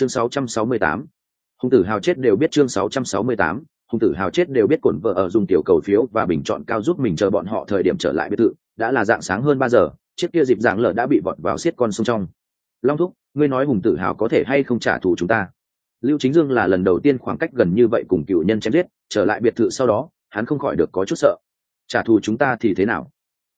chương 668. hùng tử hào chết đều biết chương 668. hùng tử hào chết đều biết cổn vợ ở dùng tiểu cầu phiếu và bình chọn cao giúp mình chờ bọn họ thời điểm trở lại biệt thự, đã là dạng sáng hơn ba giờ, chiếc kia dịp dạng lở đã bị vọt vào xiết con sông trong long thúc, ngươi nói hùng tử hào có thể hay không trả thù chúng ta lưu chính dương là lần đầu tiên khoảng cách gần như vậy cùng cựu nhân chém giết, trở lại biệt thự sau đó, hắn không khỏi được có chút sợ trả thù chúng ta thì thế nào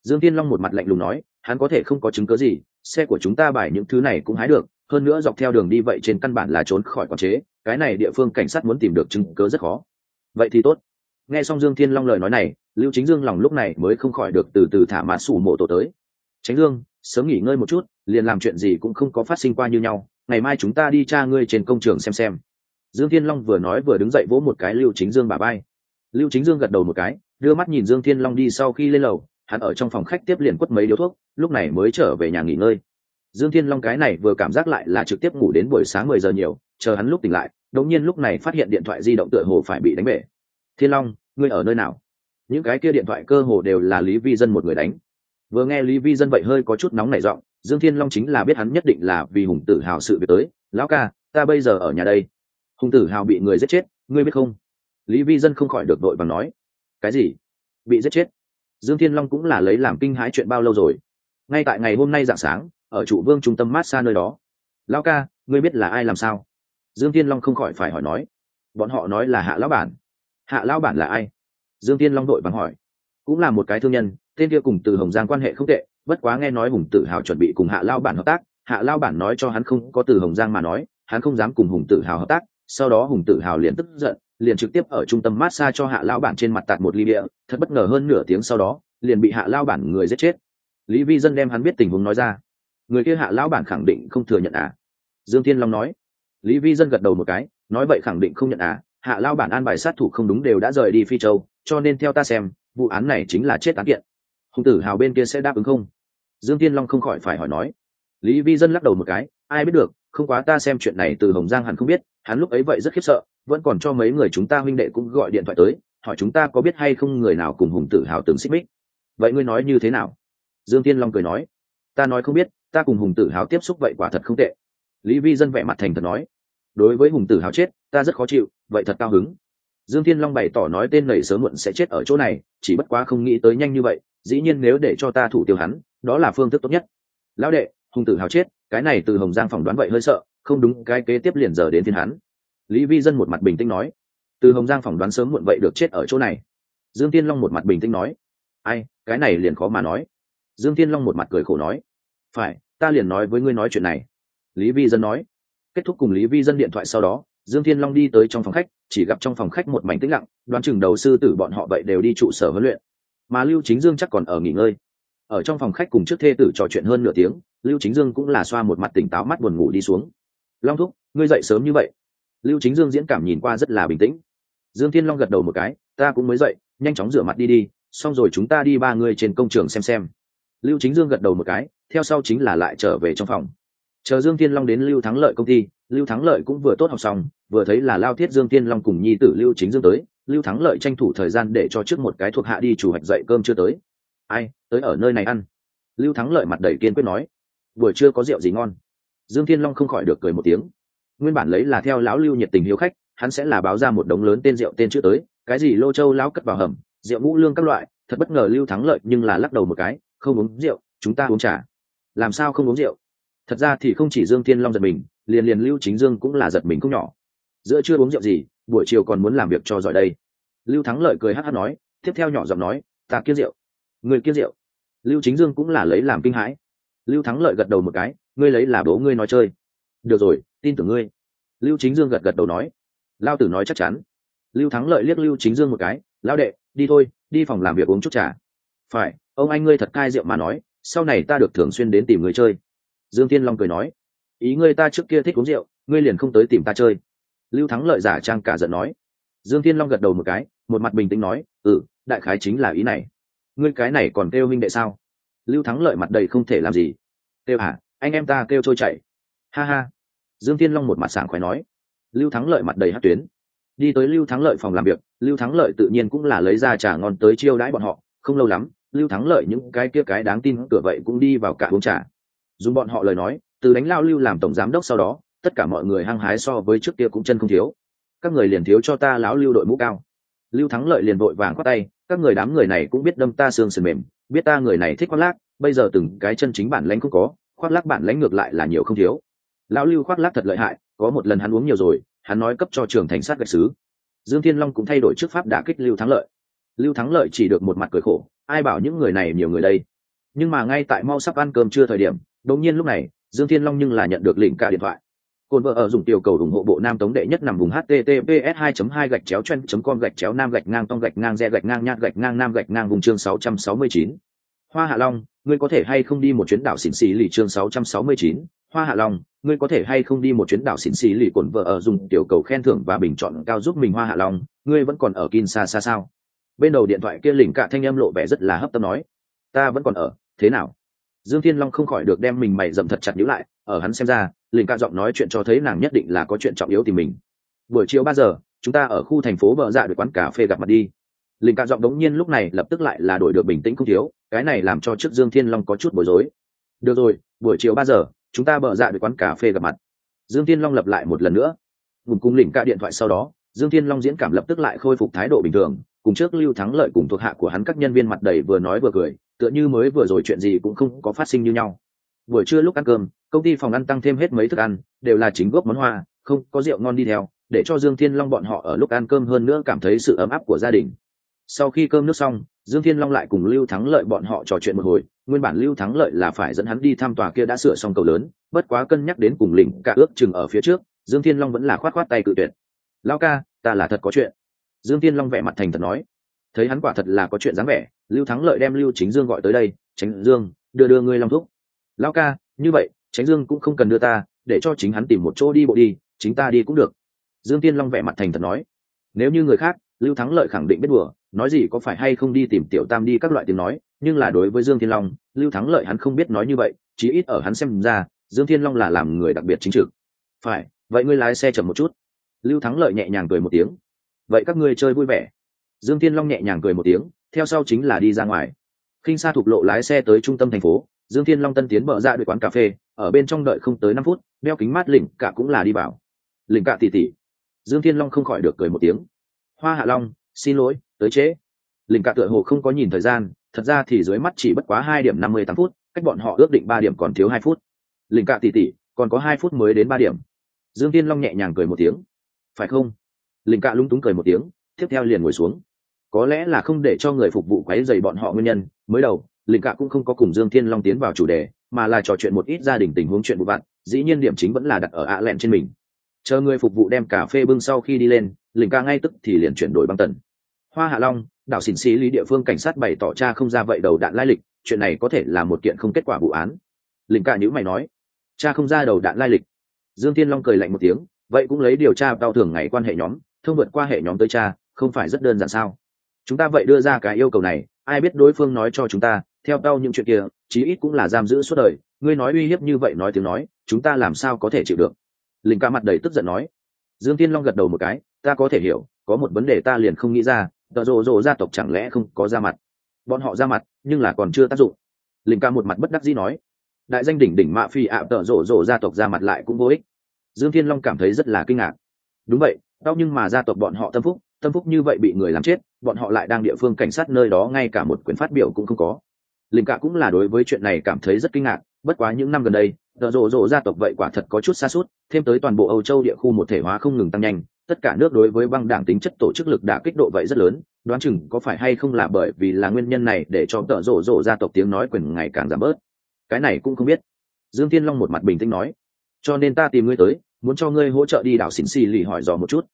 dương tiên long một mặt lạnh lùng nói hắn có thể không có chứng cớ gì, xe của chúng ta bài những thứ này cũng hái được, hơn nữa dọc theo đường đi vậy trên căn bản là trốn khỏi quản chế, cái này địa phương cảnh sát muốn tìm được chứng cớ rất khó. Vậy thì tốt. Nghe xong dương thiên long lời nói này, lưu chính dương lòng lúc này mới không khỏi được từ từ thả mã sủ mộ tổ tới. Tránh dương, sớm nghỉ ngơi một chút, liền làm chuyện gì cũng không có phát sinh qua như nhau, ngày mai chúng ta đi tra ngươi trên công trường xem xem. Dương thiên long vừa nói vừa đứng dậy vỗ một cái lưu chính dương bà bay lưu chính dương gật đầu một cái, đưa mắt nhìn dương thiên long đi sau khi lên lầu hắn ở trong phòng khách tiếp liền quất mấy điếu thuốc, lúc này mới trở về nhà nghỉ ngơi. Dương thiên long cái này vừa cảm giác lại là trực tiếp ngủ đến buổi sáng mười giờ nhiều, chờ hắn lúc tỉnh lại đống nhiên lúc này phát hiện điện thoại di động tựa hồ phải bị đánh bể. Thiên long, ngươi ở nơi nào? Những cái kia điện thoại cơ hồ đều là lý vi dân một người đánh. Vừa nghe lý vi dân vậy hơi có chút nóng nảy giọng, dương thiên long chính là biết hắn nhất định là vì hùng tử hào sự việc tới. Lão ca, ta bây giờ ở nhà đây. Hùng tử hào bị người giết chết, ngươi biết không? Lý vi dân không khỏi được đội và nói, cái gì? Bị giết chết? Dương thiên long cũng là lấy làm kinh hãi chuyện bao lâu rồi. Ngay tại ngày hôm nay dạng sáng, ở trụ vương trung tâm massage nơi đó. Lão ca, ngươi biết là ai làm sao? Dương thiên long không khỏi phải hỏi nói. Bọn họ nói là hạ lão bản. Hạ lão bản là ai? Dương thiên long đội bằng hỏi. Cũng là một cái thương nhân, tên kia cùng từ hồng giang quan hệ không tệ, bất quá nghe nói hùng tử hào chuẩn bị cùng hạ lao bản hợp tác, hạ lao bản nói cho hắn không có từ hồng giang mà nói, hắn không dám cùng hùng tử hào hợp tác, sau đó hùng tử hào liền tức giận liền trực tiếp ở trung tâm massage cho hạ lao bản trên mặt tạt một ly địa thật bất ngờ hơn nửa tiếng sau đó, liền bị hạ lao bản người giết chết. Lý vi dân đem hắn biết tình huống nói ra. Người kia hạ lao bản khẳng định không thừa nhận à? Dương thiên long nói. Lý vi dân gật đầu một cái, nói vậy khẳng định không nhận à? Hạ lao bản an bài sát thủ không đúng đều đã rời đi phi châu, cho nên theo ta xem, vụ án này chính là chết án kiện. Hùng tử hào bên kia sẽ đáp ứng không? Dương tiên long không khỏi phải hỏi nói. Lý vi dân lắc đầu một cái, ai biết được, không quá ta xem chuyện này từ hồng giang hẳn không biết, hắn lúc ấy vậy rất khiếp sợ vẫn còn cho mấy người chúng ta huynh đệ cũng gọi điện thoại tới, hỏi chúng ta có biết hay không người nào cùng hùng tử hào từng xích mích. Vậy ngươi nói như thế nào? Dương tiên long cười nói. Ta nói không biết, ta cùng hùng tử hào tiếp xúc vậy quả thật không tệ. Lý vi dân vẻ mặt thành thật nói. Đối với hùng tử hào chết, ta rất khó chịu, vậy thật cao hứng. Dương thiên long bày tỏ nói tên nầy sớm muộn sẽ chết ở chỗ này, chỉ bất quá không nghĩ tới nhanh như vậy, dĩ nhiên nếu để cho ta thủ tiêu hắn, đó là phương thức tốt nhất. Lão đệ, hùng tử hào chết, cái này từ hồng giang phỏng đoán vậy hơi sợ, không đúng, cái kế tiếp liền giờ đến thiên hắn lý vi dân một mặt bình tĩnh nói, từ hồng giang phỏng đoán sớm muộn vậy được chết ở chỗ này. Dương tiên long một mặt bình tĩnh nói, ai, cái này liền khó mà nói. Dương tiên long một mặt cười khổ nói, phải, ta liền nói với ngươi nói chuyện này. Lý vi dân nói. Kết thúc cùng lý vi dân điện thoại sau đó, dương thiên long đi tới trong phòng khách, chỉ gặp trong phòng khách một mảnh tĩnh lặng, đoán chừng đầu sư tử bọn họ vậy đều đi trụ sở huấn luyện. Mà lưu chính dương chắc còn ở nghỉ ngơi. Ở trong phòng khách cùng trước thê tử trò chuyện hơn nửa tiếng, lưu chính dương cũng là xoa một mặt tỉnh táo mắt buồn ngủ đi xuống. Long thúc, ngươi dậy sớm như vậy lưu chính dương diễn cảm nhìn qua rất là bình tĩnh. Dương thiên long gật đầu một cái, ta cũng mới dậy, nhanh chóng rửa mặt đi đi, xong rồi chúng ta đi ba người trên công trường xem xem. Lưu chính dương gật đầu một cái, theo sau chính là lại trở về trong phòng. Chờ dương thiên long đến lưu thắng lợi công ty, lưu thắng lợi cũng vừa tốt học xong, vừa thấy là lao thiết dương thiên long cùng nhi tử lưu chính dương tới, lưu thắng lợi tranh thủ thời gian để cho trước một cái thuộc hạ đi chủ hạch dậy cơm chưa tới. Ai, tới ở nơi này ăn. Lưu thắng lợi mặt đầy kiên quyết nói. Vừa chưa có rượu gì ngon? Dương thiên long không khỏi được cười một tiếng nguyên bản lấy là theo lão lưu nhiệt tình hiếu khách, hắn sẽ là báo ra một đống lớn tên rượu tên chưa tới, cái gì lô châu lão cất vào hầm, rượu ngũ lương các loại, thật bất ngờ lưu thắng lợi nhưng là lắc đầu một cái, không uống rượu, chúng ta uống trà. Làm sao không uống rượu? Thật ra thì không chỉ dương thiên long giật mình, liền liền lưu chính dương cũng là giật mình không nhỏ. Giữa chưa uống rượu gì, buổi chiều còn muốn làm việc cho giỏi đây. Lưu thắng lợi cười hát hát nói, tiếp theo nhỏ giọng nói, ta kiên rượu. Người kiên rượu? Lưu chính dương cũng là lấy làm kinh hãi. Lưu thắng lợi gật đầu một cái, ngươi lấy là bố ngươi nói chơi. Được rồi tin tưởng ngươi. Lưu chính dương gật gật đầu nói. Lao tử nói chắc chắn. Lưu thắng lợi liếc lưu chính dương một cái lao đệ, đi thôi, đi phòng làm việc uống chút trà. Phải, ông anh ngươi thật cai rượu mà nói, sau này ta được thường xuyên đến tìm người chơi. Dương tiên long cười nói. Ý ngươi ta trước kia thích uống rượu, ngươi liền không tới tìm ta chơi. Lưu thắng lợi giả trang cả giận nói. Dương tiên long gật đầu một cái, một mặt bình tĩnh nói. Ừ đại khái chính là ý này. Ngươi cái này còn kêu minh đệ sao? Lưu thắng lợi mặt đầy không thể làm gì. Kêu hả? Anh em ta kêu trôi chảy. Ha ha dương Thiên long một mặt sảng khoái nói, lưu thắng lợi mặt đầy hát tuyến. Đi tới lưu thắng lợi phòng làm việc, lưu thắng lợi tự nhiên cũng là lấy ra trà ngon tới chiêu đãi bọn họ, không lâu lắm, lưu thắng lợi những cái kia cái đáng tin cửa vậy cũng đi vào cả uống trà. Dùng bọn họ lời nói, từ đánh lao lưu làm tổng giám đốc sau đó, tất cả mọi người hăng hái so với trước kia cũng chân không thiếu. Các người liền thiếu cho ta lão lưu đội mũ cao. Lưu thắng lợi liền vội vàng khoát tay, các người đám người này cũng biết đâm ta xương sườn mềm, biết ta người này thích khoác lác, bây giờ từng cái chân chính bản lãnh cũng có, khoác lác bản lãnh ngược lại là nhiều không thiếu lão lưu khoác lác thật lợi hại, có một lần hắn uống nhiều rồi, hắn nói cấp cho trường thành sát gạch sứ dương thiên long cũng thay đổi trước pháp đả kích lưu thắng lợi lưu thắng lợi chỉ được một mặt cười khổ, ai bảo những người này nhiều người đây nhưng mà ngay tại mau sắp ăn cơm trưa thời điểm, đột nhiên lúc này, dương thiên long nhưng là nhận được link cả điện thoại cồn vợ ở dùng tiểu cầu ủng hộ bộ nam tống đệ nhất nằm vùng https 2 2 gạch chéo chen com gạch chéo nam gạch ngang tông gạch ngang re gạch ngang nhát gạch ngang nam gạch ngang vùng chương 669. hoa hạ long, ngươi có thể hay không đi một chuyến đảo xỉn xì lì chương 669 hoa hạ long, ngươi có thể hay không đi một chuyến đảo xỉn xì lì cồn vợ ở dùng tiểu cầu khen thưởng và bình chọn cao giúp mình hoa hạ long, ngươi vẫn còn ở kin xa xa sao? Bên đầu điện thoại kia lỉnh cả thanh âm lộ vẻ rất là hấp tấp nói. Ta vẫn còn ở, thế nào? Dương thiên long không khỏi được đem mình mày dậm thật chặt nhữ lại, ở hắn xem ra, lỉnh cả giọng nói chuyện cho thấy nàng nhất định là có chuyện trọng yếu tìm mình. Buổi chiều ba giờ, chúng ta ở khu thành phố bờ dạ được quán cà phê gặp mặt đi. Lỉnh cả giọng đống nhiên lúc này lập tức lại là đổi được bình tĩnh không thiếu, cái này làm cho trước dương thiên long có chút bối rối. Được rồi, buổi chiều ba giờ chúng ta bợ dạ được quán cà phê gặp mặt. Dương thiên long lập lại một lần nữa. Vùng cung lỉnh cả điện thoại sau đó, dương thiên long diễn cảm lập tức lại khôi phục thái độ bình thường, cùng trước lưu thắng lợi cùng thuộc hạ của hắn các nhân viên mặt đầy vừa nói vừa cười, tựa như mới vừa rồi chuyện gì cũng không có phát sinh như nhau. Buổi trưa lúc ăn cơm, công ty phòng ăn tăng thêm hết mấy thức ăn, đều là chính gốc món hoa, không có rượu ngon đi theo, để cho dương thiên long bọn họ ở lúc ăn cơm hơn nữa cảm thấy sự ấm áp của gia đình sau khi cơm nước xong, dương thiên long lại cùng lưu thắng lợi bọn họ trò chuyện một hồi. Nguyên bản lưu thắng lợi là phải dẫn hắn đi thăm tòa kia đã sửa xong cầu lớn, bất quá cân nhắc đến cùng lĩnh cả ước chừng ở phía trước, dương thiên long vẫn là khoát khoát tay cự tuyệt. Lao ca, ta là thật có chuyện. Dương thiên long vẻ mặt thành thật nói. Thấy hắn quả thật là có chuyện dáng vẻ, lưu thắng lợi đem lưu chính dương gọi tới đây, tránh dương, đưa đưa ngươi long thúc. Lao ca, như vậy, tránh dương cũng không cần đưa ta, để cho chính hắn tìm một chỗ đi bộ đi, chính ta đi cũng được. Dương tiên long vẻ mặt thành thật nói. Nếu như người khác, lưu thắng lợi khẳng định biết đùa nói gì có phải hay không đi tìm tiểu tam đi các loại tiếng nói, nhưng là đối với dương thiên long, lưu thắng lợi hắn không biết nói như vậy, chí ít ở hắn xem ra, dương thiên long là làm người đặc biệt chính trực. Phải, vậy ngươi lái xe chậm một chút. Lưu thắng lợi nhẹ nhàng cười một tiếng. Vậy các ngươi chơi vui vẻ. Dương thiên long nhẹ nhàng cười một tiếng, theo sau chính là đi ra ngoài. Khinh sa thục lộ lái xe tới trung tâm thành phố, dương thiên long tân tiến mở ra đội quán cà phê, ở bên trong đợi không tới năm phút, đeo kính mát lỉnh cả cũng là đi vào. Lỉnh cả tỉ tỉ. Dương thiên long không khỏi được cười một tiếng. Hoa hạ long xin lỗi, tới trễ. Linh cả tựa hồ không có nhìn thời gian, thật ra thì dưới mắt chỉ bất quá hai điểm năm mươi tám phút, cách bọn họ ước định ba điểm còn thiếu hai phút. Linh cả tỉ tỉ, còn có hai phút mới đến ba điểm. Dương thiên long nhẹ nhàng cười một tiếng. Phải không? Linh cạ lung túng cười một tiếng, tiếp theo liền ngồi xuống. Có lẽ là không để cho người phục vụ quấy dày bọn họ nguyên nhân, mới đầu, linh cạ cũng không có cùng dương thiên long tiến vào chủ đề, mà là trò chuyện một ít gia đình tình huống chuyện vụ vặt, dĩ nhiên điểm chính vẫn là đặt ở ạ lẹn trên mình. Chờ người phục vụ đem cà phê bưng sau khi đi lên, linh ca ngay tức thì liền chuyển đổi băng tần hoa hạ long, đảo xỉn xí lý địa phương cảnh sát bày tỏ cha không ra vậy đầu đạn lai lịch, chuyện này có thể là một kiện không kết quả vụ án. Linh ca nhữ mày nói, cha không ra đầu đạn lai lịch. Dương thiên long cười lạnh một tiếng, vậy cũng lấy điều tra đau thường ngày quan hệ nhóm, thông vượt qua hệ nhóm tới cha, không phải rất đơn giản sao? Chúng ta vậy đưa ra cái yêu cầu này, ai biết đối phương nói cho chúng ta, theo đau những chuyện kia, chí ít cũng là giam giữ suốt đời. Ngươi nói uy hiếp như vậy nói tiếng nói, chúng ta làm sao có thể chịu được? Linh ca mặt đầy tức giận nói. Dương tiên long gật đầu một cái, ta có thể hiểu, có một vấn đề ta liền không nghĩ ra tợ rộ rộ gia tộc chẳng lẽ không có ra mặt? Bọn họ ra mặt, nhưng là còn chưa tác dụng. Linh ca một mặt bất đắc dĩ nói. Đại danh đỉnh đỉnh mạ phi ạ tợ rộ rộ gia tộc ra mặt lại cũng vô ích. Dương thiên long cảm thấy rất là kinh ngạc. Đúng vậy đau nhưng mà gia tộc bọn họ tâm phúc tâm phúc như vậy bị người làm chết, bọn họ lại đang địa phương cảnh sát nơi đó ngay cả một quyền phát biểu cũng không có. Linh ca cũng là đối với chuyện này cảm thấy rất kinh ngạc, bất quá những năm gần đây tợ rộ rộ gia tộc vậy quả thật có chút xa suốt, thêm tới toàn bộ âu châu địa khu một thể hóa không ngừng tăng nhanh tất cả nước đối với băng đảng tính chất tổ chức lực đã kích độ vậy rất lớn, đoán chừng có phải hay không là bởi vì là nguyên nhân này để cho tợ rộ rộ gia tộc tiếng nói quyền ngày càng giảm bớt. Cái này cũng không biết. Dương thiên long một mặt bình tĩnh nói, cho nên ta tìm ngươi tới, muốn cho ngươi hỗ trợ đi đảo xỉn xì lì hỏi dò một chút.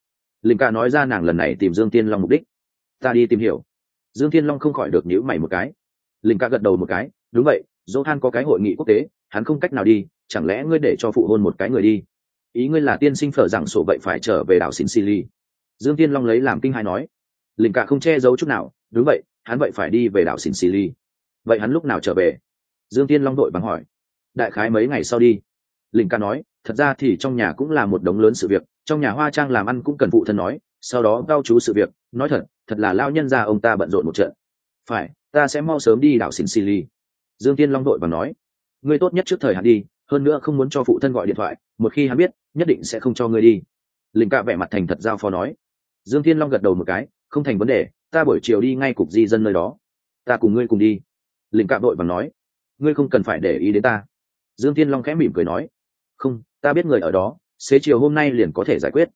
Linh ca nói ra nàng lần này tìm dương tiên long mục đích. Ta đi tìm hiểu. Dương Thiên long không khỏi được nhữ mày một cái. Linh ca gật đầu một cái, đúng vậy dỗ than có cái hội nghị quốc tế, hắn không cách nào đi, chẳng lẽ ngươi để cho phụ hôn một cái người đi? Ý ngươi là tiên sinh phở rằng sổ vậy phải trở về đảo xỉn xì lì dương tiên long lấy làm kinh hai nói, linh Cả không che giấu chút nào, đúng vậy, hắn vậy phải đi về đảo xỉn xì lì vậy hắn lúc nào trở về? Dương tiên long đội bằng hỏi. Đại khái mấy ngày sau đi. Linh ca nói, thật ra thì trong nhà cũng là một đống lớn sự việc, trong nhà hoa trang làm ăn cũng cần phụ thân nói, sau đó giao chú sự việc, nói thật thật là lao nhân ra ông ta bận rộn một trận. Phải, ta sẽ mau sớm đi đảo xin xì ly dương tiên long đội và nói. Ngươi tốt nhất trước thời hạn đi hơn nữa không muốn cho phụ thân gọi điện thoại, một khi hắn biết, nhất định sẽ không cho ngươi đi. Linh cạ vẻ mặt thành thật giao phó nói. Dương thiên long gật đầu một cái, không thành vấn đề, ta buổi chiều đi ngay cục di dân nơi đó. Ta cùng ngươi cùng đi. Linh cạ đội bằng nói. Ngươi không cần phải để ý đến ta. Dương thiên long khẽ mỉm cười nói. Không, ta biết người ở đó, xế chiều hôm nay liền có thể giải quyết.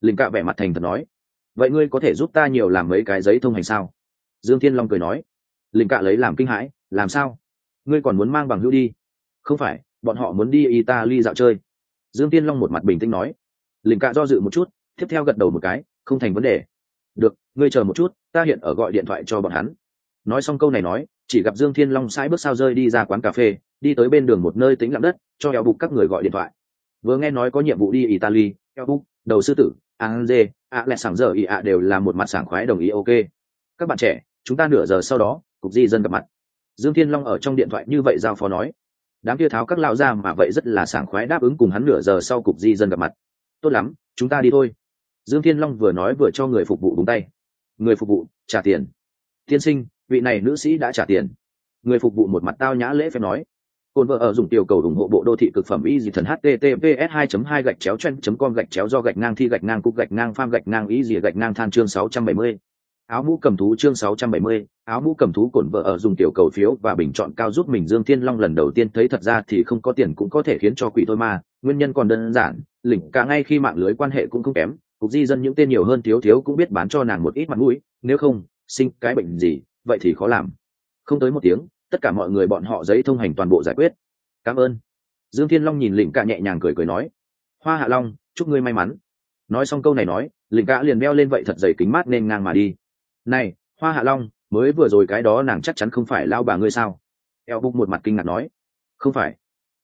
Linh cạ vẻ mặt thành thật nói. Vậy ngươi có thể giúp ta nhiều làm mấy cái giấy thông hành sao? Dương thiên long cười nói. Linh cạ lấy làm kinh hãi, làm sao? Ngươi còn muốn mang bằng hữu đi? Không phải bọn họ muốn đi italy dạo chơi. Dương tiên long một mặt bình tĩnh nói. Lình cạ do dự một chút tiếp theo gật đầu một cái không thành vấn đề. Được ngươi chờ một chút ta hiện ở gọi điện thoại cho bọn hắn. Nói xong câu này nói chỉ gặp dương thiên long sai bước sao rơi đi ra quán cà phê đi tới bên đường một nơi tính lặng đất cho eo bục các người gọi điện thoại. Vừa nghe nói có nhiệm vụ đi italy eo bục đầu sư tử ange ạ lẹ sảng giờ Ý, ạ đều là một mặt sảng khoái đồng ý ok. Các bạn trẻ chúng ta nửa giờ sau đó cục di dân gặp mặt. Dương thiên long ở trong điện thoại như vậy giao phó nói đám kia tháo các lao ra mà vậy rất là sảng khoái đáp ứng cùng hắn nửa giờ sau cục di dân gặp mặt. Tốt lắm, chúng ta đi thôi. Dương thiên long vừa nói vừa cho người phục vụ đúng tay. Người phục vụ, trả tiền. Tiên sinh, vị này nữ sĩ đã trả tiền. Người phục vụ một mặt tao nhã lễ phép nói. Cồn vợ ở dùng tiểu cầu ủng hộ bộ đô thị cực phẩm y dị thần https 2 2 gạch chéo chen com gạch chéo do gạch ngang thi gạch ngang cúc gạch ngang pham gạch ngang y dị gạch ngang than chương 670 áo mũ cầm thú chương 670, áo mũ cầm thú cổn vợ ở dùng tiểu cầu phiếu và bình chọn cao giúp mình Dương Thiên Long lần đầu tiên thấy thật ra thì không có tiền cũng có thể khiến cho quỷ thôi mà, nguyên nhân còn đơn giản, lỉnh cả ngay khi mạng lưới quan hệ cũng không kém, cục di dân những tên nhiều hơn thiếu thiếu cũng biết bán cho nàng một ít mặt mũi, nếu không, sinh cái bệnh gì, vậy thì khó làm. Không tới một tiếng, tất cả mọi người bọn họ giấy thông hành toàn bộ giải quyết. Cảm ơn. Dương Thiên Long nhìn lỉnh cả nhẹ nhàng cười cười nói, Hoa Hạ Long, chúc ngươi may mắn. Nói xong câu này nói, lỉnh cả liền beo lên vậy thật dày kính mát nên ngang mà đi này, hoa hạ long, mới vừa rồi cái đó nàng chắc chắn không phải lao bà ngươi sao? Eo bục một mặt kinh ngạc nói. Không phải.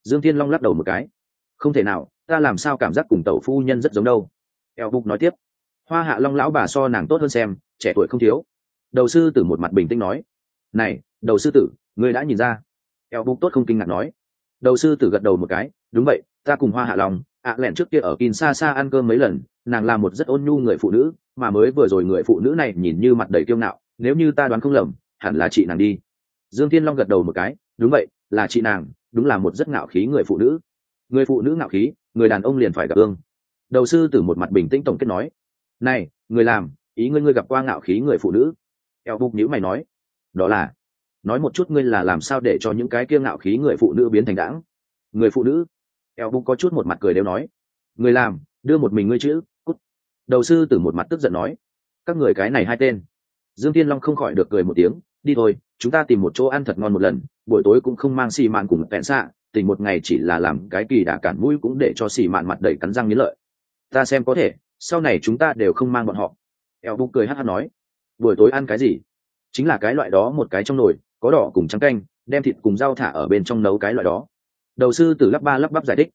Dương thiên long lắc đầu một cái. Không thể nào, ta làm sao cảm giác cùng tẩu phu nhân rất giống đâu? Eo bục nói tiếp. Hoa hạ long lão bà so nàng tốt hơn xem, trẻ tuổi không thiếu. Đầu sư tử một mặt bình tĩnh nói. Này, đầu sư tử, ngươi đã nhìn ra. Eo bục tốt không kinh ngạc nói. Đầu sư tử gật đầu một cái. Đúng vậy, ta cùng hoa hạ long, ạ lẹn trước kia ở kin xa xa ăn cơm mấy lần nàng là một rất ôn nhu người phụ nữ, mà mới vừa rồi người phụ nữ này nhìn như mặt đầy kiêu ngạo, nếu như ta đoán không lầm, hẳn là chị nàng đi. Dương thiên long gật đầu một cái, đúng vậy, là chị nàng, đúng là một rất ngạo khí người phụ nữ. Người phụ nữ ngạo khí, người đàn ông liền phải gặp ương đầu sư từ một mặt bình tĩnh tổng kết nói, này, người làm, ý ngươi ngươi gặp qua ngạo khí người phụ nữ. Eo bục nhữ mày nói, đó là, nói một chút ngươi là làm sao để cho những cái kia ngạo khí người phụ nữ biến thành đãng người phụ nữ, eo bục có chút một mặt cười đều nói, người làm, đưa một mình ngươi chữ đầu sư tử một mặt tức giận nói, các người cái này hai tên. Dương tiên long không khỏi được cười một tiếng, đi thôi, chúng ta tìm một chỗ ăn thật ngon một lần, buổi tối cũng không mang xì mạn cùng vẹn xạ tình một ngày chỉ là làm cái kỳ đà cản mũi cũng để cho xì mạn mặt đầy cắn răng nghĩ lợi. Ta xem có thể, sau này chúng ta đều không mang bọn họ. Eo bục cười hát hát nói, buổi tối ăn cái gì? Chính là cái loại đó, một cái trong nồi, có đỏ cùng trắng canh, đem thịt cùng rau thả ở bên trong nấu cái loại đó. Đầu sư tử lắp ba lắp bắp giải thích,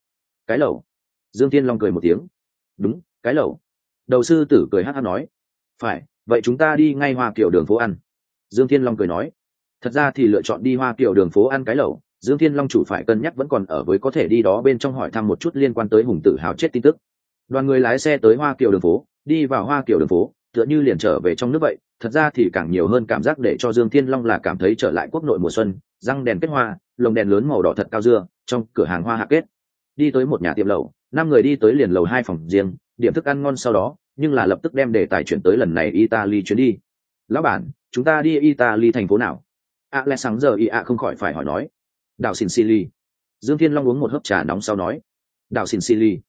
cái lẩu. Dương tiên long cười một tiếng, đúng, cái lẩu đầu sư tử cười hát hát nói, phải, vậy chúng ta đi ngay hoa kiểu đường phố ăn. Dương thiên long cười nói, thật ra thì lựa chọn đi hoa kiểu đường phố ăn cái lẩu, dương thiên long chủ phải cân nhắc vẫn còn ở với có thể đi đó bên trong hỏi thăm một chút liên quan tới hùng tử hào chết tin tức. Đoàn người lái xe tới hoa kiểu đường phố, đi vào hoa kiểu đường phố, tựa như liền trở về trong nước vậy, thật ra thì càng nhiều hơn cảm giác để cho dương thiên long là cảm thấy trở lại quốc nội mùa xuân, răng đèn kết hoa, lồng đèn lớn màu đỏ thật cao dưa, trong cửa hàng hoa hạ kết. Đi tới một nhà tiệm lẩu, năm người đi tới liền lầu hai phòng riêng điểm thức ăn ngon sau đó, nhưng là lập tức đem đề tài chuyển tới lần này italy chuyến đi. Lão bản, chúng ta đi italy thành phố nào? A lẽ sáng giờ ý không khỏi phải hỏi nói. Đảo sicily. Dương thiên long uống một hớp trà nóng sau nói. Đảo sicily.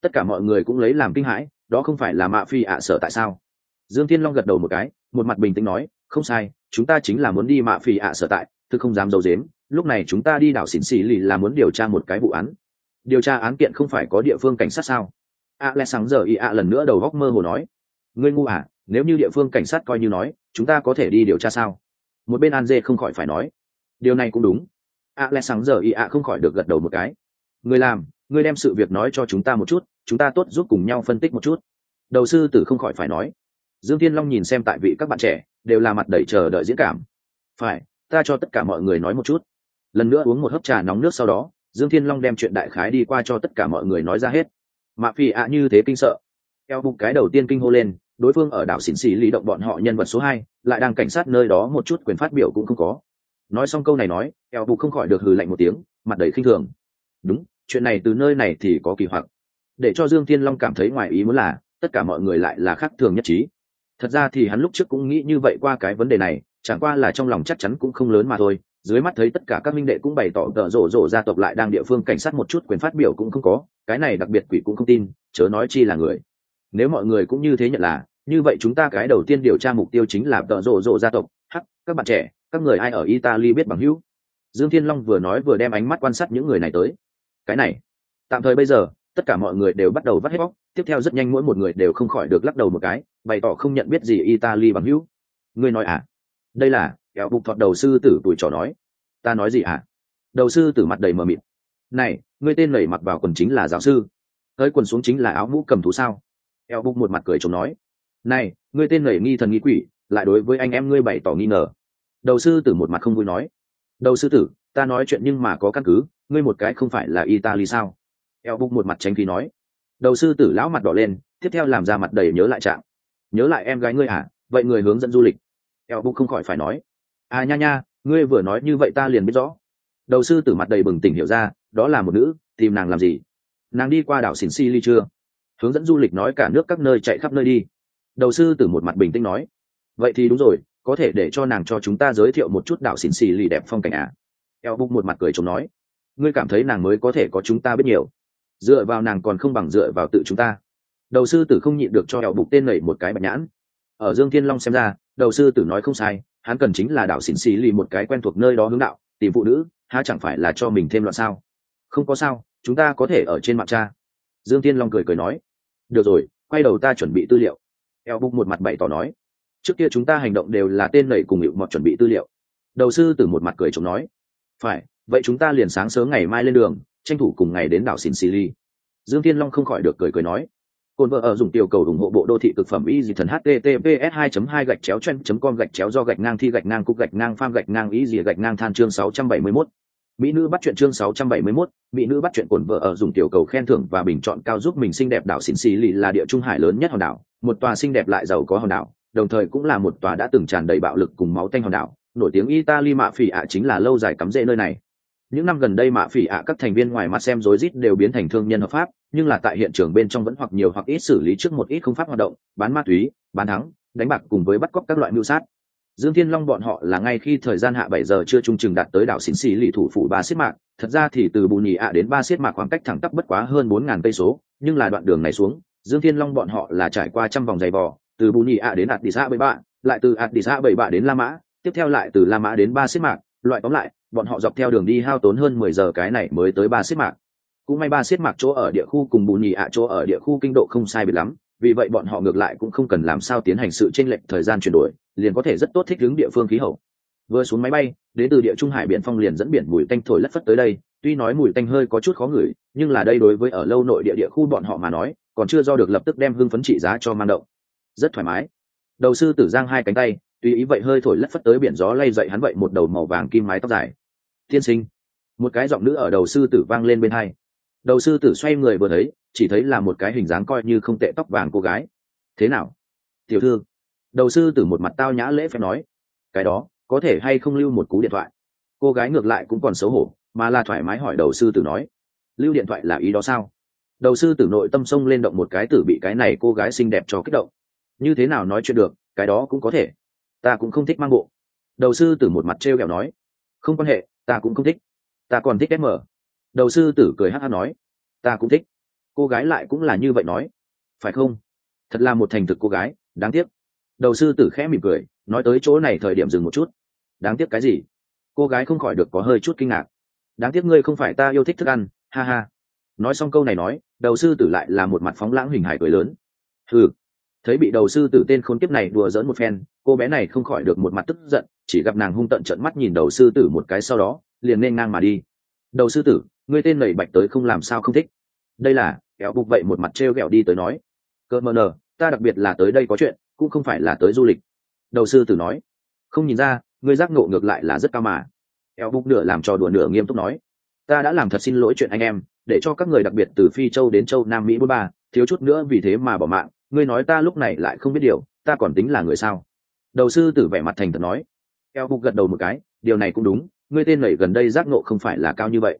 Tất cả mọi người cũng lấy làm kinh hãi, đó không phải là mạ phi ạ sợ tại sao? Dương thiên long gật đầu một cái, một mặt bình tĩnh nói, không sai, chúng ta chính là muốn đi mạ phi ạ sợ tại thư không dám d i dếm lúc này chúng ta đi đảo xỉn xì lì là muốn điều tra một cái vụ án. Điều tra án kiện không phải có địa phương cảnh sát sao? A lẽ sáng giờ y a lần nữa đầu góc mơ hồ nói, ngươi ngu à nếu như địa phương cảnh sát coi như nói, chúng ta có thể đi điều tra sao? Một bên an dê không khỏi phải nói, điều này cũng đúng. A lẽ sáng giờ y a không khỏi được gật đầu một cái người làm, ngươi đem sự việc nói cho chúng ta một chút, chúng ta tốt giúp cùng nhau phân tích một chút. Đầu sư tử không khỏi phải nói, dương thiên long nhìn xem tại vị các bạn trẻ, đều là mặt đầy chờ đợi diễn cảm. Phải, ta cho tất cả mọi người nói một chút. Lần nữa uống một hớp trà nóng nước sau đó, dương thiên long đem chuyện đại khái đi qua cho tất cả mọi người nói ra hết mạ phi ạ như thế kinh sợ. Eo bụng cái đầu tiên kinh hô lên, đối phương ở đảo xỉn xỉ lý động bọn họ nhân vật số hai, lại đang cảnh sát nơi đó một chút quyền phát biểu cũng không có. Nói xong câu này nói, eo bụng không khỏi được hừ lạnh một tiếng, mặt đầy khinh thường. Đúng, chuyện này từ nơi này thì có kỳ hoặc. Để cho dương thiên long cảm thấy ngoài ý muốn là, tất cả mọi người lại là khác thường nhất trí. Thật ra thì hắn lúc trước cũng nghĩ như vậy qua cái vấn đề này, chẳng qua là trong lòng chắc chắn cũng không lớn mà thôi dưới mắt thấy tất cả các minh đệ cũng bày tỏ tợ rổ rổ gia tộc lại đang địa phương cảnh sát một chút, quyền phát biểu cũng không có, cái này đặc biệt quỷ cũng không tin, chớ nói chi là người. Nếu mọi người cũng như thế nhận là, như vậy chúng ta cái đầu tiên điều tra mục tiêu chính là tợ rổ rổ gia tộc. Hắc, các bạn trẻ, các người ai ở italy biết bằng hữu? Dương thiên long vừa nói vừa đem ánh mắt quan sát những người này tới. Cái này, tạm thời bây giờ, tất cả mọi người đều bắt đầu vắt hết bóc tiếp theo rất nhanh mỗi một người đều không khỏi được lắc đầu một cái, bày tỏ không nhận biết gì italy bằng hữu. Ngươi nói à? Đây là kéo bục thọt đầu sư tử tuổi trò nói. Ta nói gì à đầu sư tử mặt đầy mờ mịt. Này, ngươi tên lẩy mặc vào quần chính là giáo sư. Tới quần xuống chính là áo mũ cầm thú sao? Eo bục một mặt cười chồng nói. Này, ngươi tên lẩy nghi thần nghi quỷ, lại đối với anh em ngươi bày tỏ nghi ngờ. Đầu sư tử một mặt không vui nói. Đầu sư tử, ta nói chuyện nhưng mà có căn cứ, ngươi một cái không phải là italy sao? Eo bục một mặt tránh khí nói. Đầu sư tử lão mặt đỏ lên, tiếp theo làm ra mặt đầy nhớ lại trạng. Nhớ lại em gái ngươi à vậy người hướng dẫn du lịch. Eo bục không khỏi phải nói à nha nha, ngươi vừa nói như vậy ta liền biết rõ. Đầu sư tử mặt đầy bừng tỉnh hiểu ra, đó là một nữ, tìm nàng làm gì? Nàng đi qua đảo xỉn si ly chưa? Hướng dẫn du lịch nói cả nước các nơi chạy khắp nơi đi. Đầu sư tử một mặt bình tĩnh nói. Vậy thì đúng rồi, có thể để cho nàng cho chúng ta giới thiệu một chút đảo xỉn xì lì đẹp phong cảnh à? Eo bục một mặt cười chống nói. Ngươi cảm thấy nàng mới có thể có chúng ta biết nhiều. Dựa vào nàng còn không bằng dựa vào tự chúng ta. Đầu sư tử không nhịn được cho eo bục tên nảy một cái bạch nhãn. Ở dương thiên long xem ra, đầu sư tử nói không sai hắn cần chính là đảo xỉn xì lì một cái quen thuộc nơi đó hướng đạo, tìm phụ nữ, há chẳng phải là cho mình thêm loạn sao? Không có sao, chúng ta có thể ở trên mạng cha. Dương thiên long cười cười nói. Được rồi, quay đầu ta chuẩn bị tư liệu. Eo bục một mặt bậy tỏ nói. Trước kia chúng ta hành động đều là tên nảy cùng hiệu mọt chuẩn bị tư liệu. Đầu sư từ một mặt cười chống nói. Phải, vậy chúng ta liền sáng sớm ngày mai lên đường, tranh thủ cùng ngày đến đảo xin xì ly dương thiên long không khỏi được cười cười nói. Côn vợ ở dùng tiểu cầu ủng hộ bộ đô thị cực phẩm y dị thần https 2 2 gạch chéo chen com gạch chéo do gạch ngang thi gạch ngang cục gạch ngang pham gạch ngang y dị gạch ngang than chương 671. mỹ nữ bắt chuyện chương 671, mỹ nữ bắt chuyện cồn vợ ở dùng tiểu cầu khen thưởng và bình chọn cao giúp mình xinh đẹp đảo xỉn xì lì là địa trung hải lớn nhất hòn đảo. Một tòa xinh đẹp lại giàu có hòn đảo đồng thời cũng là một tòa đã từng tràn đầy bạo lực cùng máu tanh hòn đảo. Nổi tiếng italy mạ phỉ ạ chính là lâu dài cắm rễ nơi này những năm gần đây mạ phỉ ạ các thành viên ngoài mặt xem rối rít đều biến thành thương nhân hợp pháp, nhưng là tại hiện trường bên trong vẫn hoặc nhiều hoặc ít xử lý trước một ít không pháp hoạt động, bán ma túy, bán thắng, đánh bạc cùng với bắt cóc các loại mưu sát. Dương thiên long bọn họ là ngay khi thời gian hạ bảy giờ chưa trung chừng đạt tới đảo xỉn xì lì thủ phủ ba xiết mạc, thật ra thì từ bù nhì ạ đến ba xiết mạc khoảng cách thẳng tắp bất quá hơn bốn ngàn cây số, nhưng là đoạn đường này xuống, dương thiên long bọn họ là trải qua trăm vòng giày vò, từ bù nhì ạ đến ạt đi xã bảy bạ, lại từ ạt đi xã bảy bạ đến la mã, tiếp theo lại từ la mã đến ba xiết mạc loại tóm lại, bọn họ dọc theo đường đi hao tốn hơn mười giờ cái này mới tới ba xiết mạc. Cũng may ba xiết mạc chỗ ở địa khu cùng bù nhì ạ chỗ ở địa khu kinh độ không sai biệt lắm, vì vậy bọn họ ngược lại cũng không cần làm sao tiến hành sự tranh lệch thời gian chuyển đổi, liền có thể rất tốt thích ứng địa phương khí hậu. Vừa xuống máy bay, đến từ địa trung hải biển phong liền dẫn biển mùi tanh thổi lất phất tới đây, tuy nói mùi tanh hơi có chút khó ngửi, nhưng là đây đối với ở lâu nội địa địa khu bọn họ mà nói, còn chưa do được lập tức đem hưng phấn trị giá cho man động. Rất thoải mái. Đầu sư tử giang hai cánh tay tùy ý vậy hơi thổi lất phất tới biển gió lay dậy hắn vậy một đầu màu vàng kim mái tóc dài. Tiên sinh. Một cái giọng nữ ở đầu sư tử vang lên bên hai. Đầu sư tử xoay người vừa thấy, chỉ thấy là một cái hình dáng coi như không tệ tóc vàng cô gái. Thế nào? Tiểu thư. Đầu sư tử một mặt tao nhã lễ phép nói. Cái đó, có thể hay không lưu một cú điện thoại? Cô gái ngược lại cũng còn xấu hổ, mà là thoải mái hỏi đầu sư tử nói. Lưu điện thoại là ý đó sao? Đầu sư tử nội tâm sông lên động một cái tử bị cái này cô gái xinh đẹp cho kích động. Như thế nào nói chuyện được, cái đó cũng có thể ta cũng không thích mang bộ. Đầu sư tử một mặt t r e o kẹo nói, không quan hệ, ta cũng không thích. Ta còn thích sm đầu sư tử cười hát hát nói, ta cũng thích. Cô gái lại cũng là như vậy nói. Phải không? Thật là một thành thực cô gái, đáng tiếc. Đầu sư tử khẽ mỉm cười, nói tới chỗ này thời điểm dừng một chút. Đáng tiếc cái gì? Cô gái không khỏi được có hơi chút kinh ngạc. Đáng tiếc ngươi không phải ta yêu thích thức ăn, ha ha. Nói xong câu này nói, đầu sư tử lại là một mặt phóng lãng hình hải cười lớn. Ừ thấy bị đầu sư tử tên khốn kiếp này đùa dỡn một phen cô bé này không khỏi được một mặt tức giận, chỉ gặp nàng hung tận trận mắt nhìn đầu sư tử một cái sau đó, liền nên ngang mà đi. Đầu sư tử, ngươi tên lầy bạch tới không làm sao không thích. Đây là kẹo bục vậy một mặt t r e o g ẹ o đi tới nói. Cơ mờ nờ, ta đặc biệt là tới đây có chuyện, cũng không phải là tới du lịch. Đầu sư tử nói. Không nhìn ra, ngươi giác ngộ ngược lại là rất cao mà. Eo bục nửa làm trò đùa nửa nghiêm túc nói. Ta đã làm thật xin lỗi chuyện anh em, để cho các người đặc biệt từ phi châu đến châu nam mỹ bốn ba, thiếu chút nữa vì thế mà bỏ mạng. Ngươi nói ta lúc này lại không biết điều, ta còn tính là người sao? Đầu sư tử vẻ mặt thành thật nói. Eo bục gật đầu một cái, điều này cũng đúng, ngươi tên lẩy gần đây giác ngộ không phải là cao như vậy.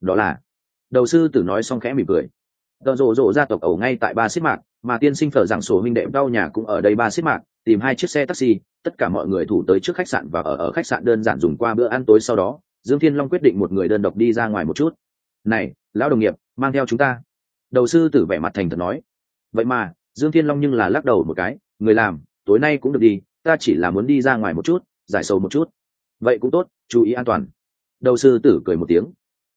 Đó là. Đầu sư tử nói xong khẽ mỉm cười. Tợ rộ rộ gia tộc ẩu ngay tại ba xích mạc, mà tiên sinh phở rằng sổ huynh đệ đau nhà cũng ở đây ba xích mạc, tìm hai chiếc xe taxi, tất cả mọi người thủ tới trước khách sạn và ở ở khách sạn đơn giản dùng qua bữa ăn tối sau đó, dương thiên long quyết định một người đơn độc đi ra ngoài một chút. Này, lão đồng nghiệp, mang theo chúng ta. Đầu sư tử vẻ mặt thành thật nói. Vậy mà, dương thiên long nhưng là lắc đầu một cái, người làm, tối nay cũng được đi ta chỉ là muốn đi ra ngoài một chút, giải sầu một chút. Vậy cũng tốt, chú ý an toàn. Đầu sư tử cười một tiếng.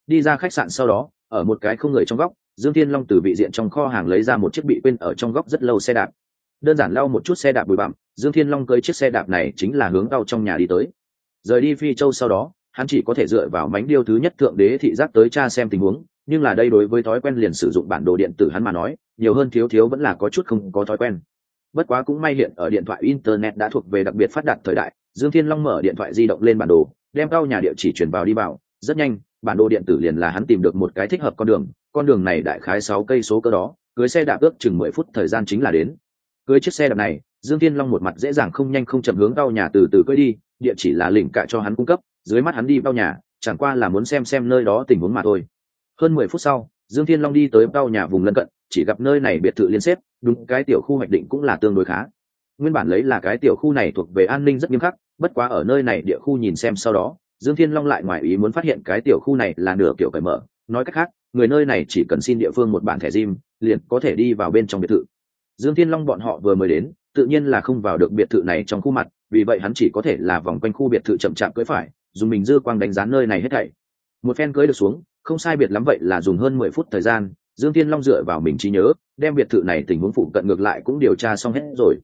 Đi ra khách sạn sau đó, ở một cái không người trong góc, dương thiên long từ vị diện trong kho hàng lấy ra một chiếc bị quên ở trong góc rất lâu xe đạp. Đơn giản lau một chút xe đạp bụi bặm, dương thiên long cưới chiếc xe đạp này chính là hướng đau trong nhà đi tới. Rời đi phi châu sau đó, hắn chỉ có thể dựa vào mánh điêu thứ nhất thượng đế thị giác tới cha xem tình huống, nhưng là đây đối với thói quen liền sử dụng bản đồ điện tử hắn mà nói, nhiều hơn thiếu thiếu vẫn là có chút không có thói quen bất quá cũng may hiện ở điện thoại internet đã thuộc về đặc biệt phát đạt thời đại, dương thiên long mở điện thoại di động lên bản đồ, đem cao nhà địa chỉ chuyển vào đi vào. Rất nhanh, bản đồ điện tử liền là hắn tìm được một cái thích hợp con đường con đường này đại khái sáu cây số cơ đó, cưới xe đạp ước chừng mười phút thời gian chính là đến. Cưới chiếc xe đạp này, dương thiên long một mặt dễ dàng không nhanh không chậm hướng cao nhà từ từ cưới đi, địa chỉ là lỉnh cạ cho hắn cung cấp, dưới mắt hắn đi bao nhà, chẳng qua là muốn xem xem nơi đó tình huống mà thôi. Hơn mười phút sau, dương thiên long đi tới bao nhà vùng lân cận chỉ gặp nơi này biệt thự liên xếp, đúng cái tiểu khu hoạch định cũng là tương đối khá. Nguyên bản lấy là cái tiểu khu này thuộc về an ninh rất nghiêm khắc, bất quá ở nơi này địa khu nhìn xem sau đó, dương thiên long lại ngoài ý muốn phát hiện cái tiểu khu này là nửa kiểu cởi mở. Nói cách khác, người nơi này chỉ cần xin địa phương một bản thẻ gym, liền có thể đi vào bên trong biệt thự. Dương thiên long bọn họ vừa mới đến, tự nhiên là không vào được biệt thự này trong khu mặt, vì vậy hắn chỉ có thể là vòng quanh khu biệt thự chậm chạp cưỡi phải, dùng mình dư quang đánh giá nơi này hết thảy. Một phen cưỡi được xuống, không sai biệt lắm vậy là dùng hơn mười phút thời gian dương thiên long dựa vào mình trí nhớ, đem biệt thự này tình huống phụ cận ngược lại cũng điều tra xong hết rồi.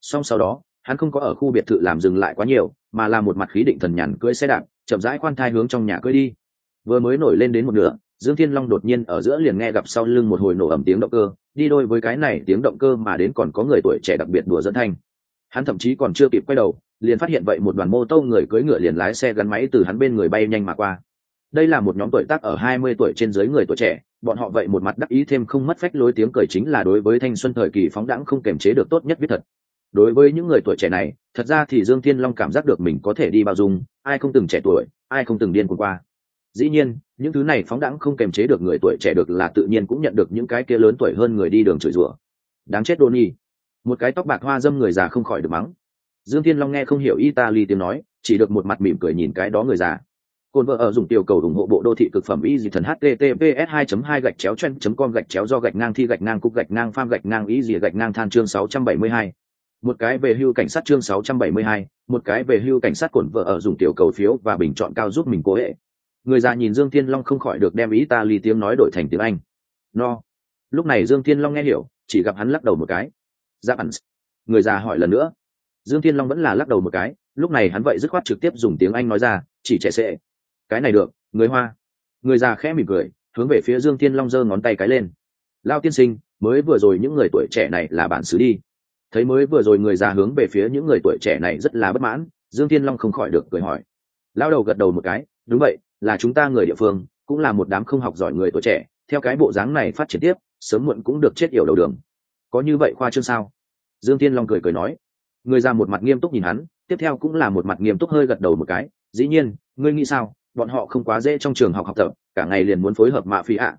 Xong sau đó, hắn không có ở khu biệt thự làm dừng lại quá nhiều, mà là một mặt khí định thần nhàn cưỡi xe đạp, chậm rãi khoan thai hướng trong nhà cưỡi đi. Vừa mới nổi lên đến một nửa, dương thiên long đột nhiên ở giữa liền nghe gặp sau lưng một hồi nổ ẩm tiếng động cơ, đi đôi với cái này tiếng động cơ mà đến còn có người tuổi trẻ đặc biệt đùa dẫn thanh. Hắn thậm chí còn chưa kịp quay đầu, liền phát hiện vậy một đoàn mô tô người cưỡi ngựa liền lái xe gắn máy từ hắn bên người bay nhanh mà qua. Đây là một nhóm tuổi tác ở hai mươi tuổi trên dưới người tuổi trẻ bọn họ vậy một mặt đắc ý thêm không mất phách lối tiếng cười chính là đối với thanh xuân thời kỳ phóng đãng không kềm chế được tốt nhất biết thật. Đối với những người tuổi trẻ này, thật ra thì dương thiên long cảm giác được mình có thể đi bao dung, ai không từng trẻ tuổi, ai không từng điên cuồng qua. Dĩ nhiên, những thứ này phóng đãng không kềm chế được người tuổi trẻ được là tự nhiên cũng nhận được những cái kia lớn tuổi hơn người đi đường chửi rủa. Đáng chết đôn nhi một cái tóc bạc hoa dâm người già không khỏi được mắng. Dương thiên long nghe không hiểu italy tiếng nói, chỉ được một mặt mỉm cười nhìn cái đó người già cồn vợ ở dùng tiểu cầu ủng hộ bộ đô thị cực phẩm y dị thần https 2 2 gạch chéo chen com gạch chéo do gạch ngang thi gạch ngang cục gạch ngang pham gạch ngang y dị gạch ngang than chương 672 một cái về hưu cảnh sát chương 672, một cái về hưu cảnh sát cổn vợ ở dùng tiểu cầu phiếu và bình chọn cao giúp mình cố hệ. Người già nhìn Dương Thiên Long không khỏi được đem ý ta ly tiếng nói đổi thành tiếng Anh. No. Lúc này Dương Thiên Long nghe hiểu, chỉ gặp hắn lắc đầu một cái. Dạ Giáp ẩn. Người già hỏi lần nữa. Dương Thiên Long vẫn là lắc đầu một cái, lúc này hắn vậy dứt khoát trực tiếp dùng tiếng Anh nói ra, chỉ trẻ sẽ cái này được, người Hoa. Người già khẽ mỉm cười, hướng về phía Dương Thiên Long giơ ngón tay cái lên. Lao tiên sinh, mới vừa rồi những người tuổi trẻ này là bản xứ đi. Thấy mới vừa rồi người già hướng về phía những người tuổi trẻ này rất là bất mãn dương thiên long không khỏi được cười hỏi. Lao đầu gật đầu một cái đúng vậy là chúng ta người địa phương cũng là một đám không học giỏi người tuổi trẻ theo cái bộ dáng này phát triển tiếp sớm muộn cũng được chết yểu đầu đường. Có như vậy khoa trương sao? Dương thiên long cười cười nói. Người già một mặt nghiêm túc nhìn hắn tiếp theo cũng là một mặt nghiêm túc hơi gật đầu một cái. Dĩ nhiên ngươi nghĩ sao? Bọn họ không quá dễ trong trường học học tập, cả ngày liền muốn phối hợp mạ phi ạ.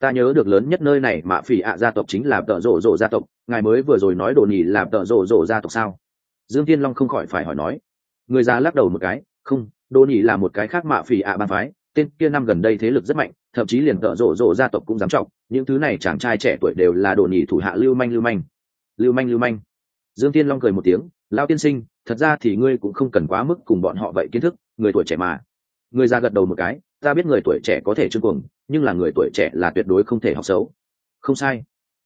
Ta nhớ được lớn nhất nơi này mạ phỉ ạ gia tộc chính là tợ rộ rộ gia tộc, ngài mới vừa rồi nói đồ nhì là tợ rộ rộ gia tộc sao? Dương thiên long không khỏi phải hỏi nói. Người già lắc đầu một cái, không, đồ nhì là một cái khác mạ phỉ ạ ban phái, tên kia năm gần đây thế lực rất mạnh, thậm chí liền tợ rộ rộ gia tộc cũng dám trọng những thứ này chàng trai trẻ tuổi đều là đồ nhì thủ hạ lưu manh lưu manh lưu manh lưu manh. Dương thiên long cười một tiếng lao tiên sinh, thật ra thì ngươi cũng không cần quá mức cùng bọn họ vậy kiến thức, người tuổi trẻ mà người già gật đầu một cái, ta biết người tuổi trẻ có thể trương cuồng, nhưng là người tuổi trẻ là tuyệt đối không thể học xấu. Không sai.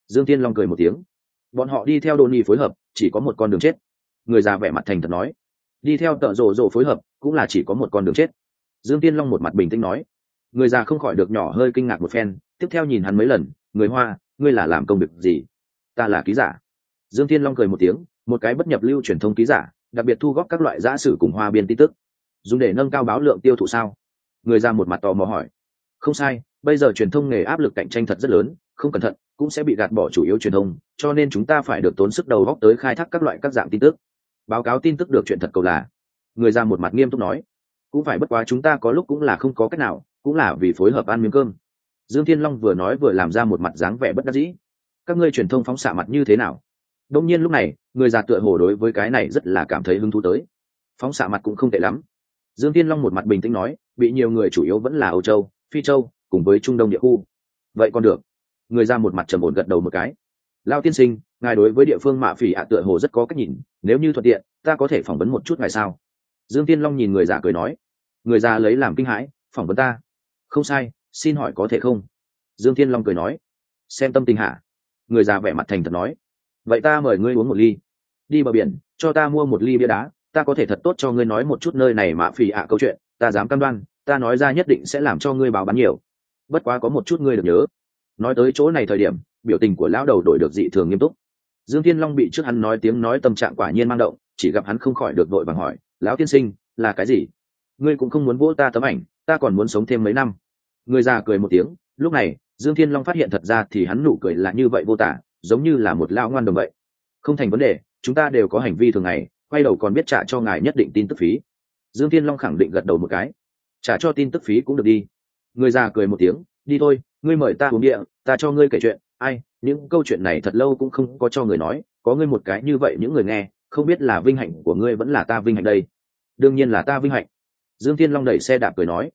Dương tiên long cười một tiếng. Bọn họ đi theo đô ni phối hợp, chỉ có một con đường chết. Người già vẻ mặt thành thật nói. Đi theo tợ rộ rộ phối hợp, cũng là chỉ có một con đường chết. Dương tiên long một mặt bình tĩnh nói. Người già không khỏi được nhỏ hơi kinh ngạc một phen, tiếp theo nhìn hắn mấy lần, người hoa, ngươi là làm công việc gì? Ta là ký giả. Dương tiên long cười một tiếng, một cái bất nhập lưu truyền thông ký giả, đặc biệt thu góp các loại giã sử cùng hoa biên tin tức dùng để nâng cao báo lượng tiêu thụ sao? Người ra một mặt tò mò hỏi. Không sai, bây giờ truyền thông nghề áp lực cạnh tranh thật rất lớn, không cẩn thận, cũng sẽ bị gạt bỏ chủ yếu truyền thông, cho nên chúng ta phải được tốn sức đầu góc tới khai thác các loại các dạng tin tức. Báo cáo tin tức được chuyện thật cầu là. Người ra một mặt nghiêm túc nói. Cũng phải bất quá chúng ta có lúc cũng là không có cách nào, cũng là vì phối hợp ăn miếng cơm. Dương thiên long vừa nói vừa làm ra một mặt dáng vẻ bất đắc dĩ. Các ngươi truyền thông phóng xạ mặt như thế nào? Đông nhiên lúc này, người già tựa hồ đối với cái này rất là cảm thấy hứng thú tới. Phóng xạ mặt cũng không tệ lắm dương thiên long một mặt bình tĩnh nói, bị nhiều người chủ yếu vẫn là âu châu, phi châu, cùng với trung đông địa khu. Vậy còn được. Người ra một mặt trầm ổn gật đầu một cái. Lao tiên sinh, ngài đối với địa phương mạ phỉ ạ tựa hồ rất có cách nhìn, nếu như thuận tiện, ta có thể phỏng vấn một chút ngài sao? Dương tiên long nhìn người già cười nói. Người già lấy làm kinh hãi, phỏng vấn ta. Không sai, xin hỏi có thể không? Dương tiên long cười nói. Xem tâm tình hạ người già vẻ mặt thành thật nói. Vậy ta mời ngươi uống một ly. Đi bờ biển, cho ta mua một ly bia đá ta có thể thật tốt cho ngươi nói một chút nơi này mạ phỉ ạ câu chuyện, ta dám cam đoan, ta nói ra nhất định sẽ làm cho ngươi báo bán nhiều. Bất quá có một chút ngươi được nhớ. Nói tới chỗ này thời điểm, biểu tình của lão đầu đổi được dị thường nghiêm túc. Dương thiên long bị trước hắn nói tiếng nói tâm trạng quả nhiên mang động, chỉ gặp hắn không khỏi được vội vàng hỏi, lão tiên sinh, là cái gì? Ngươi cũng không muốn vỗ ta tấm ảnh, ta còn muốn sống thêm mấy năm. Người già cười một tiếng, lúc này, dương thiên long phát hiện thật ra thì hắn nụ cười là như vậy vô tả, giống như là một lão ngoan đồng vậy. Không thành vấn đề, chúng ta đều có hành vi thường ngày quay đầu còn biết trả cho ngài nhất định tin tức phí. Dương thiên long khẳng định gật đầu một cái. Trả cho tin tức phí cũng được đi. Người già cười một tiếng, đi thôi, ngươi mời ta uống địa, ta cho ngươi kể chuyện. Ai, những câu chuyện này thật lâu cũng không có cho người nói, có ngươi một cái như vậy những người nghe, không biết là vinh hạnh của ngươi vẫn là ta vinh hạnh đây. Đương nhiên là ta vinh hạnh. Dương thiên long đẩy xe đạp cười nói.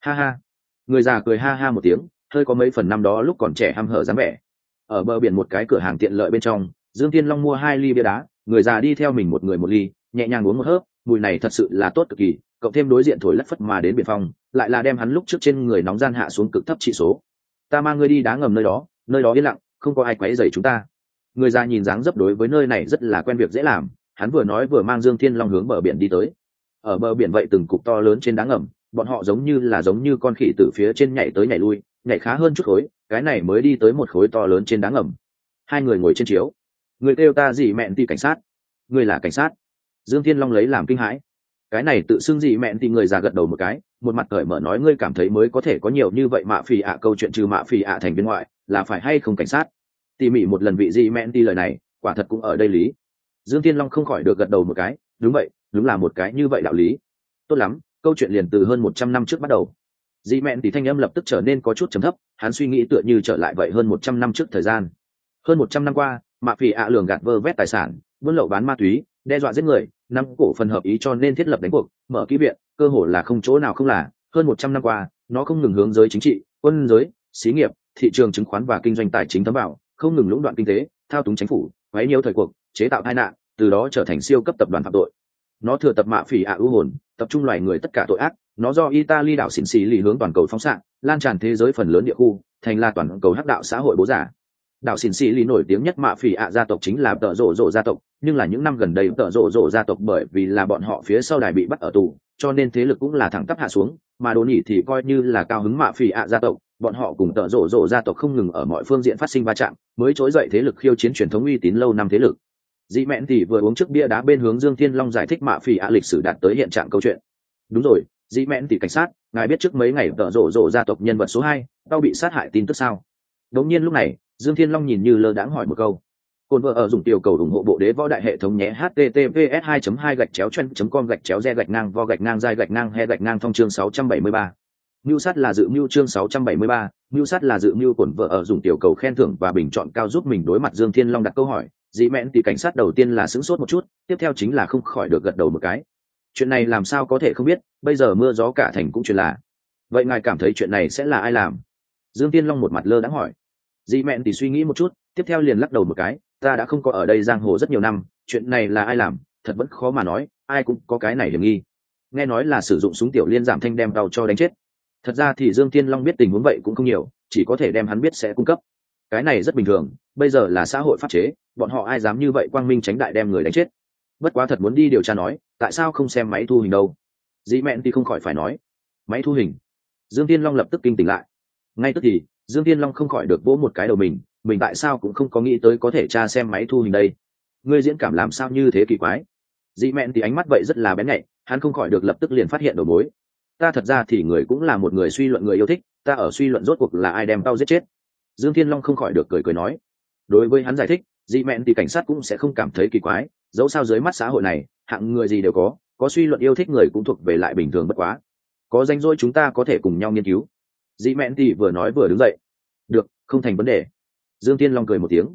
Ha ha. Người già cười ha ha một tiếng, hơi có mấy phần năm đó lúc còn trẻ hăm hở dáng vẻ. Ở bờ biển một cái cửa hàng tiện lợi bên trong, dương thiên long mua hai ly bia đá người già đi theo mình một người một ly, nhẹ nhàng uống một hớp, mùi này thật sự là tốt cực kỳ, cộng thêm đối diện thổi lất phất mà đến biển phong, lại là đem hắn lúc trước trên người nóng gian hạ xuống cực thấp trị số. Ta mang ngươi đi đá ngầm nơi đó nơi đó yên lặng, không có ai quấy rầy chúng ta. Người già nhìn dáng dấp đối với nơi này rất là quen việc dễ làm, hắn vừa nói vừa mang dương thiên long hướng bờ biển đi tới. Ở bờ biển vậy từng cục to lớn trên đá ngầm, bọn họ giống như là giống như con khỉ từ phía trên nhảy tới nhảy lui, nhảy khá hơn chút khối, cái này mới đi tới một khối to lớn trên đá ngầm. Hai người ngồi trên chiếu người kêu ta gì mẹn ti cảnh sát. Người là cảnh sát. Dương thiên long lấy làm kinh hãi. Cái này tự xưng gì mẹn thì người già gật đầu một cái, một mặt cởi mở nói ngươi cảm thấy mới có thể có nhiều như vậy mạ phì ạ, câu chuyện trừ mạ phì ạ thành bên ngoại là phải hay không cảnh sát? Tỉ mỉ một lần vị gì mẹn ti lời này, quả thật cũng ở đây lý. Dương thiên long không khỏi được gật đầu một cái, đúng vậy, đúng là một cái như vậy đạo lý. Tốt lắm, câu chuyện liền từ hơn một trăm năm trước bắt đầu. Dị mẹn thì thanh âm lập tức trở nên có chút trầm thấp, hắn suy nghĩ tựa như trở lại vậy hơn một trăm năm trước thời gian. Hơn một trăm năm qua mạ phỉ ạ lường gạt vơ vét tài sản, buôn lậu bán ma túy, đe dọa giết người, nắm cổ phần hợp ý cho nên thiết lập đánh cuộc, mở kỹ viện, cơ hội là không chỗ nào không là. Hơn một trăm năm qua, nó không ngừng hướng giới chính trị, quân giới, xí nghiệp, thị trường chứng khoán và kinh doanh tài chính thấm vào, không ngừng lũng đoạn kinh tế, thao túng chính phủ, quấy nhiều thời cuộc, chế tạo tai nạn, từ đó trở thành siêu cấp tập đoàn phạm tội. Nó thừa tập mạ phỉ ạ ưu hồn, tập trung loài người tất cả tội ác. Nó do italy đảo xỉn xì lì hướng toàn cầu phóng xạ, lan tràn thế giới phần lớn địa khu, thành là toàn cầu hắc đạo xã hội bố giả đảo xỉn xì lì nổi tiếng nhất mạ phỉ ạ gia tộc chính là tợ rộ rộ gia tộc, nhưng là những năm gần đây tợ rộ rộ gia tộc bởi vì là bọn họ phía sau đài bị bắt ở tù, cho nên thế lực cũng là thẳng tắp hạ xuống, mà đồ nhỉ thì coi như là cao hứng mạ phỉ ạ gia tộc, bọn họ cùng tợ rộ rộ gia tộc không ngừng ở mọi phương diện phát sinh va chạm, mới trỗi dậy thế lực khiêu chiến truyền thống uy tín lâu năm thế lực. Dị mẹn thì vừa uống trước bia đá bên hướng dương thiên long giải thích mạ phỉ ạ lịch sử đạt tới hiện trạng câu chuyện. Đúng rồi dị mẹn thì cảnh sát, ngài biết trước mấy ngày tợ rộ rộ gia tộc nhân vật số hai, tao bị sát hại tin tức sao? Đống nhiên lúc này dương thiên long nhìn như lơ đãng hỏi một câu cồn vợ ở dùng tiểu cầu ủng hộ bộ đế võ đại hệ thống nhé https 2 2 gạch chéo chen com gạch chéo re gạch ngang vo gạch ngang dai gạch ngang he gạch ngang thông chương 673. Mưu sát là dự mưu chương 673, mưu sát là dự mưu cồn vợ ở dùng tiểu cầu khen thưởng và bình chọn cao giúp mình đối mặt Dương Thiên Long đặt câu hỏi, dĩ mẹn thì cảnh sát đầu tiên là sững sốt một chút, tiếp theo chính là không khỏi được gật đầu một cái. Chuyện này làm sao có thể không biết, bây giờ mưa gió cả thành cũng chuyện là. Vậy ngài cảm thấy chuyện này sẽ là ai làm? Dương Thiên Long một mặt lơ đãng hỏi dị mẹn thì suy nghĩ một chút, tiếp theo liền lắc đầu một cái, ta đã không có ở đây giang hồ rất nhiều năm, chuyện này là ai làm, thật vẫn khó mà nói, ai cũng có cái này hiểm nghi. Nghe nói là sử dụng súng tiểu liên giảm thanh đem đau cho đánh chết. Thật ra thì dương thiên long biết tình huống vậy cũng không nhiều, chỉ có thể đem hắn biết sẽ cung cấp. Cái này rất bình thường, bây giờ là xã hội pháp chế, bọn họ ai dám như vậy quang minh tránh đại đem người đánh chết. Bất quá thật muốn đi điều tra nói, tại sao không xem máy thu hình đâu? Dĩ mẹn thì không khỏi phải nói. Máy thu hình. Dương thiên long lập tức kinh tỉnh lại. Ngay tức thì dương thiên long không khỏi được vỗ một cái đầu mình mình tại sao cũng không có nghĩ tới có thể tra xem máy thu hình đây? Ngươi diễn cảm làm sao như thế kỳ quái? Dị mẹn thì ánh mắt vậy rất là bén nhạy, hắn không khỏi được lập tức liền phát hiện đầu mối. Ta thật ra thì người cũng là một người suy luận người yêu thích, ta ở suy luận rốt cuộc là ai đem tao giết chết? Dương thiên long không khỏi được cười cười nói. Đối với hắn giải thích, dị mẹn thì cảnh sát cũng sẽ không cảm thấy kỳ quái, dẫu sao dưới mắt xã hội này, hạng người gì đều có có suy luận yêu thích người cũng thuộc về lại bình thường bất quá. Có danh rỗi chúng ta có thể cùng nhau nghiên cứu dị mẹn thì vừa nói vừa đứng dậy. Được, không thành vấn đề. Dương thiên long cười một tiếng.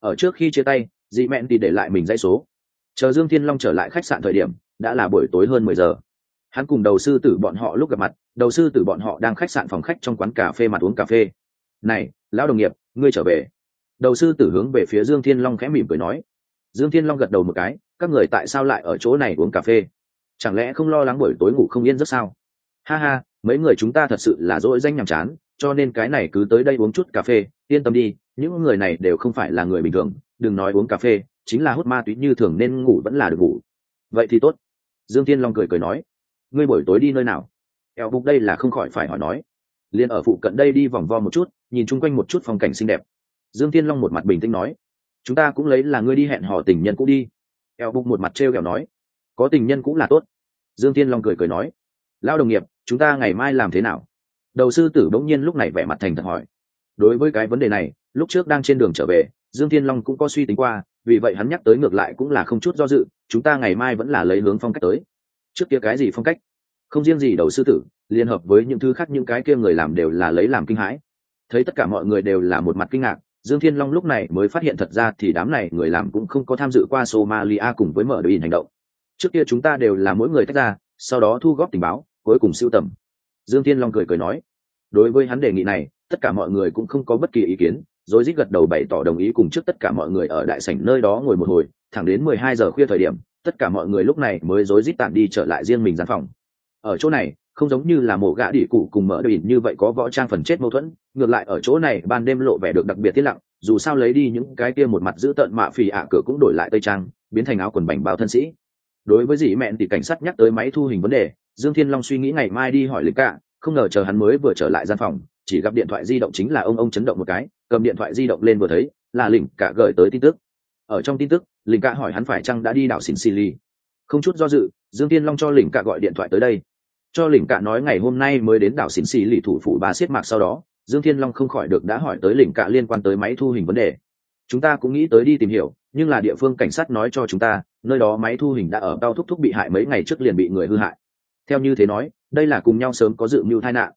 Ở trước khi chia tay dị mẹn thì để lại mình dãy số. Chờ dương thiên long trở lại khách sạn thời điểm, đã là buổi tối hơn mười giờ. Hắn cùng đầu sư tử bọn họ lúc gặp mặt, đầu sư tử bọn họ đang khách sạn phòng khách trong quán cà phê mặt uống cà phê. Này, lão đồng nghiệp, ngươi trở về. Đầu sư tử hướng về phía dương thiên long khẽ mỉm cười nói. Dương thiên long gật đầu một cái, các người tại sao lại ở chỗ này uống cà phê? Chẳng lẽ không lo lắng buổi tối ngủ không yên rất sao? Ha ha mấy người chúng ta thật sự là dỗi danh nhàm chán, cho nên cái này cứ tới đây uống chút cà phê, yên tâm đi, những người này đều không phải là người bình thường, đừng nói uống cà phê, chính là hút ma túy như thường nên ngủ vẫn là được ngủ. Vậy thì tốt. Dương thiên long cười cười nói, ngươi buổi tối đi nơi nào? Eo bục đây là không khỏi phải hỏi nói. Liền ở phụ cận đây đi vòng vo một chút, nhìn chung quanh một chút phong cảnh xinh đẹp. Dương thiên long một mặt bình tĩnh nói, chúng ta cũng lấy là ngươi đi hẹn hò tình nhân cũng đi. Eo bục một mặt t r kẹo nói, có tình nhân cũng là tốt. Dương thiên long cười cười nói lao đồng nghiệp, chúng ta ngày mai làm thế nào? Đầu sư tử bỗng nhiên lúc này vẻ mặt thành thật hỏi. Đối với cái vấn đề này, lúc trước đang trên đường trở về, dương thiên long cũng có suy tính qua, vì vậy hắn nhắc tới ngược lại cũng là không chút do dự, chúng ta ngày mai vẫn là lấy hướng phong cách tới. Trước kia cái gì phong cách? Không riêng gì đầu sư tử, liên hợp với những thứ khác những cái kia người làm đều là lấy làm kinh hãi. Thấy tất cả mọi người đều là một mặt kinh ngạc, dương thiên long lúc này mới phát hiện thật ra thì đám này người làm cũng không có tham dự qua somalia cùng với mở đội hành động. Trước kia chúng ta đều là mỗi người tách ra, sau đó thu góp tình báo cuối cùng siêu tầm. Dương thiên long cười cười nói, đối với hắn đề nghị này, tất cả mọi người cũng không có bất kỳ ý kiến, rồi rít gật đầu bày tỏ đồng ý cùng trước tất cả mọi người ở đại sảnh nơi đó ngồi một hồi, thẳng đến mười hai giờ khuya thời điểm, tất cả mọi người lúc này mới rối rít tản đi trở lại riêng mình gian phòng. Ở chỗ này, không giống như là mổ gã đỉ cụ cùng mở đỉnh như vậy có võ trang phần chết mâu thuẫn, ngược lại ở chỗ này ban đêm lộ vẻ được đặc biệt tiết lặng, dù sao lấy đi những cái kia một mặt giữ tợn mạ phì ạ cửa cũng đổi lại tây trang, biến thành áo quần bành bao thân sĩ đối với dì mẹn thì cảnh sát nhắc tới máy thu hình vấn đề, dương thiên long suy nghĩ ngày mai đi hỏi lịch cả không ngờ chờ hắn mới vừa trở lại gian phòng, chỉ gặp điện thoại di động chính là ông ông chấn động một cái, cầm điện thoại di động lên vừa thấy, là lỉnh cả gửi tới tin tức. Ở trong tin tức lỉnh cả hỏi hắn phải chăng đã đi đảo xỉn xì ly không chút do dự, dương tiên long cho lỉnh cả gọi điện thoại tới đây. Cho lỉnh cả nói ngày hôm nay mới đến đảo xỉn xì lì thủ phủ bà siết mạc sau đó, dương thiên long không khỏi được đã hỏi tới lỉnh cả liên quan tới máy thu hình vấn đề. Chúng ta cũng nghĩ tới đi tìm hiểu, nhưng là địa phương cảnh sát nói cho chúng ta nơi đó máy thu hình đã ở đau thúc thúc bị hại mấy ngày trước liền bị người hư hại. Theo như thế nói, đây là cùng nhau sớm có dự mưu tai nạn.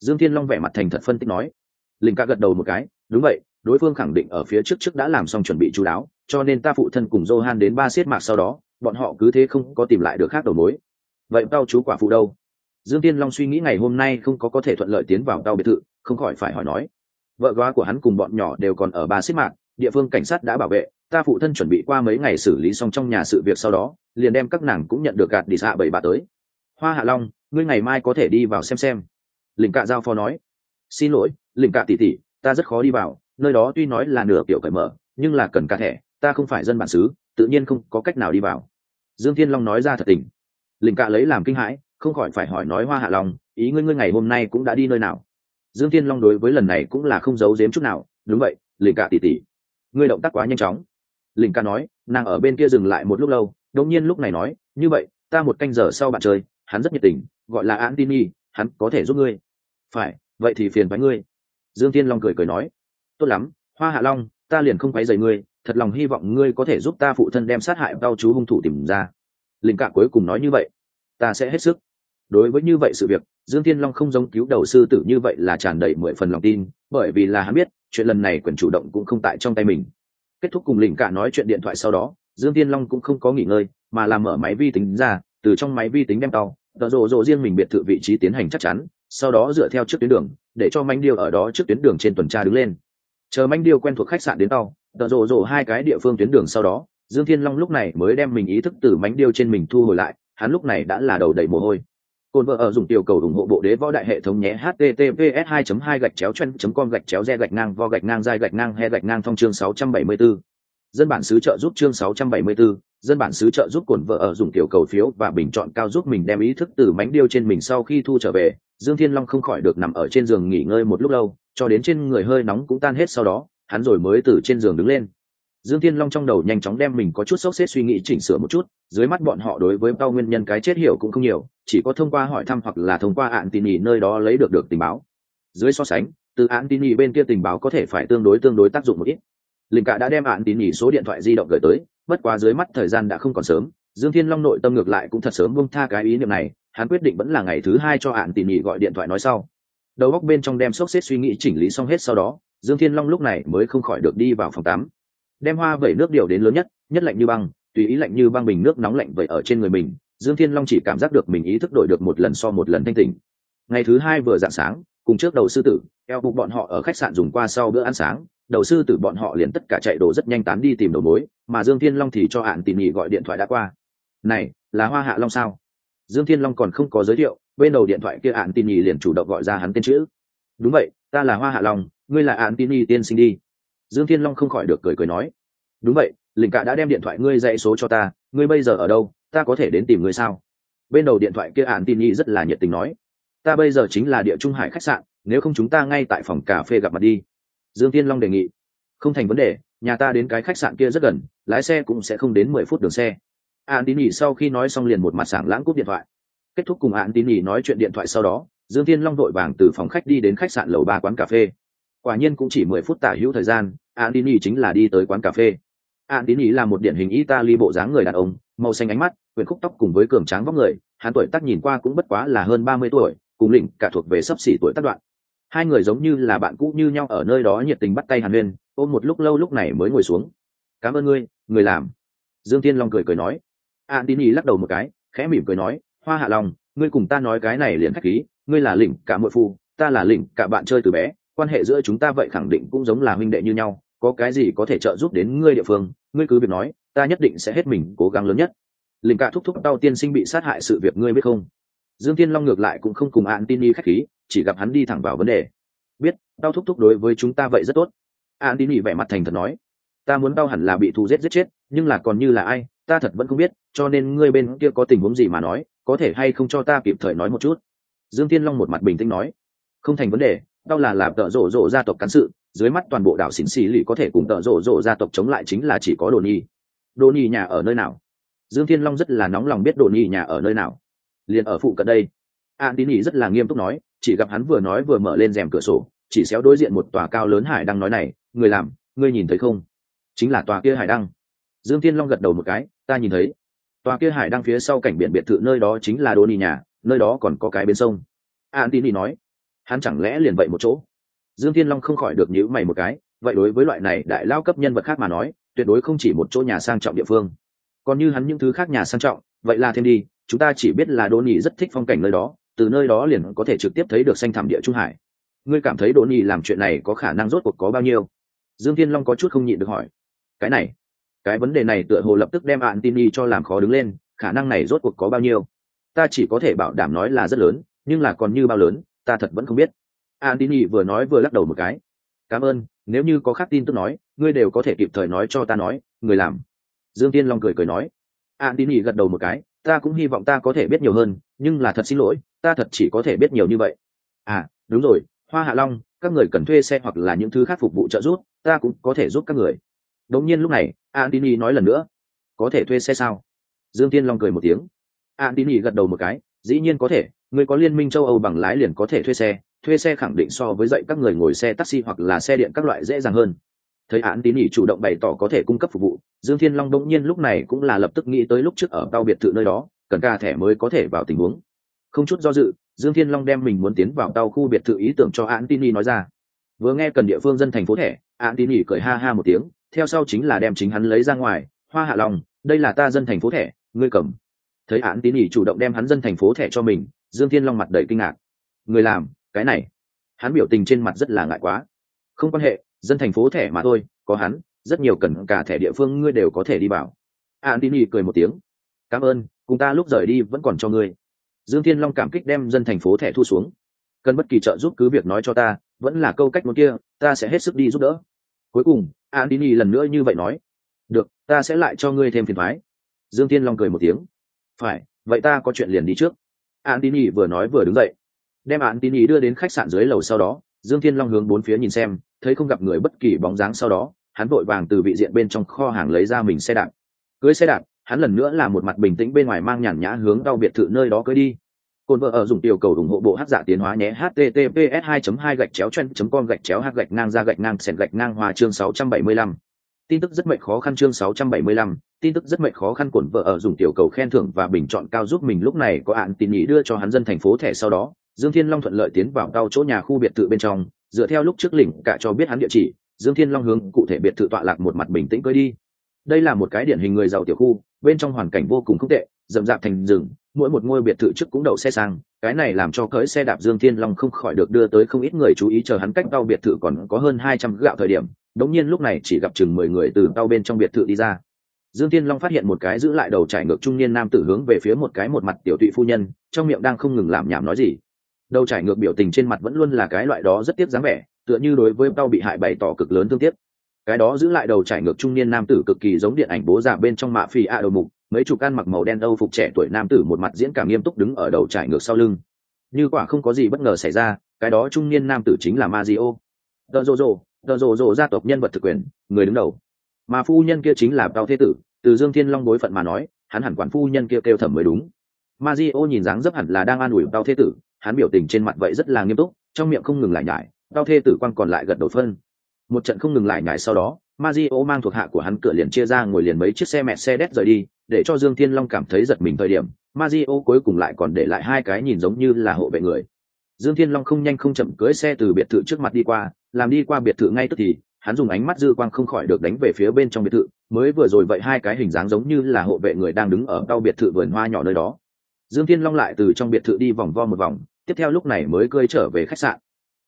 Dương thiên long vẻ mặt thành thật phân tích nói. Linh ca gật đầu một cái, đúng vậy, đối phương khẳng định ở phía trước trước đã làm xong chuẩn bị chú đáo, cho nên ta phụ thân cùng johan đến ba siết mạc sau đó, bọn họ cứ thế không có tìm lại được khác đầu mối. Vậy tao chú quả phụ đâu? Dương tiên long suy nghĩ ngày hôm nay không có có thể thuận lợi tiến vào tao biệt thự, không khỏi phải hỏi nói. Vợ góa của hắn cùng bọn nhỏ đều còn ở ba siết mạc, địa phương cảnh sát đã bảo vệ ta phụ thân chuẩn bị qua mấy ngày xử lý xong trong nhà sự việc sau đó, liền đem các nàng cũng nhận được gạt đi xạ bảy bà tới. Hoa hạ long, ngươi ngày mai có thể đi vào xem xem. Lĩnh cạ giao phó nói. Xin lỗi, lĩnh cạ tỉ tỉ ta rất khó đi vào, nơi đó tuy nói là nửa kiểu cởi mở, nhưng là cần cả thẻ, ta không phải dân bản xứ, tự nhiên không có cách nào đi vào. Dương thiên long nói ra thật tình. Lĩnh cạ lấy làm kinh hãi, không khỏi phải hỏi nói, hoa hạ long, ý ngươi ngươi ngày hôm nay cũng đã đi nơi nào? Dương thiên long đối với lần này cũng là không giấu giếm chút nào. Đúng vậy, lĩnh cạ tỉ tỉ ngươi động tác quá nhanh chóng lĩnh Ca nói, nàng ở bên kia dừng lại một lúc lâu, đột nhiên lúc này nói, như vậy, ta một canh giờ sau bạn chơi, hắn rất nhiệt tình, gọi là antini, hắn có thể giúp ngươi. Phải, vậy thì phiền với ngươi. Dương tiên long cười cười nói, tốt lắm, hoa hạ long, ta liền không quấy dày ngươi, thật lòng hy vọng ngươi có thể giúp ta phụ thân đem sát hại đau chú hung thủ tìm ra. Linh Ca cuối cùng nói như vậy, ta sẽ hết sức. Đối với như vậy sự việc, dương thiên long không giống cứu đầu sư tử như vậy là tràn đầy mười phần lòng tin, bởi vì là hắn biết, chuyện lần này quyền chủ động cũng không tại trong tay mình kết thúc cùng lĩnh cả nói chuyện điện thoại sau đó, dương thiên long cũng không có nghỉ ngơi, mà làm mở máy vi tính ra, từ trong máy vi tính đem tàu tờ rộ rộ riêng mình biệt thự vị trí tiến hành chắc chắn, sau đó dựa theo trước tuyến đường, để cho manh điêu ở đó trước tuyến đường trên tuần tra đứng lên. Chờ manh điêu quen thuộc khách sạn đến tàu tờ rộ rộ hai cái địa phương tuyến đường sau đó, dương thiên long lúc này mới đem mình ý thức từ mánh điêu trên mình thu hồi lại, hắn lúc này đã là đầu đầy mồ hôi. Côn vợ ở dùng tiểu cầu ủng hộ bộ đế võ đại hệ thống nhé https 2 2 gạch chéo chân com gạch chéo re gạch ngang vo gạch ngang dai gạch ngang he gạch ngang phong chương 674. dân bản xứ trợ giúp chương 674, dân bản xứ trợ giúp cồn vợ ở dùng tiểu cầu phiếu và bình chọn cao giúp mình đem ý thức từ mánh điêu trên mình sau khi thu trở về. Dương thiên long không khỏi được nằm ở trên giường nghỉ ngơi một lúc lâu cho đến trên người hơi nóng cũng tan hết sau đó hắn rồi mới từ trên giường đứng lên dương thiên long trong đầu nhanh chóng đem mình có chút sốc xếp suy nghĩ chỉnh sửa một chút, dưới mắt bọn họ đối với tao nguyên nhân cái chết hiểu cũng không nhiều, chỉ có thông qua hỏi thăm hoặc là thông qua ạn tin nhì nơi đó lấy được được tình báo. Dưới so sánh, từ ạn tin nhì bên kia tình báo có thể phải tương đối tương đối tác dụng một ít. Linh cả đã đem ạn tin nhì số điện thoại di động gửi tới, bất quá dưới mắt thời gian đã không còn sớm, dương thiên long nội tâm ngược lại cũng thật sớm buông tha cái ý niệm này, hắn quyết định vẫn là ngày thứ hai cho ạn tin nhị gọi điện thoại nói sau. Đầu góc bên trong đem sốc xếp suy nghĩ chỉnh lý xong hết sau đó, dương thiên long lúc này mới không khỏi được đi vào phòng tắm đem hoa vẩy nước điều đến lớn nhất nhất lạnh như băng, tùy ý lạnh như băng bình nước nóng lạnh vẩy ở trên người mình, dương thiên long chỉ cảm giác được mình ý thức đổi được một lần so một lần thanh tình ngày thứ hai vừa dạng sáng, cùng trước đầu sư tử, eo bục bọn họ ở khách sạn dùng qua sau bữa ăn sáng, đầu sư tử bọn họ liền tất cả chạy đồ rất nhanh tán đi tìm đầu mối, mà dương thiên long thì cho hạn tỉ mỉ gọi điện thoại đã qua. Này, là hoa hạ long sao? Dương thiên long còn không có giới thiệu, bên đầu điện thoại kia hạn tỉ mỉ liền chủ động gọi ra hắn tên chữ. Đúng vậy, ta là hoa hạ long, ngươi là hạn tỉ mỉ tiên sinh đi dương thiên long không khỏi được cười cười nói, đúng vậy lình cả đã đem điện thoại ngươi dạy số cho ta, ngươi bây giờ ở đâu, ta có thể đến tìm ngươi sao? Bên đầu điện thoại kia ạn tin nhi rất là nhiệt tình nói, ta bây giờ chính là địa trung hải khách sạn, nếu không chúng ta ngay tại phòng cà phê gặp mặt đi. Dương tiên long đề nghị, không thành vấn đề, nhà ta đến cái khách sạn kia rất gần, lái xe cũng sẽ không đến mười phút đường xe. Ạn tín Nhi sau khi nói xong liền một mặt sảng lãng cúp điện thoại. Kết thúc cùng ạn tín Nhi nói chuyện điện thoại sau đó, dương tiên long đội vàng từ phòng khách đi đến khách sạn lầu ba quán cà phê quả nhiên cũng chỉ mười phút tả hữu thời gian an chính là đi tới quán cà phê. An là một điển hình italy bộ dáng người đàn ông, màu xanh ánh mắt quyển khúc tóc cùng với cường tráng vóc người, hắn tuổi tác nhìn qua cũng bất quá là hơn ba mươi tuổi, cùng lĩnh cả thuộc về sấp xỉ tuổi tác đoạn. Hai người giống như là bạn cũ như nhau ở nơi đó nhiệt tình bắt tay hàn huyên, ôm một lúc lâu lúc này mới ngồi xuống. Cảm ơn ngươi, người làm. Dương tiên long cười cười nói. An tín ý lắc đầu một cái, khẽ mỉm cười nói, hoa hạ long, ngươi cùng ta nói cái này liền khách khí, ngươi là lĩnh cả muội phu, ta là lĩnh cả bạn chơi từ bé quan hệ giữa chúng ta vậy khẳng định cũng giống là huynh đệ như nhau, có cái gì có thể trợ giúp đến ngươi địa phương, ngươi cứ việc nói, ta nhất định sẽ hết mình cố gắng lớn nhất. Linh cả thúc thúc đau tiên sinh bị sát hại sự việc ngươi biết không? Dương tiên long ngược lại cũng không cùng an tin y khách khí, chỉ gặp hắn đi thẳng vào vấn đề. Biết đau thúc thúc đối với chúng ta vậy rất tốt. An tin y vẻ mặt thành thật nói, ta muốn đau hẳn là bị thù giết giết chết, nhưng là còn như là ai, ta thật vẫn không biết, cho nên ngươi bên kia có tình huống gì mà nói, có thể hay không cho ta kịp thời nói một chút? Dương tiên long một mặt bình tĩnh nói, không thành vấn đề đau là làm tợ rộ rộ gia tộc cán sự, dưới mắt toàn bộ đảo xỉn xì lì có thể cùng tợ rộ rộ gia tộc chống lại chính là chỉ có đồ nhi. Đồ nhi nhà ở nơi nào? Dương thiên long rất là nóng lòng biết đồ nhi nhà ở nơi nào. Liền ở phụ cận đây. An tín ý rất là nghiêm túc nói, chỉ gặp hắn vừa nói vừa mở lên rèm cửa sổ, chỉ xéo đối diện một tòa cao lớn hải đăng nói này, người làm, ngươi nhìn thấy không? Chính là tòa kia hải đăng. Dương thiên long gật đầu một cái, ta nhìn thấy. Tòa kia hải đăng phía sau cảnh biển biệt thự, nơi đó chính là đô ni nhà, nơi đó còn có cái bên sông. An tín đi nói hắn chẳng lẽ liền vậy một chỗ? Dương thiên long không khỏi được nhữ mày một cái, vậy đối với loại này đại lao cấp nhân vật khác mà nói, tuyệt đối không chỉ một chỗ nhà sang trọng địa phương. Còn như hắn những thứ khác nhà sang trọng, vậy là thêm đi, chúng ta chỉ biết là đỗ nhị rất thích phong cảnh nơi đó, từ nơi đó liền có thể trực tiếp thấy được xanh thảm địa trung hải. Ngươi cảm thấy đỗ nhị làm chuyện này có khả năng rốt cuộc có bao nhiêu? Dương thiên long có chút không nhịn được hỏi. Cái này, cái vấn đề này tựa hồ lập tức đem bạn tin y cho làm khó đứng lên, khả năng này rốt cuộc có bao nhiêu? Ta chỉ có thể bảo đảm nói là rất lớn, nhưng là còn như bao lớn ta thật vẫn không biết. Antini vừa nói vừa lắc đầu một cái. Cảm ơn, nếu như có khác tin tức nói, ngươi đều có thể kịp thời nói cho ta nói, người làm. Dương Tiên Long cười cười nói. Antini gật đầu một cái, ta cũng hy vọng ta có thể biết nhiều hơn nhưng là thật xin lỗi ta thật chỉ có thể biết nhiều như vậy. À đúng rồi hoa hạ long các người cần thuê xe hoặc là những thứ khác phục vụ trợ giúp ta cũng có thể giúp các người. Đống nhiên lúc này antini nói lần nữa. Có thể thuê xe sao? Dương tiên long cười một tiếng. Antini gật đầu một cái dĩ nhiên có thể người có liên minh châu âu bằng lái liền có thể thuê xe thuê xe khẳng định so với dạy các người ngồi xe taxi hoặc là xe điện các loại dễ dàng hơn. Thấy án tín ỉ chủ động bày tỏ có thể cung cấp phục vụ, dương thiên long đông nhiên lúc này cũng là lập tức nghĩ tới lúc trước ở tàu biệt thự nơi đó, cần ca thẻ mới có thể vào tình huống. Không chút do dự, dương thiên long đem mình muốn tiến vào tàu khu biệt thự ý tưởng cho án tín ỉ nói ra. Vừa nghe cần địa phương dân thành phố thẻ, án tín ỉ cười ha ha một tiếng, theo sau chính là đem chính hắn lấy ra ngoài, hoa hạ lòng đây là ta dân thành phố thẻ, ngươi cầm thấy án tín ỉ chủ động đem hắn dân thành phố thẻ cho mình, dương thiên long mặt đầy kinh ngạc. Người làm, cái này. Hắn biểu tình trên mặt rất là ngại quá. Không quan hệ, dân thành phố thẻ mà thôi, có hắn, rất nhiều cần cả thẻ địa phương ngươi đều có thể đi vào. Ỉ cười một tiếng. Cảm ơn, cùng ta lúc rời đi vẫn còn cho ngươi. Dương thiên long cảm kích đem dân thành phố thẻ thu xuống. Cần bất kỳ trợ giúp cứ việc nói cho ta, vẫn là câu cách một kia, ta sẽ hết sức đi giúp đỡ. Cuối cùng antini lần nữa như vậy nói. Được, ta sẽ lại cho ngươi thêm phiền thoái. Dương thiên long cười một tiếng phải vậy ta có chuyện liền đi trước. An tín ý vừa nói vừa đứng dậy. Đem an tín ý đưa đến khách sạn dưới lầu sau đó dương thiên long hướng bốn phía nhìn xem thấy không gặp người bất kỳ bóng dáng sau đó hắn vội vàng từ vị diện bên trong kho hàng lấy ra mình xe đạp. Cưới xe đạp hắn lần nữa là một mặt bình tĩnh bên ngoài mang nhàn nhã hướng đau biệt thự nơi đó cưới đi. Cồn vợ ở dùng tiểu cầu ủng hộ bộ hát giả tiến hóa nhé https 2 2 gạch chéo chen com gạch chéo h gạch ngang ra gạch ngang sẹn gạch ngang hòa chương 675. tin tức rất mệnh khó khăn chương 675, tin tức rất mệnh khó khăn cồn vợ ở dùng tiểu cầu khen thưởng và bình chọn cao giúp mình lúc này có ạn tin nhị đưa cho hắn dân thành phố thẻ sau đó, dương thiên long thuận lợi tiến vào cao chỗ nhà khu biệt thự bên trong, dựa theo lúc trước lỉnh cả cho biết hắn địa chỉ, dương thiên long hướng cụ thể biệt thự tọa lạc một mặt bình tĩnh cưới đi. Đây là một cái điển hình người giàu tiểu khu, bên trong hoàn cảnh vô cùng không tệ, rậm rạp thành rừng, mỗi một ngôi biệt thự trước cũng đậu xe sang, cái này làm cho cưới xe đạp dương thiên long không khỏi được đưa tới không ít người chú ý chờ hắn cách tàu biệt thự còn có hơn hai trăm gạo thời điểm, đống nhiên lúc này chỉ gặp chừng mười người từ tàu bên trong biệt thự đi ra dương thiên long phát hiện một cái giữ lại đầu trải ngược trung niên nam tử hướng về phía một cái một mặt tiểu tụy phu nhân trong miệng đang không ngừng làm nhảm nói gì đầu trải ngược biểu tình trên mặt vẫn luôn là cái loại đó rất tiếc dáng vẻ tựa như đối với tao bị hại bày tỏ cực lớn thương tiếc cái đó giữ lại đầu trải ngược trung niên nam tử cực kỳ giống điện ảnh bố già bên trong mạ phi a đầu mục mấy chục ăn mặc màu đen âu phục trẻ tuổi nam tử một mặt diễn cảm nghiêm túc đứng ở đầu trải ngược sau lưng như quả không có gì bất ngờ xảy ra cái đó trung niên nam tử chính là Mazio. Tờ rồ rồ, tờ rồ rồ gia tộc nhân vật thực quyền, người đứng đầu. Mà phu nhân kia chính là Cao Thế Tử, từ Dương Thiên Long bối phận mà nói, hắn hẳn quản phu nhân kia kêu thẩm mới đúng. Mazio nhìn dáng dấp hẳn là đang an ủi Cao Thế Tử, hắn biểu tình trên mặt vậy rất là nghiêm túc, trong miệng không ngừng lại nhải, Cao Thế Tử quan còn lại gật đầu phân. Một trận không ngừng lại nhải sau đó, Mazio mang thuộc hạ của hắn cửa liền chia ra ngồi liền mấy chiếc xe mẹ xe đét rời đi, để cho Dương Thiên Long cảm thấy giật mình thời điểm, Mazio cuối cùng lại còn để lại hai cái nhìn giống như là hộ vệ người. Dương Thiên Long không nhanh không chậm cưỡi xe từ biệt thự trước mặt đi qua, làm đi qua biệt thự ngay tức thì, hắn dùng ánh mắt dư quang không khỏi được đánh về phía bên trong biệt thự, mới vừa rồi vậy hai cái hình dáng giống như là hộ vệ người đang đứng ở đau biệt thự vườn hoa nhỏ nơi đó. Dương Thiên Long lại từ trong biệt thự đi vòng vo một vòng, tiếp theo lúc này mới cơi trở về khách sạn.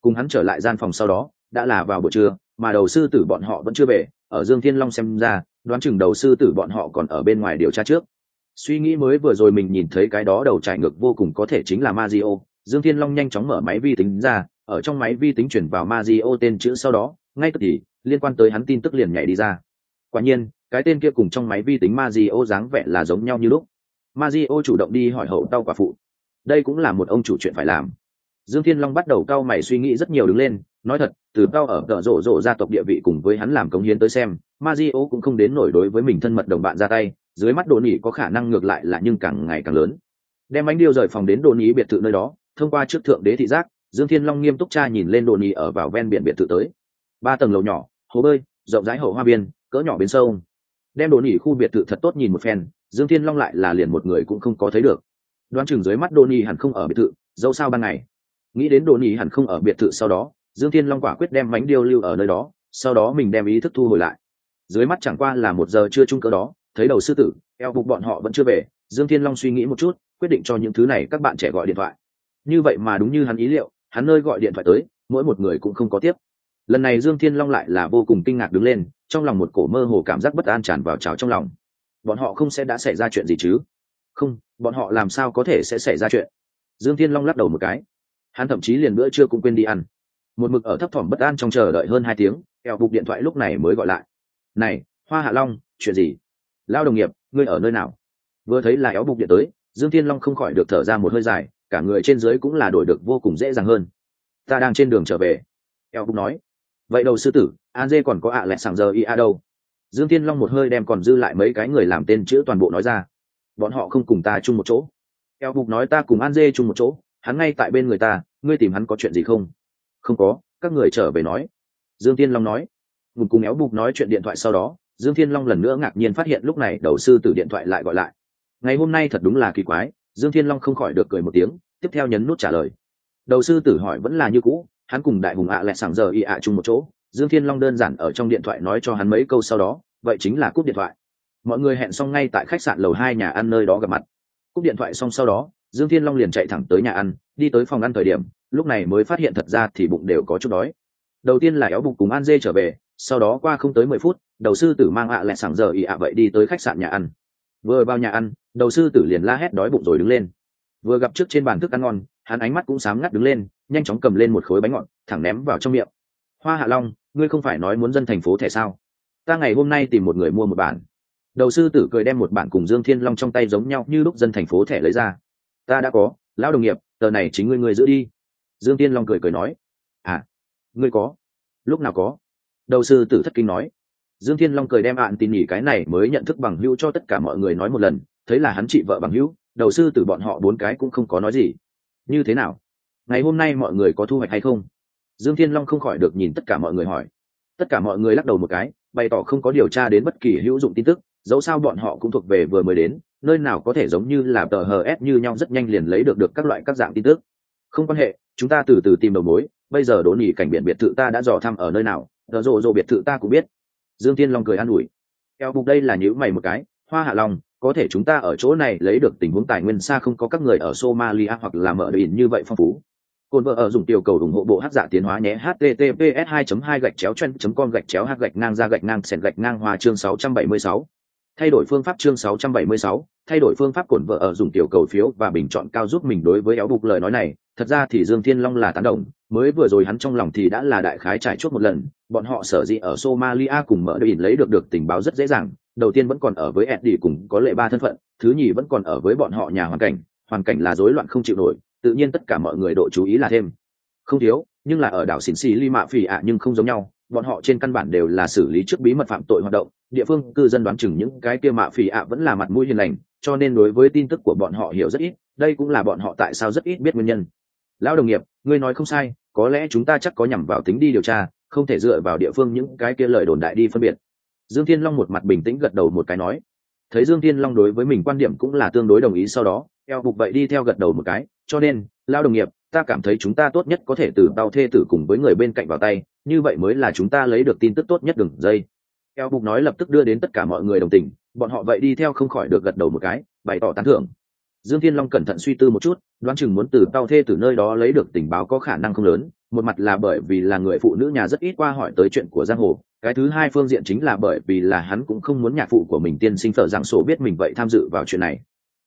Cùng hắn trở lại gian phòng sau đó, đã là vào buổi trưa, mà đầu sư tử bọn họ vẫn chưa về, ở Dương Thiên Long xem ra, đoán chừng đầu sư tử bọn họ còn ở bên ngoài điều tra trước suy nghĩ mới vừa rồi mình nhìn thấy cái đó đầu trải ngược vô cùng có thể chính là Mazio. Dương Thiên Long nhanh chóng mở máy vi tính ra, ở trong máy vi tính chuyển vào Mazio tên chữ sau đó, ngay tức thì liên quan tới hắn tin tức liền nhảy đi ra. Quả nhiên, cái tên kia cùng trong máy vi tính Mazio dáng vẻ là giống nhau như lúc. Mazio chủ động đi hỏi hậu tao quả phụ. Đây cũng là một ông chủ chuyện phải làm. Dương Thiên Long bắt đầu cao mày suy nghĩ rất nhiều đứng lên, nói thật, từ cao ở tợ rộ rộ gia tộc địa vị cùng với hắn làm cống hiến tới xem, Mazio cũng không đến nổi đối với mình thân mật đồng bạn ra tay, dưới mắt đồ nỉ có khả năng ngược lại là nhưng càng ngày càng lớn đem bánh điêu rời phòng đến đồ nỉ biệt thự nơi đó thông qua trước thượng đế thị giác dương thiên long nghiêm túc tra nhìn lên đồ nỉ ở vào ven biển biệt thự tới ba tầng lầu nhỏ, hồ bơi, rộng rãi hậu hoa biên cỡ nhỏ bến sâu đem đồ nỉ khu biệt thự thật tốt nhìn một phen, dương thiên long lại là liền một người cũng không có thấy được. Đoán chừng dưới mắt đồ nỉ hẳn không ở biệt thự, dẫu sao ban ngày. Nghĩ đến đồ nỉ hẳn không ở biệt thự sau đó, dương thiên long quả quyết đem bánh điêu lưu ở nơi đó, sau đó mình đem ý thức thu hồi lại. Dưới mắt chẳng qua là một giờ chưa chung cỡ đó, thấy đầu sư tử, eo bục bọn họ vẫn chưa về, dương thiên long suy nghĩ một chút, quyết định cho những thứ này các bạn trẻ gọi điện thoại. Như vậy mà đúng như hắn ý liệu, hắn nơi gọi điện thoại tới, mỗi một người cũng không có tiếp lần này dương thiên long lại là vô cùng kinh ngạc đứng lên, trong lòng một cổ mơ hồ cảm giác bất an tràn vào trào trong lòng. Bọn họ không sẽ đã xảy ra chuyện gì chứ? Không, bọn họ làm sao có thể sẽ xảy ra chuyện? Dương thiên long lắc đầu một cái. Hắn thậm chí liền bữa trưa cũng quên đi ăn. Một mực ở thấp thỏm bất an trong chờ đợi hơn hai tiếng eo bục điện thoại lúc này mới gọi lại. Này, hoa hạ long, chuyện gì? Lao đồng nghiệp, ngươi ở nơi nào? Vừa thấy là éo bục điện tới, dương thiên long không khỏi được thở ra một hơi dài, cả người trên dưới cũng là đổi được vô cùng dễ dàng hơn. Ta đang trên đường trở về. Eo bục nói vậy đầu sư tử an dê còn có ạ à lẹ sàng giờ y a đâu? Dương thiên long một hơi đem còn dư lại mấy cái người làm tên chữ toàn bộ nói ra. Bọn họ không cùng ta chung một chỗ. Eo bục nói ta cùng an dê chung một chỗ, hắn ngay tại bên người ta, ngươi tìm hắn có chuyện gì không? Không có, các người trở về nói. Dương tiên long nói. Ngục cùng éo bục nói chuyện điện thoại sau đó, dương thiên long lần nữa ngạc nhiên phát hiện lúc này đầu sư tử điện thoại lại gọi lại. Ngày hôm nay thật đúng là kỳ quái, dương thiên long không khỏi được cười một tiếng, tiếp theo nhấn nút trả lời. Đầu sư tử hỏi vẫn là như cũ hắn cùng đại hùng ạ lại sảng giờ y ạ chung một chỗ, dương thiên long đơn giản ở trong điện thoại nói cho hắn mấy câu sau đó, vậy chính là cúp điện thoại. Mọi người hẹn xong ngay tại khách sạn lầu hai nhà ăn nơi đó gặp mặt. Cúp điện thoại xong sau đó, dương thiên long liền chạy thẳng tới nhà ăn, đi tới phòng ăn thời điểm, lúc này mới phát hiện thật ra thì bụng đều có chút đói. Đầu tiên là éo bụng cùng an dê trở về, sau đó qua không tới mười phút, đầu sư tử mang ạ à lại sảng giờ y ạ vậy đi tới khách sạn nhà ăn. Vừa vào nhà ăn, đầu sư tử liền la hét đói bụng rồi đứng lên. Vừa gặp trước trên bàn thức ăn ngon, hắn ánh mắt cũng sáng ngắt đứng lên nhanh chóng cầm lên một khối bánh ngọt, thẳng ném vào trong miệng. Hoa hạ long, ngươi không phải nói muốn dân thành phố thẻ sao? Ta ngày hôm nay tìm một người mua một bản. Đầu sư tử cười đem một bản cùng dương thiên long trong tay giống nhau như lúc dân thành phố thẻ lấy ra. Ta đã có, lão đồng nghiệp, tờ này chính ngươi ngươi giữ đi. Dương thiên long cười cười nói. À ngươi có? Lúc nào có? Đầu sư tử thất kinh nói. Dương thiên long cười đem ạn tin nhỉ cái này mới nhận thức bằng hữu cho tất cả mọi người nói một lần, thấy là hắn chị vợ bằng hữu, đầu sư tử bọn họ bốn cái cũng không có nói gì. Như thế nào? Ngày hôm nay mọi người có thu hoạch hay không? Dương thiên long không khỏi được nhìn tất cả mọi người hỏi. Tất cả mọi người lắc đầu một cái, bày tỏ không có điều tra đến bất kỳ hữu dụng tin tức, dẫu sao bọn họ cũng thuộc về vừa mới đến, nơi nào có thể giống như là tờ hờ ép như nhau rất nhanh liền lấy được được các loại các dạng tin tức. Không quan hệ, chúng ta từ từ tìm đầu mối, bây giờ đỗ nỉ cảnh biển biệt thự ta đã dò thăm ở nơi nào đỡ rộ rộ biệt thự ta cũng biết. Dương Thiên long cười an ủi. Eo bục đây là nhữ mày một cái, hoa hạ long có thể chúng ta ở chỗ này lấy được tình huống tài nguyên xa không có các người ở somalia hoặc là mở đỉnh như vậy phong phú. Côn vợ ở dùng tiểu cầu ủng hộ bộ hát giả tiến hóa nhé https 2 2 gạch chéo chen com gạch chéo h gạch ngang ra gạch ngang sẹn gạch ngang hòa chương 676. thay đổi phương pháp chương 676, thay đổi phương pháp cồn vợ ở dùng tiểu cầu phiếu và bình chọn cao giúp mình đối với éo bục lời nói này. Thật ra thì dương thiên long là tán đồng mới vừa rồi hắn trong lòng thì đã là đại khái trải chốt một lần. Bọn họ sở dĩ ở somalia cùng mở đỉnh lấy được được tình báo rất dễ dàng. Đầu tiên vẫn còn ở với eddie cùng có lệ ba thân phận thứ nhì vẫn còn ở với bọn họ nhà hoàn cảnh. Hoàn cảnh là rối loạn không chịu nổi tự nhiên tất cả mọi người độ chú ý là thêm. Không thiếu, nhưng là ở đảo xỉn xì li mạ phỉ ạ, nhưng không giống nhau, bọn họ trên căn bản đều là xử lý trước bí mật phạm tội hoạt động, địa phương cư dân đoán chừng những cái kia mạ phỉ ạ vẫn là mặt mũi hiền lành, cho nên đối với tin tức của bọn họ hiểu rất ít, đây cũng là bọn họ tại sao rất ít biết nguyên nhân. Lão đồng nghiệp, ngươi nói không sai, có lẽ chúng ta chắc có nhằm vào tính đi điều tra, không thể dựa vào địa phương những cái kia lời đồn đại đi phân biệt. Dương thiên long một mặt bình tĩnh gật đầu một cái nói. Thấy dương thiên long đối với mình quan điểm cũng là tương đối đồng ý sau đó, eo bục vậy đi theo gật đầu một cái cho nên, lao đồng nghiệp, ta cảm thấy chúng ta tốt nhất có thể từ đau thê tử cùng với người bên cạnh vào tay, như vậy mới là chúng ta lấy được tin tức tốt nhất đường dây. Eo bục nói lập tức đưa đến tất cả mọi người đồng tình, bọn họ vậy đi theo không khỏi được gật đầu một cái, bày tỏ tán thưởng. Dương thiên long cẩn thận suy tư một chút, đoán chừng muốn từ tao thê từ nơi đó lấy được tình báo có khả năng không lớn, một mặt là bởi vì là người phụ nữ nhà rất ít qua hỏi tới chuyện của giang hồ, cái thứ hai phương diện chính là bởi vì là hắn cũng không muốn nhạc phụ của mình tiên sinh phở giảng sổ biết mình vậy tham dự vào chuyện này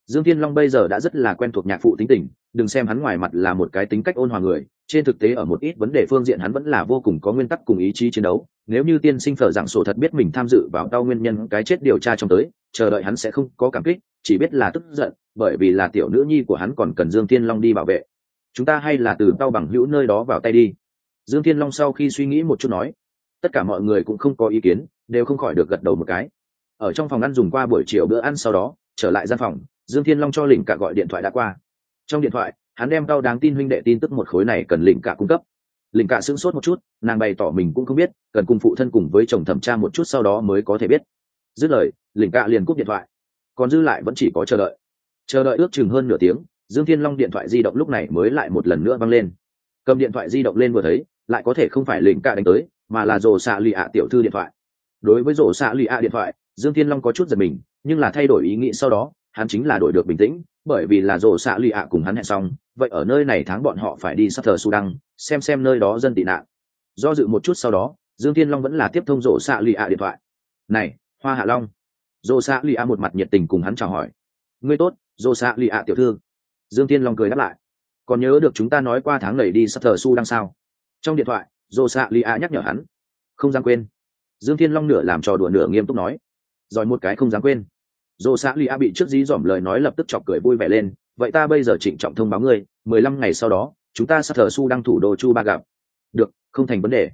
dương thiên long bây giờ đã rất là quen thuộc nhạc phụ tính tình, đừng xem hắn ngoài mặt là một cái tính cách ôn hòa người, trên thực tế ở một ít vấn đề phương diện hắn vẫn là vô cùng có nguyên tắc cùng ý chí chiến đấu. Nếu như tiên sinh phở giảng sổ thật biết mình tham dự vào đau nguyên nhân cái chết điều tra trong tới, chờ đợi hắn sẽ không có cảm kích, chỉ biết là tức giận, bởi vì là tiểu nữ nhi của hắn còn cần dương thiên long đi bảo vệ. Chúng ta hay là từ tao bằng hữu nơi đó vào tay đi. Dương thiên long sau khi suy nghĩ một chút nói, tất cả mọi người cũng không có ý kiến, đều không khỏi được gật đầu một cái. Ở trong phòng ăn dùng qua buổi chiều bữa ăn sau đó, trở lại gian phòng dương thiên long cho lỉnh cả gọi điện thoại đã qua. Trong điện thoại, hắn đem đau đáng tin huynh đệ tin tức một khối này cần lỉnh cả cung cấp. Lỉnh cả sững sốt một chút, nàng bày tỏ mình cũng không biết, cần cùng phụ thân cùng với chồng thẩm tra một chút sau đó mới có thể biết. Dứt lời lỉnh cả liền cúp điện thoại. Còn dư lại vẫn chỉ có chờ đợi. Chờ đợi ước chừng hơn nửa tiếng, dương thiên long điện thoại di động lúc này mới lại một lần nữa văng lên. Cầm điện thoại di động lên vừa thấy, lại có thể không phải lỉnh cả đánh tới, mà là rổ xạ lì ạ tiểu thư điện thoại. Đối với rổ xạ lì ạ điện thoại, dương thiên long có chút giật mình, nhưng là thay đổi ý nghĩ sau đó hắn chính là đổi được bình tĩnh, bởi vì là rổ xạ lụy ạ cùng hắn hẹn xong, vậy ở nơi này tháng bọn họ phải đi sắp thờ sudan, xem xem nơi đó dân tị nạn. Do dự một chút sau đó, dương thiên long vẫn là tiếp thông rổ xạ lụy ạ điện thoại. Này, hoa hạ long. Rổ xạ lụy ạ một mặt nhiệt tình cùng hắn chào hỏi. Ngươi tốt rổ xạ lụy ạ tiểu thư. Dương thiên long cười đáp lại. Còn nhớ được chúng ta nói qua tháng này đi sắp thờ sudan sao? Trong điện thoại rổ xạ lụy ạ nhắc nhở hắn. Không dám quên. Dương thiên long nửa làm trò đùa nửa nghiêm túc nói. Rồi một cái không dám quên dồ xã lì a bị trước dí dỏm lời nói lập tức chọc cười vui vẻ lên. Vậy ta bây giờ trịnh trọng thông báo ngươi, mười lăm ngày sau đó, chúng ta sắp thờ su đang thủ đô chu ba gặp. Được, không thành vấn đề.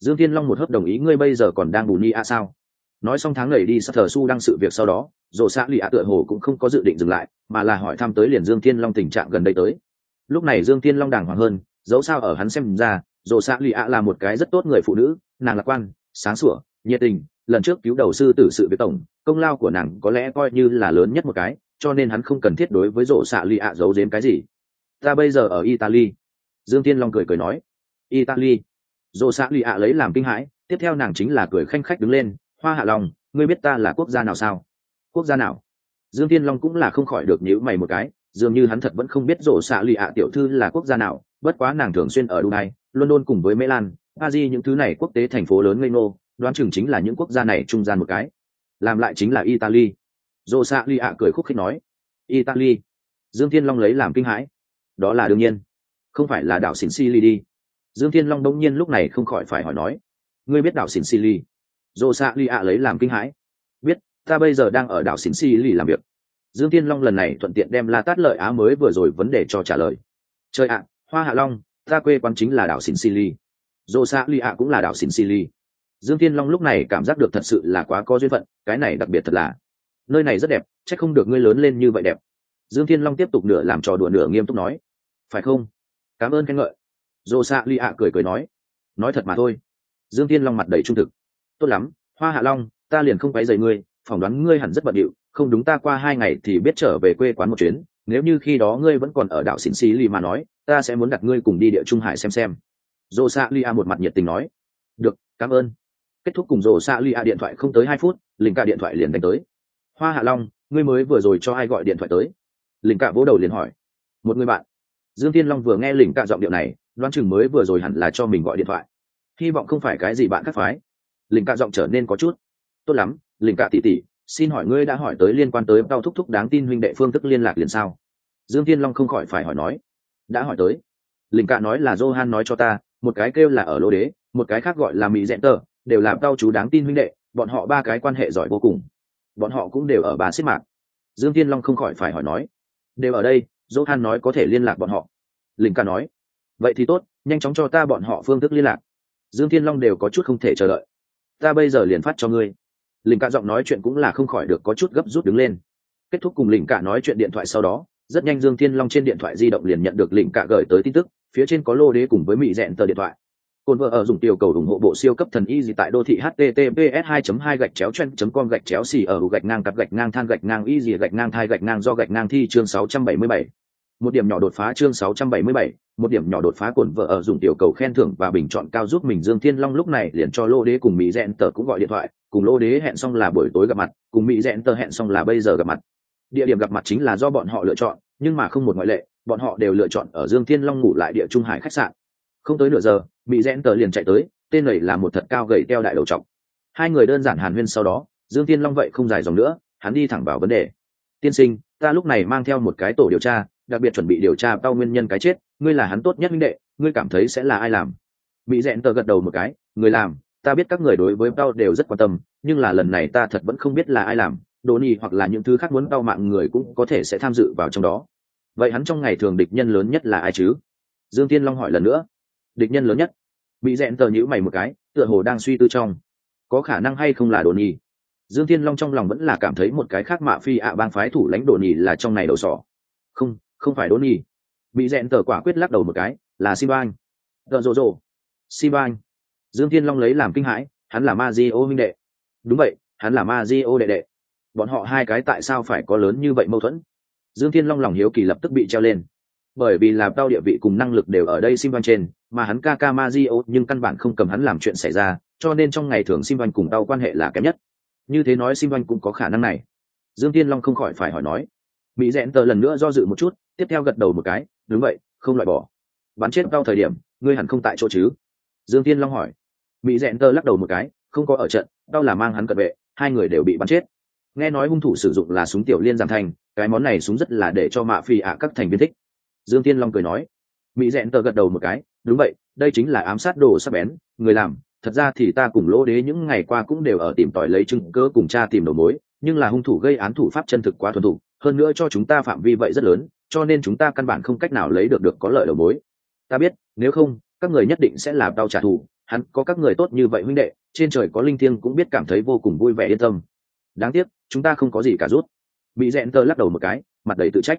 Dương thiên long một hớp đồng ý, ngươi bây giờ còn đang bù ni a sao? Nói xong tháng này đi sắp thờ su đăng sự việc sau đó dồ xã lì a tựa hồ cũng không có dự định dừng lại, mà là hỏi thăm tới liền dương thiên long tình trạng gần đây tới. Lúc này dương thiên long đàng hoàng hơn, dẫu sao ở hắn xem ra dồ xã lì a là một cái rất tốt người phụ nữ, nàng lạc quan, sáng sủa, nhiệt tình lần trước cứu đầu sư tử sự việc tổng, công lao của nàng có lẽ coi như là lớn nhất một cái, cho nên hắn không cần thiết đối với rộ xạ lì ạ giấu giếm cái gì. Ta bây giờ ở italy. Dương tiên long cười cười nói. Italy. Rộ xạ lì ạ lấy làm kinh hãi, tiếp theo nàng chính là cười khanh khách đứng lên, hoa hạ lòng ngươi biết ta là quốc gia nào sao? Quốc gia nào? Dương tiên long cũng là không khỏi được nhíu mày một cái, dường như hắn thật vẫn không biết rộ xạ lì ạ tiểu thư là quốc gia nào, bất quá nàng thường xuyên ở dubai, london cùng với mỹ lan Paris những thứ này quốc tế thành phố lớn ngây ngô đoán chừng chính là những quốc gia này trung gian một cái. Làm lại chính là italy. Dô xạ ly ạ cười khúc khích nói. Italy. Dương thiên long lấy làm kinh hãi. Đó là đương nhiên. Không phải là đảo xỉn Sicily đi. Dương thiên long đông nhiên lúc này không khỏi phải hỏi nói. Ngươi biết đảo xỉn Sicily? Dô xạ ly ạ lấy làm kinh hãi. Biết, ta bây giờ đang ở đảo xỉn Sicily làm việc. Dương thiên long lần này thuận tiện đem la tát lợi á mới vừa rồi vấn đề cho trả lời. Trời ạ, hoa hạ long, ta quê quán chính là đảo xỉn Sicily. Dô xạ ly ạ cũng là đảo xỉn Sicily dương thiên long lúc này cảm giác được thật sự là quá có duyên phận, cái này đặc biệt thật là, nơi này rất đẹp c h ắ c không được ngươi lớn lên như vậy đẹp. Dương thiên long tiếp tục nửa làm trò đùa nửa nghiêm túc nói, phải không? Cảm ơn khen ngợi. Dồ xạ ly ạ cười cười nói nói thật mà thôi. Dương thiên long mặt đầy trung thực, tốt lắm, hoa hạ long, ta liền không quấy dày ngươi, phỏng đoán ngươi hẳn rất bận điệu, không đúng ta qua hai ngày thì biết trở về quê quán một chuyến, nếu như khi đó ngươi vẫn còn ở đảo xin xí lì mà nói, ta sẽ muốn đặt ngươi cùng đi địa trung hải xem xem. Dồ xạ lia một mặt nhiệt tình nói, được, cảm ơn kết thúc cùng rổ xạ lia điện thoại không tới hai phút, linh cả điện thoại liền đánh tới. Hoa hạ long, ngươi mới vừa rồi cho ai gọi điện thoại tới? Linh cả vỗ đầu liền hỏi. Một người bạn. Dương tiên long vừa nghe linh cả giọng điệu này, đoán chừng mới vừa rồi hẳn là cho mình gọi điện thoại. Hy vọng không phải cái gì bạn khác phái. Linh cả giọng trở nên có chút. Tốt lắm, linh cả tỉ tỉ xin hỏi ngươi đã hỏi tới liên quan tới đau thúc thúc đáng tin huynh đệ phương thức liên lạc liền sao? Dương tiên long không khỏi phải hỏi nói. Đã hỏi tới. Linh cả nói là johan nói cho ta, một cái kêu là ở lô đế, một cái khác gọi là mỹ dẹn tờ đều là tao chú đáng tin huynh đệ, bọn họ ba cái quan hệ giỏi vô cùng. Bọn họ cũng đều ở bà xếp mạc. Dương tiên long không khỏi phải hỏi nói, đều ở đây johan nói có thể liên lạc bọn họ. Linh ca nói, vậy thì tốt, nhanh chóng cho ta bọn họ phương thức liên lạc. Dương thiên long đều có chút không thể chờ đợi. Ta bây giờ liền phát cho ngươi. Linh ca giọng nói chuyện cũng là không khỏi được có chút gấp rút đứng lên. Kết thúc cùng linh ca nói chuyện điện thoại sau đó, rất nhanh dương thiên long trên điện thoại di động liền nhận được linh ca gửi tới tin tức, phía trên có lô đế cùng với mỹ dẹn tờ điện thoại. Côn vợ ở dùng tiểu cầu ủng hộ bộ siêu cấp thần y gì tại đô thị https 2 2 gạch chéo chen com gạch chéo xì ở gạch ngang cặp gạch ngang than gạch ngang y gì gạch ngang thai gạch ngang do gạch ngang thi chương 677. Một điểm nhỏ đột phá chương 677, một điểm nhỏ đột phá cồn vợ ở dùng tiểu cầu khen thưởng và bình chọn cao giúp mình Dương Thiên Long lúc này liền cho Lô Đế cùng Mỹ Dẹn Tờ cũng gọi điện thoại, cùng Lô Đế hẹn xong là buổi tối gặp mặt, cùng Mỹ Dẹn Tờ hẹn xong là bây giờ gặp mặt. Địa điểm gặp mặt chính là do bọn họ lựa chọn, nhưng mà không một ngoại lệ, bọn họ đều lựa chọn ở Dương Thiên Long ngủ lại địa trung hải khách sạn. Không tới nửa giờ, bị rẽn Tờ liền chạy tới, tên này là một thật cao gầy teo đại đầu trọc. Hai người đơn giản hàn huyên sau đó, Dương tiên Long vậy không dài dòng nữa, hắn đi thẳng vào vấn đề. Tiên sinh, ta lúc này mang theo một cái tổ điều tra, đặc biệt chuẩn bị điều tra tao nguyên nhân cái chết ngươi là hắn tốt nhất minh đệ ngươi cảm thấy sẽ là ai làm mỹ rẽn tờ gật đầu một cái người làm ta biết các người đối với tao đều rất quan tâm nhưng là lần này ta thật vẫn không biết là ai làm đồ ni hoặc là những thứ khác muốn tao mạng người cũng có thể sẽ tham dự vào trong đó vậy hắn trong ngày thường địch nhân lớn nhất là ai chứ dương tiên long hỏi lần nữa địch nhân lớn nhất. Bị dẹn tờ nhữ mày một cái, tựa hồ đang suy tư trong. Có khả năng hay không là đồ nhi dương Thiên long trong lòng vẫn là cảm thấy một cái khác mạ phi ạ bang phái thủ lãnh đồ nhi là trong này đầu sỏ. Không không phải đồ nhi bị dẹn tờ quả quyết lắc đầu một cái, là si bang. Tờ rộ rộ. Si bang. Dương thiên long lấy làm kinh hãi, hắn là ma di ô minh đệ. Đúng vậy, hắn là ma di ô đệ đệ. Bọn họ hai cái tại sao phải có lớn như vậy mâu thuẫn? Dương thiên long lòng hiếu kỳ lập tức bị treo lên bởi vì là tao địa vị cùng năng lực đều ở đây sim văn trên, mà hắn ca ca ma di ô nhưng căn bản không cầm hắn làm chuyện xảy ra, cho nên trong ngày thường sim văn cùng tao quan hệ là kém nhất. Như thế nói sim văn cũng có khả năng này. Dương thiên long không khỏi phải hỏi nói. Mỹ rẽn tờ lần nữa do dự một chút, tiếp theo gật đầu một cái, đúng vậy, không loại bỏ. Bắn chết đau thời điểm, ngươi hẳn không tại chỗ chứ? Dương tiên long hỏi. Mỹ dẹn tơ lắc đầu một cái, không có ở trận đau là mang hắn cận vệ, hai người đều bị bắn chết. Nghe nói hung thủ sử dụng là súng tiểu liên giảm thành, cái món này súng rất là để cho mạ phi ạ các thành viên thích dương tiên long cười nói. Mỹ rẽn tờ gật đầu một cái, đúng vậy, đây chính là ám sát đồ sắp bén, người làm, thật ra thì ta cùng lỗ đế những ngày qua cũng đều ở tìm tòi lấy chứng cớ cùng cha tìm đầu mối, nhưng là hung thủ gây án thủ pháp chân thực quá thuần thủ hơn nữa cho chúng ta phạm vi vậy rất lớn, cho nên chúng ta căn bản không cách nào lấy được được có lợi đầu mối. Ta biết, nếu không, các người nhất định sẽ làm đau trả thù, hắn có các người tốt như vậy huynh đệ, trên trời có linh thiêng cũng biết cảm thấy vô cùng vui vẻ yên tâm. Đáng tiếc, chúng ta không có gì cả rút. Bị rẽn tơ lắc đầu một cái, mặt đầy tự trách.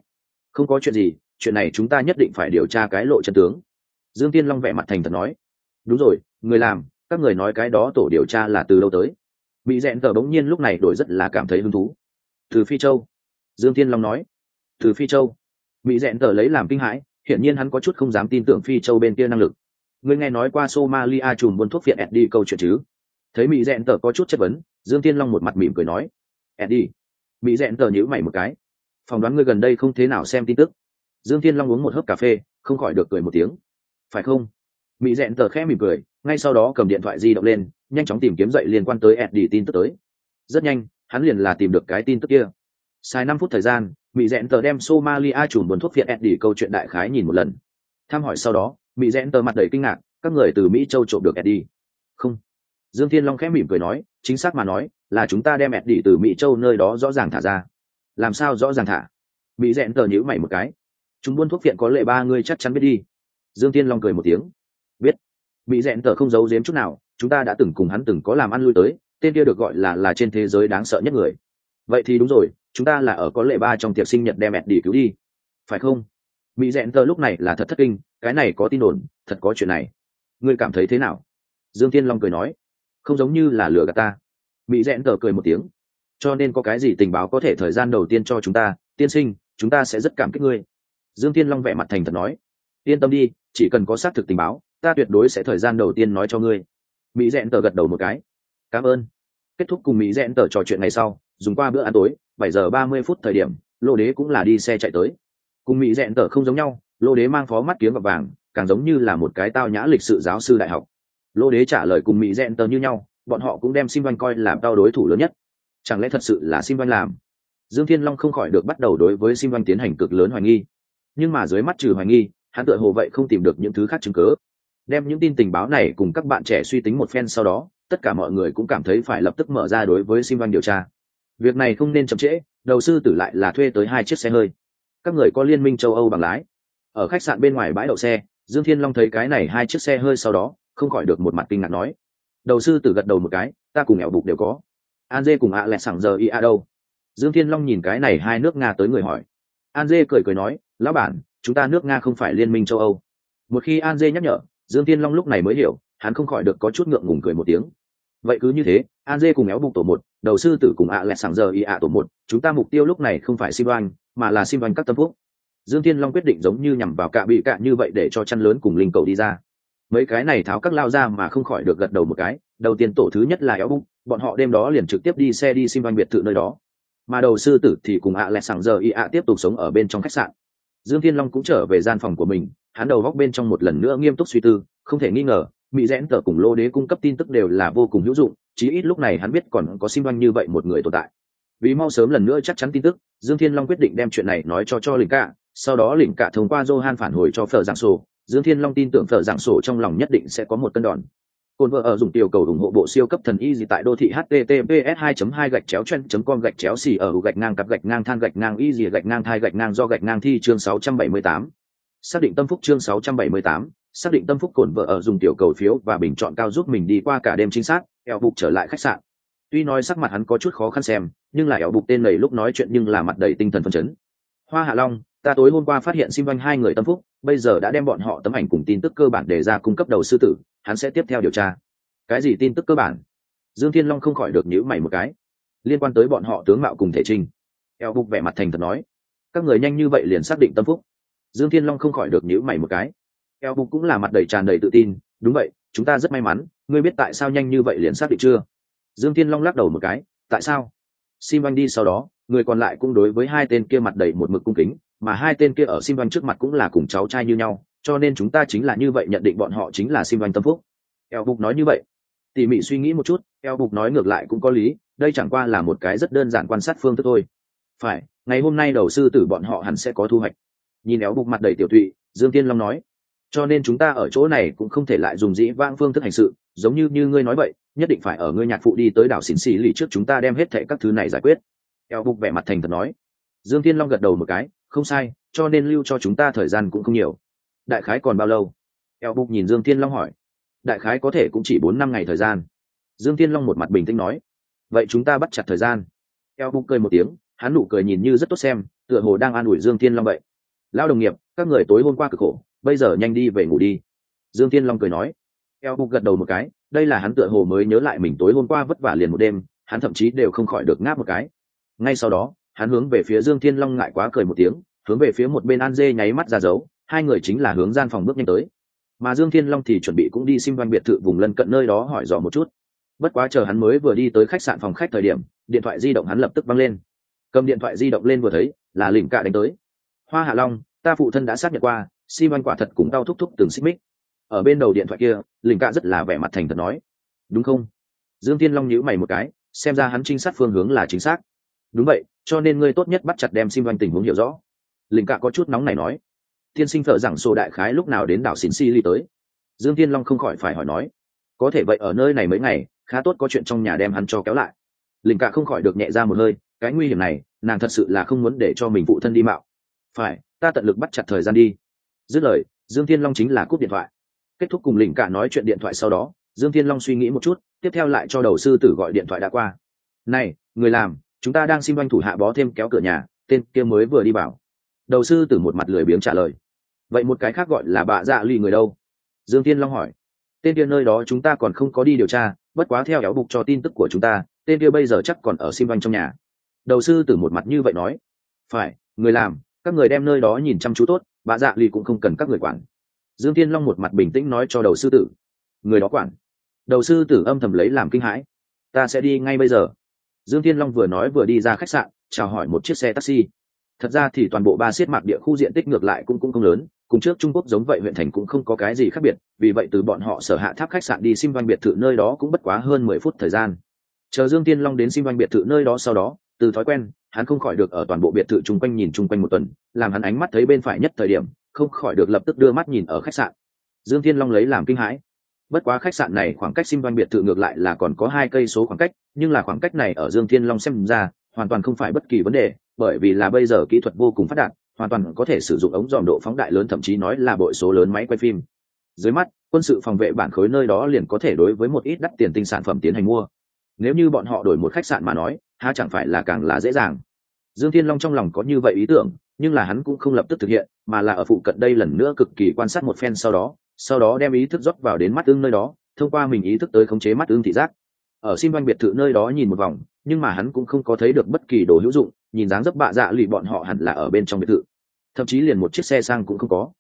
Không có chuyện gì chuyện này chúng ta nhất định phải điều tra cái lộ chân tướng. Dương tiên long vẻ mặt thành thật nói. Đúng rồi, người làm, các người nói cái đó tổ điều tra là từ đâu tới? Bị rẽn tờ bỗng nhiên lúc này đổi rất là cảm thấy hứng thú. Từ phi châu. Dương tiên long nói. Từ phi châu. Mỹ dẹn tờ lấy làm kinh hãi, hiển nhiên hắn có chút không dám tin tưởng phi châu bên kia năng lực. Ngươi nghe nói qua somalia chùm buôn thuốc phiện eddie câu chuyện chứ? Thấy mỹ dẹn tờ có chút chất vấn, dương tiên long một mặt mỉm cười nói. Eddie. Mỹ dẹn tờ nhữ mày một cái. Phỏng đoán ngươi gần đây không thế nào xem tin tức dương Thiên long uống một hớp cà phê, không khỏi được cười một tiếng. Phải không? Mỹ dẹn tờ khẽ mỉm cười, ngay sau đó cầm điện thoại di động lên, nhanh chóng tìm kiếm dậy liên quan tới eddie tin tức tới. Rất nhanh, hắn liền là tìm được cái tin tức kia. Sai năm phút thời gian mỹ rẽn tờ đem somalia chùm buồn thuốc phiện eddie câu chuyện đại khái nhìn một lần. Tham hỏi sau đó mỹ rẽn tờ mặt đầy kinh ngạc, các người từ mỹ châu trộm được eddie. Không. Dương thiên long khẽ mỉm cười nói, chính xác mà nói, là chúng ta đem eddie từ mỹ châu nơi đó rõ ràng thả ra. Làm sao rõ ràng thả? Mỹ rẽn tờ nhữ mày một cái chúng buôn thuốc phiện có lệ ba ngươi chắc chắn biết đi. Dương thiên long cười một tiếng. Biết. Bị rẽn tờ không giấu giếm chút nào, chúng ta đã từng cùng hắn từng có làm ăn lui tới, tên kia được gọi là là trên thế giới đáng sợ nhất người. Vậy thì đúng rồi, chúng ta là ở có lệ ba trong tiệc sinh nhật đem ẹt đi cứu đi. Phải không? Bị dẹn tờ lúc này là thật thất kinh, cái này có tin đồn, thật có chuyện này. Ngươi cảm thấy thế nào? Dương tiên long cười nói. Không giống như là lừa gạt ta. Bị dẹn tờ cười một tiếng. Cho nên có cái gì tình báo có thể thời gian đầu tiên cho chúng ta, tiên sinh, chúng ta sẽ rất cảm kích ngươi dương thiên long vẻ mặt thành thật nói, yên tâm đi, chỉ cần có xác thực tình báo, ta tuyệt đối sẽ thời gian đầu tiên nói cho ngươi. Mỹ rẽn tờ gật đầu một cái, cảm ơn. Kết thúc cùng mỹ rẽn tờ trò chuyện ngày sau, dùng qua bữa ăn tối, bảy giờ ba mươi phút thời điểm, lô đế cũng là đi xe chạy tới. Cùng mỹ rẽn tờ không giống nhau, lô đế mang phó mắt kiếm và vàng, càng giống như là một cái tao nhã lịch sự giáo sư đại học. Lô đế trả lời cùng mỹ rẽn tờ như nhau, bọn họ cũng đem sim văn coi làm tao đối thủ lớn nhất. Chẳng lẽ thật sự là sim văn làm? Dương thiên long không khỏi được bắt đầu đối với sim văn tiến hành cực lớn hoài nghi nhưng mà dưới mắt trừ hoài nghi, hắn tựa hồ vậy không tìm được những thứ khác chứng cớ. Đem những tin tình báo này cùng các bạn trẻ suy tính một phen sau đó, tất cả mọi người cũng cảm thấy phải lập tức mở ra đối với sim vanh điều tra. Việc này không nên chậm trễ, đầu sư tử lại là thuê tới hai chiếc xe hơi. Các người có liên minh châu âu bằng lái. Ở khách sạn bên ngoài bãi đậu xe, dương thiên long thấy cái này hai chiếc xe hơi sau đó, không khỏi được một mặt kinh ngạc nói. Đầu sư tử gật đầu một cái, ta cùng nghèo bục đều có. An dê cùng ạ lẹ sẳng giờ y a đâu? Dương thiên long nhìn cái này hai nước nga tới người hỏi. An dê cười cười nói lão bản chúng ta nước nga không phải liên minh châu âu. Một khi an dê nhắc nhở dương thiên long lúc này mới hiểu hắn không khỏi được có chút ngượng ngùng cười một tiếng. Vậy cứ như thế an dê cùng éo bụng tổ một đầu sư tử cùng ạ lẹ sảng giờ y ạ tổ một chúng ta mục tiêu lúc này không phải sim oanh, mà là sim oanh các tâm phúc dương thiên long quyết định giống như nhằm vào cạ bị cạ như vậy để cho chăn lớn cùng linh cầu đi ra. Mấy cái này tháo các lao ra mà không khỏi được gật đầu một cái đầu tiên tổ thứ nhất là éo bụng, bọn họ đêm đó liền trực tiếp đi xe đi sim oanh biệt thự nơi đó. Mà đầu sư tử thì cùng ạ lẹ sảng giờ y ạ tiếp tục sống ở bên trong khách sạn dương thiên long cũng trở về gian phòng của mình, hắn đầu góc bên trong một lần nữa nghiêm túc suy tư, không thể nghi ngờ, mỹ rẽn tờ cùng lô đế cung cấp tin tức đều là vô cùng hữu dụng, chí ít lúc này hắn biết còn có sinh văn như vậy một người tồn tại. Vì mau sớm lần nữa chắc chắn tin tức, dương thiên long quyết định đem chuyện này nói cho cho lĩnh cả sau đó lĩnh cả thông qua johan phản hồi cho phở giảng sổ. Dương thiên long tin tưởng phở giảng sổ trong lòng nhất định sẽ có một cân đòn. Côn vợ ở dùng tiểu cầu ủng hộ bộ siêu cấp thần y gì tại đô thị https 2 2 gạch chéo chen com gạch chéo xì ở gạch ngang cặp gạch ngang than gạch ngang y gì gạch ngang thai gạch ngang do gạch ngang thi chương 678. Xác định tâm phúc chương 678, xác định tâm phúc cổn vợ ở dùng tiểu cầu phiếu và bình chọn cao giúp mình đi qua cả đêm chính xác, eo bục trở lại khách sạn. Tuy nói sắc mặt hắn có chút khó khăn xem, nhưng lại eo bục tên này lúc nói chuyện nhưng là mặt đầy tinh thần phấn chấn. Hoa Hạ Long, ta tối hôm qua phát hiện Sim Vanh hai người tâm phúc, bây giờ đã đem bọn họ tấm ảnh cùng tin tức cơ bản để ra cung cấp đầu sư tử, hắn sẽ tiếp theo điều tra. Cái gì tin tức cơ bản? Dương thiên long không khỏi được nhữ mày một cái. Liên quan tới bọn họ tướng mạo cùng thể trinh eo bục vẻ mặt thành thật nói. Các người nhanh như vậy liền xác định tâm phúc. Dương thiên long không khỏi được nhữ mày một cái. Eo bục cũng là mặt đầy tràn đầy tự tin. Đúng vậy, chúng ta rất may mắn. Ngươi biết tại sao nhanh như vậy liền xác định chưa? Dương thiên long lắc đầu một cái. Tại sao? Sim anh đi sau đó, người còn lại cũng đối với hai tên kia mặt đầy một mực cung kính, mà hai tên kia ở sim anh trước mặt cũng là cùng cháu trai như nhau cho nên chúng ta chính là như vậy nhận định bọn họ chính là sim anh tâm phúc. Eo bục nói như vậy. Tỉ mỉ suy nghĩ một chút, eo bục nói ngược lại cũng có lý, đây chẳng qua là một cái rất đơn giản quan sát phương thức thôi. Phải, ngày hôm nay đầu sư tử bọn họ hẳn sẽ có thu hoạch. Nhìn éo bục mặt đầy tiểu thụy dương tiên long nói. Cho nên chúng ta ở chỗ này cũng không thể lại dùng dĩ vang phương thức hành sự, giống như như ngươi nói vậy, nhất định phải ở ngươi nhạc phụ đi tới đảo xỉn Xỉ lì trước chúng ta đem hết thệ các thứ này giải quyết. Eo bục vẻ mặt thành thật nói. Dương tiên long gật đầu một cái, không sai, cho nên lưu cho chúng ta thời gian cũng không nhiều đại khái còn bao lâu? Eo bục nhìn dương Thiên long hỏi. Đại khái có thể cũng chỉ bốn năm ngày thời gian. Dương thiên long một mặt bình tĩnh nói. Vậy chúng ta bắt chặt thời gian. Eo bục cười một tiếng, hắn nụ cười nhìn như rất tốt xem, tựa hồ đang an ủi dương thiên long vậy. Lao đồng nghiệp, các người tối hôm qua cực khổ, bây giờ nhanh đi về ngủ đi. Dương thiên long cười nói. Eo bục gật đầu một cái, đây là hắn tựa hồ mới nhớ lại mình tối hôm qua vất vả liền một đêm, hắn thậm chí đều không khỏi được ngáp một cái. Ngay sau đó, hắn hướng về phía dương thiên long ngại quá cười một tiếng, hướng về phía một bên an dê nháy mắt ra dấu hai người chính là hướng gian phòng bước nhanh tới. Mà dương thiên long thì chuẩn bị cũng đi sim văn biệt thự vùng lân cận nơi đó hỏi dò một chút. Bất quá chờ hắn mới vừa đi tới khách sạn phòng khách thời điểm, điện thoại di động hắn lập tức văng lên. Cầm điện thoại di động lên vừa thấy, là lỉnh cạ đánh tới. Hoa hạ long, ta phụ thân đã xác nhận qua sim văn quả thật cũng đau thúc thúc từng xích mích. Ở bên đầu điện thoại kia, lỉnh cạ rất là vẻ mặt thành thật nói. Đúng không? Dương thiên long nhíu mày một cái, xem ra hắn trinh sát phương hướng là chính xác. Đúng vậy, cho nên ngươi tốt nhất bắt chặt đem sim văn tình huống hiểu rõ. Lỉnh cạ có chút nóng này nói tiên sinh thợ rằng sổ đại khái lúc nào đến đảo xin si ly tới? Dương tiên long không khỏi phải hỏi nói. Có thể vậy ở nơi này mấy ngày, khá tốt có chuyện trong nhà đem hắn cho kéo lại. Linh cạ không khỏi được nhẹ ra một hơi, cái nguy hiểm này, nàng thật sự là không muốn để cho mình phụ thân đi mạo. Phải, ta tận lực bắt chặt thời gian đi. Dứt lời, dương thiên long chính là cúp điện thoại. Kết thúc cùng linh cạ nói chuyện điện thoại sau đó, dương thiên long suy nghĩ một chút, tiếp theo lại cho đầu sư tử gọi điện thoại đã qua. Này, người làm, chúng ta đang xin doanh thủ hạ bó thêm kéo cửa nhà, tên kia mới vừa đi vào đầu sư tử một mặt lười biếng trả lời. Vậy một cái khác gọi là bà dạ lì người đâu? Dương tiên long hỏi. Tên kia nơi đó chúng ta còn không có đi điều tra, bất quá theo éo bục cho tin tức của chúng ta, tên kia bây giờ chắc còn ở sim banh trong nhà. Đầu sư tử một mặt như vậy nói. Phải, người làm, các người đem nơi đó nhìn chăm chú tốt bà dạ lì cũng không cần các người quản. Dương thiên long một mặt bình tĩnh nói cho đầu sư tử. Người đó quản. Đầu sư tử âm thầm lấy làm kinh hãi. Ta sẽ đi ngay bây giờ. Dương thiên long vừa nói vừa đi ra khách sạn, chào hỏi một chiếc xe taxi thật ra thì toàn bộ ba siết mạc địa khu diện tích ngược lại cũng cũng không lớn, cùng trước trung quốc giống vậy huyện thành cũng không có cái gì khác biệt, vì vậy từ bọn họ sở hạ tháp khách sạn đi sim văn biệt thự nơi đó cũng bất quá hơn mười phút thời gian. Chờ dương tiên long đến sim văn biệt thự nơi đó sau đó, từ thói quen, hắn không khỏi được ở toàn bộ biệt thự chung quanh nhìn chung quanh một tuần, làm hắn ánh mắt thấy bên phải nhất thời điểm, không khỏi được lập tức đưa mắt nhìn ở khách sạn. Dương tiên long lấy làm kinh hãi. Bất quá khách sạn này khoảng cách sim văn biệt thự ngược lại là còn có hai cây số khoảng cách, nhưng là khoảng cách này ở dương thiên long xem ra, hoàn toàn không phải bất kỳ vấn đề bởi vì là bây giờ kỹ thuật vô cùng phát đạt, hoàn toàn có thể sử dụng ống dòm độ phóng đại lớn, thậm chí nói là bội số lớn máy quay phim. Dưới mắt, quân sự phòng vệ bản khối nơi đó liền có thể đối với một ít đắt tiền tinh sản phẩm tiến hành mua. Nếu như bọn họ đổi một khách sạn mà nói, há chẳng phải là càng là dễ dàng. Dương thiên long trong lòng có như vậy ý tưởng, nhưng là hắn cũng không lập tức thực hiện, mà là ở phụ cận đây lần nữa cực kỳ quan sát một phen sau đó sau đó đem ý thức rót vào đến mắt ưng nơi đó, thông qua mình ý thức tới khống chế mắt ưng thị giác ở xin văn biệt thự nơi đó nhìn một vòng, nhưng mà hắn cũng không có thấy được bất kỳ đồ hữu dụng, nhìn dáng dấp bạ dạ lì bọn họ hẳn là ở bên trong biệt thự. Thậm chí liền một chiếc xe sang cũng không có.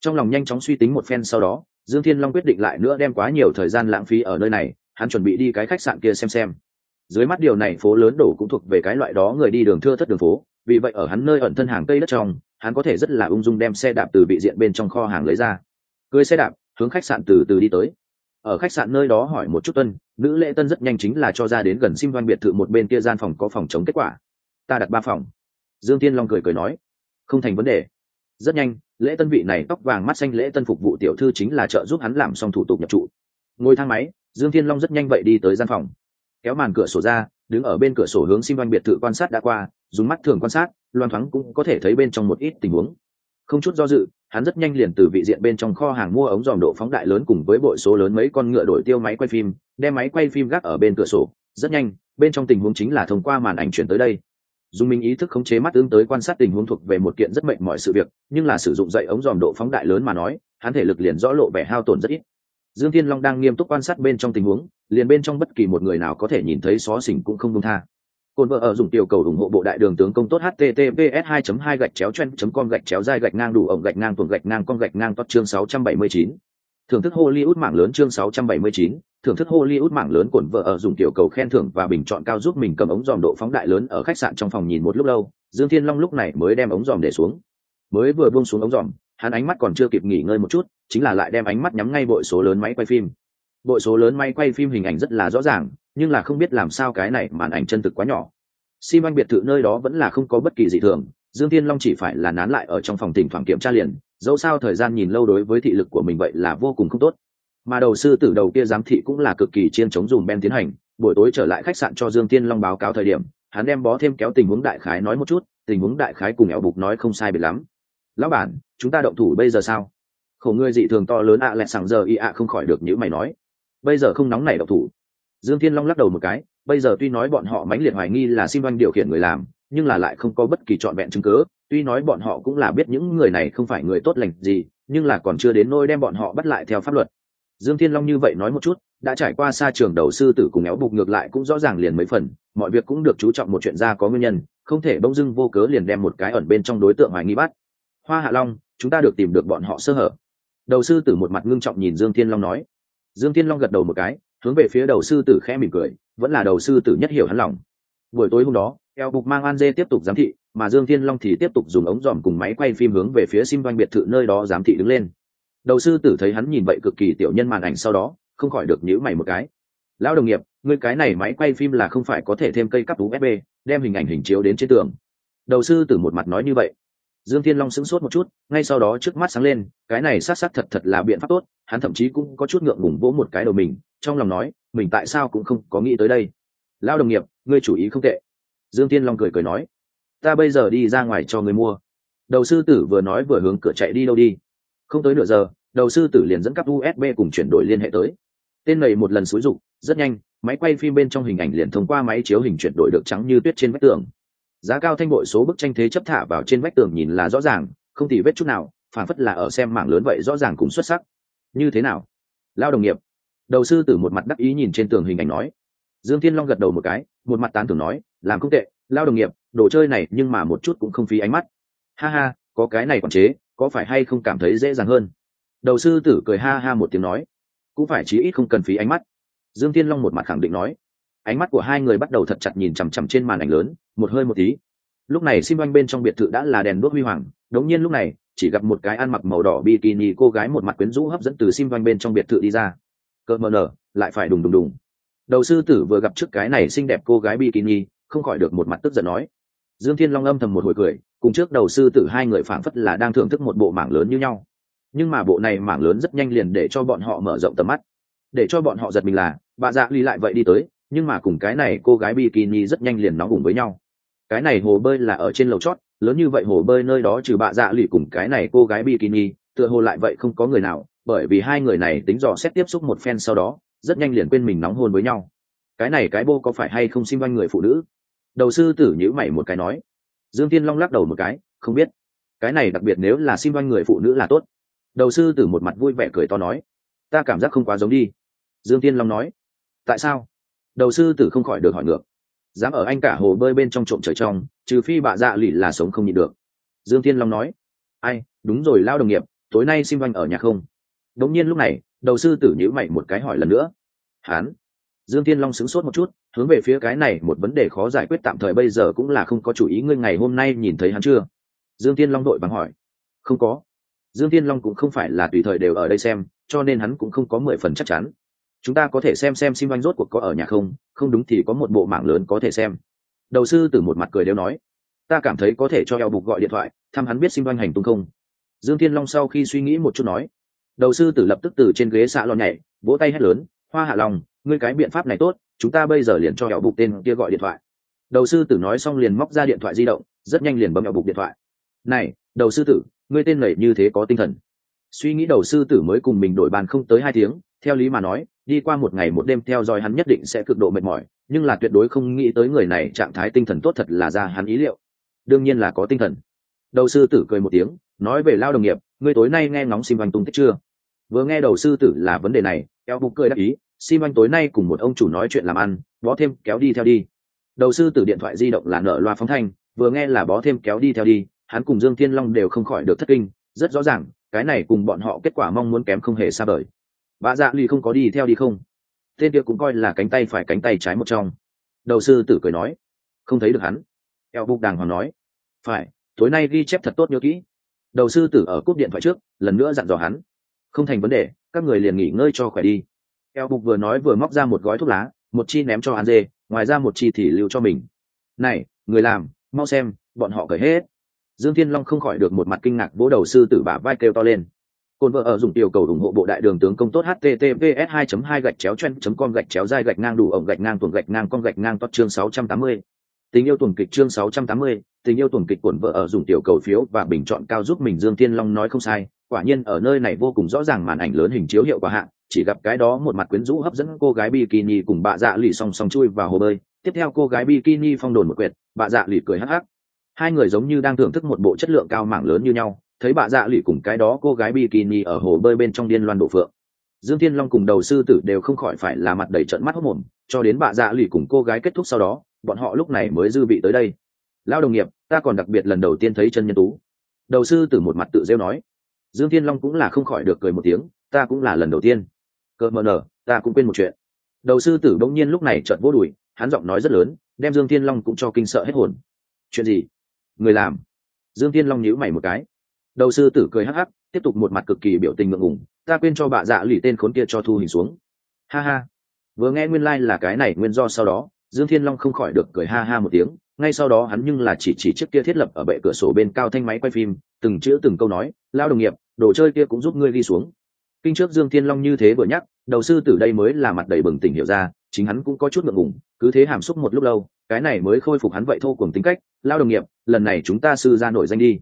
Trong lòng nhanh chóng suy tính một phen sau đó, dương thiên long quyết định lại nữa đem quá nhiều thời gian lãng phí ở nơi này, hắn chuẩn bị đi cái khách sạn kia xem xem. Dưới mắt điều này phố lớn đổ cũng thuộc về cái loại đó người đi đường thưa thất đường phố, vì vậy ở hắn nơi ẩn thân hàng cây đất trong, hắn có thể rất là ung dung đem xe đạp từ vị diện bên trong kho hàng lấy ra. Cưới xe đạp, hướng khách sạn từ từ đi tới ở khách sạn nơi đó hỏi một chút tân, nữ lễ tân rất nhanh chính là cho ra đến gần sim văn biệt thự một bên kia gian phòng có phòng chống kết quả. Ta đặt ba phòng. Dương tiên long cười cười nói, không thành vấn đề. Rất nhanh, lễ tân vị này tóc vàng mắt xanh lễ tân phục vụ tiểu thư chính là trợ giúp hắn làm xong thủ tục nhập trụ. Ngồi thang máy, dương thiên long rất nhanh vậy đi tới gian phòng. Kéo màn cửa sổ ra, đứng ở bên cửa sổ hướng sim văn biệt thự quan sát đã qua, dùng mắt thường quan sát, loan thoáng cũng có thể thấy bên trong một ít tình huống. Không chút do dự hắn rất nhanh liền từ vị diện bên trong kho hàng mua ống dòm độ phóng đại lớn cùng với bội số lớn mấy con ngựa đổi tiêu máy quay phim, đem máy quay phim gác ở bên cửa sổ. Rất nhanh, bên trong tình huống chính là thông qua màn ảnh chuyển tới đây. Dùng mình ý thức khống chế mắt ứng tới quan sát tình huống thuộc về một kiện rất mệnh mọi sự việc, nhưng là sử dụng dậy ống dòm độ phóng đại lớn mà nói, hắn thể lực liền rõ lộ vẻ hao tổn rất ít. Dương thiên long đang nghiêm túc quan sát bên trong tình huống, liền bên trong bất kỳ một người nào có thể nhìn thấy xó xỉnh cũng không công tha. Côn vợ ở dùng tiểu cầu ủng hộ bộ đại đường tướng công tốt https 2 2 gạch chéo chen com gạch chéo dai gạch ngang đủ ổng gạch ngang tuồng gạch ngang con gạch ngang tốt chương 679. thưởng thức hollywood mạng lớn chương 679, thưởng thức hollywood mạng lớn cồn vợ ở dùng tiểu cầu khen thưởng và bình chọn cao giúp mình cầm ống dòm độ phóng đại lớn ở khách sạn trong phòng nhìn một lúc lâu. Dương thiên long lúc này mới đem ống dòm để xuống. Mới vừa buông xuống ống dòm hắn ánh mắt còn chưa kịp nghỉ ngơi một chút chính là lại đem ánh mắt nhắm ngay bội số lớn máy quay phim. Bội số lớn máy quay phim hình ảnh rất là rõ ràng nhưng là không biết làm sao cái này màn ảnh chân thực quá nhỏ. Xi măng biệt thự nơi đó vẫn là không có bất kỳ gì thường, dương tiên long chỉ phải là nán lại ở trong phòng tỉnh thoảng kiểm tra liền, dẫu sao thời gian nhìn lâu đối với thị lực của mình vậy là vô cùng không tốt. Mà đầu sư tử đầu kia giám thị cũng là cực kỳ chiên chống dùng ben tiến hành, buổi tối trở lại khách sạn cho dương tiên long báo cáo thời điểm, hắn đem bó thêm kéo tình huống đại khái nói một chút, tình huống đại khái cùng eo bục nói không sai biệt lắm. Lão bản, chúng ta động thủ bây giờ sao? Khổ ngươi dị thường to lớn ạ à lẹ sảng giờ y ạ không khỏi được những mày nói. Bây giờ không nóng nảy động thủ dương thiên long lắc đầu một cái, bây giờ tuy nói bọn họ mãnh liệt hoài nghi là sim văn điều khiển người làm, nhưng là lại không có bất kỳ trọn vẹn chứng cứ. Tuy nói bọn họ cũng là biết những người này không phải người tốt lành gì, nhưng là còn chưa đến nôi đem bọn họ bắt lại theo pháp luật. Dương thiên long như vậy nói một chút, đã trải qua xa trường đầu sư tử cùng éo bục ngược lại cũng rõ ràng liền mấy phần, mọi việc cũng được chú trọng một chuyện ra có nguyên nhân, không thể bỗng dưng vô cớ liền đem một cái ẩn bên trong đối tượng hoài nghi bắt. Hoa hạ long, chúng ta được tìm được bọn họ sơ hở. Đầu sư tử một mặt ngưng trọng nhìn dương thiên long nói. Dương thiên long gật đầu một cái hướng về phía đầu sư tử khẽ mỉm cười, vẫn là đầu sư tử nhất hiểu hắn lòng. Buổi tối hôm đó, eo bục mang an dê tiếp tục giám thị, mà dương thiên long thì tiếp tục dùng ống dòm cùng máy quay phim hướng về phía sim doanh biệt thự nơi đó giám thị đứng lên. Đầu sư tử thấy hắn nhìn vậy cực kỳ tiểu nhân màn ảnh sau đó, không khỏi được nhữ mày một cái. Lão đồng nghiệp người cái này máy quay phim là không phải có thể thêm cây cắp usb đem hình ảnh hình chiếu đến trên tường. Đầu sư tử một mặt nói như vậy dương thiên long sững sốt một chút, ngay sau đó trước mắt sáng lên, cái này sát sát thật thật là biện pháp tốt, hắn thậm chí cũng có chút ngượng ngùng vỗ một cái đầu mình, trong lòng nói, mình tại sao cũng không có nghĩ tới đây. Lao đồng nghiệp, ngươi chủ ý không tệ. Dương thiên long cười cười nói, ta bây giờ đi ra ngoài cho ngươi mua. Đầu sư tử vừa nói vừa hướng cửa chạy đi đâu đi. Không tới nửa giờ, đầu sư tử liền dẫn cắp usb cùng chuyển đổi liên hệ tới. Tên này một lần xúi rục rất nhanh, máy quay phim bên trong hình ảnh liền thông qua máy chiếu hình chuyển đổi được trắng như tuyết trên vách tường giá cao thanh bội số bức tranh thế chấp thả vào trên vách tường nhìn là rõ ràng, không tỉ vết chút nào phản phất là ở xem mảng lớn vậy rõ ràng cũng xuất sắc. Như thế nào? Lao đồng nghiệp. Đầu sư tử một mặt đắc ý nhìn trên tường hình ảnh nói. Dương thiên long gật đầu một cái, một mặt tán tưởng nói, làm không tệ, lao đồng nghiệp, đồ chơi này nhưng mà một chút cũng không phí ánh mắt. Ha ha, có cái này quản chế, có phải hay không cảm thấy dễ dàng hơn? Đầu sư tử cười ha ha một tiếng nói. Cũng phải chí ít không cần phí ánh mắt. Dương thiên long một mặt khẳng định nói ánh mắt của hai người bắt đầu thật chặt nhìn chằm chằm trên màn ảnh lớn, một hơi một tí. Lúc này sim oanh bên trong biệt thự đã là đèn đuốc huy hoàng, đống nhiên lúc này, chỉ gặp một cái ăn mặc màu đỏ bikini cô gái một mặt quyến rũ hấp dẫn từ sim oanh bên trong biệt thự đi ra. Cỡ mờ nở, lại phải đùng đùng đùng. Đầu sư tử vừa gặp trước cái này xinh đẹp cô gái bikini, không khỏi được một mặt tức giận nói. Dương thiên long âm thầm một hồi cười, cùng trước đầu sư tử hai người phảng phất là đang thưởng thức một bộ mảng lớn như nhau. Nhưng mà bộ này mảng lớn rất nhanh liền để cho bọn họ mở rộng tầm mắt. Để cho bọn họ giật mình là, bà dạ ly lại vậy đi tới nhưng mà cùng cái này cô gái bikini rất nhanh liền nóng cùng với nhau. Cái này hồ bơi là ở trên lầu chót, lớn như vậy hồ bơi nơi đó trừ bà dạ lì cùng cái này cô gái bikini, tựa hồ lại vậy không có người nào, bởi vì hai người này tính dò xét tiếp xúc một phen sau đó, rất nhanh liền quên mình nóng hôn với nhau. Cái này cái bô có phải hay không xin quanh người phụ nữ? Đầu sư tử nhữ mày một cái nói. Dương tiên long lắc đầu một cái, không biết. Cái này đặc biệt nếu là xin quanh người phụ nữ là tốt. Đầu sư tử một mặt vui vẻ cười to nói. Ta cảm giác không quá giống đi. Dương tiên long nói. Tại sao? Đầu sư tử không khỏi được hỏi ngược. Dám ở anh cả hồ bơi bên trong trộm trời trong, trừ phi bạ dạ lì là sống không nhịn được. Dương tiên long nói. Ai, đúng rồi lao đồng nghiệp, tối nay sim Vanh ở nhà không? Đống nhiên lúc này, đầu sư tử nhữ mày một cái hỏi lần nữa. Hán. Dương tiên long sững sốt một chút, hướng về phía cái này một vấn đề khó giải quyết tạm thời bây giờ cũng là không có chủ ý ngươi ngày hôm nay nhìn thấy hắn chưa? Dương tiên long đội bằng hỏi. Không có. Dương tiên long cũng không phải là tùy thời đều ở đây xem, cho nên hắn cũng không có mười phần chắc chắn chúng ta có thể xem xem sim oanh rốt cuộc có ở nhà không không đúng thì có một bộ mạng lớn có thể xem. Đầu sư từ một mặt cười đều nói, ta cảm thấy có thể cho eo bục gọi điện thoại, thăm hắn biết sim oanh hành tung không. Dương thiên long sau khi suy nghĩ một chút nói, đầu sư tử lập tức từ trên ghế xạ lo nhảy, vỗ tay hét lớn, hoa hạ lòng ngươi cái biện pháp này tốt, chúng ta bây giờ liền cho eo bục tên kia gọi điện thoại. Đầu sư tử nói xong liền móc ra điện thoại di động, rất nhanh liền bấm eo bục điện thoại. Này, đầu sư tử, ngươi tên lầy như thế có tinh thần. Suy nghĩ đầu sư tử mới cùng mình đổi bàn không tới hai tiếng, theo lý mà nói đi qua một ngày một đêm theo dõi hắn nhất định sẽ cực độ mệt mỏi, nhưng là tuyệt đối không nghĩ tới người này trạng thái tinh thần tốt thật là ra hắn ý liệu. Đương nhiên là có tinh thần. Đầu sư tử cười một tiếng, nói về lao đồng nghiệp, ngươi tối nay nghe ngóng sim anh tung tích chưa? Vừa nghe đầu sư tử là vấn đề này, eo bụng cười đáp ý, sim anh tối nay cùng một ông chủ nói chuyện làm ăn, bó thêm kéo đi theo đi. Đầu sư tử điện thoại di động là nợ loa phóng thanh, vừa nghe là bó thêm kéo đi theo đi, hắn cùng dương thiên long đều không khỏi được thất kinh, rất rõ ràng, cái này cùng bọn họ kết quả mong muốn kém không hề xa vời bà dạ lì không có đi theo đi không? Tên kia cũng coi là cánh tay phải cánh tay trái một trong. Đầu sư tử cười nói, không thấy được hắn. Eo bục đàng hoàng nói, phải, tối nay ghi chép thật tốt nhớ kỹ. Đầu sư tử ở cúp điện thoại trước, lần nữa dặn dò hắn, không thành vấn đề, các người liền nghỉ ngơi cho khỏe đi. Eo bục vừa nói vừa móc ra một gói thuốc lá, một chi ném cho hắn dê, ngoài ra một chi thì lưu cho mình. Này, người làm, mau xem, bọn họ cởi hết. Dương thiên long không khỏi được một mặt kinh ngạc vỗ đầu sư tử bả vai kêu to lên. Côn vợ ở dùng tiểu cầu ủng hộ bộ đại đường tướng công tốt https 2 2 gạch chéo chen com gạch chéo dai gạch ngang đủ ổng gạch ngang tuồng gạch ngang con gạch ngang tốt chương 680. Tình yêu tuần kịch chương 680, tình yêu tuần kịch cuộn vợ ở dùng tiểu cầu phiếu và bình chọn cao giúp mình Dương Thiên Long nói không sai, quả nhiên ở nơi này vô cùng rõ ràng màn ảnh lớn hình chiếu hiệu quả hạng chỉ gặp cái đó một mặt quyến rũ hấp dẫn cô gái bikini cùng bà dạ lì song song chui vào hồ bơi, tiếp theo cô gái bikini phong đồn một quyệt, bà dạ lì cười hắc hắc. Hai người giống như đang thưởng thức một bộ chất lượng cao mảng lớn như nhau, thấy bà dạ lì cùng cái đó cô gái bikini ở hồ bơi bên trong điên loan độ phượng. Dương thiên long cùng đầu sư tử đều không khỏi phải là mặt đầy trận mắt hốc mồm cho đến bà dạ lì cùng cô gái kết thúc sau đó, bọn họ lúc này mới dư vị tới đây. Lao đồng nghiệp, ta còn đặc biệt lần đầu tiên thấy chân nhân tú. Đầu sư tử một mặt tự rêu nói. Dương thiên long cũng là không khỏi được cười một tiếng, ta cũng là lần đầu tiên. Cờ mờ nở ta cũng quên một chuyện. Đầu sư tử bỗng nhiên lúc này trợn vô đùi, hắn giọng nói rất lớn, đem dương thiên long cũng cho kinh sợ hết hồn. Chuyện gì? Người làm? Dương thiên long nhíu mày một cái đầu sư tử cười hắc hắc, tiếp tục một mặt cực kỳ biểu tình ngượng ngùng, ta quên cho bà dạ lì tên khốn kia cho thu hình xuống. Ha ha. Vừa nghe nguyên lai、like、là cái này, nguyên do sau đó, dương thiên long không khỏi được cười ha ha một tiếng, ngay sau đó hắn nhưng là chỉ chỉ chiếc kia thiết lập ở bệ cửa sổ bên cao thanh máy quay phim, từng chữ từng câu nói lao đồng nghiệp, đồ chơi kia cũng giúp ngươi ghi xuống. Kinh trước dương thiên long như thế vừa nhắc, đầu sư tử đây mới là mặt đầy bừng tỉnh hiểu ra, chính hắn cũng có chút ngượng ngùng, cứ thế hàm xúc một lúc lâu, cái này mới khôi phục hắn vậy thô cùng tính cách lao đồng nghiệp, lần này chúng ta sư ra nổi danh đi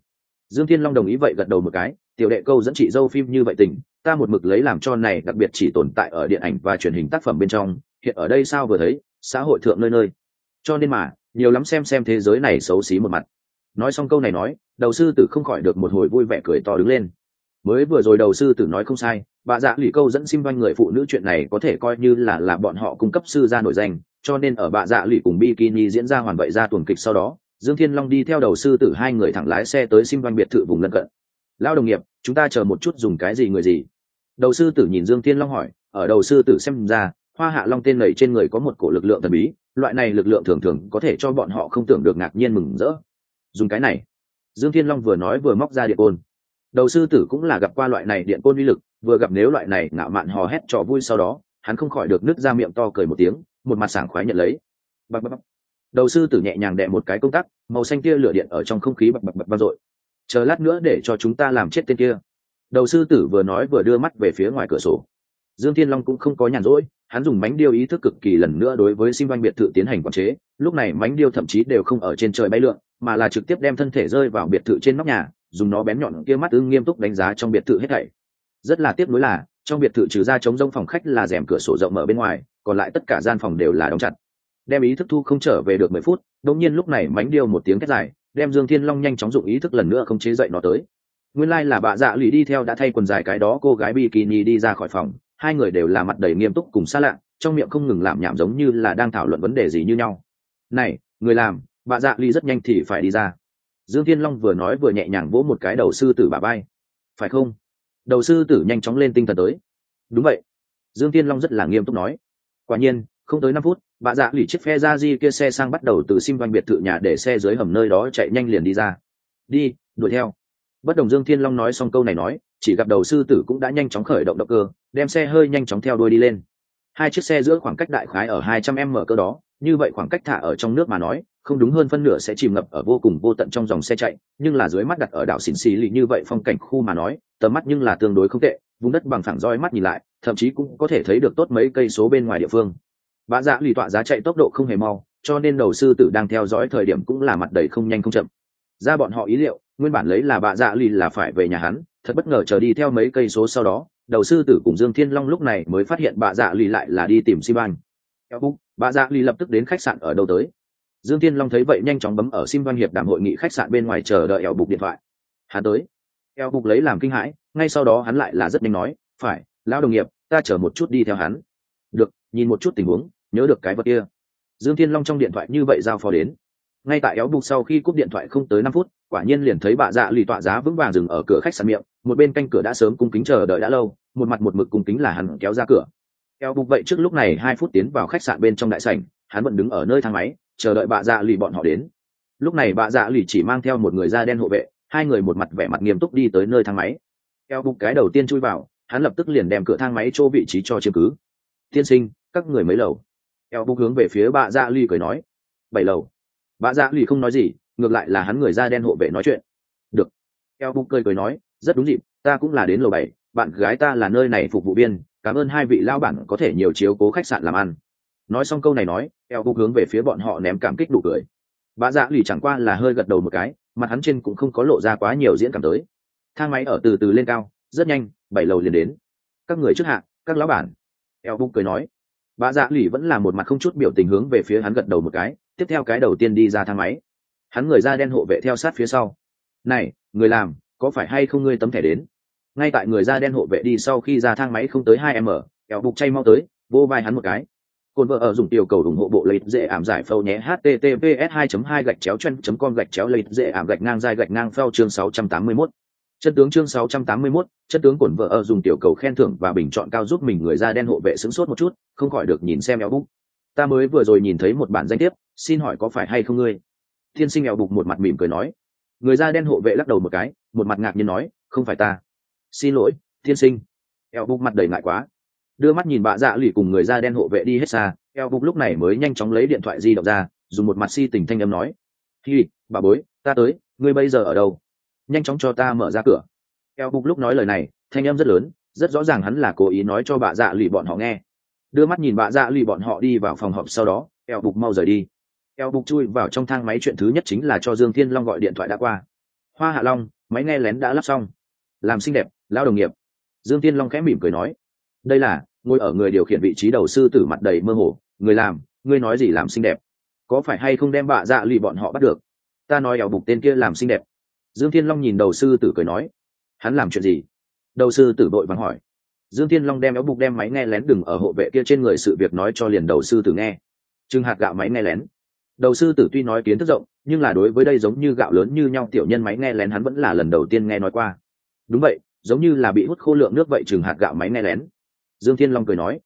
dương thiên long đồng ý vậy gật đầu một cái, tiểu đệ câu dẫn chị dâu phim như vậy tình, ta một mực lấy làm cho này đặc biệt chỉ tồn tại ở điện ảnh và truyền hình tác phẩm bên trong, hiện ở đây sao vừa thấy, xã hội thượng nơi nơi. Cho nên mà, nhiều lắm xem xem thế giới này xấu xí một mặt. Nói xong câu này nói, đầu sư tử không khỏi được một hồi vui vẻ cười to đứng lên. Mới vừa rồi đầu sư tử nói không sai, bà dạ lì câu dẫn sim doanh người phụ nữ chuyện này có thể coi như là là bọn họ cung cấp sư ra nổi danh, cho nên ở bà dạ lì cùng bikini diễn ra hoàn vậy ra tuần kịch sau đó dương thiên long đi theo đầu sư tử hai người thẳng lái xe tới xin văn biệt thự vùng lân cận. Lao đồng nghiệp, chúng ta chờ một chút dùng cái gì người gì? Đầu sư tử nhìn dương thiên long hỏi. Ở đầu sư tử xem ra, hoa hạ long tên lầy trên người có một cổ lực lượng thần bí, loại này lực lượng thường thường có thể cho bọn họ không tưởng được ngạc nhiên mừng rỡ. Dùng cái này. Dương thiên long vừa nói vừa móc ra điện côn. Đầu sư tử cũng là gặp qua loại này điện côn uy lực, vừa gặp nếu loại này ngạo mạn hò hét trò vui sau đó, hắn không khỏi được nứt ra miệng to cười một tiếng, một mặt sảng khoái nhận lấy. Bập bập bập đầu sư tử nhẹ nhàng đè một cái công tắc, màu xanh kia lửa điện ở trong không khí bập bập bập vang dội. Chờ lát nữa để cho chúng ta làm chết tên kia. Đầu sư tử vừa nói vừa đưa mắt về phía ngoài cửa sổ. Dương thiên long cũng không có nhàn rỗi, hắn dùng mánh điêu ý thức cực kỳ lần nữa đối với sim văn biệt thự tiến hành quản chế, lúc này mánh điêu thậm chí đều không ở trên trời bay lượn, mà là trực tiếp đem thân thể rơi vào biệt thự trên nóc nhà, dùng nó bén nhọn kia mắt ưng nghiêm túc đánh giá trong biệt thự hết thảy. Rất là tiếc nuối là, trong biệt thự trừ ra chống rông phòng khách là rèm cửa sổ rộng mở bên ngoài, còn lại tất cả gian phòng đều là đóng chặt đem ý thức thu không trở về được mười phút, đột nhiên lúc này mánh điêu một tiếng kết dài, đem dương thiên long nhanh chóng dụng ý thức lần nữa không chế dậy nó tới. Nguyên lai、like、là bà dạ Lụy đi theo đã thay quần dài cái đó cô gái bikini đi ra khỏi phòng, hai người đều là mặt đầy nghiêm túc cùng xa lạ, trong miệng không ngừng làm nhảm giống như là đang thảo luận vấn đề gì như nhau. Này, người làm bà dạ Lụy rất nhanh thì phải đi ra. Dương thiên long vừa nói vừa nhẹ nhàng vỗ một cái đầu sư tử bà bay phải không? Đầu sư tử nhanh chóng lên tinh thần tới. Đúng vậy. Dương thiên long rất là nghiêm túc nói. Quả nhiên, không tới năm phút bà dạ lì chiếc phe ra di kia xe sang bắt đầu từ sim văn biệt thự nhà để xe dưới hầm nơi đó chạy nhanh liền đi ra. Đi, đuổi theo. Bất đồng dương thiên long nói xong câu này nói, chỉ gặp đầu sư tử cũng đã nhanh chóng khởi động động cơ, đem xe hơi nhanh chóng theo đuôi đi lên. Hai chiếc xe giữa khoảng cách đại khái ở hai trăm m cơ đó, như vậy khoảng cách thả ở trong nước mà nói, không đúng hơn phân nửa sẽ chìm ngập ở vô cùng vô tận trong dòng xe chạy, nhưng là dưới mắt đặt ở đảo xỉn xì lì như vậy phong cảnh khu mà nói, tầm mắt nhưng là tương đối không tệ, vùng đất bằng phẳng roi mắt nhìn lại, thậm chí cũng có thể thấy được tốt mấy cây số bên ngoài địa phương vã dạ lì tọa giá chạy tốc độ không hề mau, cho nên đầu sư tử đang theo dõi thời điểm cũng là mặt đầy không nhanh không chậm. Ra bọn họ ý liệu, nguyên bản lấy là bà dạ lì là phải về nhà hắn, thật bất ngờ chờ đi theo mấy cây số sau đó, đầu sư tử cùng dương thiên long lúc này mới phát hiện bà dạ lì lại là đi tìm si ban Bà dạ lì lập tức đến khách sạn ở đâu tới. Dương thiên long thấy vậy nhanh chóng bấm ở sim văn hiệp đàm hội nghị khách sạn bên ngoài chờ đợi eo bục điện thoại. Hắn tới. Eo bục lấy làm kinh hãi, ngay sau đó hắn lại là rất nhanh nói, phải, lão đồng nghiệp, ta chờ một chút đi theo hắn. Được, nhìn một chút tình huống nhớ được cái vật kia. Dương thiên long trong điện thoại như vậy giao phó đến. Ngay tại éo bục sau khi cúp điện thoại không tới năm phút, quả nhiên liền thấy bà dạ lì tọa giá vững vàng dừng ở cửa khách sạn miệng, một bên canh cửa đã sớm cung kính chờ đợi đã lâu, một mặt một mực cung kính là hắn kéo ra cửa. Éo bục vậy trước lúc này hai phút tiến vào khách sạn bên trong đại sảnh, hắn vẫn đứng ở nơi thang máy, chờ đợi bà dạ lì bọn họ đến. Lúc này bà dạ lì chỉ mang theo một người da đen hộ vệ, hai người một mặt vẻ mặt nghiêm túc đi tới nơi thang máy. Éo bục cái đầu tiên chui vào, hắn lập tức liền đem cửa thang máy chỗ vị trí cho chiếm cứ. Tiên sinh, các người mấy lầu eo bục hướng về phía bà dạ ly cười nói, bảy lầu. Bà dạ ly không nói gì, ngược lại là hắn người da đen hộ vệ nói chuyện. Được. Eo bục cười cười nói, rất đúng dịp, ta cũng là đến lầu bảy, bạn gái ta là nơi này phục vụ viên, cảm ơn hai vị lao bản có thể nhiều chiếu cố khách sạn làm ăn. Nói xong câu này nói, eo bục hướng về phía bọn họ ném cảm kích đủ cười. Bà dạ lì chẳng qua là hơi gật đầu một cái, mặt hắn trên cũng không có lộ ra quá nhiều diễn cảm tới. Thang máy ở từ từ lên cao, rất nhanh, bảy lầu liền đến. Các người trước hạ, các lão bản. Eo bục cười nói bà dạ lì vẫn là một mặt không chút biểu tình hướng về phía hắn gật đầu một cái, tiếp theo cái đầu tiên đi ra thang máy. Hắn người da đen hộ vệ theo sát phía sau. Này, người làm, có phải hay không ngươi tấm thẻ đến? Ngay tại người da đen hộ vệ đi sau khi ra thang máy không tới hai m kéo bục chay mau tới, vô vai hắn một cái. Cồn vợ ở dùng tiểu cầu ủng hộ bộ lấy dễ ảm giải phâu nhé, https 2 2 gạch chéo chân com gạch chéo lấy dễ ảm gạch ngang dài gạch ngang phao chương 681 chân tướng chương 681, chân tướng cuộn vợ ở dùng tiểu cầu khen thưởng và bình chọn cao giúp mình người da đen hộ vệ sững sốt một chút không khỏi được nhìn xem eo bụng. ta mới vừa rồi nhìn thấy một bản danh thiếp xin hỏi có phải hay không ngươi? Thiên sinh eo bụng một mặt mỉm cười nói. Người da đen hộ vệ lắc đầu một cái một mặt ngạc nhiên nói không phải ta. Xin lỗi thiên sinh. Eo bụng mặt đầy ngại quá. Đưa mắt nhìn bà dạ lì cùng người da đen hộ vệ đi hết xa eo bụng lúc này mới nhanh chóng lấy điện thoại di động ra dùng một mặt si tình thanh âm nói. Hi bà bối ta tới ngươi bây giờ ở đâu? Nhanh chóng cho ta mở ra cửa. Eo bục lúc nói lời này, thanh âm rất lớn, rất rõ ràng hắn là cố ý nói cho bà dạ lì bọn họ nghe. Đưa mắt nhìn bà dạ lì bọn họ đi vào phòng họp sau đó, eo bục mau rời đi. Eo bục chui vào trong thang máy chuyện thứ nhất chính là cho dương thiên long gọi điện thoại đã qua. Hoa hạ long, máy nghe lén đã lắp xong. Làm xinh đẹp lao đồng nghiệp. Dương thiên long khẽ mỉm cười nói. Đây là, ngồi ở người điều khiển vị trí đầu sư tử mặt đầy mơ hồ. Người làm, ngươi nói gì làm xinh đẹp? Có phải hay không đem bạ dạ lì bọn họ bắt được? Ta nói eo bục tên kia làm xinh đẹp dương thiên long nhìn đầu sư tử cười nói, hắn làm chuyện gì? Đầu sư tử vội vắng hỏi. Dương thiên long đem éo bục đem máy nghe lén đừng ở hộ vệ kia trên người sự việc nói cho liền đầu sư tử nghe. Chừng hạt gạo máy nghe lén. Đầu sư tử tuy nói kiến thức rộng, nhưng là đối với đây giống như gạo lớn như nhau tiểu nhân máy nghe lén hắn vẫn là lần đầu tiên nghe nói qua. Đúng vậy, giống như là bị hút khô lượng nước vậy chừng hạt gạo máy nghe lén. Dương thiên long cười nói.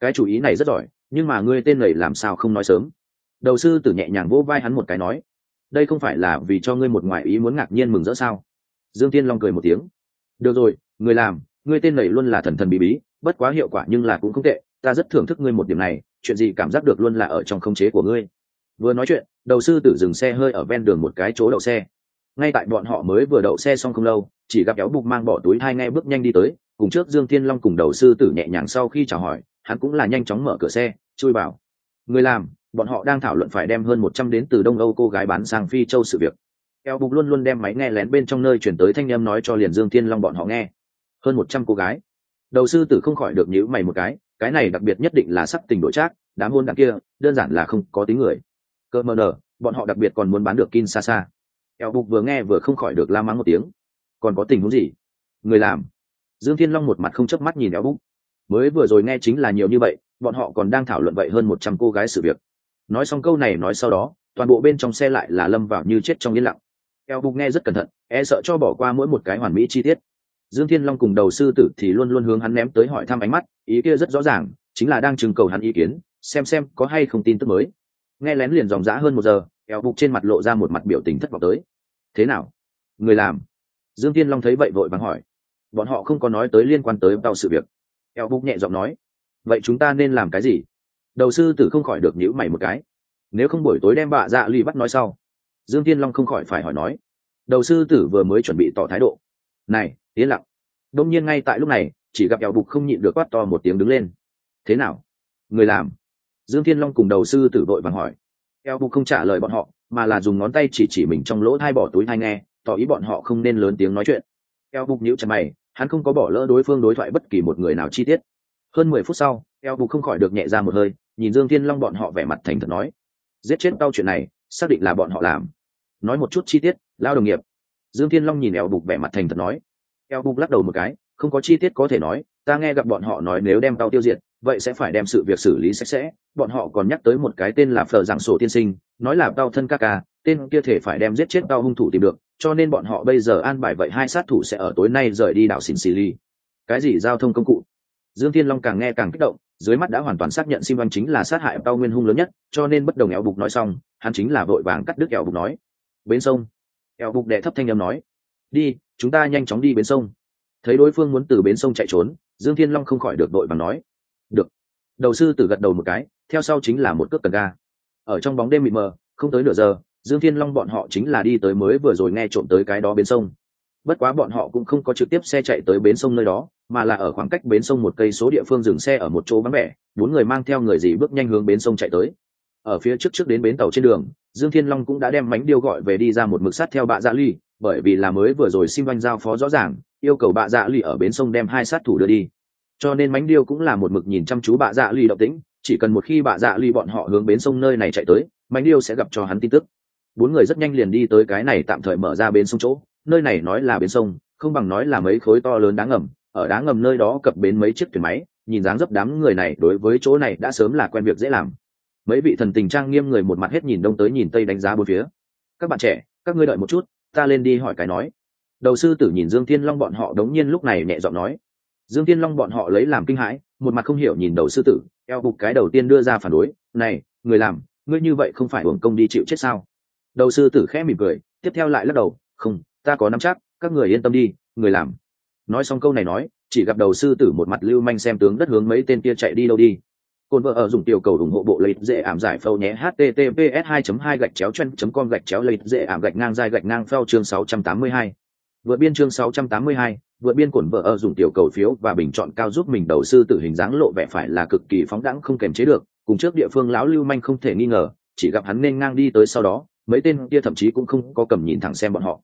Cái chủ ý này rất giỏi, nhưng mà ngươi tên này làm sao không nói sớm? Đầu sư tử nhẹ nhàng vỗ vai hắn một cái nói đây không phải là vì cho ngươi một ngoại ý muốn ngạc nhiên mừng rỡ sao? Dương thiên long cười một tiếng. Được rồi, người làm, ngươi tên này luôn là thần thần bí bí, bất quá hiệu quả nhưng là cũng không tệ, ta rất thưởng thức ngươi một điểm này, chuyện gì cảm giác được luôn là ở trong khống chế của ngươi. Vừa nói chuyện, đầu sư tử dừng xe hơi ở ven đường một cái chỗ đậu xe. Ngay tại bọn họ mới vừa đậu xe xong không lâu, chỉ gặp kéo bục mang bỏ túi hai ngay bước nhanh đi tới, cùng trước dương thiên long cùng đầu sư tử nhẹ nhàng sau khi chào hỏi, hắn cũng là nhanh chóng mở cửa xe, chui vào. Người làm bọn họ đang thảo luận phải đem hơn một trăm đến từ đông âu cô gái bán sang phi châu sự việc. Eo bục luôn luôn đem máy nghe lén bên trong nơi chuyển tới thanh âm nói cho liền dương thiên long bọn họ nghe. Hơn một trăm cô gái. Đầu sư tử không khỏi được nhữ mày một cái cái này đặc biệt nhất định là sắc tình đổi trác, đám hôn đằng kia, đơn giản là không có tính người. Cơ mờ nở bọn họ đặc biệt còn muốn bán được kin xa xa eo bục vừa nghe vừa không khỏi được la mắng một tiếng. Còn có tình huống gì? Người làm. Dương thiên long một mặt không chớp mắt nhìn eo bục mới vừa rồi nghe chính là nhiều như vậy, bọn họ còn đang thảo luận vậy hơn một trăm cô gái sự việc nói xong câu này nói sau đó, toàn bộ bên trong xe lại là lâm vào như chết trong yên lặng. Eo bục nghe rất cẩn thận e sợ cho bỏ qua mỗi một cái hoàn mỹ chi tiết. Dương thiên long cùng đầu sư tử thì luôn luôn hướng hắn ném tới hỏi thăm ánh mắt, ý kia rất rõ ràng, chính là đang trưng cầu hắn ý kiến, xem xem có hay không tin tức mới. Nghe lén liền dòng dã hơn một giờ eo bục trên mặt lộ ra một mặt biểu tình thất vọng tới. Thế nào? Người làm? Dương thiên long thấy vậy vội vàng hỏi. Bọn họ không có nói tới liên quan tới tàu sự việc. Eo bục nhẹ giọng nói. Vậy chúng ta nên làm cái gì? Đầu sư tử không khỏi được nhữ mày một cái. Nếu không buổi tối đem bạ dạ lì bắt nói sau. Dương thiên long không khỏi phải hỏi nói. Đầu sư tử vừa mới chuẩn bị tỏ thái độ. Này, yên lặng. Đông nhiên ngay tại lúc này, chỉ gặp eo bục không nhịn được quát to một tiếng đứng lên. Thế nào? Người làm? Dương thiên long cùng đầu sư tử vội vàng hỏi. Eo bục không trả lời bọn họ, mà là dùng ngón tay chỉ chỉ mình trong lỗ thai bỏ túi thai nghe, tỏ ý bọn họ không nên lớn tiếng nói chuyện. Eo bục nhíu chặt mày, hắn không có bỏ lỡ đối phương đối thoại bất kỳ một người nào chi tiết. Hơn mười phút sau, eo bục không khỏi được nhẹ ra một hơi nhìn dương thiên long bọn họ vẻ mặt thành thật nói, giết chết đau chuyện này, xác định là bọn họ làm. Nói một chút chi tiết, lao đồng nghiệp. Dương thiên long nhìn eo bục vẻ mặt thành thật nói. Eo bục lắc đầu một cái, không có chi tiết có thể nói, ta nghe gặp bọn họ nói nếu đem tao tiêu diệt, vậy sẽ phải đem sự việc xử lý sạch sẽ. Bọn họ còn nhắc tới một cái tên là phờ giảng sổ tiên sinh, nói là tao thân ca ca, tên kia thể phải đem giết chết tao hung thủ tìm được, cho nên bọn họ bây giờ an bài vậy hai sát thủ sẽ ở tối nay rời đi đảo xin xì ly cái gì giao thông công cụ? Dương thiên long càng nghe càng kích động, dưới mắt đã hoàn toàn xác nhận sim văn chính là sát hại tao nguyên hung lớn nhất, cho nên bất đồng eo bục nói xong, hắn chính là vội vàng cắt đứt eo bục nói. Bến sông. Eo bục đệ thấp thanh âm nói. Đi, chúng ta nhanh chóng đi bến sông. Thấy đối phương muốn từ bến sông chạy trốn, dương thiên long không khỏi được đội bằng nói. Được. Đầu sư tử gật đầu một cái, theo sau chính là một cước cần ga. Ở trong bóng đêm mịt mờ, không tới nửa giờ, dương thiên long bọn họ chính là đi tới mới vừa rồi nghe trộm tới cái đó bến sông bất quá bọn họ cũng không có trực tiếp xe chạy tới bến sông nơi đó, mà là ở khoảng cách bến sông một cây số địa phương dừng xe ở một chỗ vắng vẻ, bốn người mang theo người gì bước nhanh hướng bến sông chạy tới. Ở phía trước trước đến bến tàu trên đường, dương thiên long cũng đã đem mánh điêu gọi về đi ra một mực sắt theo bạ dạ ly bởi vì là mới vừa rồi sim oanh giao phó rõ ràng, yêu cầu bạ dạ ly ở bến sông đem hai sát thủ đưa đi. Cho nên mánh điêu cũng là một mực nhìn chăm chú bạ dạ ly động tĩnh, chỉ cần một khi bạ dạ ly bọn họ hướng bến sông nơi này chạy tới, mánh điêu sẽ gặp cho hắn tin tức. Bốn người rất nhanh liền đi tới cái này tạm thời mở ra bến sông chỗ nơi này nói là bến sông, không bằng nói là mấy khối to lớn đá ngầm, ở đá ngầm nơi đó cập bến mấy chiếc thuyền máy, nhìn dáng dấp đám người này đối với chỗ này đã sớm là quen việc dễ làm. Mấy vị thần tình trang nghiêm người một mặt hết nhìn đông tới nhìn tây đánh giá bốn phía. Các bạn trẻ, các ngươi đợi một chút, ta lên đi hỏi cái nói. Đầu sư tử nhìn dương thiên long bọn họ đống nhiên lúc này nhẹ giọng nói. Dương thiên long bọn họ lấy làm kinh hãi, một mặt không hiểu nhìn đầu sư tử, eo cục cái đầu tiên đưa ra phản đối, này, người làm, ngươi như vậy không phải hưởng công đi chịu chết sao? Đầu sư tử khẽ mỉm cười, tiếp theo lại lắc đầu, không ta có nắm chắc các người yên tâm đi người làm. Nói xong câu này nói chỉ gặp đầu sư tử một mặt lưu manh xem tướng đất hướng mấy tên kia chạy đi đâu đi. Cồn vợ ở dùng tiểu cầu ủng hộ bộ lấy dễ ảm giải phâu nhé https 2 2 gạch chéo chân com gạch chéo lấy dễ ảm gạch ngang dài gạch ngang phao chương 682. vượt biên chương 682, vượt biên cồn vợ ở dùng tiểu cầu phiếu và bình chọn cao giúp mình đầu sư tử hình dáng lộ vẻ phải là cực kỳ phóng đẳng không kềm chế được cùng trước địa phương lão lưu manh không thể nghi ngờ chỉ gặp hắn nên ngang đi tới sau đó mấy tên kia thậm chí cũng không có cầm nhìn thẳng xem bọn họ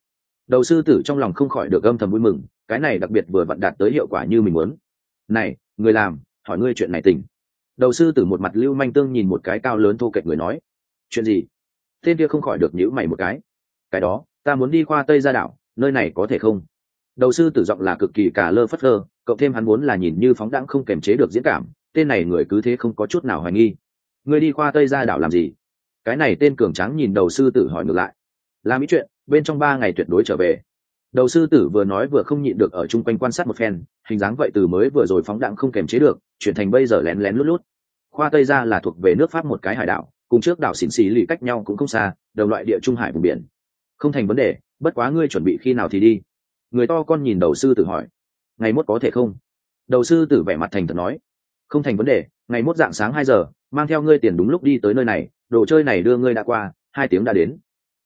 đầu sư tử trong lòng không khỏi được âm thầm vui mừng, cái này đặc biệt vừa vặn đạt tới hiệu quả như mình muốn. Này, người làm, hỏi ngươi chuyện này tình đầu sư tử một mặt lưu manh tương nhìn một cái cao lớn thô kệch người nói. Chuyện gì? Tên kia không khỏi được nhữ mày một cái. Cái đó, ta muốn đi qua tây ra đảo, nơi này có thể không? Đầu sư tử giọng là cực kỳ cả lơ phất lơ, cộng thêm hắn muốn là nhìn như phóng đãng không kềm chế được diễn cảm, tên này người cứ thế không có chút nào hoài nghi. Người đi qua tây ra đảo làm gì? Cái này tên cường tráng nhìn đầu sư tử hỏi ngược lại. Làm ý chuyện bên trong ba ngày tuyệt đối trở về. Đầu sư tử vừa nói vừa không nhịn được ở chung quanh quan sát một phen, hình dáng vậy từ mới vừa rồi phóng đạn không kềm chế được, chuyển thành bây giờ lén lén lút lút. Khoa tây ra là thuộc về nước pháp một cái hải đảo, cùng trước đảo xỉn xì lì cách nhau cũng không xa, đồng loại địa trung hải vùng biển. Không thành vấn đề, bất quá ngươi chuẩn bị khi nào thì đi. Người to con nhìn đầu sư tử hỏi. Ngày mốt có thể không? Đầu sư tử vẻ mặt thành thật nói. Không thành vấn đề, ngày mốt dạng sáng hai giờ, mang theo ngươi tiền đúng lúc đi tới nơi này, đồ chơi này đưa ngươi đã qua, hai tiếng đã đến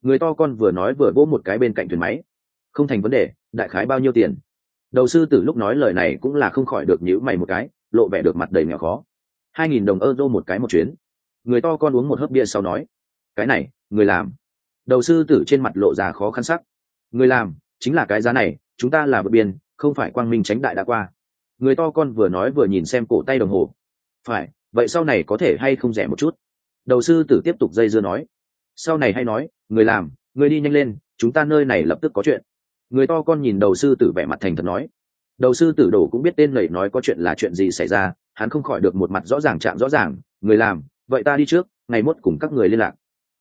người to con vừa nói vừa vỗ một cái bên cạnh thuyền máy. Không thành vấn đề, đại khái bao nhiêu tiền? Đầu sư tử lúc nói lời này cũng là không khỏi được nhữ mày một cái, lộ vẻ được mặt đầy nghèo khó. Hai nghìn đồng euro một cái một chuyến. Người to con uống một hớp bia sau nói, cái này, người làm. Đầu sư tử trên mặt lộ ra khó khăn sắc. Người làm, chính là cái giá này, chúng ta là vượt biên không phải quang minh tránh đại đã qua. Người to con vừa nói vừa nhìn xem cổ tay đồng hồ. Phải, vậy sau này có thể hay không rẻ một chút? Đầu sư tử tiếp tục dây dưa nói. Sau này hay nói người làm, người đi nhanh lên, chúng ta nơi này lập tức có chuyện. Người to con nhìn đầu sư tử vẻ mặt thành thật nói. Đầu sư tử đổ cũng biết tên lầy nói có chuyện là chuyện gì xảy ra, hắn không khỏi được một mặt rõ ràng chạm rõ ràng. Người làm, vậy ta đi trước, ngày mốt cùng các người liên lạc.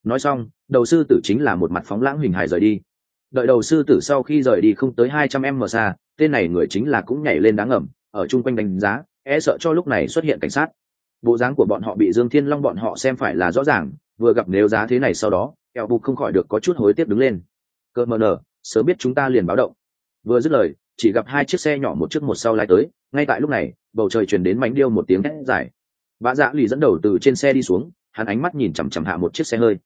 Nói xong, đầu sư tử chính là một mặt phóng lãng hình hài rời đi. Đợi đầu sư tử sau khi rời đi không tới hai trăm em mờ xa, tên này người chính là cũng nhảy lên đáng ngầm, ở chung quanh đánh giá e sợ cho lúc này xuất hiện cảnh sát. Bộ dáng của bọn họ bị dương thiên long bọn họ xem phải là rõ ràng vừa gặp nếu giá thế này sau đó eo bục không khỏi được có chút hối tiếc đứng lên. Cơ mờ nở sớm biết chúng ta liền báo động. Vừa dứt lời, chỉ gặp hai chiếc xe nhỏ một trước một sau lái tới, ngay tại lúc này, bầu trời chuyển đến mánh điêu một tiếng hét dài. Bà dạ lì dẫn đầu từ trên xe đi xuống, hắn ánh mắt nhìn chằm chằm hạ một chiếc xe hơi.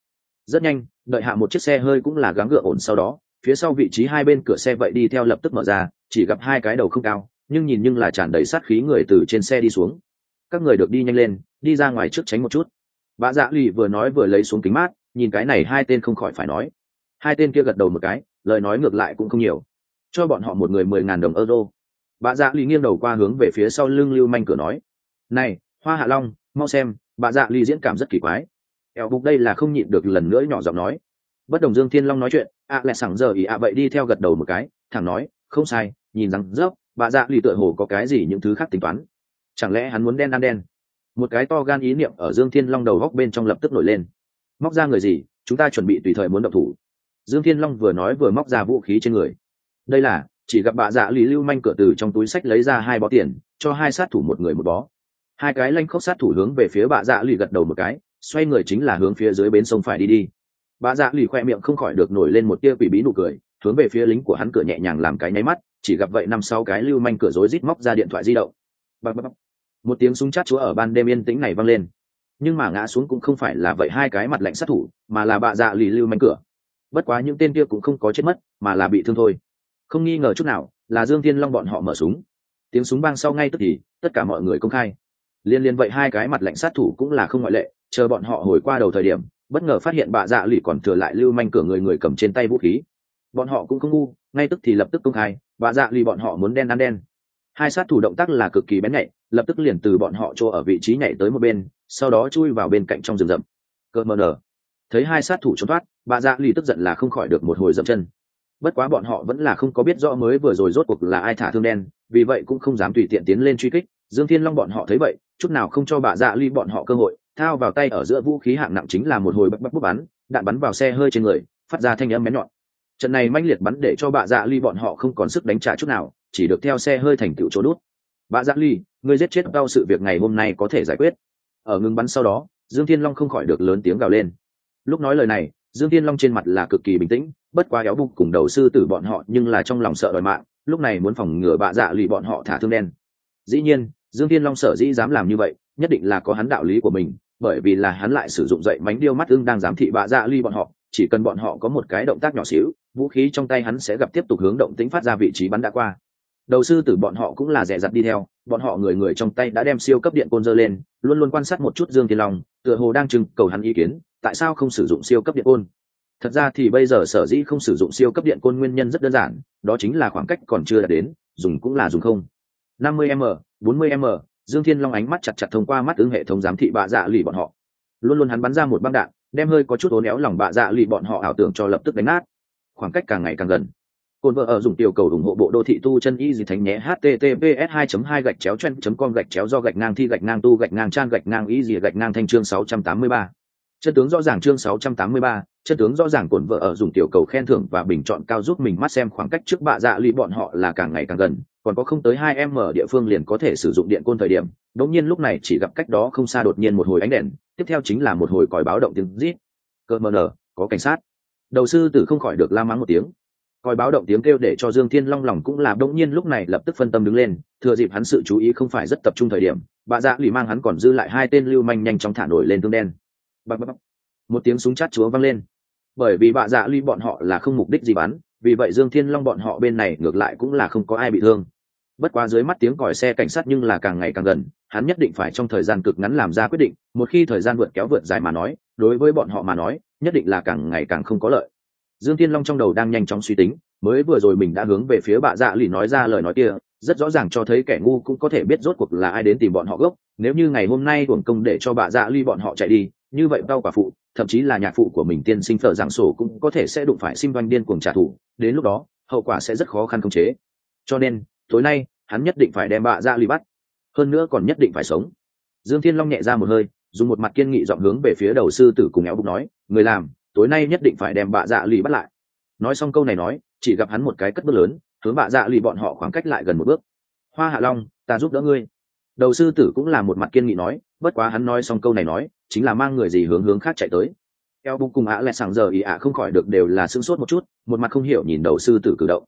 Rất nhanh, đợi hạ một chiếc xe hơi cũng là gắng gượng ổn sau đó, phía sau vị trí hai bên cửa xe vậy đi theo lập tức mở ra, chỉ gặp hai cái đầu không cao, nhưng nhìn nhưng là tràn đầy sát khí người từ trên xe đi xuống. Các người được đi nhanh lên, đi ra ngoài trước tránh một chút bà dạ lì vừa nói vừa lấy xuống kính mát, nhìn cái này hai tên không khỏi phải nói. Hai tên kia gật đầu một cái, lời nói ngược lại cũng không nhiều. Cho bọn họ một người mười ngàn đồng euro. Bà dạ lì nghiêng đầu qua hướng về phía sau lưng lưu manh cửa nói. Này, hoa hạ long, mau xem bà dạ lì diễn cảm rất kỳ quái. Eo bục đây là không nhịn được lần nữa nhỏ giọng nói. Bất đồng dương thiên long nói chuyện, ạ à lại sẵn giờ ý ạ vậy đi theo gật đầu một cái, thẳng nói, không sai, nhìn rằng rớp bà dạ lì tựa hồ có cái gì những thứ khác tính toán. Chẳng lẽ hắn muốn đen ăn đen? Một cái to gan ý niệm ở dương thiên long đầu góc bên trong lập tức nổi lên. Móc ra người gì? Chúng ta chuẩn bị tùy thời muốn động thủ. Dương thiên long vừa nói vừa móc ra vũ khí trên người. Đây là, chỉ gặp bà dạ lý lưu manh cửa từ trong túi sách lấy ra hai bó tiền, cho hai sát thủ một người một bó. Hai cái lanh khóc sát thủ hướng về phía bà dạ lì gật đầu một cái, xoay người chính là hướng phía dưới bến sông phải đi đi. Bà dạ lì khoe miệng không khỏi được nổi lên một tia quỷ bí nụ cười, hướng về phía lính của hắn cửa nhẹ nhàng làm cái nháy mắt, chỉ gặp vậy năm sáu cái lưu manh cửa rối rít móc ra điện thoại di động. Bạc bạc một tiếng súng chát chúa ở ban đêm yên tĩnh này vang lên. Nhưng mà ngã xuống cũng không phải là vậy hai cái mặt lạnh sát thủ, mà là bạ dạ lì lưu manh cửa. Bất quá những tên kia cũng không có chết mất, mà là bị thương thôi. Không nghi ngờ chút nào là dương thiên long bọn họ mở súng. Tiếng súng vang sau ngay tức thì, tất cả mọi người công khai. Liên liên vậy hai cái mặt lạnh sát thủ cũng là không ngoại lệ, chờ bọn họ hồi qua đầu thời điểm, bất ngờ phát hiện bạ dạ lì còn thừa lại lưu manh cửa người người cầm trên tay vũ khí. Bọn họ cũng không ngu, ngay tức thì lập tức công khai, bạ dạ lì bọn họ muốn đen ăn đen. Hai sát thủ động tác là cực kỳ bén nhạy lập tức liền từ bọn họ chỗ ở vị trí nhảy tới một bên, sau đó chui vào bên cạnh trong rừng rậm. Cơ mờ nở. Thấy hai sát thủ trốn thoát, bà dạ lì tức giận là không khỏi được một hồi dậm chân. Bất quá bọn họ vẫn là không có biết rõ mới vừa rồi rốt cuộc là ai thả thương đen, vì vậy cũng không dám tùy tiện tiến lên truy kích. Dương thiên long bọn họ thấy vậy, chút nào không cho bà dạ ly bọn họ cơ hội, thao vào tay ở giữa vũ khí hạng nặng chính là một hồi bắp bắp bút bắn, đạn bắn vào xe hơi trên người, phát ra thanh âm bén nhọn. Trận này manh liệt bắn để cho bà dạ ly bọn họ không còn sức đánh trả chút nào, chỉ được theo xe hơi thành tựu chỗ đút bà dạ ly người giết chết đau sự việc ngày hôm nay có thể giải quyết. Ở ngừng bắn sau đó, dương thiên long không khỏi được lớn tiếng gào lên. Lúc nói lời này, dương thiên long trên mặt là cực kỳ bình tĩnh, bất quá éo bục cùng đầu sư tử bọn họ nhưng là trong lòng sợ đòi mạng, lúc này muốn phòng ngừa bạ dạ lì bọn họ thả thương đen. Dĩ nhiên, dương thiên long sở dĩ dám làm như vậy, nhất định là có hắn đạo lý của mình, bởi vì là hắn lại sử dụng dậy mánh điêu mắt ưng đang giám thị bạ dạ ly bọn họ, chỉ cần bọn họ có một cái động tác nhỏ xíu, vũ khí trong tay hắn sẽ gặp tiếp tục hướng động tính phát ra vị trí bắn đã qua đầu sư tử bọn họ cũng là rẻ rặt đi theo, bọn họ người người trong tay đã đem siêu cấp điện côn dơ lên, luôn luôn quan sát một chút dương thiên long, tựa hồ đang trưng cầu hắn ý kiến, tại sao không sử dụng siêu cấp điện côn? Thật ra thì bây giờ sở dĩ không sử dụng siêu cấp điện côn nguyên nhân rất đơn giản, đó chính là khoảng cách còn chưa đạt đến, dùng cũng là dùng không. 50 m 40 m, dương thiên long ánh mắt chặt chặt thông qua mắt ứng hệ thống giám thị bạ dạ lì bọn họ. Luôn luôn hắn bắn ra một băng đạn, đem hơi có chút ố néo lòng bạ dạ lì bọn họ ảo tưởng cho lập tức đánh nát. Khoảng cách càng ngày càng gần. Côn vợ ở dùng tiểu cầu ủng hộ bộ đô thị tu chân y gì thánh nhé https 2 2 gạch chéo chen com gạch chéo do gạch ngang thi gạch ngang tu gạch ngang trang gạch ngang y gì gạch ngang thanh chương 683. chân tướng rõ ràng chương 683, chân tướng rõ ràng cuộn vợ ở dùng tiểu cầu khen thưởng và bình chọn cao giúp mình mắt xem khoảng cách trước bạ dạ lì bọn họ là càng ngày càng gần còn có không tới hai m ở địa phương liền có thể sử dụng điện côn thời điểm. Đống nhiên lúc này chỉ gặp cách đó không xa đột nhiên một hồi ánh đèn tiếp theo chính là một hồi còi báo động tiếng rít. Cơ mờ có cảnh sát. Đầu sư tử không khỏi được la mắng một tiếng coi báo động tiếng kêu để cho dương thiên long lòng cũng là đống nhiên lúc này lập tức phân tâm đứng lên, thừa dịp hắn sự chú ý không phải rất tập trung thời điểm, bà dạ lì mang hắn còn dư lại hai tên lưu manh nhanh chóng thả nổi lên tương đen. Bập bập một tiếng súng chát chúa vang lên. Bởi vì bạ dạ lì bọn họ là không mục đích gì bắn, vì vậy dương thiên long bọn họ bên này ngược lại cũng là không có ai bị thương. Bất quá dưới mắt tiếng còi xe cảnh sát nhưng là càng ngày càng gần, hắn nhất định phải trong thời gian cực ngắn làm ra quyết định, một khi thời gian vượt kéo vượt dài mà nói, đối với bọn họ mà nói, nhất định là càng ngày càng không có lợi dương thiên long trong đầu đang nhanh chóng suy tính, mới vừa rồi mình đã hướng về phía bạ dạ lì nói ra lời nói kia, rất rõ ràng cho thấy kẻ ngu cũng có thể biết rốt cuộc là ai đến tìm bọn họ gốc. Nếu như ngày hôm nay uổng công để cho bạ dạ ly bọn họ chạy đi, như vậy đau quả phụ, thậm chí là nhạc phụ của mình tiên sinh phở giảng sổ cũng có thể sẽ đụng phải sim doanh điên cuồng trả thù, đến lúc đó, hậu quả sẽ rất khó khăn khống chế. Cho nên, tối nay, hắn nhất định phải đem bạ Dạ ly bắt. Hơn nữa còn nhất định phải sống. Dương thiên long nhẹ ra một hơi, dùng một mặt kiên nghị dọn hướng về phía đầu sư tử cùng éo bục nói, người làm tối nay nhất định phải đem bạ dạ lì bắt lại. Nói xong câu này nói, chỉ gặp hắn một cái cất bước lớn, hướng bạ dạ lì bọn họ khoảng cách lại gần một bước. Hoa hạ long, ta giúp đỡ ngươi. Đầu sư tử cũng là một mặt kiên nghị nói, bất quá hắn nói xong câu này nói, chính là mang người gì hướng hướng khác chạy tới. Eo bung cùng ạ lại sàng giờ ý ạ không khỏi được đều là sưng sốt một chút, một mặt không hiểu nhìn đầu sư tử cử động.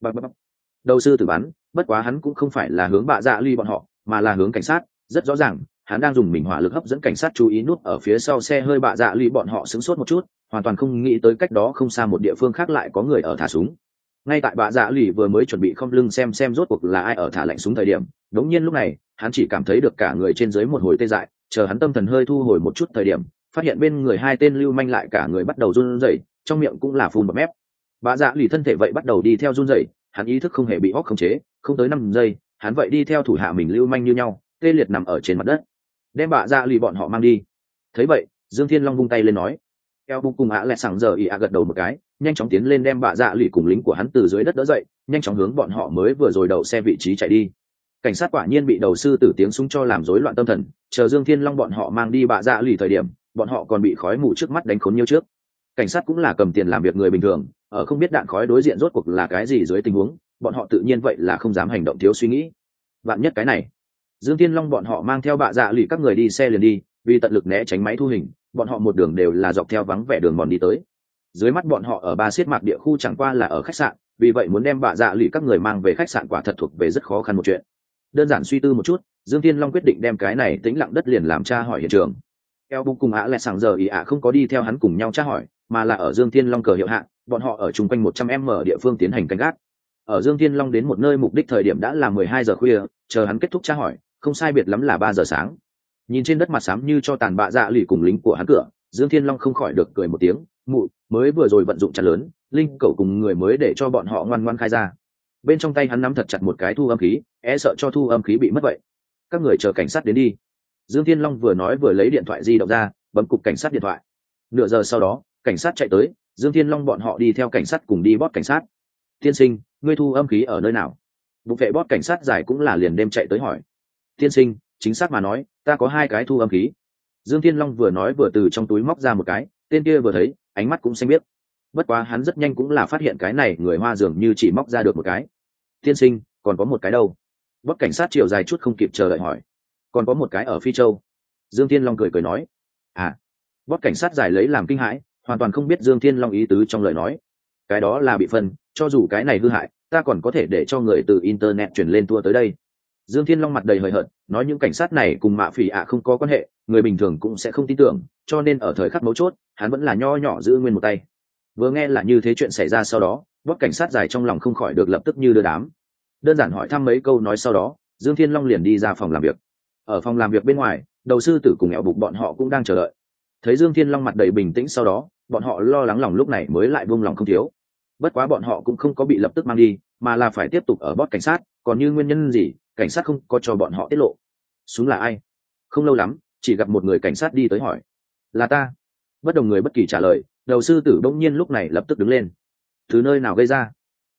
Bập bập đầu sư tử bắn, bất quá hắn cũng không phải là hướng bạ dạ ly bọn họ, mà là hướng cảnh sát, rất rõ ràng hắn đang dùng mình hỏa lực hấp dẫn cảnh sát chú ý nút ở phía sau xe hơi bạ dạ lì bọn họ sững sốt một chút, hoàn toàn không nghĩ tới cách đó không xa một địa phương khác lại có người ở thả súng. Ngay tại bạ dạ lì vừa mới chuẩn bị không lưng xem xem rốt cuộc là ai ở thả lạnh súng thời điểm, đống nhiên lúc này, hắn chỉ cảm thấy được cả người trên dưới một hồi tê dại, chờ hắn tâm thần hơi thu hồi một chút thời điểm, phát hiện bên người hai tên lưu manh lại cả người bắt đầu run rẩy, trong miệng cũng là phun bọt mép. Bạ dạ lì thân thể vậy bắt đầu đi theo run rẩy, hắn ý thức không hề bị óc khống chế, không tới năm giây, hắn vậy đi theo thủ hạ mình lưu manh như nhau, tê liệt nằm ở trên mặt đất đem bà dạ lì bọn họ mang đi. Thấy vậy, dương thiên long vung tay lên nói eo bung cùng ạ lẹ sảng giờ ỉ ạ gật đầu một cái, nhanh chóng tiến lên đem bà dạ lì cùng lính của hắn từ dưới đất đỡ dậy, nhanh chóng hướng bọn họ mới vừa rồi đậu xe vị trí chạy đi. Cảnh sát quả nhiên bị đầu sư tử tiếng súng cho làm rối loạn tâm thần, chờ dương thiên long bọn họ mang đi bạ dạ lì thời điểm, bọn họ còn bị khói mù trước mắt đánh khốn nhiêu trước. Cảnh sát cũng là cầm tiền làm việc người bình thường, ở không biết đạn khói đối diện rốt cuộc là cái gì dưới tình huống, bọn họ tự nhiên vậy là không dám hành động thiếu suy nghĩ. Bạn nhất cái này dương thiên long bọn họ mang theo bạ dạ lì các người đi xe liền đi, vì tận lực né tránh máy thu hình, bọn họ một đường đều là dọc theo vắng vẻ đường mòn đi tới. Dưới mắt bọn họ ở ba xiết mạc địa khu chẳng qua là ở khách sạn, vì vậy muốn đem bạ dạ lì các người mang về khách sạn quả thật thuộc về rất khó khăn một chuyện. Đơn giản suy tư một chút, dương thiên long quyết định đem cái này tĩnh lặng đất liền làm tra hỏi hiện trường. Eo bung cùng ạ lại sàng giờ ý ạ không có đi theo hắn cùng nhau tra hỏi, mà là ở dương thiên long cờ hiệu hạ, bọn họ ở chung quanh một trăm m địa phương tiến hành canh gác. Ở dương thiên long đến một nơi mục đích thời điểm đã là mười hai giờ khuya, chờ hắn kết thúc tra hỏi không sai biệt lắm là ba giờ sáng. Nhìn trên đất mặt xám như cho tàn bạ dạ lì cùng lính của hắn cửa, dương thiên long không khỏi được cười một tiếng, mụ, mới vừa rồi vận dụng chặt lớn, linh cậu cùng người mới để cho bọn họ ngoan ngoan khai ra. Bên trong tay hắn nắm thật chặt một cái thu âm khí e sợ cho thu âm khí bị mất vậy. Các người chờ cảnh sát đến đi. Dương thiên long vừa nói vừa lấy điện thoại di động ra, bấm cục cảnh sát điện thoại. Nửa giờ sau đó, cảnh sát chạy tới, dương thiên long bọn họ đi theo cảnh sát cùng đi bót cảnh sát. Tiên sinh, ngươi thu âm khí ở nơi nào? Bục vệ bót cảnh sát giải cũng là liền đêm chạy tới hỏi tiên sinh, chính xác mà nói, ta có hai cái thu âm khí. Dương thiên long vừa nói vừa từ trong túi móc ra một cái, tên kia vừa thấy, ánh mắt cũng xanh biết bất quá hắn rất nhanh cũng là phát hiện cái này, người hoa dường như chỉ móc ra được một cái. Tiên sinh, còn có một cái đâu? Bất cảnh sát chiều dài chút không kịp chờ đợi hỏi. Còn có một cái ở phi châu. Dương thiên long cười cười nói. À bất cảnh sát giải lấy làm kinh hãi, hoàn toàn không biết dương thiên long ý tứ trong lời nói. Cái đó là bị phân, cho dù cái này hư hại, ta còn có thể để cho người từ internet chuyển lên tour tới đây dương thiên long mặt đầy hời hợt, nói những cảnh sát này cùng mạ phỉ ạ không có quan hệ, người bình thường cũng sẽ không tin tưởng, cho nên ở thời khắc mấu chốt, hắn vẫn là nho nhỏ giữ nguyên một tay. Vừa nghe là như thế chuyện xảy ra sau đó, bóp cảnh sát dài trong lòng không khỏi được lập tức như đưa đám. Đơn giản hỏi thăm mấy câu nói sau đó, dương thiên long liền đi ra phòng làm việc. Ở phòng làm việc bên ngoài, đầu sư tử cùng nghẹo bục bọn họ cũng đang chờ đợi. Thấy dương thiên long mặt đầy bình tĩnh sau đó, bọn họ lo lắng lòng lúc này mới lại buông lòng không thiếu. Bất quá bọn họ cũng không có bị lập tức mang đi, mà là phải tiếp tục ở bót cảnh sát, còn như nguyên nhân gì cảnh sát không có cho bọn họ tiết lộ. Súng là ai? Không lâu lắm, chỉ gặp một người cảnh sát đi tới hỏi. Là ta. Bất đồng người bất kỳ trả lời, đầu sư tử bỗng nhiên lúc này lập tức đứng lên. Từ nơi nào gây ra?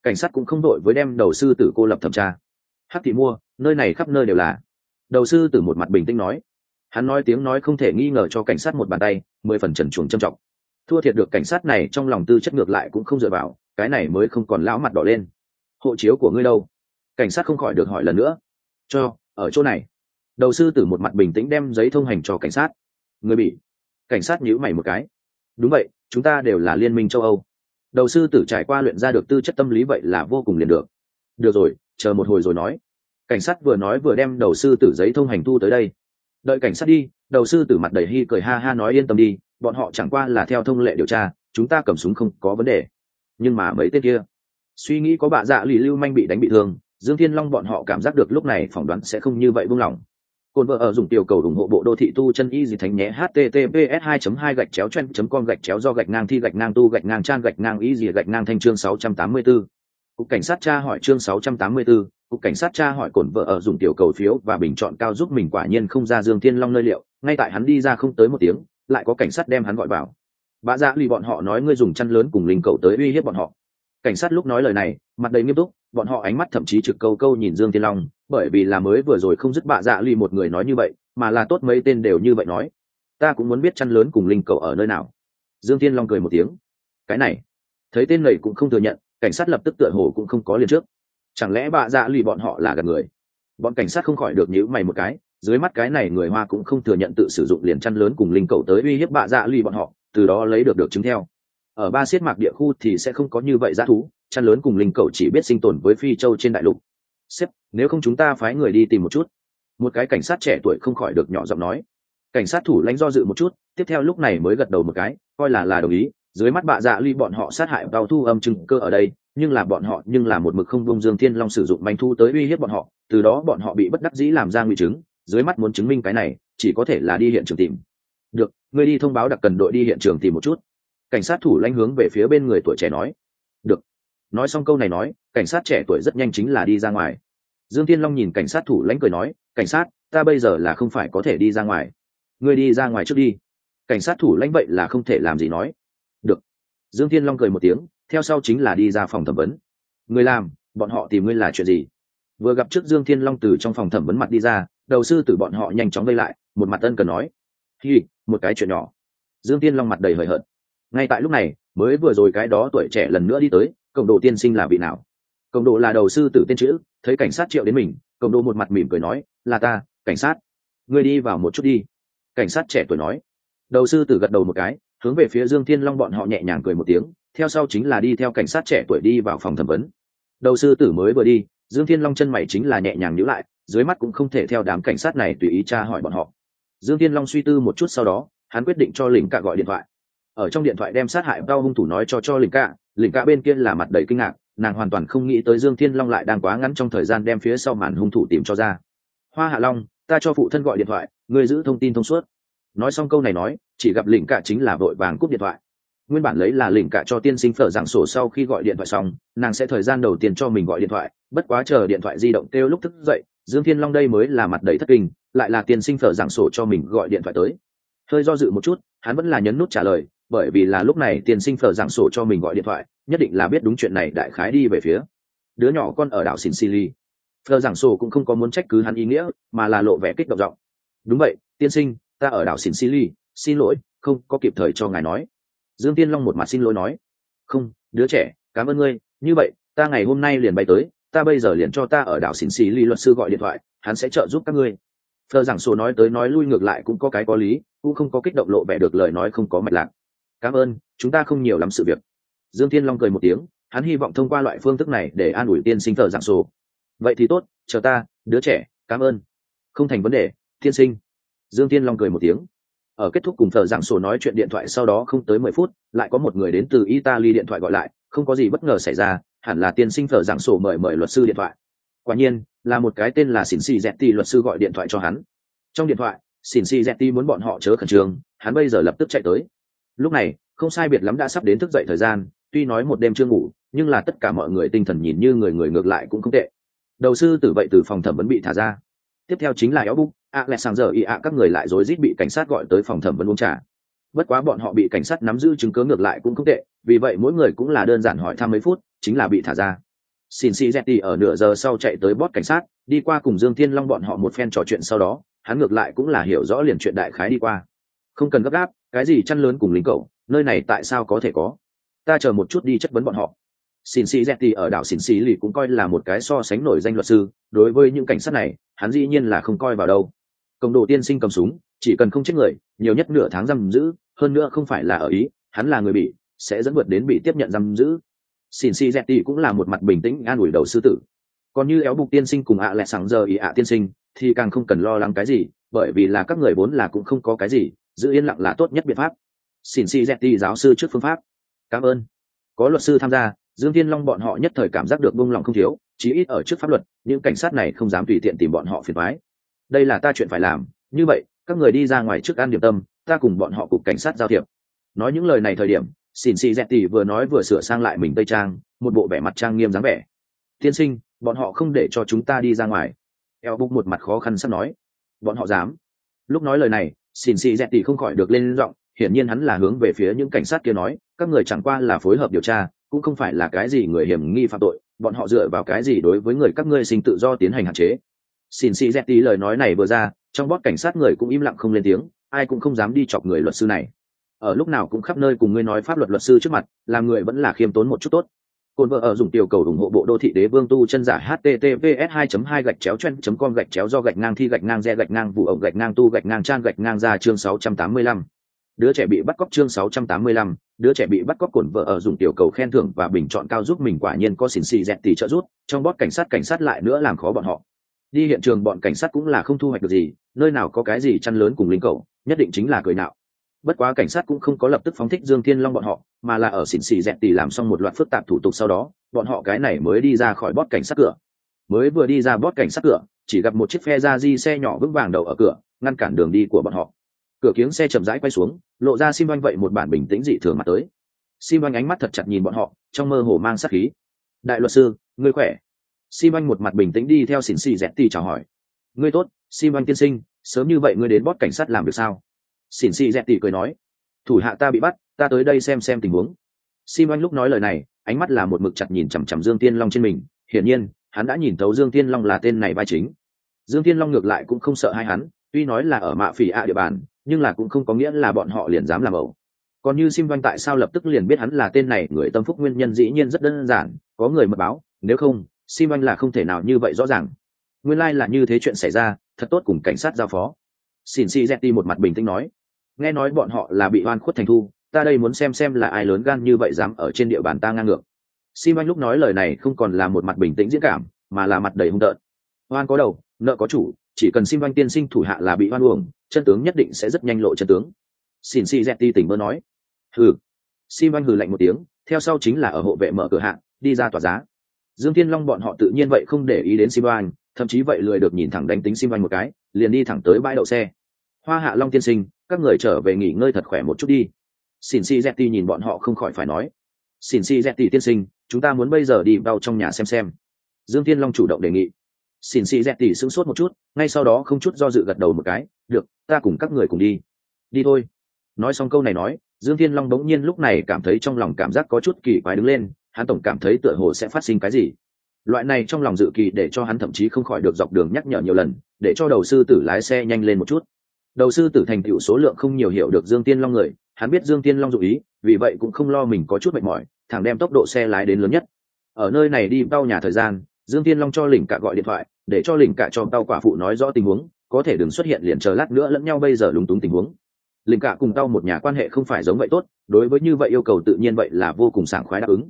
Cảnh sát cũng không đội với đem đầu sư tử cô lập thẩm tra. Hát thị mua, nơi này khắp nơi đều là. Đầu sư tử một mặt bình tĩnh nói. Hắn nói tiếng nói không thể nghi ngờ cho cảnh sát một bàn tay, mười phần trần chuồng trầm trọng. Thua thiệt được cảnh sát này trong lòng tư chất ngược lại cũng không dựa vào, cái này mới không còn lão mặt đỏ lên. Hộ chiếu của ngươi đâu? Cảnh sát không khỏi được hỏi lần nữa cho, ở chỗ này. Đầu sư tử một mặt bình tĩnh đem giấy thông hành cho cảnh sát. Người bị. Cảnh sát nhíu mày một cái. Đúng vậy, chúng ta đều là liên minh châu âu. Đầu sư tử trải qua luyện ra được tư chất tâm lý vậy là vô cùng liền được. Được rồi, chờ một hồi rồi nói. Cảnh sát vừa nói vừa đem đầu sư tử giấy thông hành thu tới đây. Đợi cảnh sát đi, đầu sư tử mặt đầy hy cười ha ha nói yên tâm đi, bọn họ chẳng qua là theo thông lệ điều tra, chúng ta cầm súng không có vấn đề. Nhưng mà mấy tên kia, suy nghĩ có bạ dạ lì lưu manh bị đánh bị thương dương thiên long bọn họ cảm giác được lúc này phỏng đoán sẽ không như vậy buông lỏng. Cồn vợ ở dùng tiểu cầu ủng hộ bộ đô thị tu chân y gì thánh nhé https 2 2 gạch chéo chen com gạch chéo do gạch ngang thi gạch ngang tu gạch ngang trang gạch ngang y gì gạch ngang thanh chương 684. cục cảnh sát tra hỏi chương 684, cục cảnh sát tra hỏi cồn vợ ở dùng tiểu cầu phiếu và bình chọn cao giúp mình quả nhiên không ra dương thiên long nơi liệu ngay tại hắn đi ra không tới một tiếng lại có cảnh sát đem hắn gọi vào. Bà dạ lì bọn họ nói ngươi dùng chăn lớn cùng linh cầu tới uy hiếp bọn họ. Cảnh sát lúc nói lời này mặt đầy nghiêm túc bọn họ ánh mắt thậm chí trực câu câu nhìn dương thiên long, bởi vì là mới vừa rồi không dứt bạ dạ lì một người nói như vậy, mà là tốt mấy tên đều như vậy nói. Ta cũng muốn biết chăn lớn cùng linh cầu ở nơi nào. Dương thiên long cười một tiếng. Cái này, thấy tên này cũng không thừa nhận, cảnh sát lập tức tựa hồ cũng không có liền trước. Chẳng lẽ bạ dạ lì bọn họ là gần người? Bọn cảnh sát không khỏi được nhíu mày một cái, dưới mắt cái này người hoa cũng không thừa nhận tự sử dụng liền chăn lớn cùng linh cầu tới uy hiếp bạ dạ lì bọn họ, từ đó lấy được được chứng theo. Ở ba siết mạc địa khu thì sẽ không có như vậy g thú chăn lớn cùng linh cầu chỉ biết sinh tồn với phi châu trên đại lục. Sếp, nếu không chúng ta phái người đi tìm một chút. Một cái cảnh sát trẻ tuổi không khỏi được nhỏ giọng nói. Cảnh sát thủ lãnh do dự một chút, tiếp theo lúc này mới gật đầu một cái, coi là là đồng ý. Dưới mắt bạ dạ ly bọn họ sát hại vào thu âm chứng cơ ở đây, nhưng là bọn họ, nhưng là một mực không bông dương thiên long sử dụng manh thu tới uy hiếp bọn họ, từ đó bọn họ bị bất đắc dĩ làm ra nguy chứng. Dưới mắt muốn chứng minh cái này, chỉ có thể là đi hiện trường tìm. Được người đi thông báo đặc cần đội đi hiện trường tìm một chút. Cảnh sát thủ lãnh hướng về phía bên người tuổi trẻ nói nói xong câu này nói, cảnh sát trẻ tuổi rất nhanh chính là đi ra ngoài. Dương thiên long nhìn cảnh sát thủ lãnh cười nói, cảnh sát, ta bây giờ là không phải có thể đi ra ngoài. Ngươi đi ra ngoài trước đi. Cảnh sát thủ lãnh vậy là không thể làm gì nói. Được. Dương thiên long cười một tiếng, theo sau chính là đi ra phòng thẩm vấn. Người làm, bọn họ tìm ngươi là chuyện gì? Vừa gặp trước dương thiên long từ trong phòng thẩm vấn mặt đi ra, đầu sư tử bọn họ nhanh chóng vây lại, một mặt ân cần nói, hi, một cái chuyện nhỏ. Dương thiên long mặt đầy hời hợt. Ngay tại lúc này, mới vừa rồi cái đó tuổi trẻ lần nữa đi tới cộng độ tiên sinh là vị nào? Cộng độ là đầu sư tử tên chữ, thấy cảnh sát triệu đến mình, cộng độ một mặt mỉm cười nói, là ta, cảnh sát. Ngươi đi vào một chút đi. Cảnh sát trẻ tuổi nói. Đầu sư tử gật đầu một cái, hướng về phía dương thiên long bọn họ nhẹ nhàng cười một tiếng, theo sau chính là đi theo cảnh sát trẻ tuổi đi vào phòng thẩm vấn. Đầu sư tử mới vừa đi, dương thiên long chân mày chính là nhẹ nhàng nhữ lại, dưới mắt cũng không thể theo đám cảnh sát này tùy ý tra hỏi bọn họ. Dương thiên long suy tư một chút sau đó, hắn quyết định cho lình cạ gọi điện thoại ở trong điện thoại đem sát hại đau hung thủ nói cho cho lỉnh cạ lỉnh cạ bên kia là mặt đầy kinh ngạc, nàng hoàn toàn không nghĩ tới dương thiên long lại đang quá ngắn trong thời gian đem phía sau màn hung thủ tìm cho ra. Hoa hạ long, ta cho phụ thân gọi điện thoại người giữ thông tin thông suốt. Nói xong câu này nói, chỉ gặp lỉnh cạ chính là vội vàng cúp điện thoại. Nguyên bản lấy là lỉnh cạ cho tiên sinh phở giảng sổ sau khi gọi điện thoại xong, nàng sẽ thời gian đầu tiên cho mình gọi điện thoại, bất quá chờ điện thoại di động kêu lúc thức dậy, dương thiên long đây mới là mặt đầy thất kinh, lại là tiên sinh phở giảng sổ cho mình gọi điện thoại tới. Hơi do dự một chút, hắn vẫn là nhấn nút trả lời bởi vì là lúc này tiên sinh phở giảng sổ cho mình gọi điện thoại, nhất định là biết đúng chuyện này, đại khái đi về phía đứa nhỏ con ở đảo xin sili phở giảng sổ cũng không có muốn trách cứ hắn ý nghĩa, mà là lộ vẻ kích động giọng. Đúng vậy, tiên sinh, ta ở đảo xin xin lỗi, không có kịp thời cho ngài nói. Dương tiên long một mặt xin lỗi nói. Không, đứa trẻ, cảm ơn ngươi, như vậy, ta ngày hôm nay liền bay tới, ta bây giờ liền cho ta ở đảo xỉn xì ly luật sư gọi điện thoại, hắn sẽ trợ giúp các ngươi. Phờ giảng sổ nói tới nói lui ngược lại cũng có cái có lý, cũng không có kích động lộ vẻ được lời nói không có mạch lạc cảm ơn, chúng ta không nhiều lắm sự việc. Dương thiên long cười một tiếng, hắn hy vọng thông qua loại phương thức này để an ủi tiên sinh thợ giảng sổ. Vậy thì tốt, chờ ta, đứa trẻ, cảm ơn. Không thành vấn đề, tiên sinh. Dương thiên long cười một tiếng. Ở kết thúc cùng thợ giảng sổ nói chuyện điện thoại sau đó không tới mười phút, lại có một người đến từ italy điện thoại gọi lại, không có gì bất ngờ xảy ra, hẳn là tiên sinh thợ giảng sổ mời mời luật sư điện thoại. Quả nhiên, là một cái tên là xỉn xì dẹt ti luật sư gọi điện thoại cho hắn. Trong điện thoại xỉn xì dẹt ti muốn bọn họ chớ khẩn trương, hắn bây giờ lập tức chạy tới lúc này, không sai biệt lắm đã sắp đến thức dậy thời gian, tuy nói một đêm chưa ngủ, nhưng là tất cả mọi người tinh thần nhìn như người người ngược lại cũng không tệ. Đầu sư tử vậy từ phòng thẩm vấn bị thả ra. Tiếp theo chính là éo búc a lẹ sang giờ y ạ, các người lại rối rít bị cảnh sát gọi tới phòng thẩm vấn uống trà. Bất quá bọn họ bị cảnh sát nắm giữ chứng cứ ngược lại cũng không tệ, vì vậy mỗi người cũng là đơn giản hỏi thăm mấy phút, chính là bị thả ra. Xin si zetti ở nửa giờ sau chạy tới bót cảnh sát, đi qua cùng dương thiên long bọn họ một phen trò chuyện sau đó, hắn ngược lại cũng là hiểu rõ liền chuyện đại khái đi qua. Không cần gấp gáp cái gì chăn lớn cùng lính cậu, nơi này tại sao có thể có? Ta chờ một chút đi chất vấn bọn họ. Xin dẹt zetti ở đảo xin xì lì cũng coi là một cái so sánh nổi danh luật sư, đối với những cảnh sát này, hắn dĩ nhiên là không coi vào đâu. Công đồ tiên sinh cầm súng, chỉ cần không chết người, nhiều nhất nửa tháng giam giữ, hơn nữa không phải là ở ý, hắn là người bị, sẽ dẫn vượt đến bị tiếp nhận giam giữ. Xin dẹt zetti cũng là một mặt bình tĩnh, an ủi đầu sư tử. Còn như éo bục tiên sinh cùng ạ lẹ sáng giờ ý ạ tiên sinh, thì càng không cần lo lắng cái gì, bởi vì là các người vốn là cũng không có cái gì giữ yên lặng là tốt nhất biện pháp. Xin si zetti giáo sư trước phương pháp. Cảm ơn. Có luật sư tham gia, dương thiên long bọn họ nhất thời cảm giác được buông lòng không thiếu, chí ít ở trước pháp luật, những cảnh sát này không dám tùy tiện tìm bọn họ phiền thoái đây là ta chuyện phải làm. Như vậy, các người đi ra ngoài trước ăn điểm tâm, ta cùng bọn họ cục cảnh sát giao thiệp. Nói những lời này thời điểm, xin xì dẹt tỉ vừa nói vừa sửa sang lại mình tây trang, một bộ vẻ mặt trang nghiêm dáng vẻ. Tiên sinh, bọn họ không để cho chúng ta đi ra ngoài. Eo bục một mặt khó khăn sắp nói. Bọn họ dám. Lúc nói lời này xin xì dẹt tỉ không khỏi được lên giọng, hiển nhiên hắn là hướng về phía những cảnh sát kia nói, các người chẳng qua là phối hợp điều tra, cũng không phải là cái gì người hiểm nghi phạm tội, bọn họ dựa vào cái gì đối với người các ngươi sinh tự do tiến hành hạn chế. Xin xì dẹt tỉ lời nói này vừa ra, trong bót cảnh sát người cũng im lặng không lên tiếng, ai cũng không dám đi chọc người luật sư này. Ở lúc nào cũng khắp nơi cùng ngươi nói pháp luật luật sư trước mặt, làm người vẫn là khiêm tốn một chút tốt. Côn vợ ở dùng tiểu cầu ủng hộ bộ đô thị đế vương tu chân giả https 2 2 gạch chéo chen com gạch chéo do gạch ngang thi gạch ngang re gạch ngang vụ ổng gạch ngang tu gạch ngang trang gạch ngang ra chương 685. đứa trẻ bị bắt cóc chương 685, đứa trẻ bị bắt cóc cồn vợ ở dùng tiểu cầu khen thưởng và bình chọn cao giúp mình quả nhiên có xỉn xì dẹt tỷ trợ giúp trong bót cảnh sát cảnh sát lại nữa làm khó bọn họ. Đi hiện trường bọn cảnh sát cũng là không thu hoạch được gì nơi nào có cái gì chăn lớn cùng lính cầu nhất định chính là cười nạo bất quá cảnh sát cũng không có lập tức phóng thích dương thiên long bọn họ, mà là ở xỉn xì dẹt tì làm xong một loạt phức tạp thủ tục sau đó, bọn họ cái này mới đi ra khỏi bót cảnh sát cửa. Mới vừa đi ra bót cảnh sát cửa, chỉ gặp một chiếc phe ra di xe nhỏ vững vàng đầu ở cửa, ngăn cản đường đi của bọn họ. Cửa kiếng xe chậm rãi quay xuống, lộ ra sim oanh vậy một bản bình tĩnh dị thường mặt tới. Sim oanh ánh mắt thật chặt nhìn bọn họ, trong mơ hồ mang sát khí. Đại luật sư, ngươi khỏe? Sim oanh một mặt bình tĩnh đi theo xỉn xì dẹt tì chào hỏi. Ngươi tốt sim oanh tiên sinh, sớm như vậy ngươi đến bót cảnh sát làm được sao? Xỉn xì dẹt tỉ cười nói, thủ hạ ta bị bắt, ta tới đây xem xem tình huống. Sim anh lúc nói lời này, ánh mắt là một mực chặt nhìn chằm chằm dương tiên long trên mình. Hiển nhiên, hắn đã nhìn thấu dương tiên long là tên này vai chính. Dương tiên long ngược lại cũng không sợ hai hắn, tuy nói là ở mạ phỉ ạ địa bàn, nhưng là cũng không có nghĩa là bọn họ liền dám làm ẩu. Còn như sim văn tại sao lập tức liền biết hắn là tên này, người tâm phúc nguyên nhân dĩ nhiên rất đơn giản, có người mật báo, nếu không, sim văn là không thể nào như vậy rõ ràng. Nguyên lai、like、là như thế chuyện xảy ra, thật tốt cùng cảnh sát giao phó. Xin si z một mặt bình tĩnh nói nghe nói bọn họ là bị oan khuất thành thu, ta đây muốn xem xem là ai lớn gan như vậy dám ở trên địa bàn ta ngang ngược. Sim anh lúc nói lời này không còn là một mặt bình tĩnh diễn cảm, mà là mặt đầy hung tợn. Oan có đầu, nợ có chủ, chỉ cần sim anh tiên sinh thủ hạ là bị oan uổng, chân tướng nhất định sẽ rất nhanh lộ chân tướng. Xin si Ti tỉnh mơ nói. Hừ. Sim anh hừ lạnh một tiếng, theo sau chính là ở hộ vệ mở cửa hạng đi ra tòa giá. Dương thiên long bọn họ tự nhiên vậy không để ý đến sim anh thậm chí vậy lười được nhìn thẳng đánh tính sim anh một cái, liền đi thẳng tới bãi đậu xe. Hoa hạ long tiên sinh các người trở về nghỉ ngơi thật khỏe một chút đi. Xin si zetti nhìn bọn họ không khỏi phải nói. Xin si zetti tiên sinh, chúng ta muốn bây giờ đi vào trong nhà xem xem. Dương thiên long chủ động đề nghị. Xin si zetti sững sốt một chút, ngay sau đó không chút do dự gật đầu một cái. Được, ta cùng các người cùng đi. Đi thôi. Nói xong câu này nói, dương thiên long đống nhiên lúc này cảm thấy trong lòng cảm giác có chút kỳ quái đứng lên, hắn tổng cảm thấy tựa hồ sẽ phát sinh cái gì. Loại này trong lòng dự kỳ để cho hắn thậm chí không khỏi được dọc đường nhắc nhở nhiều lần, để cho đầu sư tử lái xe nhanh lên một chút đầu sư tử thành tựu số lượng không nhiều hiểu được dương tiên long người, hắn biết dương tiên long dụ ý, vì vậy cũng không lo mình có chút mệt mỏi, thẳng đem tốc độ xe lái đến lớn nhất. Ở nơi này đi đau nhà thời gian, dương tiên long cho lỉnh cả gọi điện thoại, để cho lỉnh cả cho tao quả phụ nói rõ tình huống, có thể đừng xuất hiện liền chờ lát nữa lẫn nhau bây giờ lúng túng tình huống. Lỉnh cả cùng tao một nhà quan hệ không phải giống vậy tốt, đối với như vậy yêu cầu tự nhiên vậy là vô cùng sảng khoái đáp ứng.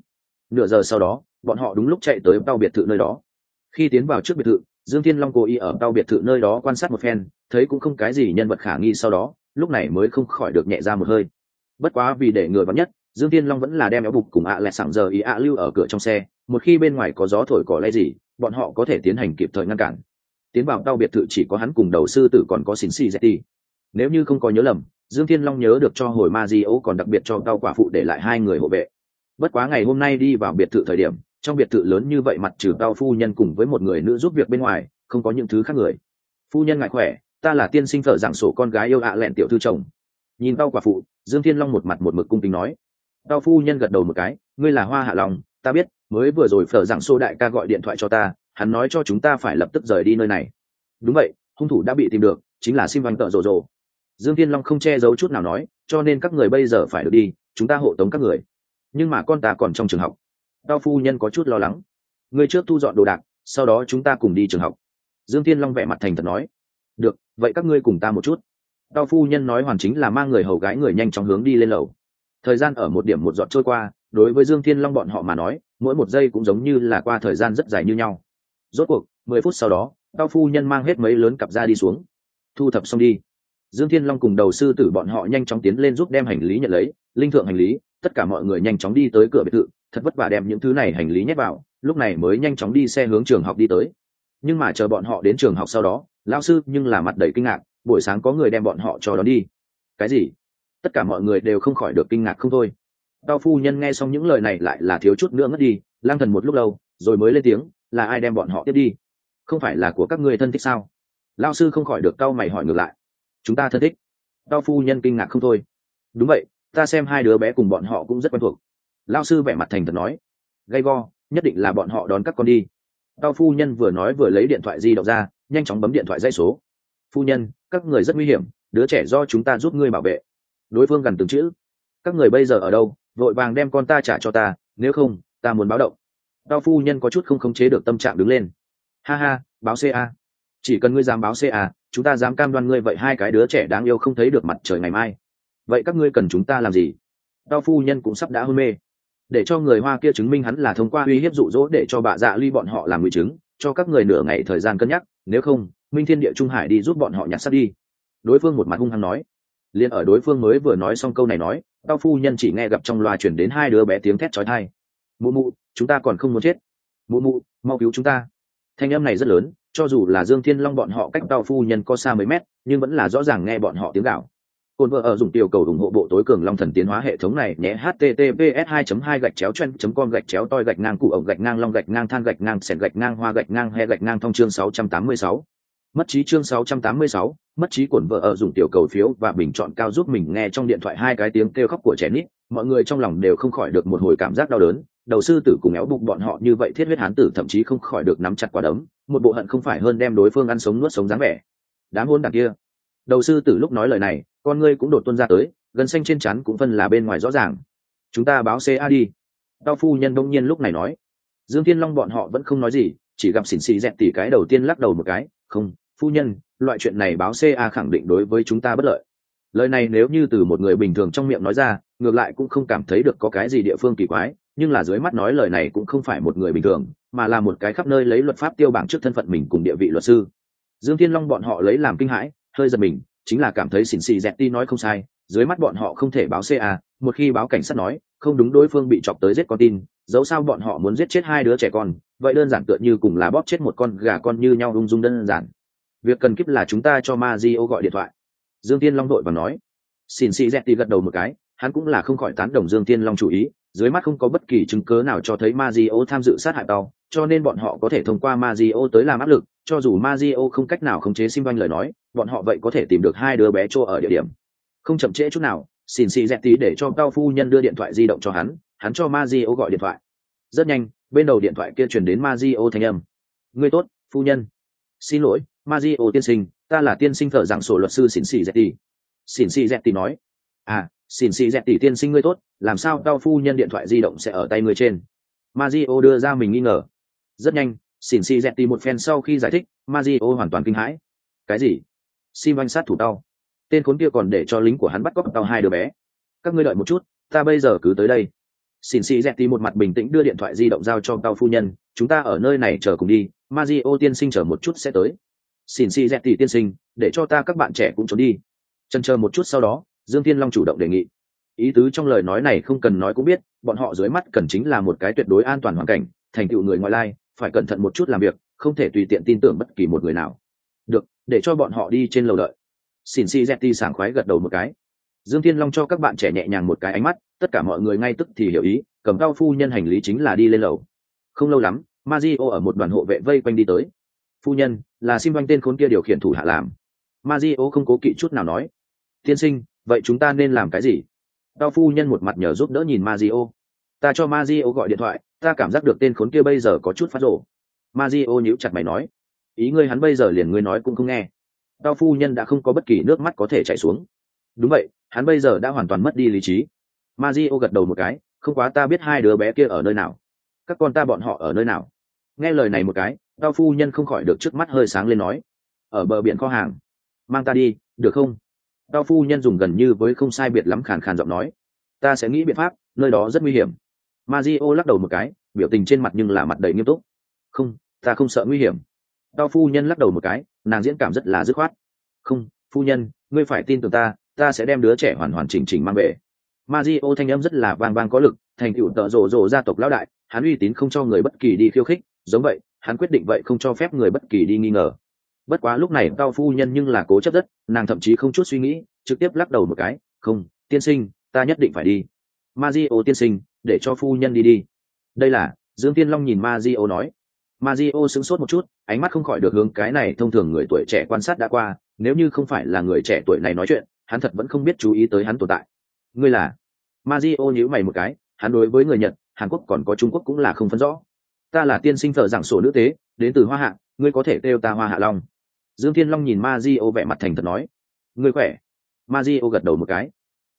Nửa giờ sau đó, bọn họ đúng lúc chạy tới tao biệt thự nơi đó. Khi tiến vào trước biệt thự dương thiên long cố ý ở đau biệt thự nơi đó quan sát một phen, thấy cũng không cái gì nhân vật khả nghi sau đó, lúc này mới không khỏi được nhẹ ra một hơi. Bất quá vì để người vắn nhất, dương thiên long vẫn là đem éo bục cùng ạ à lẹ sảng giờ ý ạ lưu ở cửa trong xe, một khi bên ngoài có gió thổi cỏ lay gì, bọn họ có thể tiến hành kịp thời ngăn cản. Tiến vào đau biệt thự chỉ có hắn cùng đầu sư tử còn có xin xì đi. nếu như không có nhớ lầm, dương thiên long nhớ được cho hồi ma di ấu còn đặc biệt cho đau quả phụ để lại hai người hộ vệ. Bất quá ngày hôm nay đi vào biệt thự thời điểm trong biệt thự lớn như vậy mặt trừ tao phu nhân cùng với một người nữ giúp việc bên ngoài, không có những thứ khác người. Phu nhân ngại khỏe, ta là tiên sinh thợ giảng sổ con gái yêu ạ lẹn tiểu thư chồng. Nhìn tao quả phụ, dương thiên long một mặt một mực cung kính nói. Tao phu nhân gật đầu một cái, ngươi là hoa hạ lòng, ta biết, mới vừa rồi phở giảng xô đại ca gọi điện thoại cho ta, hắn nói cho chúng ta phải lập tức rời đi nơi này. Đúng vậy, hung thủ đã bị tìm được, chính là sim văn tợ rồ rồ. Dương thiên long không che giấu chút nào nói, cho nên các người bây giờ phải được đi, chúng ta hộ tống các người. Nhưng mà con ta còn trong trường học đao phu nhân có chút lo lắng. Người trước thu dọn đồ đạc, sau đó chúng ta cùng đi trường học. Dương thiên long vẻ mặt thành thật nói. Được, vậy các ngươi cùng ta một chút. Đao phu nhân nói hoàn chính là mang người hầu gái người nhanh chóng hướng đi lên lầu. Thời gian ở một điểm một dọn trôi qua, đối với dương thiên long bọn họ mà nói, mỗi một giây cũng giống như là qua thời gian rất dài như nhau. Rốt cuộc, mười phút sau đó đao phu nhân mang hết mấy lớn cặp ra đi xuống. Thu thập xong đi. Dương thiên long cùng đầu sư tử bọn họ nhanh chóng tiến lên giúp đem hành lý nhận lấy, linh thượng hành lý, tất cả mọi người nhanh chóng đi tới cửa biệt thự thật vất vả đem những thứ này hành lý nhét vào, lúc này mới nhanh chóng đi xe hướng trường học đi tới. Nhưng mà chờ bọn họ đến trường học sau đó lao sư nhưng là mặt đầy kinh ngạc, buổi sáng có người đem bọn họ cho đón đi. Cái gì? Tất cả mọi người đều không khỏi được kinh ngạc không thôi. Tao phu nhân nghe xong những lời này lại là thiếu chút nữa ngất đi, lang thần một lúc lâu, rồi mới lên tiếng, là ai đem bọn họ tiếp đi? Không phải là của các ngươi thân thích sao? Lao sư không khỏi được cau mày hỏi ngược lại. Chúng ta thân thích. Tao phu nhân kinh ngạc không thôi. Đúng vậy, ta xem hai đứa bé cùng bọn họ cũng rất quen thuộc lao sư vẻ mặt thành thật nói, gay go, nhất định là bọn họ đón các con đi. Tao phu nhân vừa nói vừa lấy điện thoại di động ra, nhanh chóng bấm điện thoại dây số. Phu nhân, các người rất nguy hiểm, đứa trẻ do chúng ta giúp ngươi bảo vệ. Đối phương gần từng chữ, các người bây giờ ở đâu? Vội vàng đem con ta trả cho ta, nếu không, ta muốn báo động. Tao phu nhân có chút không khống chế được tâm trạng đứng lên. Ha ha, báo ca chỉ cần ngươi dám báo ca chúng ta dám cam đoan ngươi vậy hai cái đứa trẻ đáng yêu không thấy được mặt trời ngày mai. Vậy các ngươi cần chúng ta làm gì? Tao phu nhân cũng sắp đã hôn mê để cho người hoa kia chứng minh hắn là thông qua uy hiếp dụ dỗ để cho bà dạ ly bọn họ làm nguy chứng, cho các người nửa ngày thời gian cân nhắc, nếu không, minh thiên địa trung hải đi giúp bọn họ nhặt sắt đi. Đối phương một mặt hung hăng nói. Liền ở đối phương mới vừa nói xong câu này nói, tao phu nhân chỉ nghe gặp trong loa chuyển đến hai đứa bé tiếng thét trói thai mụ mụ, chúng ta còn không muốn chết. Mụ mụ, mau cứu chúng ta. Thanh âm này rất lớn, cho dù là dương thiên long bọn họ cách tao phu nhân có xa mấy mét, nhưng vẫn là rõ ràng nghe bọn họ tiếng gạo Côn vợ ở dùng tiểu cầu ủng hộ bộ tối cường long thần tiến hóa hệ thống này nhé https 2 2 gạch chéo chen com gạch chéo toi gạch ngang cụ ổng gạch ngang long gạch ngang than gạch ngang sẹn gạch ngang hoa gạch ngang he gạch ngang thông chương 686. mất trí chương 686, mất trí cuộn vợ ở dùng tiểu cầu phiếu và bình chọn cao giúp mình nghe trong điện thoại hai cái tiếng kêu khóc của trẻ nít. Mọi người trong lòng đều không khỏi được một hồi cảm giác đau đớn. Đầu sư tử cùng éo bụng bọn họ như vậy thiết huyết hán tử thậm chí không khỏi được nắm chặt quả đấm. Một bộ hận không phải hơn đem đối phương ăn sống nuốt sống dáng vẻ. Đám hôn đằng kia. Đầu sư tử lúc nói lời này con ngươi cũng đột tuân ra tới gần xanh trên chắn cũng phân là bên ngoài rõ ràng. Chúng ta báo ca đi. Tao phu nhân đông nhiên lúc này nói. Dương thiên long bọn họ vẫn không nói gì, chỉ gặp xỉn xì dẹn tỉ cái đầu tiên lắc đầu một cái, không, phu nhân, loại chuyện này báo ca khẳng định đối với chúng ta bất lợi. Lời này nếu như từ một người bình thường trong miệng nói ra, ngược lại cũng không cảm thấy được có cái gì địa phương kỳ quái, nhưng là dưới mắt nói lời này cũng không phải một người bình thường, mà là một cái khắp nơi lấy luật pháp tiêu bảng trước thân phận mình cùng địa vị luật sư. Dương thiên long bọn họ lấy làm kinh hãi, hơi giật mình chính là cảm thấy xỉn xì dẹt ti nói không sai dưới mắt bọn họ không thể báo ca một khi báo cảnh sát nói không đúng đối phương bị chọc tới giết con tin dẫu sao bọn họ muốn giết chết hai đứa trẻ con vậy đơn giản tựa như cùng là bóp chết một con gà con như nhau ung dung đơn giản. Việc cần kíp là chúng ta cho ma di ô gọi điện thoại. Dương tiên long đội và nói. Xin xì dẹt ti gật đầu một cái hắn cũng là không khỏi tán đồng dương tiên long chủ ý dưới mắt không có bất kỳ chứng cớ nào cho thấy Mazio tham dự sát hại tàu, cho nên bọn họ có thể thông qua Mazio tới làm áp lực, cho dù Mazio không cách nào khống chế Sim lời nói, bọn họ vậy có thể tìm được hai đứa bé cho ở địa điểm. Không chậm trễ chút nào, xin xì dẹt tí để cho cao phu nhân đưa điện thoại di động cho hắn, hắn cho Mario gọi điện thoại. Rất nhanh, bên đầu điện thoại kia truyền đến Mario thanh âm. "Ngươi tốt, phu nhân. Xin lỗi, Mario tiên sinh, ta là tiên sinh thợ giảng sổ luật sư xin xì dẹt tí." Xin xì dẹt tí nói. "À, xin xì dẹt tí tiên sinh ngươi tốt làm sao cao phu nhân điện thoại di động sẽ ở tay người trên Mario đưa ra mình nghi ngờ rất nhanh xin xì dẹt tí một phen sau khi giải thích Mario hoàn toàn kinh hãi cái gì sim anh sát thủ tao. Tên khốn kia còn để cho lính của hắn bắt cóc tao hai đứa bé. Các ngươi đợi một chút, ta bây giờ cứ tới đây. Xin xì dẹt tỷ một mặt bình tĩnh đưa điện thoại di động giao cho tao phu nhân. Chúng ta ở nơi này chờ cùng đi. Mazio tiên sinh chờ một chút sẽ tới. Xin xì dẹt tỷ tiên sinh, để cho ta các bạn trẻ cũng trốn đi. Chân chờ một chút sau đó, dương thiên long chủ động đề nghị. Ý tứ trong lời nói này không cần nói cũng biết, bọn họ dưới mắt cần chính là một cái tuyệt đối an toàn hoàn cảnh, thành tựu người ngoại lai, phải cẩn thận một chút làm việc, không thể tùy tiện tin tưởng bất kỳ một người nào để cho bọn họ đi trên lầu đợi. Xin si zetti sảng khoái gật đầu một cái. Dương thiên long cho các bạn trẻ nhẹ nhàng một cái ánh mắt, tất cả mọi người ngay tức thì hiểu ý, cầm cao phu nhân hành lý chính là đi lên lầu. Không lâu lắm Mazio ở một đoàn hộ vệ vây quanh đi tới. Phu nhân, là xin banh tên khốn kia điều khiển thủ hạ làm. Mazio không cố kỵ chút nào nói. Tiên sinh, vậy chúng ta nên làm cái gì? Cao phu nhân một mặt nhờ giúp đỡ nhìn Mazio. ta cho Mazio gọi điện thoại, ta cảm giác được tên khốn kia bây giờ có chút phát rồ. Mazio nhíu chặt mày nói ý ngươi hắn bây giờ liền ngươi nói cũng không nghe. Tao phu nhân đã không có bất kỳ nước mắt có thể chảy xuống. Đúng vậy, hắn bây giờ đã hoàn toàn mất đi lý trí. Mazio gật đầu một cái, không quá ta biết hai đứa bé kia ở nơi nào. Các con ta bọn họ ở nơi nào? Nghe lời này một cái, tao phu nhân không khỏi được trước mắt hơi sáng lên nói. Ở bờ biển kho hàng. Mang ta đi, được không? Tao phu nhân dùng gần như với không sai biệt lắm khàn khàn giọng nói. Ta sẽ nghĩ biện pháp, nơi đó rất nguy hiểm. Mazio lắc đầu một cái, biểu tình trên mặt nhưng là mặt đầy nghiêm túc. Không, ta không sợ nguy hiểm tao phu nhân lắc đầu một cái, nàng diễn cảm rất là dứt khoát. Không, phu nhân, ngươi phải tin tưởng ta ta sẽ đem đứa trẻ hoàn hoàn chỉnh chỉnh mang về. Mazio thanh âm rất là vang vang có lực, thành tựu tợ rồ rồ gia tộc lão đại, hắn uy tín không cho người bất kỳ đi khiêu khích, giống vậy, hắn quyết định vậy không cho phép người bất kỳ đi nghi ngờ. Bất quá lúc này cao phu nhân nhưng là cố chấp rất, nàng thậm chí không chút suy nghĩ, trực tiếp lắc đầu một cái, không, tiên sinh, ta nhất định phải đi. Ma di ô tiên sinh, để cho phu nhân đi đi. Đây là, dương tiên long nhìn ma di ô nói Mario sững sốt một chút, ánh mắt không khỏi được hướng cái này thông thường người tuổi trẻ quan sát đã qua, nếu như không phải là người trẻ tuổi này nói chuyện, hắn thật vẫn không biết chú ý tới hắn tồn tại. Ngươi là? Mario nhíu mày một cái, hắn đối với người nhật, hàn quốc còn có trung quốc cũng là không phân rõ. Ta là tiên sinh thợ giảng sổ nữ tế, đến từ hoa hạ, ngươi có thể kêu ta hoa hạ long. Dương thiên long nhìn Mario vẻ mặt thành thật nói. Ngươi khỏe? Mario gật đầu một cái.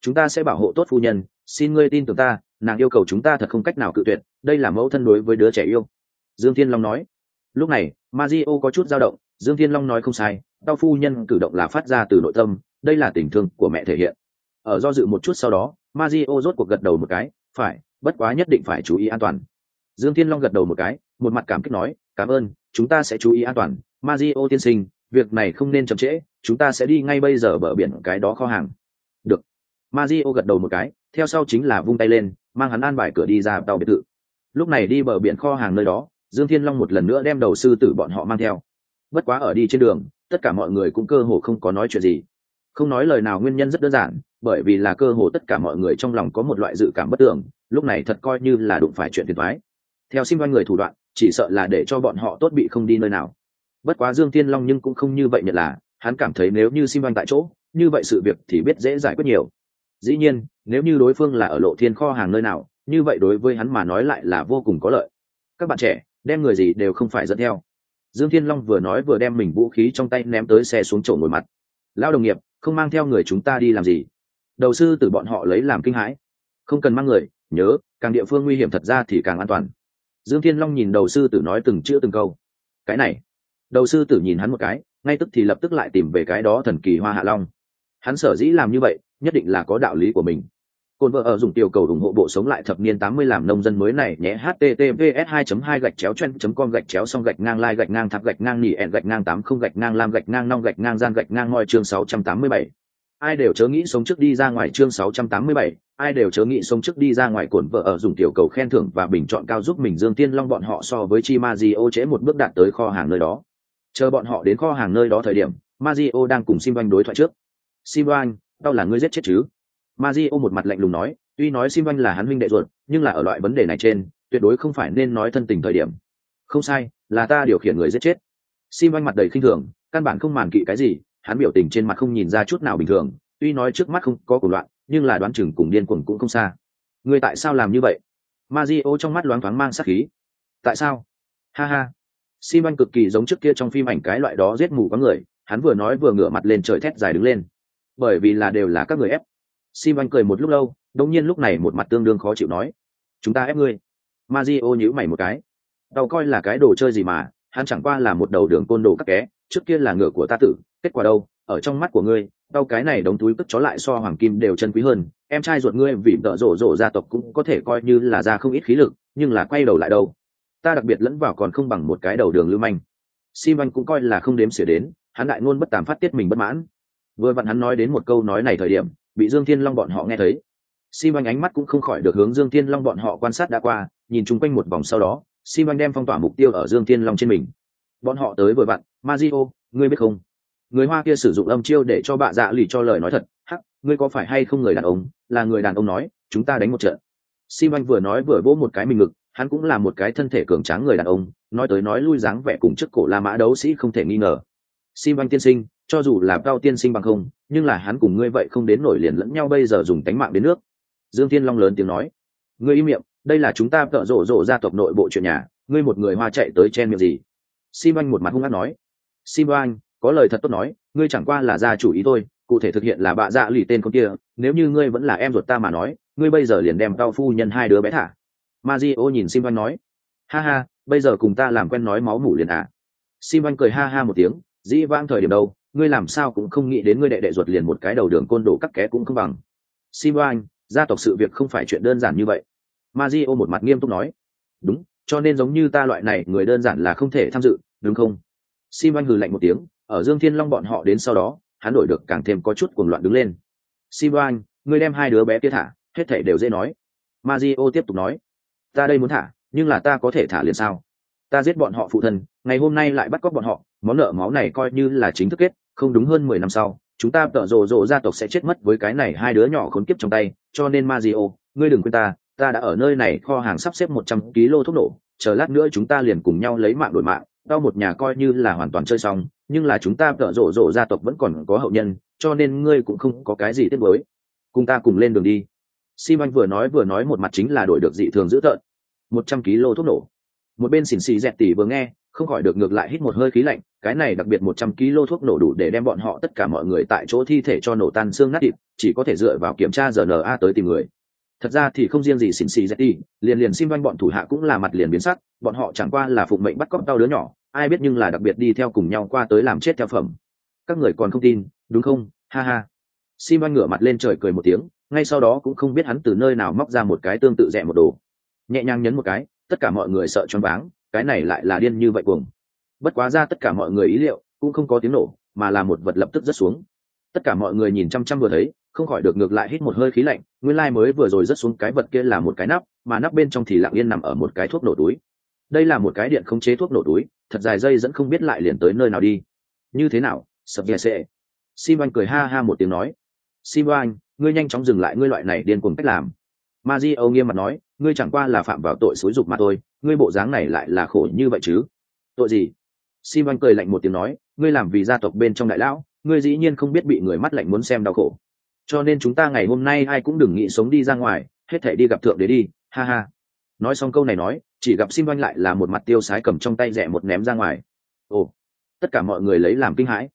Chúng ta sẽ bảo hộ tốt phu nhân, xin ngươi tin tưởng ta, nàng yêu cầu chúng ta thật không cách nào cự tuyệt, đây là mẫu thân đối với đứa trẻ yêu dương thiên long nói. Lúc này Mario có chút dao động, dương thiên long nói không sai đau phu nhân cử động là phát ra từ nội tâm, đây là tình thương của mẹ thể hiện. Ở do dự một chút sau đó Mario rốt cuộc gật đầu một cái, phải, bất quá nhất định phải chú ý an toàn. Dương thiên long gật đầu một cái, một mặt cảm kích nói, cảm ơn, chúng ta sẽ chú ý an toàn. Mario tiên sinh, việc này không nên chậm trễ, chúng ta sẽ đi ngay bây giờ bờ biển cái đó kho hàng. Được. Mazio gật đầu một cái, theo sau chính là vung tay lên, mang hắn an bài cửa đi ra tàu biệt thự. Lúc này đi bờ biển kho hàng nơi đó dương thiên long một lần nữa đem đầu sư tử bọn họ mang theo. Bất quá ở đi trên đường, tất cả mọi người cũng cơ hồ không có nói chuyện gì. Không nói lời nào nguyên nhân rất đơn giản, bởi vì là cơ hồ tất cả mọi người trong lòng có một loại dự cảm bất tường, lúc này thật coi như là đụng phải chuyện phiền thoái theo sim oanh người thủ đoạn, chỉ sợ là để cho bọn họ tốt bị không đi nơi nào. Bất quá dương Thiên long nhưng cũng không như vậy nhận là, hắn cảm thấy nếu như sim oanh tại chỗ, như vậy sự việc thì biết dễ giải quyết nhiều. Dĩ nhiên, nếu như đối phương là ở lộ thiên kho hàng nơi nào, như vậy đối với hắn mà nói lại là vô cùng có lợi. Các bạn trẻ đem người gì đều không phải dẫn theo. Dương thiên long vừa nói vừa đem mình vũ khí trong tay ném tới xe xuống chỗ ngồi mặt. Lao đồng nghiệp, không mang theo người chúng ta đi làm gì? Đầu sư từ bọn họ lấy làm kinh hãi. Không cần mang người, nhớ, càng địa phương nguy hiểm thật ra thì càng an toàn. Dương thiên long nhìn đầu sư tử nói từng chữ từng câu. Cái này. Đầu sư tử nhìn hắn một cái, ngay tức thì lập tức lại tìm về cái đó thần kỳ hoa hạ long. Hắn sở dĩ làm như vậy, nhất định là có đạo lý của mình. Côn vợ ở dùng tiểu cầu ủng hộ bộ sống lại thập niên 80 làm nông dân mới này nhé https 2 2 gạch chéo chen com gạch chéo xong gạch ngang lai gạch ngang tháp gạch ngang nỉ ẹn gạch ngang 80 gạch ngang lam gạch ngang nong gạch ngang gian gạch ngang ngoi chương 687. Ai đều chớ nghĩ sống trước đi ra ngoài chương 687, ai đều chớ nghĩ sống trước đi ra ngoài cồn vợ ở dùng tiểu cầu khen thưởng và bình chọn cao giúp mình Dương Tiên Long bọn họ so với Chi Mazio chế một bước đạt tới kho hàng nơi đó. Chờ bọn họ đến kho hàng nơi đó thời điểm, Mazio đang cùng Sim đối thoại trước. Sim tao là ngươi giết chết chứ? Mazio một mặt lạnh lùng nói, tuy nói Sim là hắn huynh đệ ruột, nhưng là ở loại vấn đề này trên, tuyệt đối không phải nên nói thân tình thời điểm. Không sai, là ta điều khiển người giết chết. Sim mặt đầy khinh thường, căn bản không màn kỵ cái gì, hắn biểu tình trên mặt không nhìn ra chút nào bình thường, tuy nói trước mắt không có cuộc loạn, nhưng là đoán chừng cùng điên cuồng cũng không xa. Ngươi tại sao làm như vậy? Mazio trong mắt loáng thoáng mang sát khí. Tại sao? Ha ha. Sim Vanh cực kỳ giống trước kia trong phim ảnh cái loại đó giết mù có người hắn vừa nói vừa ngửa mặt lên trời thét dài đứng lên. Bởi vì là đều là các người ép sim anh cười một lúc lâu, đống nhiên lúc này một mặt tương đương khó chịu nói, chúng ta ép ngươi. Mazio nhíu mày một cái. Tàu coi là cái đồ chơi gì mà, hắn chẳng qua là một đầu đường côn đồ các ké, trước kia là ngựa của ta tử, kết quả đâu, ở trong mắt của ngươi, tao cái này đóng túi cất chó lại so hoàng kim đều chân quý hơn, em trai ruột ngươi vì vợ rổ rổ gia tộc cũng có thể coi như là ra không ít khí lực, nhưng là quay đầu lại đâu. Ta đặc biệt lẫn vào còn không bằng một cái đầu đường lưu manh. Sim anh cũng coi là không đếm xỉa đến, hắn đại ngôn bất tàm phát tiết mình bất mãn. Vừa vặn hắn nói đến một câu nói này thời điểm bị dương thiên long bọn họ nghe thấy. Sim anh ánh mắt cũng không khỏi được hướng dương thiên long bọn họ quan sát đã qua nhìn chung quanh một vòng sau đó sim anh đem phong tỏa mục tiêu ở dương thiên long trên mình. Bọn họ tới vừa vặn Mario, ngươi biết không? Người hoa kia sử dụng âm chiêu để cho bạ dạ lì cho lời nói thật. Hắc ngươi có phải hay không người đàn ông? Là người đàn ông nói chúng ta đánh một trận. Sim anh vừa nói vừa vỗ một cái mình ngực hắn cũng là một cái thân thể cường tráng người đàn ông nói tới nói lui dáng vẻ cùng trước cổ la mã đấu sĩ không thể nghi ngờ. Sim anh tiên sinh cho dù là cao tiên sinh bằng không nhưng là hắn cùng ngươi vậy không đến nổi liền lẫn nhau bây giờ dùng tánh mạng đến nước. Dương thiên long lớn tiếng nói ngươi im miệng đây là chúng ta tợ rộ rộ gia tộc nội bộ chuyện nhà ngươi một người hoa chạy tới chen miệng gì? Sim oanh một mặt hung hát nói sim oanh có lời thật tốt nói ngươi chẳng qua là gia chủ ý thôi cụ thể thực hiện là bạ dạ lì tên con kia nếu như ngươi vẫn là em ruột ta mà nói ngươi bây giờ liền đem cao phu nhân hai đứa bé thả. Mazio nhìn Sim Văn nói, ha ha, bây giờ cùng ta làm quen nói máu mủ liền à. Sim Văn cười ha ha một tiếng, dĩ vãng thời điểm đâu, ngươi làm sao cũng không nghĩ đến ngươi đệ đệ ruột liền một cái đầu đường côn đồ cắt ké cũng không bằng. simba anh gia tộc sự việc không phải chuyện đơn giản như vậy. Mario một mặt nghiêm túc nói, đúng, cho nên giống như ta loại này người đơn giản là không thể tham dự, đúng không? simba Văn hừ lạnh một tiếng, ở Dương Thiên Long bọn họ đến sau đó, hắn đổi được càng thêm có chút cuồng loạn đứng lên. simba anh ngươi đem hai đứa bé kia thả, hết thảy đều dễ nói. Mario tiếp tục nói, ta đây muốn thả nhưng là ta có thể thả liền sao ta giết bọn họ phụ thân ngày hôm nay lại bắt cóc bọn họ món nợ máu này coi như là chính thức kết không đúng hơn mười năm sau chúng ta tợ rồ rộ gia tộc sẽ chết mất với cái này hai đứa nhỏ khốn kiếp trong tay cho nên Mazio, ngươi đừng quên ta ta đã ở nơi này kho hàng sắp xếp một trăm kg thuốc nổ chờ lát nữa chúng ta liền cùng nhau lấy mạng đổi mạng đau một nhà coi như là hoàn toàn chơi xong nhưng là chúng ta tợ rộ rộ gia tộc vẫn còn có hậu nhân cho nên ngươi cũng không có cái gì tiếc mới cùng ta cùng lên đường đi. Sim anh vừa nói vừa nói một mặt chính là đổi được dị thường dữ tợn. Một trăm kg thuốc nổ một bên xỉn xì dẹt tỉ vừa nghe, không khỏi được ngược lại hít một hơi khí lạnh, cái này đặc biệt một trăm kg thuốc nổ đủ để đem bọn họ tất cả mọi người tại chỗ thi thể cho nổ tan xương nát thịt, chỉ có thể dựa vào kiểm tra rna tới tìm người. Thật ra thì không riêng gì xỉn xì dẹt tỉ, liền liền sim vanh bọn thủ hạ cũng là mặt liền biến sắc, bọn họ chẳng qua là phụng mệnh bắt cóc đau đứa nhỏ, ai biết nhưng là đặc biệt đi theo cùng nhau qua tới làm chết theo phẩm. Các người còn không tin, đúng không? Ha ha. Sim vanh ngửa mặt lên trời cười một tiếng, ngay sau đó cũng không biết hắn từ nơi nào móc ra một cái tương tự rẻ một đồ. Nhẹ nhàng nhấn một cái tất cả mọi người sợ choáng váng, cái này lại là điên như vậy cuồng. Bất quá ra tất cả mọi người ý liệu, cũng không có tiếng nổ, mà là một vật lập tức rớt xuống. Tất cả mọi người nhìn chăm chăm vừa thấy, không khỏi được ngược lại hít một hơi khí lạnh, nguyên lai、like、mới vừa rồi rớt xuống cái vật kia là một cái nắp, mà nắp bên trong thì lặng yên nằm ở một cái thuốc nổ túi. Đây là một cái điện không chế thuốc nổ túi, thật dài dây dẫn không biết lại liền tới nơi nào đi. Như thế nào? Sập ghè xệ sim anh cười ha ha một tiếng nói. Sim anh ngươi nhanh chóng dừng lại, ngươi loại này điên cuồng cách làm. Ma di âu nghiêm mặt nói ngươi chẳng qua là phạm vào tội xúi dục mà thôi, ngươi bộ dáng này lại là khổ như vậy chứ? Tội gì? Sim anh cười lạnh một tiếng nói, ngươi làm vì gia tộc bên trong đại lão, ngươi dĩ nhiên không biết bị người mắt lạnh muốn xem đau khổ. Cho nên chúng ta ngày hôm nay ai cũng đừng nghĩ sống đi ra ngoài, hết thể đi gặp thượng đế đi, ha ha. Nói xong câu này nói, chỉ gặp sim anh lại là một mặt tiêu sái cầm trong tay rẻ một ném ra ngoài. Ồ, tất cả mọi người lấy làm kinh hãi.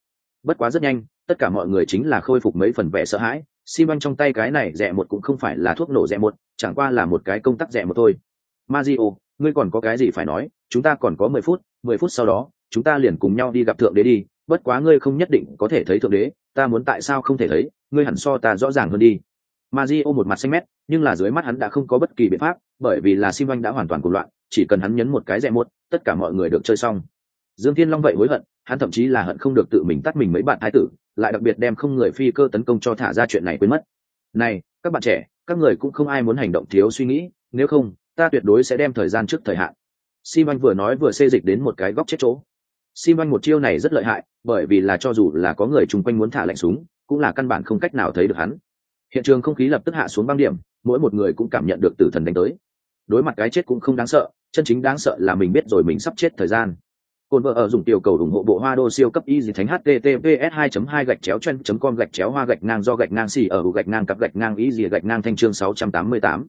Bất quá rất nhanh, tất cả mọi người chính là khôi phục mấy phần vẻ sợ hãi xi băng trong tay cái này rẻ một cũng không phải là thuốc nổ rẻ một chẳng qua là một cái công tắc rẻ một thôi. Mazio, ngươi còn có cái gì phải nói chúng ta còn có mười phút mười phút sau đó chúng ta liền cùng nhau đi gặp thượng đế đi bất quá ngươi không nhất định có thể thấy thượng đế ta muốn tại sao không thể thấy ngươi hẳn so ta rõ ràng hơn đi. Mazio một mặt xanh mét nhưng là dưới mắt hắn đã không có bất kỳ biện pháp bởi vì là sim đã hoàn toàn cuộc loạn chỉ cần hắn nhấn một cái rẻ một tất cả mọi người được chơi xong. Dương thiên long vậy hối hận hắn thậm chí là hận không được tự mình tắt mình mấy bạn thái tử lại đặc biệt đem không người phi cơ tấn công cho thả ra chuyện này quên mất. Này, các bạn trẻ, các người cũng không ai muốn hành động thiếu suy nghĩ, nếu không, ta tuyệt đối sẽ đem thời gian trước thời hạn. Sim anh vừa nói vừa xê dịch đến một cái góc chết chỗ. Sim anh một chiêu này rất lợi hại, bởi vì là cho dù là có người chung quanh muốn thả lệnh súng, cũng là căn bản không cách nào thấy được hắn. Hiện trường không khí lập tức hạ xuống băng điểm, mỗi một người cũng cảm nhận được tử thần đánh tới. Đối mặt cái chết cũng không đáng sợ, chân chính đáng sợ là mình biết rồi mình sắp chết thời gian. Côn vợ ở dùng tiểu cầu ủng hộ bộ hoa đô siêu cấp y thánh https 2 2 gạch chéo chen com gạch chéo hoa gạch ngang do gạch ngang xì ở gạch ngang cặp gạch ngang y gì gạch ngang thanh chương 688.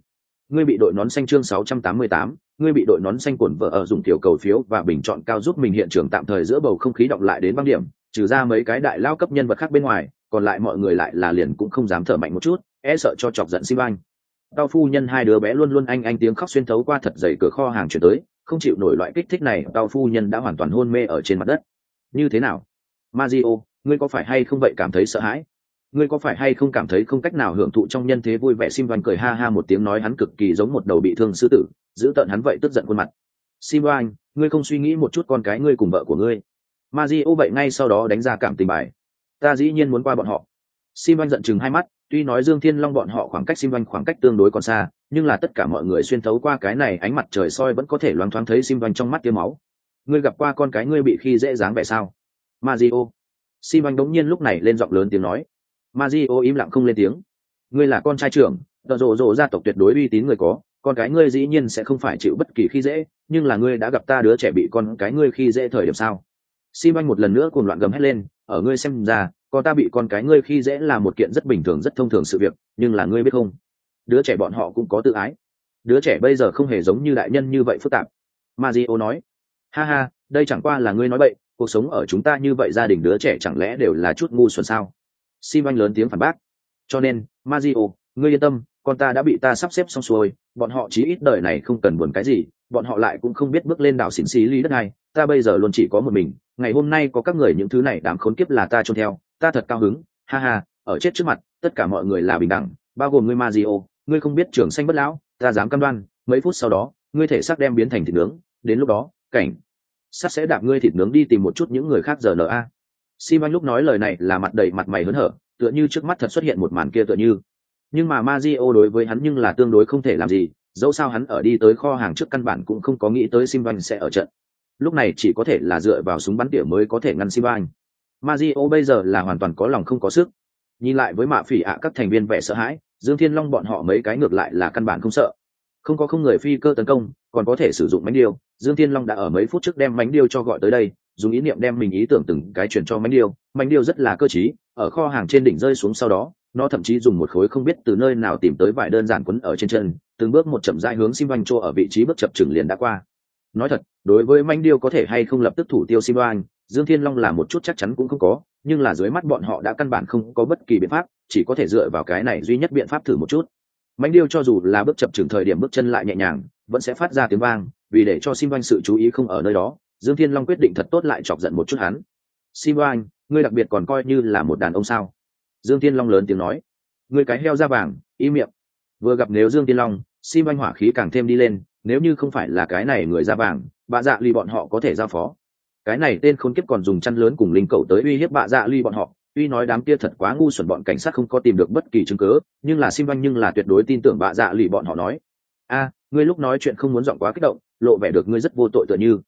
Ngươi bị đội nón xanh chương 688, ngươi bị đội nón xanh cuộn vợ ở dùng tiểu cầu phiếu và bình chọn cao giúp mình hiện trường tạm thời giữa bầu không khí động lại đến băng điểm, trừ ra mấy cái đại lao cấp nhân vật khác bên ngoài, còn lại mọi người lại là liền cũng không dám thở mạnh một chút, e sợ cho chọc giận si bang Tao phu nhân hai đứa bé luôn luôn anh anh tiếng khóc xuyên thấu qua thật dày cửa kho hàng chuyển tới, không chịu nổi loại kích thích này, tao phu nhân đã hoàn toàn hôn mê ở trên mặt đất. Như thế nào? Mazio, ngươi có phải hay không vậy cảm thấy sợ hãi? Ngươi có phải hay không cảm thấy không cách nào hưởng thụ trong nhân thế vui vẻ? Sim văn cười ha ha một tiếng nói hắn cực kỳ giống một đầu bị thương sư tử, giữ tợn hắn vậy tức giận khuôn mặt. Sim văn ngươi không suy nghĩ một chút con cái ngươi cùng vợ của ngươi. Mazio vậy ngay sau đó đánh ra cảm tình bài. Ta dĩ nhiên muốn qua bọn họ. Sim văn giận chừng hai mắt, tuy nói dương thiên long bọn họ khoảng cách sim văn khoảng cách tương đối còn xa nhưng là tất cả mọi người xuyên thấu qua cái này ánh mặt trời soi vẫn có thể loáng thoáng thấy sim vanh trong mắt tiêu máu. Ngươi gặp qua con cái ngươi bị khi dễ dáng vẻ sao? Mazio. Sim vanh đống nhiên lúc này lên giọng lớn tiếng nói. Mazio im lặng không lên tiếng. Ngươi là con trai trưởng đợt rộ rộ gia tộc tuyệt đối uy tín người có, con cái ngươi dĩ nhiên sẽ không phải chịu bất kỳ khi dễ, nhưng là ngươi đã gặp ta đứa trẻ bị con cái ngươi khi dễ thời điểm sao? Sim vanh một lần nữa cùng loạn gầm hét lên, ở ngươi xem ra, con ta bị con cái ngươi khi dễ là một kiện rất bình thường, rất thông thường sự việc, nhưng là ngươi biết không? Đứa trẻ bọn họ cũng có tự ái. Đứa trẻ bây giờ không hề giống như đại nhân như vậy phức tạp. Mazio nói ha ha đây chẳng qua là ngươi nói bậy cuộc sống ở chúng ta như vậy gia đình đứa trẻ chẳng lẽ đều là chút ngu xuẩn sao? Sim anh lớn tiếng phản bác cho nên mazio ngươi yên tâm con ta đã bị ta sắp xếp xong xuôi bọn họ chí ít đời này không cần buồn cái gì bọn họ lại cũng không biết bước lên đảo xỉn xí ly đất này ta bây giờ luôn chỉ có một mình ngày hôm nay có các người những thứ này đám khốn kiếp là ta chôn theo ta thật cao hứng ha ha ở chết trước mặt tất cả mọi người là bình đẳng bao gồm ngươi Mazio, ngươi không biết trường xanh bất lão, ta dám cam đoan, mấy phút sau đó, ngươi thể xác đem biến thành thịt nướng, đến lúc đó, cảnh sát sẽ đạp ngươi thịt nướng đi tìm một chút những người khác giờ na sim anh lúc nói lời này là mặt đầy mặt mày hớn hở, tựa như trước mắt thật xuất hiện một màn kia tựa như. Nhưng mà Mazio đối với hắn nhưng là tương đối không thể làm gì, dẫu sao hắn ở đi tới kho hàng trước căn bản cũng không có nghĩ tới sim anh sẽ ở trận. Lúc này chỉ có thể là dựa vào súng bắn tỉa mới có thể ngăn sim anh Mazio bây giờ là hoàn toàn có lòng không có sức. Nhìn lại với mạ phỉ ạ, các thành viên vẻ sợ hãi dương thiên long bọn họ mấy cái ngược lại là căn bản không sợ. Không có không người phi cơ tấn công, còn có thể sử dụng mánh điêu. Dương thiên long đã ở mấy phút trước đem mánh điêu cho gọi tới đây, dùng ý niệm đem mình ý tưởng từng cái chuyển cho mánh điêu. Mánh điêu rất là cơ t ở kho hàng trên đỉnh rơi xuống sau đó, nó thậm chí dùng một khối không biết từ nơi nào tìm tới vài đơn giản quấn ở trên chân, từng bước một chậm rãi hướng sim oanh chỗ ở vị trí bước chập chừng liền đã qua. Nói thật, đối với mánh điêu có thể hay không lập tức thủ tiêu sim oanh dương thiên long là một chút chắc chắn cũng không có, nhưng là dưới mắt bọn họ đã căn bản không có bất kỳ biện pháp, chỉ có thể dựa vào cái này duy nhất biện pháp thử một chút. Manh điêu cho dù là bước chập chừng thời điểm bước chân lại nhẹ nhàng, vẫn sẽ phát ra tiếng vang, vì để cho sim oanh sự chú ý không ở nơi đó, dương thiên long quyết định thật tốt lại chọc giận một chút hắn. Sim oanh, ngươi đặc biệt còn coi như là một đàn ông sao? Dương thiên long lớn tiếng nói. Ngươi cái heo da vàng y miệng. Vừa gặp nếu dương thiên long, sim oanh hỏa khí càng thêm đi lên, nếu như không phải là cái này người da vàng, bà dạ lì bọn họ có thể giao phó cái này tên khốn kiếp còn dùng chăn lớn cùng linh cầu tới uy hiếp bạ dạ ly bọn họ. Tuy nói đám kia thật quá ngu xuẩn, bọn cảnh sát không có tìm được bất kỳ chứng cớ nhưng là sim văn nhưng là tuyệt đối tin tưởng bạ dạ lì bọn họ nói. A, ngươi lúc nói chuyện không muốn giọng quá kích động, lộ vẻ được ngươi rất vô tội tựa như.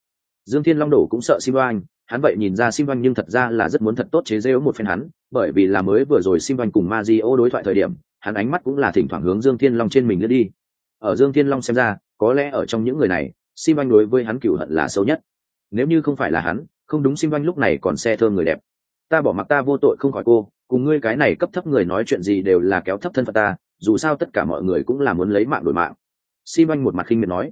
Dương thiên long đổ cũng sợ sim văn, hắn vậy nhìn ra sim văn nhưng thật ra là rất muốn thật tốt chế rêu một phen hắn, bởi vì là mới vừa rồi sim văn cùng ma di ô đối thoại thời điểm, hắn ánh mắt cũng là thỉnh thoảng hướng dương thiên long trên mình lướt đi. Ở dương thiên long xem ra, có lẽ ở trong những người này, sim văn đối với hắn cửu hận là sâu nhất nếu như không phải là hắn, không đúng sim văn lúc này còn xe thơm người đẹp. Ta bỏ mặc ta vô tội không khỏi cô, cùng ngươi cái này cấp thấp người nói chuyện gì đều là kéo thấp thân phận ta, dù sao tất cả mọi người cũng là muốn lấy mạng đổi mạng. Sim anh một mặt khinh miệt nói.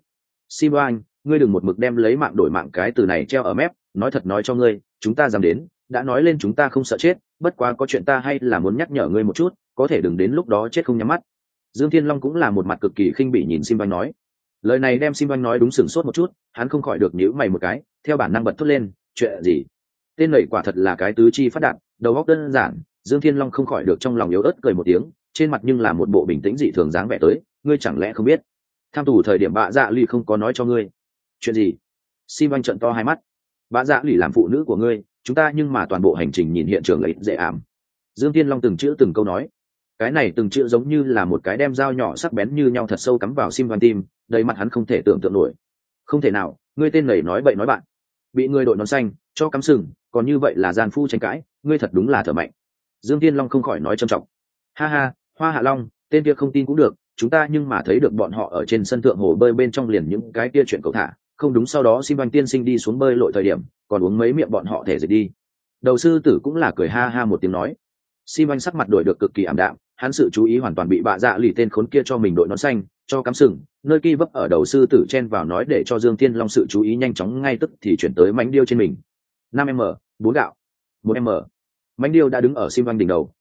Sim anh ngươi đừng một mực đem lấy mạng đổi mạng cái từ này treo ở mép, nói thật nói cho ngươi, chúng ta dám đến, đã nói lên chúng ta không sợ chết, bất quá có chuyện ta hay là muốn nhắc nhở ngươi một chút, có thể đừng đến lúc đó chết không nhắm mắt. Dương thiên long cũng là một mặt cực kỳ khinh bỉ nhìn sim anh nói lời này đem sim anh nói đúng sửng sốt một chút, hắn không khỏi được nhíu mày một cái, theo bản năng bật thốt lên, chuyện gì? Tên lầy quả thật là cái tứ chi phát đạt, đầu óc đơn giản, dương thiên long không khỏi được trong lòng yếu ớt cười một tiếng, trên mặt nhưng là một bộ bình tĩnh dị thường dáng vẻ tới, ngươi chẳng lẽ không biết? Tham tù thời điểm bạ dạ lì không có nói cho ngươi. Chuyện gì? Sim anh trận to hai mắt. Bạ dạ lì làm phụ nữ của ngươi, chúng ta nhưng mà toàn bộ hành trình nhìn hiện trường lấy dễ ảm. Dương thiên long từng chữ từng câu nói cái này từng chữ giống như là một cái đem dao nhỏ sắc bén như nhau thật sâu cắm vào sim văn tim, đầy mặt hắn không thể tưởng tượng nổi. Không thể nào, ngươi tên này nói bậy nói bạn. Bị người đội nón xanh, cho cắm sừng, còn như vậy là gian phu tranh cãi, ngươi thật đúng là thở mạnh. Dương tiên long không khỏi nói trầm trọng. Ha ha, hoa hạ long, tên kia không tin cũng được, chúng ta nhưng mà thấy được bọn họ ở trên sân thượng hồ bơi bên trong liền những cái kia chuyện cầu thả. Không đúng sau đó sim văn tiên sinh đi xuống bơi lội thời điểm, còn uống mấy miệng bọn họ thể dịch đi. Đầu sư tử cũng là cười ha ha một tiếng nói. Sim văn sắc mặt đổi được cực kỳ ảm đạm hắn sự chú ý hoàn toàn bị bạ dạ lì tên khốn kia cho mình đội nón xanh, cho cắm sừng, nơi kia vấp ở đầu sư tử chen vào nói để cho dương tiên long sự chú ý nhanh chóng ngay tức thì chuyển tới mánh điêu trên mình. Năm m, bốn gạo một m. Mánh điêu đã đứng ở sim vanh đỉnh đầu.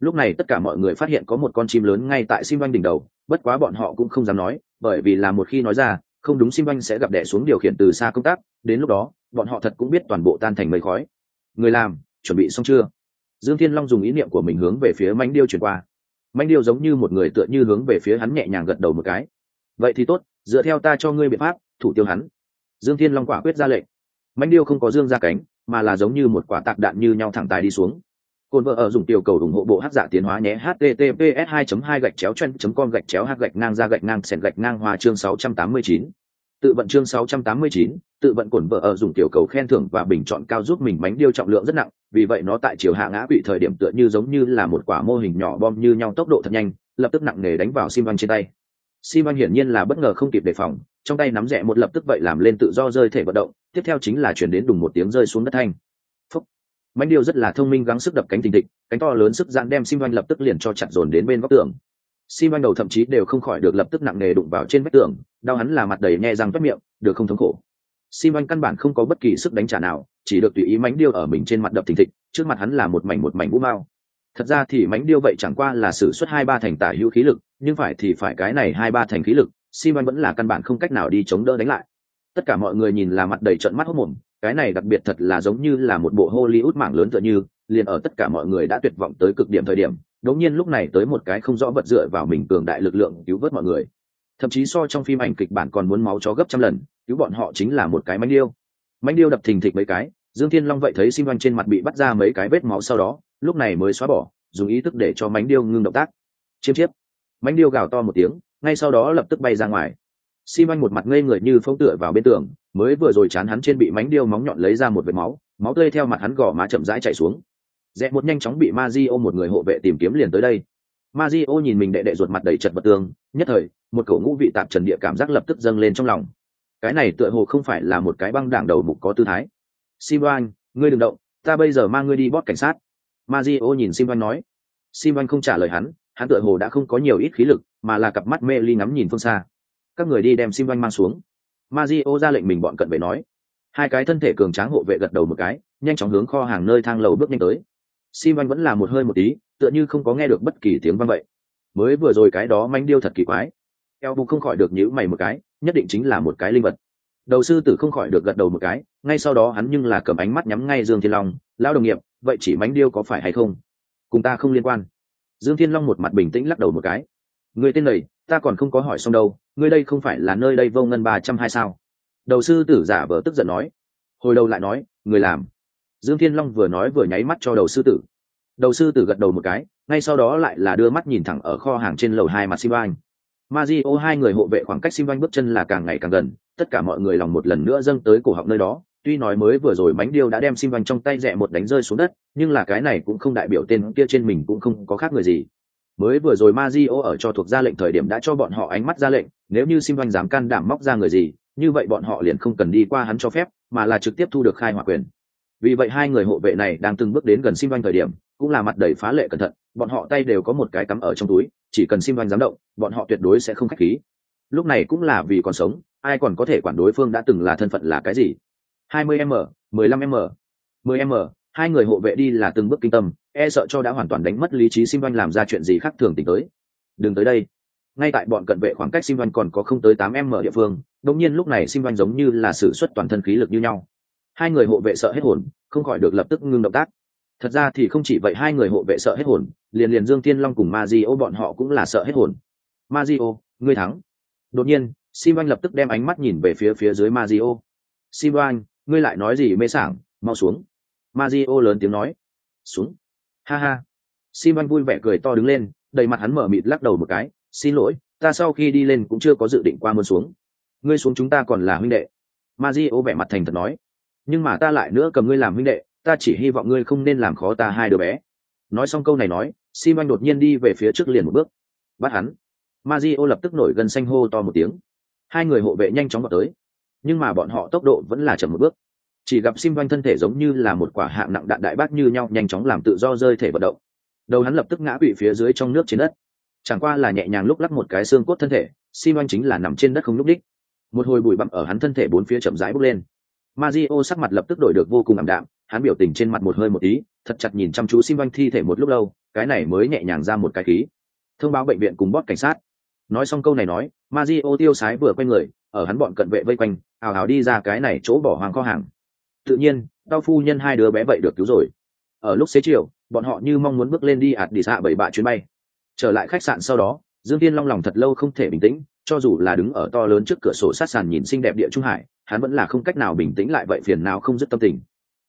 Lúc này tất cả mọi người phát hiện có một con chim lớn ngay tại sim vanh đỉnh đầu, bất quá bọn họ cũng không dám nói, bởi vì là một khi nói ra, không đúng sim vanh sẽ gặp đẻ xuống điều khiển từ xa công tác, đến lúc đó, bọn họ thật cũng biết toàn bộ tan thành mây khói. Người làm, chuẩn bị xong chưa? Dương thiên long dùng ý niệm của mình hướng về phía mánh điêu chuyển qua manh điêu giống như một người tựa như hướng về phía hắn nhẹ nhàng gật đầu một cái. Vậy thì tốt, dựa theo ta cho ngươi biện pháp, thủ tiêu hắn. Dương thiên long quả quyết ra lệnh. Manh điêu không có dương ra cánh, mà là giống như một quả tạc đạn như nhau thẳng tài đi xuống. Cồn vợ ở dùng tiểu cầu ủng hộ bộ hát giả tiến hóa nhé, https 2 2 gạch chéo chen com gạch chéo hát gạch ngang ra gạch ngang sèn gạch ngang hòa chương 689 tự vận chương 689, tự vận cồn vợ ở dùng tiểu cầu khen thưởng và bình chọn cao giúp mình bánh điêu trọng lượng rất nặng. Vì vậy nó tại chiều hạ ngã bị thời điểm tựa như giống như là một quả mô hình nhỏ bom như nhau tốc độ thật nhanh lập tức nặng nề đánh vào sim văn trên tay. Sim văn hiển nhiên là bất ngờ không kịp đề phòng trong tay nắm rẻ một lập tức vậy làm lên tự do rơi thể vận động tiếp theo chính là chuyển đến đùng một tiếng rơi xuống đất thanh. Phúc. Bánh điêu rất là thông minh gắng sức đập cánh tình địch cánh to lớn sức giãn đem sim văn lập tức liền cho chặt dồn đến bên góc tường sim ban đầu thậm chí đều không khỏi được lập tức nặng nề đụng vào trên vách tường, đau hắn là mặt đầy nghe răng toét miệng, được không thống khổ. Sim ban căn bản không có bất kỳ sức đánh trả nào, chỉ được tùy ý mánh điêu ở mình trên mặt đập thình thịch, trước mặt hắn là một mảnh một mảnh vũ mao. Thật ra thì mánh điêu vậy chẳng qua là sử xuất hai ba thành tả hữu khí lực, nhưng phải thì phải cái này hai ba thành khí lực sim ban vẫn là căn bản không cách nào đi chống đỡ đánh lại. Tất cả mọi người nhìn là mặt đầy trận mắt hốc mồm, cái này đặc biệt thật là giống như là một bộ hollywood mạng lớn tựa như, liền ở tất cả mọi người đã tuyệt vọng tới cực điểm thời điểm đống nhiên lúc này tới một cái không rõ vật dựa vào mình cường đại lực lượng cứu vớt mọi người. Thậm chí so trong phim ảnh kịch bản còn muốn máu chó gấp trăm lần, cứu bọn họ chính là một cái mánh điêu. Mánh điêu đập thình thịch mấy cái, dương thiên long vậy thấy sim oanh trên mặt bị bắt ra mấy cái vết máu sau đó, lúc này mới xóa bỏ, dùng ý thức để cho mánh điêu ngưng động tác. Chiêm chiếp. Mánh điêu gào to một tiếng, ngay sau đó lập tức bay ra ngoài. Sim oanh một mặt ngây người như phong tựa vào bên tường, mới vừa rồi chán hắn trên bị mánh điêu móng nhọn lấy ra một vệt máu máu tươi theo mặt hắn gò má chậm rãi chạy xuống rẽ một nhanh chóng bị ma di ô một người hộ vệ tìm kiếm liền tới đây. Ma di ô nhìn mình đệ đệ ruột mặt đầy chật vật tường nhất thời, một cổ ngũ vị tạp trần địa cảm giác lập tức dâng lên trong lòng. Cái này tựa hồ không phải là một cái băng đảng đầu mục có tư thái. Sim oanh ngươi đừng động, ta bây giờ mang ngươi đi bót cảnh sát. Ma di ô nhìn sim oanh nói. Sim oanh không trả lời hắn hắn tựa hồ đã không có nhiều ít khí lực, mà là cặp mắt mê ly ngắm nhìn phương xa. Các người đi đem sim oanh mang xuống. Ma di ô ra lệnh mình bọn cận vệ nói. Hai cái thân thể cường tráng hộ vệ gật đầu một cái, nhanh chóng hướng kho hàng nơi thang lầu bước nhanh tới sim anh vẫn là một hơi một tí, tựa như không có nghe được bất kỳ tiếng vang vậy. Mới vừa rồi cái đó manh điêu thật kỳ quái. Eo bụng không khỏi được nhữ mày một cái, nhất định chính là một cái linh vật. Đầu sư tử không khỏi được gật đầu một cái, ngay sau đó hắn nhưng là cầm ánh mắt nhắm ngay dương thiên long lao đồng nghiệp, vậy chỉ mánh điêu có phải hay không? Cùng ta không liên quan. Dương thiên long một mặt bình tĩnh lắc đầu một cái. Người tên này, ta còn không có hỏi xong đâu ngươi đây không phải là nơi đây vô ngân ba trăm hai sao? Đầu sư tử giả vờ tức giận nói. Hồi đầu lại nói, người làm dương thiên long vừa nói vừa nháy mắt cho đầu sư tử. Đầu sư tử gật đầu một cái, ngay sau đó lại là đưa mắt nhìn thẳng ở kho hàng trên lầu hai mặt sim oanh. Mario hai người hộ vệ khoảng cách sim oanh bước chân là càng ngày càng gần, tất cả mọi người lòng một lần nữa dâng tới cổ họng nơi đó. Tuy nói mới vừa rồi bánh điêu đã đem sim oanh trong tay rẽ một đánh rơi xuống đất, nhưng là cái này cũng không đại biểu tên kia trên mình cũng không có khác người gì. Mới vừa rồi Mario ở cho thuộc ra lệnh thời điểm đã cho bọn họ ánh mắt ra lệnh, nếu như sim oanh dám can đảm móc ra người gì, như vậy bọn họ liền không cần đi qua hắn cho phép, mà là trực tiếp thu được khai hỏa quyền vì vậy hai người hộ vệ này đang từng bước đến gần sim oanh thời điểm, cũng là mặt đầy phá lệ cẩn thận, bọn họ tay đều có một cái cắm ở trong túi, chỉ cần sim oanh dám động, bọn họ tuyệt đối sẽ không k h á c h khí. Lúc này cũng là vì còn sống, ai còn có thể quản đối phương đã từng là thân phận là cái gì? 20 m 15 m 10 m, hai người hộ vệ đi là từng bước kinh tâm e sợ cho đã hoàn toàn đánh mất lý trí sim oanh làm ra chuyện gì khác thường tính tới. Đừng tới đây. Ngay tại bọn cận vệ khoảng cách sim oanh còn có không tới tám m địa phương, đột nhiên lúc này sim oanh giống như là sử xuất toàn thân khí lực như nhau hai người hộ vệ sợ hết hồn, không khỏi được lập tức ngưng động tác. Thật ra thì không chỉ vậy, hai người hộ vệ sợ hết hồn, liền liền dương tiên long cùng ma di ô bọn họ cũng là sợ hết hồn. Ma di ô ngươi thắng. Đột nhiên, sim oanh lập tức đem ánh mắt nhìn về phía phía dưới ma di ô sim oanh, ngươi lại nói gì mê sảng, mau xuống. Ma di ô lớn tiếng nói. Xuống. Ha ha. Sim oanh vui vẻ cười to đứng lên, đầy mặt hắn mở mịt lắc đầu một cái. Xin lỗi, ta sau khi đi lên cũng chưa có dự định qua mơn xuống. Ngươi xuống chúng ta còn là huynh đệ. Ma di ô vẻ mặt thành thật nói nhưng mà ta lại nữa cầm ngươi làm huynh đệ, ta chỉ hy vọng ngươi không nên làm khó ta hai đứa bé. Nói xong câu này nói sim anh đột nhiên đi về phía trước liền một bước. Bắt hắn. Ma di ô lập tức nổi gần xanh hô to một tiếng. Hai người hộ vệ nhanh chóng vào tới. Nhưng mà bọn họ tốc độ vẫn là chậm một bước. Chỉ gặp sim anh thân thể giống như là một quả hạng nặng đạn đại bác như nhau, nhanh chóng làm tự do rơi thể vận động. Đầu hắn lập tức ngã bị phía dưới trong nước trên đất. Chẳng qua là nhẹ nhàng lúc lắc một cái xương cốt thân thể sim anh chính là nằm trên đất không lúc đích một hồi bụi bặm ở hắn thân thể bốn phía chậm rãi bốc lên. Mario sắc mặt lập tức đổi được vô cùng ảm đạm, hắn biểu tình trên mặt một hơi một tí, thật chặt nhìn chăm chú Sim thi thể một lúc lâu, cái này mới nhẹ nhàng ra một cái khí. Thông báo bệnh viện cùng bót cảnh sát. Nói xong câu này nói, Mario tiêu sái vừa quay người, ở hắn bọn cận vệ vây quanh, ào ào đi ra cái này chỗ bỏ hoàng kho hàng. Tự nhiên, đau phu nhân hai đứa bé vậy được cứu rồi. Ở lúc xế chiều, bọn họ như mong muốn bước lên đi ạt đi xạ bảy bạ chuyến bay. Trở lại khách sạn sau đó, Dương Tiên Long lòng thật lâu không thể bình tĩnh, cho dù là đứng ở to lớn trước cửa sổ sát sàn nhìn xinh đẹp địa trung hải, hắn vẫn là không cách nào bình tĩnh lại vậy phiền nào không dứt tâm tình.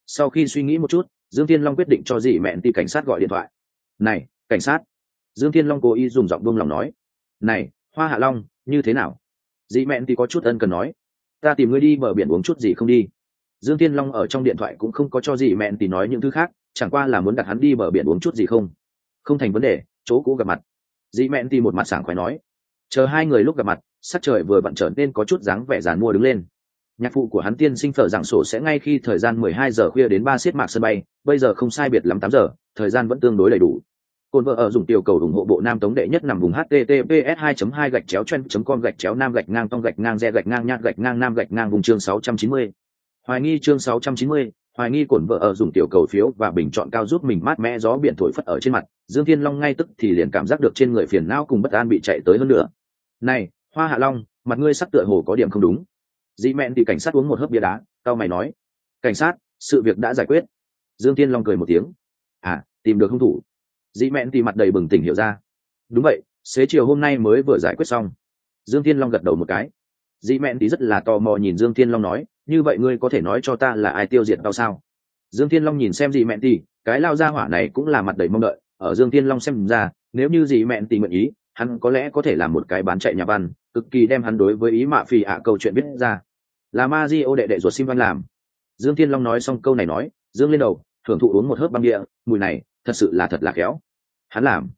Sau khi suy nghĩ một chút, dương thiên long quyết định cho dì mẹn ti cảnh sát gọi điện thoại. Này, cảnh sát. Dương thiên long cố ý dùng giọng buông lòng nói. Này, hoa hạ long, như thế nào? Dì mẹn ti có chút ân cần nói. Ta tìm ngươi đi bờ biển uống chút gì không đi. Dương thiên long ở trong điện thoại cũng không có cho dì mẹn ti nói những thứ khác, chẳng qua là muốn đặt hắn đi bờ biển uống chút gì không. Không thành vấn đề, chỗ cũ gặp mặt. Dì mẹn ti một mặt sảng khoái nói. Chờ hai người lúc gặp mặt, sắc trời vừa vặn trở nên có chút dáng vẻ dàn mua đứng lên nhạc phụ của hắn tiên sinh phở giảng sổ sẽ ngay khi thời gian 12 giờ khuya đến ba siết mạc sân bay bây giờ không sai biệt lắm 8 giờ thời gian vẫn tương đối đầy đủ Côn vợ ở dùng tiểu cầu ủng hộ bộ nam tống đệ nhất nằm vùng https 2 2 gạch chéo chen com gạch chéo nam gạch ngang tông gạch ngang re gạch ngang nhát gạch ngang nam gạch ngang vùng chương 690. Hoài nghi chương 690, hoài nghi cổn vợ ở dùng tiểu cầu phiếu và bình chọn cao giúp mình mát mẻ gió biển thổi phất ở trên mặt, Dương Thiên Long ngay tức thì liền cảm giác được trên người phiền não cùng bất an bị chạy tới hơn nữa. Này, Hoa Hạ Long, mặt ngươi sắc tựa hồ có điểm không đúng. Dĩ mẹn thì cảnh sát uống một hớp bia đá, cao mày nói. Cảnh sát, sự việc đã giải quyết. Dương Thiên Long cười một tiếng. À, tìm được hung thủ dĩ mẹn thì mặt đầy bừng tỉnh hiểu ra đúng vậy xế chiều hôm nay mới vừa giải quyết xong dương thiên long gật đầu một cái dĩ mẹn thì rất là tò mò nhìn dương thiên long nói như vậy ngươi có thể nói cho ta là ai tiêu diệt tao sao dương thiên long nhìn xem dĩ mẹn thì cái lao ra hỏa này cũng là mặt đầy mong đợi ở dương thiên long xem ra nếu như dĩ mẹn thì nguyện ý hắn có lẽ có thể làm một cái bán chạy nhà văn, cực kỳ đem hắn đối với ý mạ phì ạ câu chuyện biết ra. Là ma di ô đệ đệ ruột sim văn làm. Dương thiên long nói xong câu này nói, dương lên đầu, thưởng thụ uống một hớp băng địa, mùi này, thật sự là thật là khéo. Hắn làm.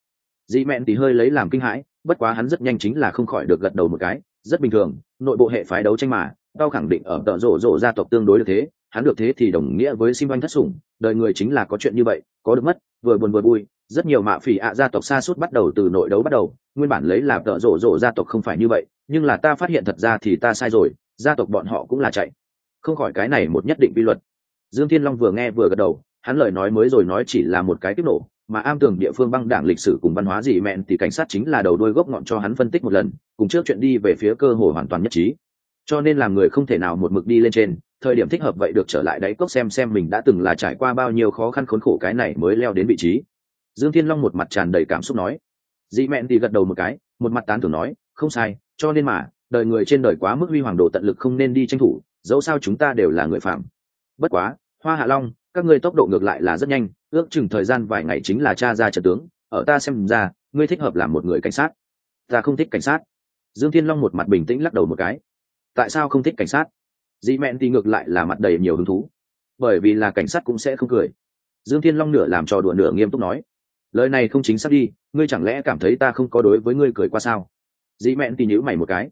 Dị mẹn thì hơi lấy làm kinh hãi, bất quá hắn rất nhanh chính là không khỏi được gật đầu một cái, rất bình thường, nội bộ hệ phái đấu tranh mà, tao khẳng định ở tợ rổ rổ gia tộc tương đối được thế, hắn được thế thì đồng nghĩa với sim Văn thất sủng, đời người chính là có chuyện như vậy, có được mất, vừa buồn vừa vui, rất nhiều mạ phỉ ạ gia tộc xa suốt bắt đầu từ nội đấu bắt đầu nguyên bản lấy là tợ rổ rổ gia tộc không phải như vậy, nhưng là ta phát hiện thật ra thì ta sai rồi, gia tộc bọn họ cũng là chạy. Không khỏi cái này một nhất định vi luật. Dương thiên long vừa nghe vừa gật đầu, hắn lời nói mới rồi nói chỉ là một cái tiếp nổ, mà am tường địa phương băng đảng lịch sử cùng văn hóa gì mẹn thì cảnh sát chính là đầu đuôi gốc ngọn cho hắn phân tích một lần, cùng trước chuyện đi về phía cơ hội hoàn toàn nhất trí. Cho nên làm người không thể nào một mực đi lên trên, thời điểm thích hợp vậy được trở lại đáy cốc xem xem mình đã từng là trải qua bao nhiêu khó khăn khốn khổ cái này mới leo đến vị trí. Dương thiên long một mặt tràn đầy cảm xúc nói dị mẹn thì gật đầu một cái, một mặt tán thưởng nói, không sai, cho nên mà, đời người trên đời quá mức huy hoàng độ tận lực không nên đi tranh thủ, dẫu sao chúng ta đều là người phạm. Bất quá, hoa hạ long, các ngươi tốc độ ngược lại là rất nhanh, ước chừng thời gian vài ngày chính là cha ra trận tướng, ở ta xem ra, ngươi thích hợp làm một người cảnh sát. Ta không thích cảnh sát. Dương thiên long một mặt bình tĩnh lắc đầu một cái. Tại sao không thích cảnh sát? Dị mẹn thì ngược lại là mặt đầy nhiều hứng thú. Bởi vì là cảnh sát cũng sẽ không cười. Dương thiên long nửa làm trò đùa nửa nghiêm túc nói lời này không chính xác đi, ngươi chẳng lẽ cảm thấy ta không có đối với ngươi cười qua sao? Dĩ mẹn tì nhữ mày một cái.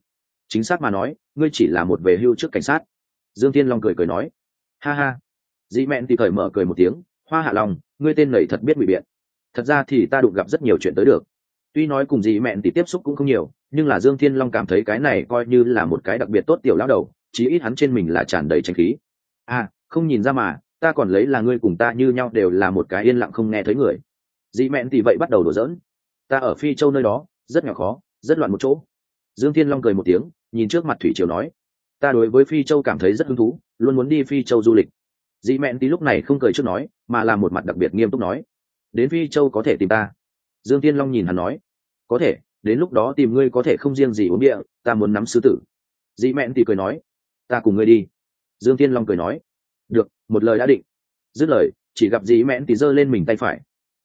Chính xác mà nói, ngươi chỉ là một về hưu trước cảnh sát. Dương thiên long cười cười nói. Ha ha. Dĩ mẹn tì cởi mở cười một tiếng. Hoa hạ lòng ngươi tên nầy thật biết ngụy biện. Thật ra thì ta đụng gặp rất nhiều chuyện tới được. Tuy nói cùng dĩ mẹn tì tiếp xúc cũng không nhiều, nhưng là dương thiên long cảm thấy cái này coi như là một cái đặc biệt tốt tiểu lão đầu, chí ít hắn trên mình là tràn đầy tranh khí. À không nhìn ra mà, ta còn lấy là ngươi cùng ta như nhau đều là một cái yên lặng không nghe thấy người dị mẹn thì vậy bắt đầu đổ dỡn ta ở phi châu nơi đó, rất nhỏ khó, rất loạn một chỗ. Dương thiên long cười một tiếng, nhìn trước mặt thủy triều nói, ta đối với phi châu cảm thấy rất hứng thú, luôn muốn đi phi châu du lịch. Dị mẹn tí lúc này không cười trước nói, mà là một mặt đặc biệt nghiêm túc nói, đến phi châu có thể tìm ta. Dương tiên long nhìn hắn nói, có thể, đến lúc đó tìm ngươi có thể không riêng gì uống địa ta muốn nắm sứ tử. Dị mẹn thì cười nói, ta cùng ngươi đi. Dương tiên long cười nói, được, một lời đã định. Dứt lời, chỉ gặp dị mẹn thì giơ lên mình tay phải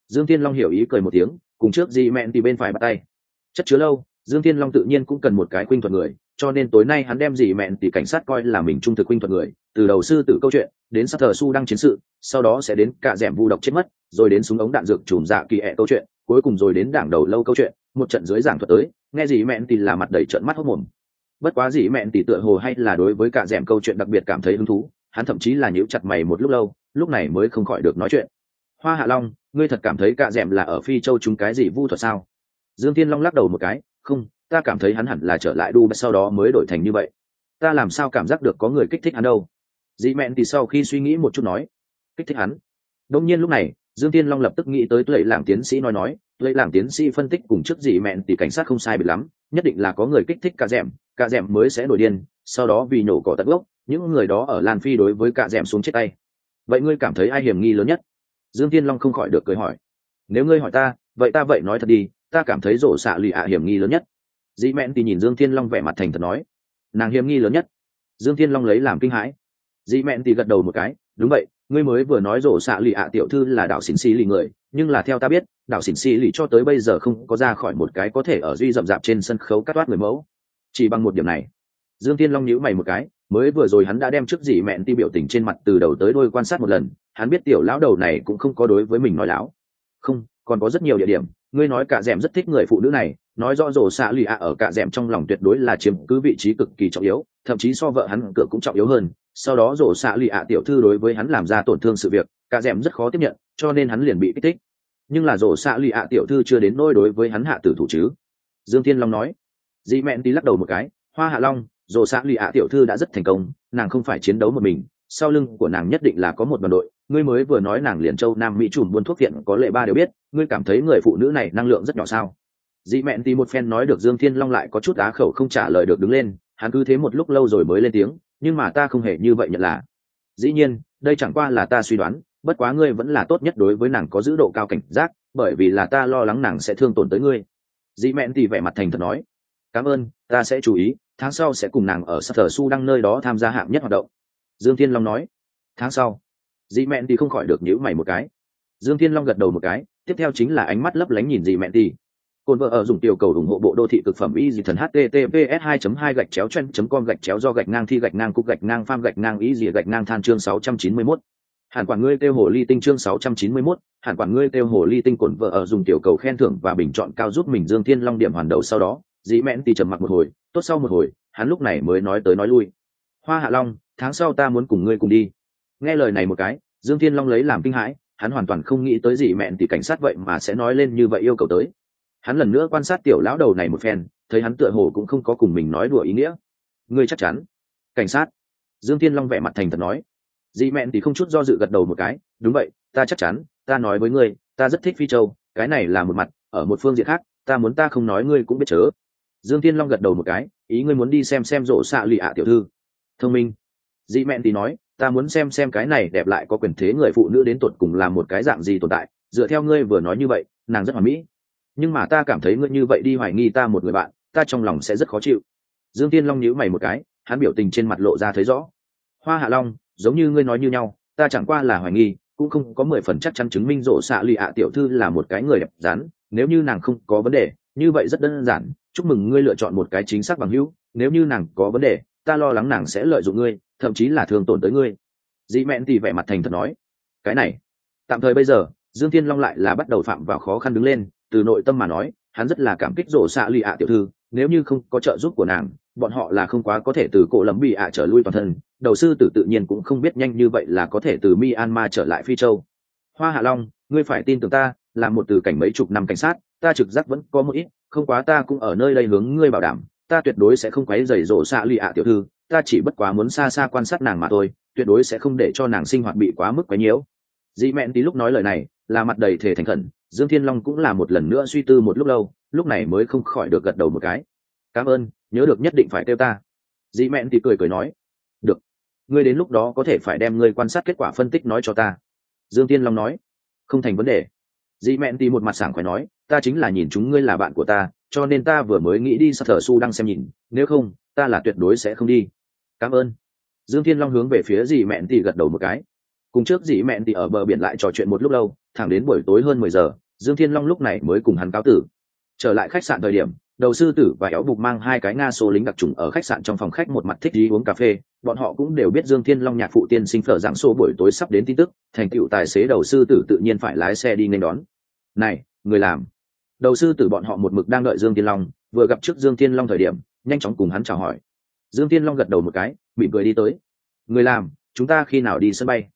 dương Thiên long hiểu ý cười một tiếng, cùng trước dị mẹn thì bên phải bắt tay. Chất chứa lâu, dương Thiên long tự nhiên cũng cần một cái khuynh thuật người, cho nên tối nay hắn đem dì mẹn thì cảnh sát coi là mình trung thực khuynh thuật người, từ đầu sư tử câu chuyện, đến sắc thờ su đăng chiến sự, sau đó sẽ đến cả rẻm vu độc chết mất, rồi đến súng ống đạn dược chùm dạ kỳ ẹ câu chuyện, cuối cùng rồi đến đảng đầu lâu câu chuyện, một trận dưới giảng thuật tới, nghe gì mẹn thì là mặt đầy trận mắt hốc mồm. Bất quá gì mẹn thì tựa hồ hay là đối với cả rẻm câu chuyện đặc biệt cảm thấy hứng thú, hắn thậm chí là nhíu chặt mày một lúc lâu, lúc này mới không khỏi được nói chuyện. Hoa hạ long ngươi thật cảm thấy cạ rẻm là ở phi châu chúng cái gì vu thuật sao? Dương tiên long lắc đầu một cái, không, ta cảm thấy hắn hẳn là trở lại đu sau đó mới đổi thành như vậy. Ta làm sao cảm giác được có người kích thích hắn đâu? Dị mẹn thì sau khi suy nghĩ một chút nói, kích thích hắn. Đông nhiên lúc này, dương tiên long lập tức nghĩ tới tuệ làng tiến sĩ nói nói, tuệ làng tiến sĩ phân tích cùng trước dị mẹn thì cảnh sát không sai bị lắm, nhất định là có người kích thích cạ rẻm cạ rẻm mới sẽ nổi điên, sau đó vì nổ cỏ tận gốc, những người đó ở lan phi đối với cạ rẻm xuống chết tay. Vậy ngươi cảm thấy ai hiểm nghi lớn nhất? Dương tiên long không khỏi được cười hỏi. Nếu ngươi hỏi ta, vậy ta vậy nói thật đi, ta cảm thấy rổ xạ lì ạ hiểm nghi lớn nhất. Dĩ mẹn thì nhìn dương thiên long vẻ mặt thành thật nói. Nàng hiểm nghi lớn nhất. Dương thiên long lấy làm kinh hãi. Dĩ mẹn thì gật đầu một cái. Đúng vậy, ngươi mới vừa nói rổ xạ lì ạ tiểu thư là đạo xỉn xì lì người, nhưng là theo ta biết đạo xỉn xì lì cho tới bây giờ không có ra khỏi một cái có thể ở duy rậm rạp trên sân khấu cắt toát người mẫu. Chỉ bằng một điểm này, dương thiên long nhíu mày một cái mới vừa rồi hắn đã đem trước dì mẹn ti biểu tình trên mặt từ đầu tới đôi quan sát một lần, hắn biết tiểu lão đầu này cũng không có đối với mình nói láo. Không, còn có rất nhiều địa điểm, ngươi nói cả d rất thích người phụ nữ này, nói rõ rổ xạ lụy ạ ở cả d trong lòng tuyệt đối là chiếm cứ vị trí cực kỳ trọng yếu, thậm chí so vợ hắn cửa cũng trọng yếu hơn. Sau đó rổ xạ lụy ạ tiểu thư đối với hắn làm ra tổn thương sự việc, cả d rất khó tiếp nhận, cho nên hắn liền bị kích thích. Nhưng là rổ xạ lụy ạ tiểu thư chưa đến nôi đối với hắn hạ tử thủ chứ? Dương thiên long nói. Dị mẹn tí lắc đầu một cái. Hoa hạ long dồ xã lụy ạ tiểu thư đã rất thành công, nàng không phải chiến đấu một mình, sau lưng của nàng nhất định là có một đoàn đội. Ngươi mới vừa nói nàng liền châu nam mỹ trùm buôn thuốc viện có lệ ba đều biết, ngươi cảm thấy người phụ nữ này năng lượng rất nhỏ sao? Dị mẹn thì một phen nói được dương thiên long lại có chút á khẩu không trả lời được đứng lên, hắn cứ thế một lúc lâu rồi mới lên tiếng, nhưng mà ta không hề như vậy nhận là. Dĩ nhiên, đây chẳng qua là ta suy đoán, bất quá ngươi vẫn là tốt nhất đối với nàng có giữ độ cao cảnh giác, bởi vì là ta lo lắng nàng sẽ thương tổn tới ngươi. Dĩ mẹn thì vẻ mặt thành thật nói. Cảm ơn, ta sẽ chú ý tháng sau sẽ cùng nàng ở sở su đăng nơi đó tham gia hạng nhất hoạt động. Dương thiên long nói. Tháng sau dĩ mẹn thì không khỏi được nhữ mày một cái. Dương thiên long gật đầu một cái tiếp theo chính là ánh mắt lấp lánh nhìn dĩ mẹn thì Côn vợ ở dùng tiểu cầu ủng hộ bộ đô thị cực phẩm y dị thần https 2 2 gạch chéo chen com gạch chéo do gạch ngang thi gạch ngang cục gạch ngang pham gạch ngang y dị gạch ngang than chương 691. Hàn quản ngươi tiêu hồ ly tinh chương 691, hàn quản ngươi tiêu hồ ly tinh cồn vợ ở dùng tiểu cầu khen thưởng và bình chọn cao giúp mình Dương Thiên Long điểm hoàn đầu sau đó, dĩ mẹn thì trầm mặc một hồi, tốt sau một hồi, hắn lúc này mới nói tới nói lui. Hoa Hạ Long, tháng sau ta muốn cùng ngươi cùng đi. Nghe lời này một cái, Dương Thiên Long lấy làm kinh hãi, hắn hoàn toàn không nghĩ tới gì mẹn thì cảnh sát vậy mà sẽ nói lên như vậy yêu cầu tới. Hắn lần nữa quan sát tiểu lão đầu này một phen thấy hắn tựa hồ cũng không có cùng mình nói đùa ý nghĩa. Ngươi chắc chắn. Cảnh sát. Dương thiên long vẻ mặt thành thật nói. Dị mẹn thì không chút do dự gật đầu một cái. Đúng vậy ta chắc chắn ta nói với ngươi ta rất thích phi châu cái này là một mặt ở một phương diện khác ta muốn ta không nói ngươi cũng biết chớ dương thiên long gật đầu một cái, ý ngươi muốn đi xem xem rộ xạ lụy ạ tiểu thư. Thông minh. Dị mẹn thì nói, ta muốn xem xem cái này đẹp lại có quyền thế người phụ nữ đến tột cùng là một cái dạng gì tồn tại. Dựa theo ngươi vừa nói như vậy, nàng rất hoàn mỹ. Nhưng mà ta cảm thấy ngươi như vậy đi hoài nghi ta một người bạn, ta trong lòng sẽ rất khó chịu. Dương tiên long nhíu mày một cái, hắn biểu tình trên mặt lộ ra thấy rõ. Hoa hạ long, giống như ngươi nói như nhau, ta chẳng qua là hoài nghi, cũng không có mười phần chắc chắn chứng minh rộ xạ lụy ạ tiểu thư là một cái người đẹp rắn, nếu như nàng không có vấn đề như vậy rất đơn giản, chúc mừng ngươi lựa chọn một cái chính xác bằng hữu, nếu như nàng có vấn đề, ta lo lắng nàng sẽ lợi dụng ngươi, thậm chí là thường tổn tới ngươi. Dị mẹn thì vẻ mặt thành thật nói. Cái này, tạm thời bây giờ, dương thiên long lại là bắt đầu phạm vào khó khăn đứng lên, từ nội tâm mà nói, hắn rất là cảm kích rổ xạ lì ạ tiểu thư, nếu như không có trợ giúp của nàng, bọn họ là không quá có thể từ cổ lấm bị ạ trở lui toàn thân, đầu sư tử tự nhiên cũng không biết nhanh như vậy là có thể từ myanmar trở lại phi châu. Hoa hạ long, ngươi phải tin tưởng ta, là một từ cảnh mấy chục năm cảnh sát ta trực giác vẫn có một ít, không quá ta cũng ở nơi đây hướng ngươi bảo đảm, ta tuyệt đối sẽ không quấy rầy rộ xạ lì ạ tiểu thư, ta chỉ bất quá muốn xa xa quan sát nàng mà thôi, tuyệt đối sẽ không để cho nàng sinh hoạt bị quá mức quấy nhiễu. Dị mẹn tí lúc nói lời này, là mặt đầy thể thành khẩn, dương thiên long cũng là một lần nữa suy tư một lúc lâu, lúc này mới không khỏi được gật đầu một cái. Cảm ơn, nhớ được nhất định phải kêu ta. Dị mẹn thì cười cười nói, được, ngươi đến lúc đó có thể phải đem ngươi quan sát kết quả phân tích nói cho ta. Dương thiên long nói, không thành vấn đề dị mẹn tì một mặt sảng khoái nói, ta chính là nhìn chúng ngươi là bạn của ta, cho nên ta vừa mới nghĩ đi sa thở su đang xem nhìn, nếu không, ta là tuyệt đối sẽ không đi. Cảm ơn. Dương thiên long hướng về phía dì mẹn tì gật đầu một cái. Cùng trước dì mẹn tì ở bờ biển lại trò chuyện một lúc lâu, thẳng đến buổi tối hơn mười giờ, dương thiên long lúc này mới cùng hắn cáo tử. Trở lại khách sạn thời điểm, đầu sư tử và éo bục mang hai cái nga số lính đặc trùng ở khách sạn trong phòng khách một mặt thích đi uống cà phê bọn họ cũng đều biết dương thiên long nhạc phụ tiên sinh phở giảng số buổi tối sắp đến tin tức, thành cựu tài xế đầu sư tử tự nhiên phải lái xe đi nên đón. Này, người làm. Đầu sư tử bọn họ một mực đang đợi dương thiên long, vừa gặp trước dương thiên long thời điểm, nhanh chóng cùng hắn chào hỏi. Dương thiên long gật đầu một cái bị cười đi tới. Người làm, chúng ta khi nào đi sân bay?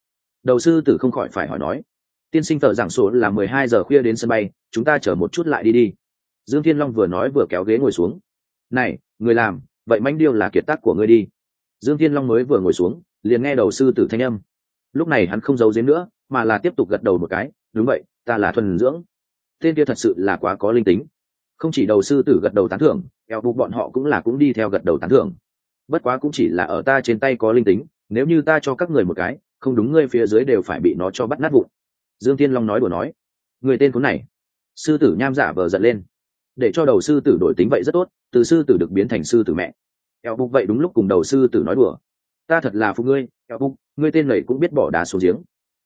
Đầu sư tử không khỏi phải hỏi nói. Tiên sinh tờ giảng số là mười hai giờ khuya đến sân bay, chúng ta chở một chút lại đi đi. Dương thiên long vừa nói vừa kéo ghế ngồi xuống. Này, người làm, vậy manh điêu là kiệt tác của ngươi đi dương thiên long mới vừa ngồi xuống, liền nghe đầu sư tử thanh âm. Lúc này hắn không giấu giếm nữa, mà là tiếp tục gật đầu một cái, đúng vậy, ta là thuần dưỡng. Tên kia thật sự là quá có linh tính. Không chỉ đầu sư tử gật đầu tán thưởng, eo bục bọn họ cũng là cũng đi theo gật đầu tán thưởng. Bất quá cũng chỉ là ở ta trên tay có linh tính, nếu như ta cho các người một cái, không đúng ngươi phía dưới đều phải bị nó cho bắt nát vụn. Dương thiên long nói đùa nói. Người tên khốn này. Sư tử nham giả vờ giận lên. Để cho đầu sư tử đổi tính vậy rất tốt, từ sư tử được biến thành sư tử mẹ eo bục vậy đúng lúc cùng đầu sư tử nói đùa. Ta thật là phụ ngươi eo bục ngươi tên lầy cũng biết bỏ đá xuống giếng.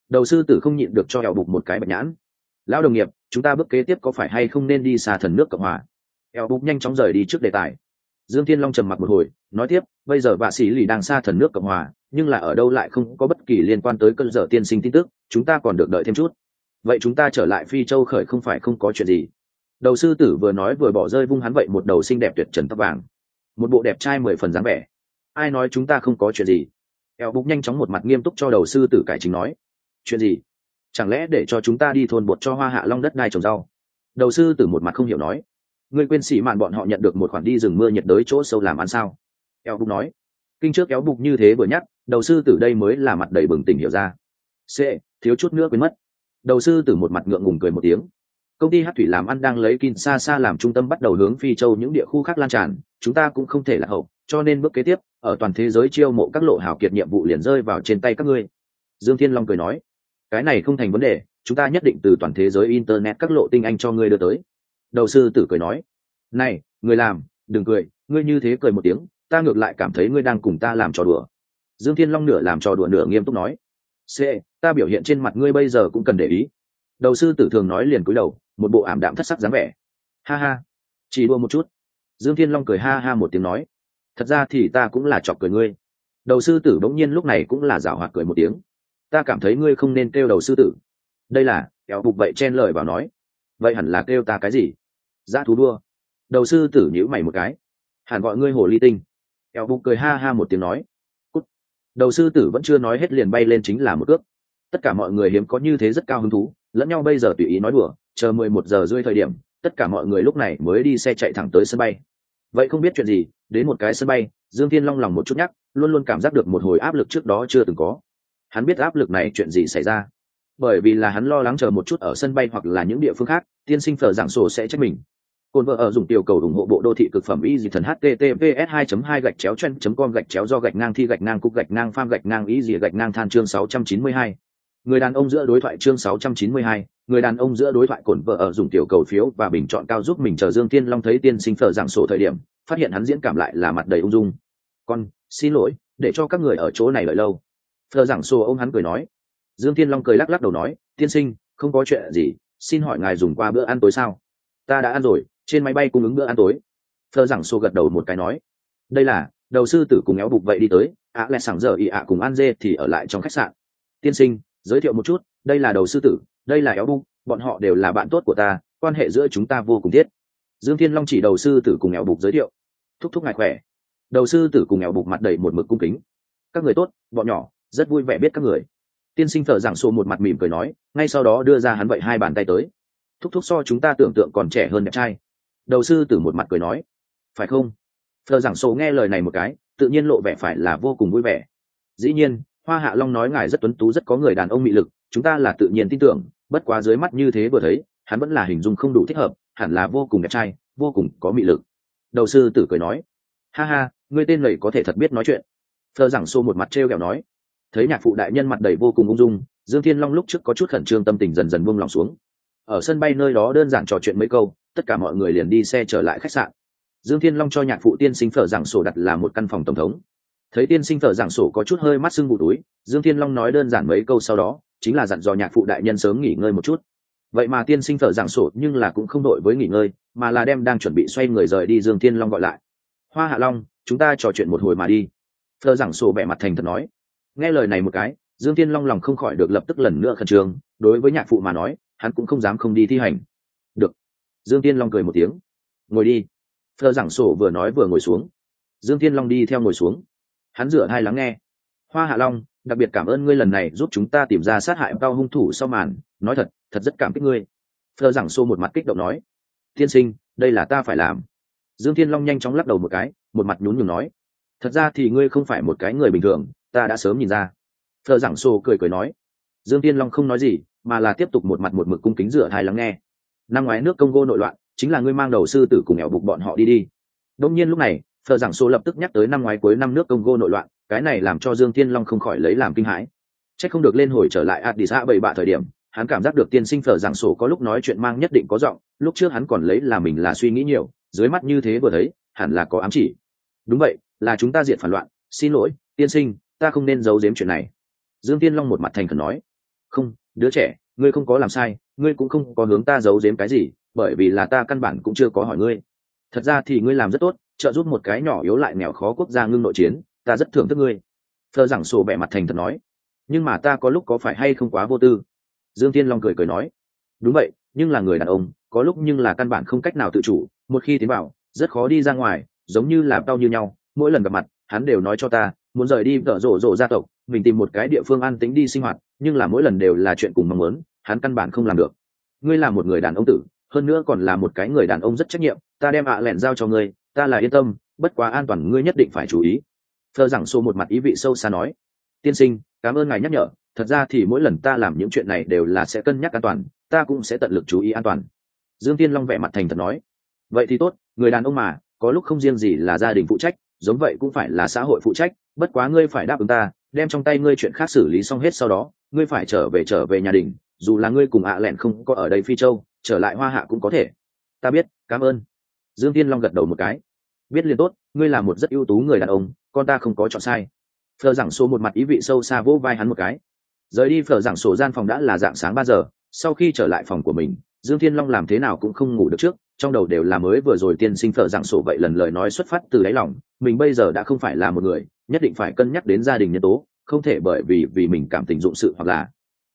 Đầu sư tử không nhịn được cho eo bục một cái bạch nhãn. Lão đồng nghiệp, chúng ta bước kế tiếp có phải hay không nên đi xa thần nước cộng hòa? Eo bục nhanh chóng rời đi trước đề tài. Dương thiên long trầm mặc một hồi, nói tiếp, bây giờ vạ sĩ lì đang xa thần nước cộng hòa, nhưng là ở đâu lại không có bất kỳ liên quan tới cơn dở tiên sinh tin tức, chúng ta còn được đợi thêm chút. Vậy chúng ta trở lại phi châu khởi không phải không có chuyện gì. Đầu sư tử vừa nói vừa bỏ rơi vung hắn vậy một đầu xinh đẹp tuyệt trần tóc vàng một bộ đẹp trai mười phần dáng vẻ. Ai nói chúng ta không có chuyện gì? Eo bục nhanh chóng một mặt nghiêm túc cho đầu sư tử cải chính nói. Chuyện gì? Chẳng lẽ để cho chúng ta đi thôn bột cho hoa hạ long đất đai trồng rau? Đầu sư tử một mặt không hiểu nói. Người quên sĩ mạn bọn họ nhận được một khoản đi rừng mưa nhiệt đới chỗ sâu làm ăn sao? Eo bục nói. Kinh trước kéo bục như thế vừa nhắc, đầu sư tử đây mới là mặt đầy bừng tỉnh hiểu ra. C thiếu chút nữa quên mất. Đầu sư tử một mặt ngượng ngùng cười một tiếng công ty hát thủy làm ăn đang lấy Kinshasa làm trung tâm bắt đầu hướng phi châu những địa khu khác lan tràn, chúng ta cũng không thể là hậu, cho nên bước kế tiếp, ở toàn thế giới chiêu mộ các lộ hảo kiệt nhiệm vụ liền rơi vào trên tay các ngươi. Dương thiên long cười nói. Cái này không thành vấn đề, chúng ta nhất định từ toàn thế giới internet các lộ tinh anh cho ngươi đưa tới. Đầu sư tử cười nói. Này, người làm, đừng cười, ngươi như thế cười một tiếng, ta ngược lại cảm thấy ngươi đang cùng ta làm trò đùa. Dương thiên long nửa làm trò đùa nửa nghiêm túc nói. C ta biểu hiện trên mặt ngươi bây giờ cũng cần để ý. Đầu sư tử thường nói liền cúi đầu một bộ ảm đạm thất sắc dáng vẻ. Ha ha, chỉ đua một chút. Dương thiên long cười ha ha một tiếng nói, thật ra thì ta cũng là chọc cười ngươi. Đầu sư tử bỗng nhiên lúc này cũng là giảo hoạt cười một tiếng. Ta cảm thấy ngươi không nên kêu đầu sư tử. Đây là kéo bục vậy chen lời vào nói. Vậy hẳn là kêu ta cái gì? Giá thú đua. Đầu sư tử nhữ mày một cái. Hẳn gọi ngươi hồ ly tinh. Kéo bục cười ha ha một tiếng nói. Cút. đầu sư tử vẫn chưa nói hết liền bay lên chính là một cước. Tất cả mọi người hiếm có như thế rất cao hứng thú, lẫn nhau bây giờ tùy ý nói đùa chờ mười một giờ rưỡi thời điểm tất cả mọi người lúc này mới đi xe chạy thẳng tới sân bay. Vậy không biết chuyện gì đến một cái sân bay dương thiên long lòng một chút nhắc luôn luôn cảm giác được một hồi áp lực trước đó chưa từng có. Hắn biết áp lực này chuyện gì xảy ra. Bởi vì là hắn lo lắng chờ một chút ở sân bay hoặc là những địa phương khác tiên sinh phở giảng sổ sẽ trách mình. Cồn vợ ở dùng tiểu cầu ủng hộ bộ đô thị cực phẩm y Dì thần https 2 2 gạch chéo chen com gạch chéo do gạch ngang thi gạch ngang cục gạch ngang pham gạch ngang y Dì gạch ngang than chương 692. người đàn ông giữa đối thoại chương 692, người đàn ông giữa đối thoại cổn vợ ở dùng tiểu cầu phiếu và bình chọn cao giúp mình chờ dương tiên long thấy tiên sinh phở giảng sổ thời điểm, phát hiện hắn diễn cảm lại là mặt đầy ung dung. Con, xin lỗi, để cho các người ở chỗ này lợi lâu. Phở giảng sổ ông hắn cười nói. Dương tiên long cười lắc lắc đầu nói, tiên sinh, không có chuyện gì, xin hỏi ngài dùng qua bữa ăn tối sao? Ta đã ăn rồi, trên máy bay cung ứng bữa ăn tối. Phở giảng sổ gật đầu một cái nói. Đây là, đầu sư tử cùng éo bục vậy đi tới, ạ lại sảng giờ ị ạ cùng ăn dê thì ở lại trong khách sạn. Tiên sinh, giới thiệu một chút, đây là đầu sư tử đây là éo bục bọn họ đều là bạn tốt của ta, quan hệ giữa chúng ta vô cùng thiết. Dương thiên long chỉ đầu sư tử cùng éo bục giới thiệu. Thúc thúc ngài khỏe. Đầu sư tử cùng éo bục mặt đầy một mực cung kính. Các người tốt, bọn nhỏ, rất vui vẻ biết các người. Tiên sinh thợ giảng xô một mặt mỉm cười nói, ngay sau đó đưa ra hắn vậy hai bàn tay tới. Thúc thúc so chúng ta tưởng tượng còn trẻ hơn đẹp trai. Đầu sư tử một mặt cười nói, phải không? Thợ giảng sổ nghe lời này một cái, tự nhiên lộ vẻ phải là vô cùng vui vẻ. Dĩ nhiên, hoa hạ long nói ngài rất tuấn tú, rất có người đàn ông mị lực, chúng ta là tự nhiên tin tưởng bất quá dưới mắt như thế vừa thấy, hắn vẫn là hình dung không đủ thích hợp, hẳn là vô cùng đẹp trai, vô cùng có mị lực. Đầu sư tử cười nói, ha ha, ngươi tên lầy có thể thật biết nói chuyện. Thơ giảng xô một mặt t r e o kẹo nói, thấy nhạc phụ đại nhân mặt đầy vô cùng ung dung, dương thiên long lúc trước có chút khẩn trương tâm tình dần dần buông lòng xuống. Ở sân bay nơi đó đơn giản trò chuyện mấy câu, tất cả mọi người liền đi xe trở lại khách sạn. Dương thiên long cho nhạc phụ tiên sinh phở giảng sổ đặt là một căn phòng tổng thống. Thấy tiên sinh phở giảng sổ có chút hơi mắt sưng vụ túi, dương thiên long nói đơn giản mấy câu sau đó chính là dặn dò nhạc phụ đại nhân sớm nghỉ ngơi một chút. Vậy mà tiên sinh thở giảng sổ nhưng là cũng không đội với nghỉ ngơi, mà là đem đang chuẩn bị xoay người rời đi dương thiên long gọi lại. Hoa hạ long, chúng ta trò chuyện một hồi mà đi. Thở giảng sổ bẻ mặt thành thật nói. Nghe lời này một cái, dương thiên long lòng không khỏi được lập tức lần nữa khẩn trương, đối với nhạc phụ mà nói, hắn cũng không dám không đi thi hành. Được. Dương thiên long cười một tiếng. Ngồi đi. Thở giảng sổ vừa nói vừa ngồi xuống. Dương thiên long đi theo ngồi xuống. Hắn rửa hai lắng nghe. Hoa hạ long đặc biệt cảm ơn ngươi lần này giúp chúng ta tìm ra sát hại cao hung thủ sau màn. Nói thật thật rất cảm kích ngươi. Phờ giảng xô một mặt kích động nói. Tiên sinh, đây là ta phải làm. Dương thiên long nhanh chóng lắc đầu một cái, một mặt nhún nhường nói. Thật ra thì ngươi không phải một cái người bình thường, ta đã sớm nhìn ra. Phờ giảng xô cười cười nói. Dương thiên long không nói gì, mà là tiếp tục một mặt một mực cung kính rửa thai lắng nghe. Năm ngoái nước congo nội loạn, chính là ngươi mang đầu sư tử cùng ẻo bục bọn họ đi đi. Đông nhiên lúc này, phờ giảng xô lập tức nhắc tới năm ngoái cuối năm nước congo nội loạn cái này làm cho dương thiên long không khỏi lấy làm kinh hãi. C h ắ c không được lên hồi trở lại addis bảy bạ thời điểm, hắn cảm giác được tiên sinh phở giảng sổ có lúc nói chuyện mang nhất định có giọng, lúc trước hắn còn lấy là mình là suy nghĩ nhiều, dưới mắt như thế vừa thấy, hẳn là có ám chỉ. Đúng vậy, là chúng ta diện phản loạn, xin lỗi, tiên sinh, ta không nên giấu giếm chuyện này. Dương tiên long một mặt thành khẩn nói. Không, đứa trẻ, ngươi không có làm sai, ngươi cũng không có hướng ta giấu giếm cái gì, bởi vì là ta căn bản cũng chưa có hỏi ngươi. Thật ra thì ngươi làm rất tốt, trợ giúp một cái nhỏ yếu lại nghèo khó quốc gia ngưng nội chiến ta rất thưởng thức ngươi. Thơ giảng sổ bẻ mặt thành thật nói. Nhưng mà ta có lúc có phải hay không quá vô tư? Dương tiên long cười cười nói. Đúng vậy, nhưng là người đàn ông, có lúc nhưng là căn bản không cách nào tự chủ. Một khi tiến vào, rất khó đi ra ngoài, giống như là đau như nhau. Mỗi lần gặp mặt, hắn đều nói cho ta, muốn rời đi vợ rổ rổ gia tộc, mình tìm một cái địa phương an tĩnh đi sinh hoạt, nhưng là mỗi lần đều là chuyện cùng mong muốn, hắn căn bản không làm được. Ngươi là một người đàn ông tử, hơn nữa còn là một cái người đàn ông rất trách nhiệm, ta đem ạ lẹn giao cho ngươi, ta là yên tâm, bất quá an toàn ngươi nhất định phải chú ý thơ rằng xô một mặt ý vị sâu xa nói, tiên sinh, cảm ơn ngài nhắc nhở, thật ra thì mỗi lần ta làm những chuyện này đều là sẽ cân nhắc an toàn, ta cũng sẽ tận lực chú ý an toàn. Dương tiên long vẻ mặt thành thật nói, vậy thì tốt, người đàn ông mà, có lúc không riêng gì là gia đình phụ trách, giống vậy cũng phải là xã hội phụ trách, bất quá ngươi phải đáp ứng ta, đem trong tay ngươi chuyện khác xử lý xong hết sau đó, ngươi phải trở về trở về nhà đình, dù là ngươi cùng ạ lẹn không có ở đây phi châu, trở lại hoa hạ cũng có thể. Ta biết, cảm ơn. Dương tiên long gật đầu một cái biết liền tốt, ngươi là một rất ưu tú người đàn ông, con ta không có chọn sai. Phờ giảng sổ một mặt ý vị sâu xa vỗ vai hắn một cái. Rời đi phờ giảng sổ gian phòng đã là dạng sáng ba giờ, sau khi trở lại phòng của mình, dương thiên long làm thế nào cũng không ngủ được trước, trong đầu đều là mới vừa rồi tiên sinh phở giảng sổ vậy lần lời nói xuất phát từ đáy lòng, mình bây giờ đã không phải là một người, nhất định phải cân nhắc đến gia đình nhân tố, không thể bởi vì vì mình cảm tình dụng sự hoặc là.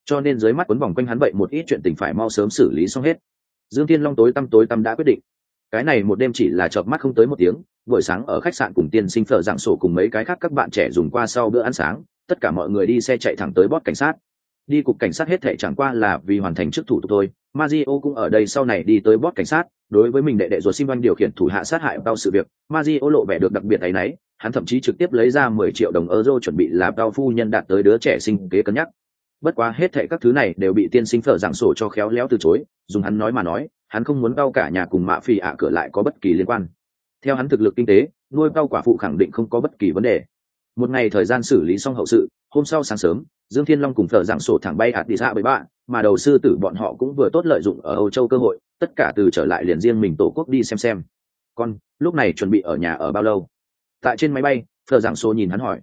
Cho nên dưới mắt quấn vòng quanh hắn vậy một ít chuyện tình phải mau sớm xử lý xong hết. Dương thiên long tối tăm tối tăm đã quyết định cái này một đêm chỉ là chợp mắt không tới một tiếng, buổi sáng ở khách sạn cùng tiên sinh phở dạng sổ cùng mấy cái khác các bạn trẻ dùng qua sau bữa ăn sáng, tất cả mọi người đi xe chạy thẳng tới bót cảnh sát. Đi cục cảnh sát hết thể chẳng qua là vì hoàn thành chức thủ tục thôi. Mazio cũng ở đây sau này đi tới bót cảnh sát, đối với mình đệ đệ ruột xin văn điều khiển thủ hạ sát hại bao sự việc Mazio lộ vẻ được đặc biệt ấy nấy hắn thậm chí trực tiếp lấy ra mười triệu đồng euro chuẩn bị là bao phu nhân đạt tới đứa trẻ sinh kế cân nhắc bất quá hết thệ các thứ này đều bị tiên sinh phở giảng sổ cho khéo léo từ chối, dùng hắn nói mà nói, hắn không muốn bao cả nhà cùng mạ phì ạ cửa lại có bất kỳ liên quan. Theo hắn thực lực kinh tế, nuôi bao quả phụ khẳng định không có bất kỳ vấn đề. Một ngày thời gian xử lý xong hậu sự, hôm sau sáng sớm, dương thiên long cùng phở giảng sổ thẳng bay ạt đi ra với bạn mà đầu sư tử bọn họ cũng vừa tốt lợi dụng ở âu châu cơ hội, tất cả từ trở lại liền riêng mình tổ quốc đi xem xem. Con, lúc này chuẩn bị ở nhà ở bao lâu? Tại trên máy bay, phở giảng sổ nhìn hắn hỏi.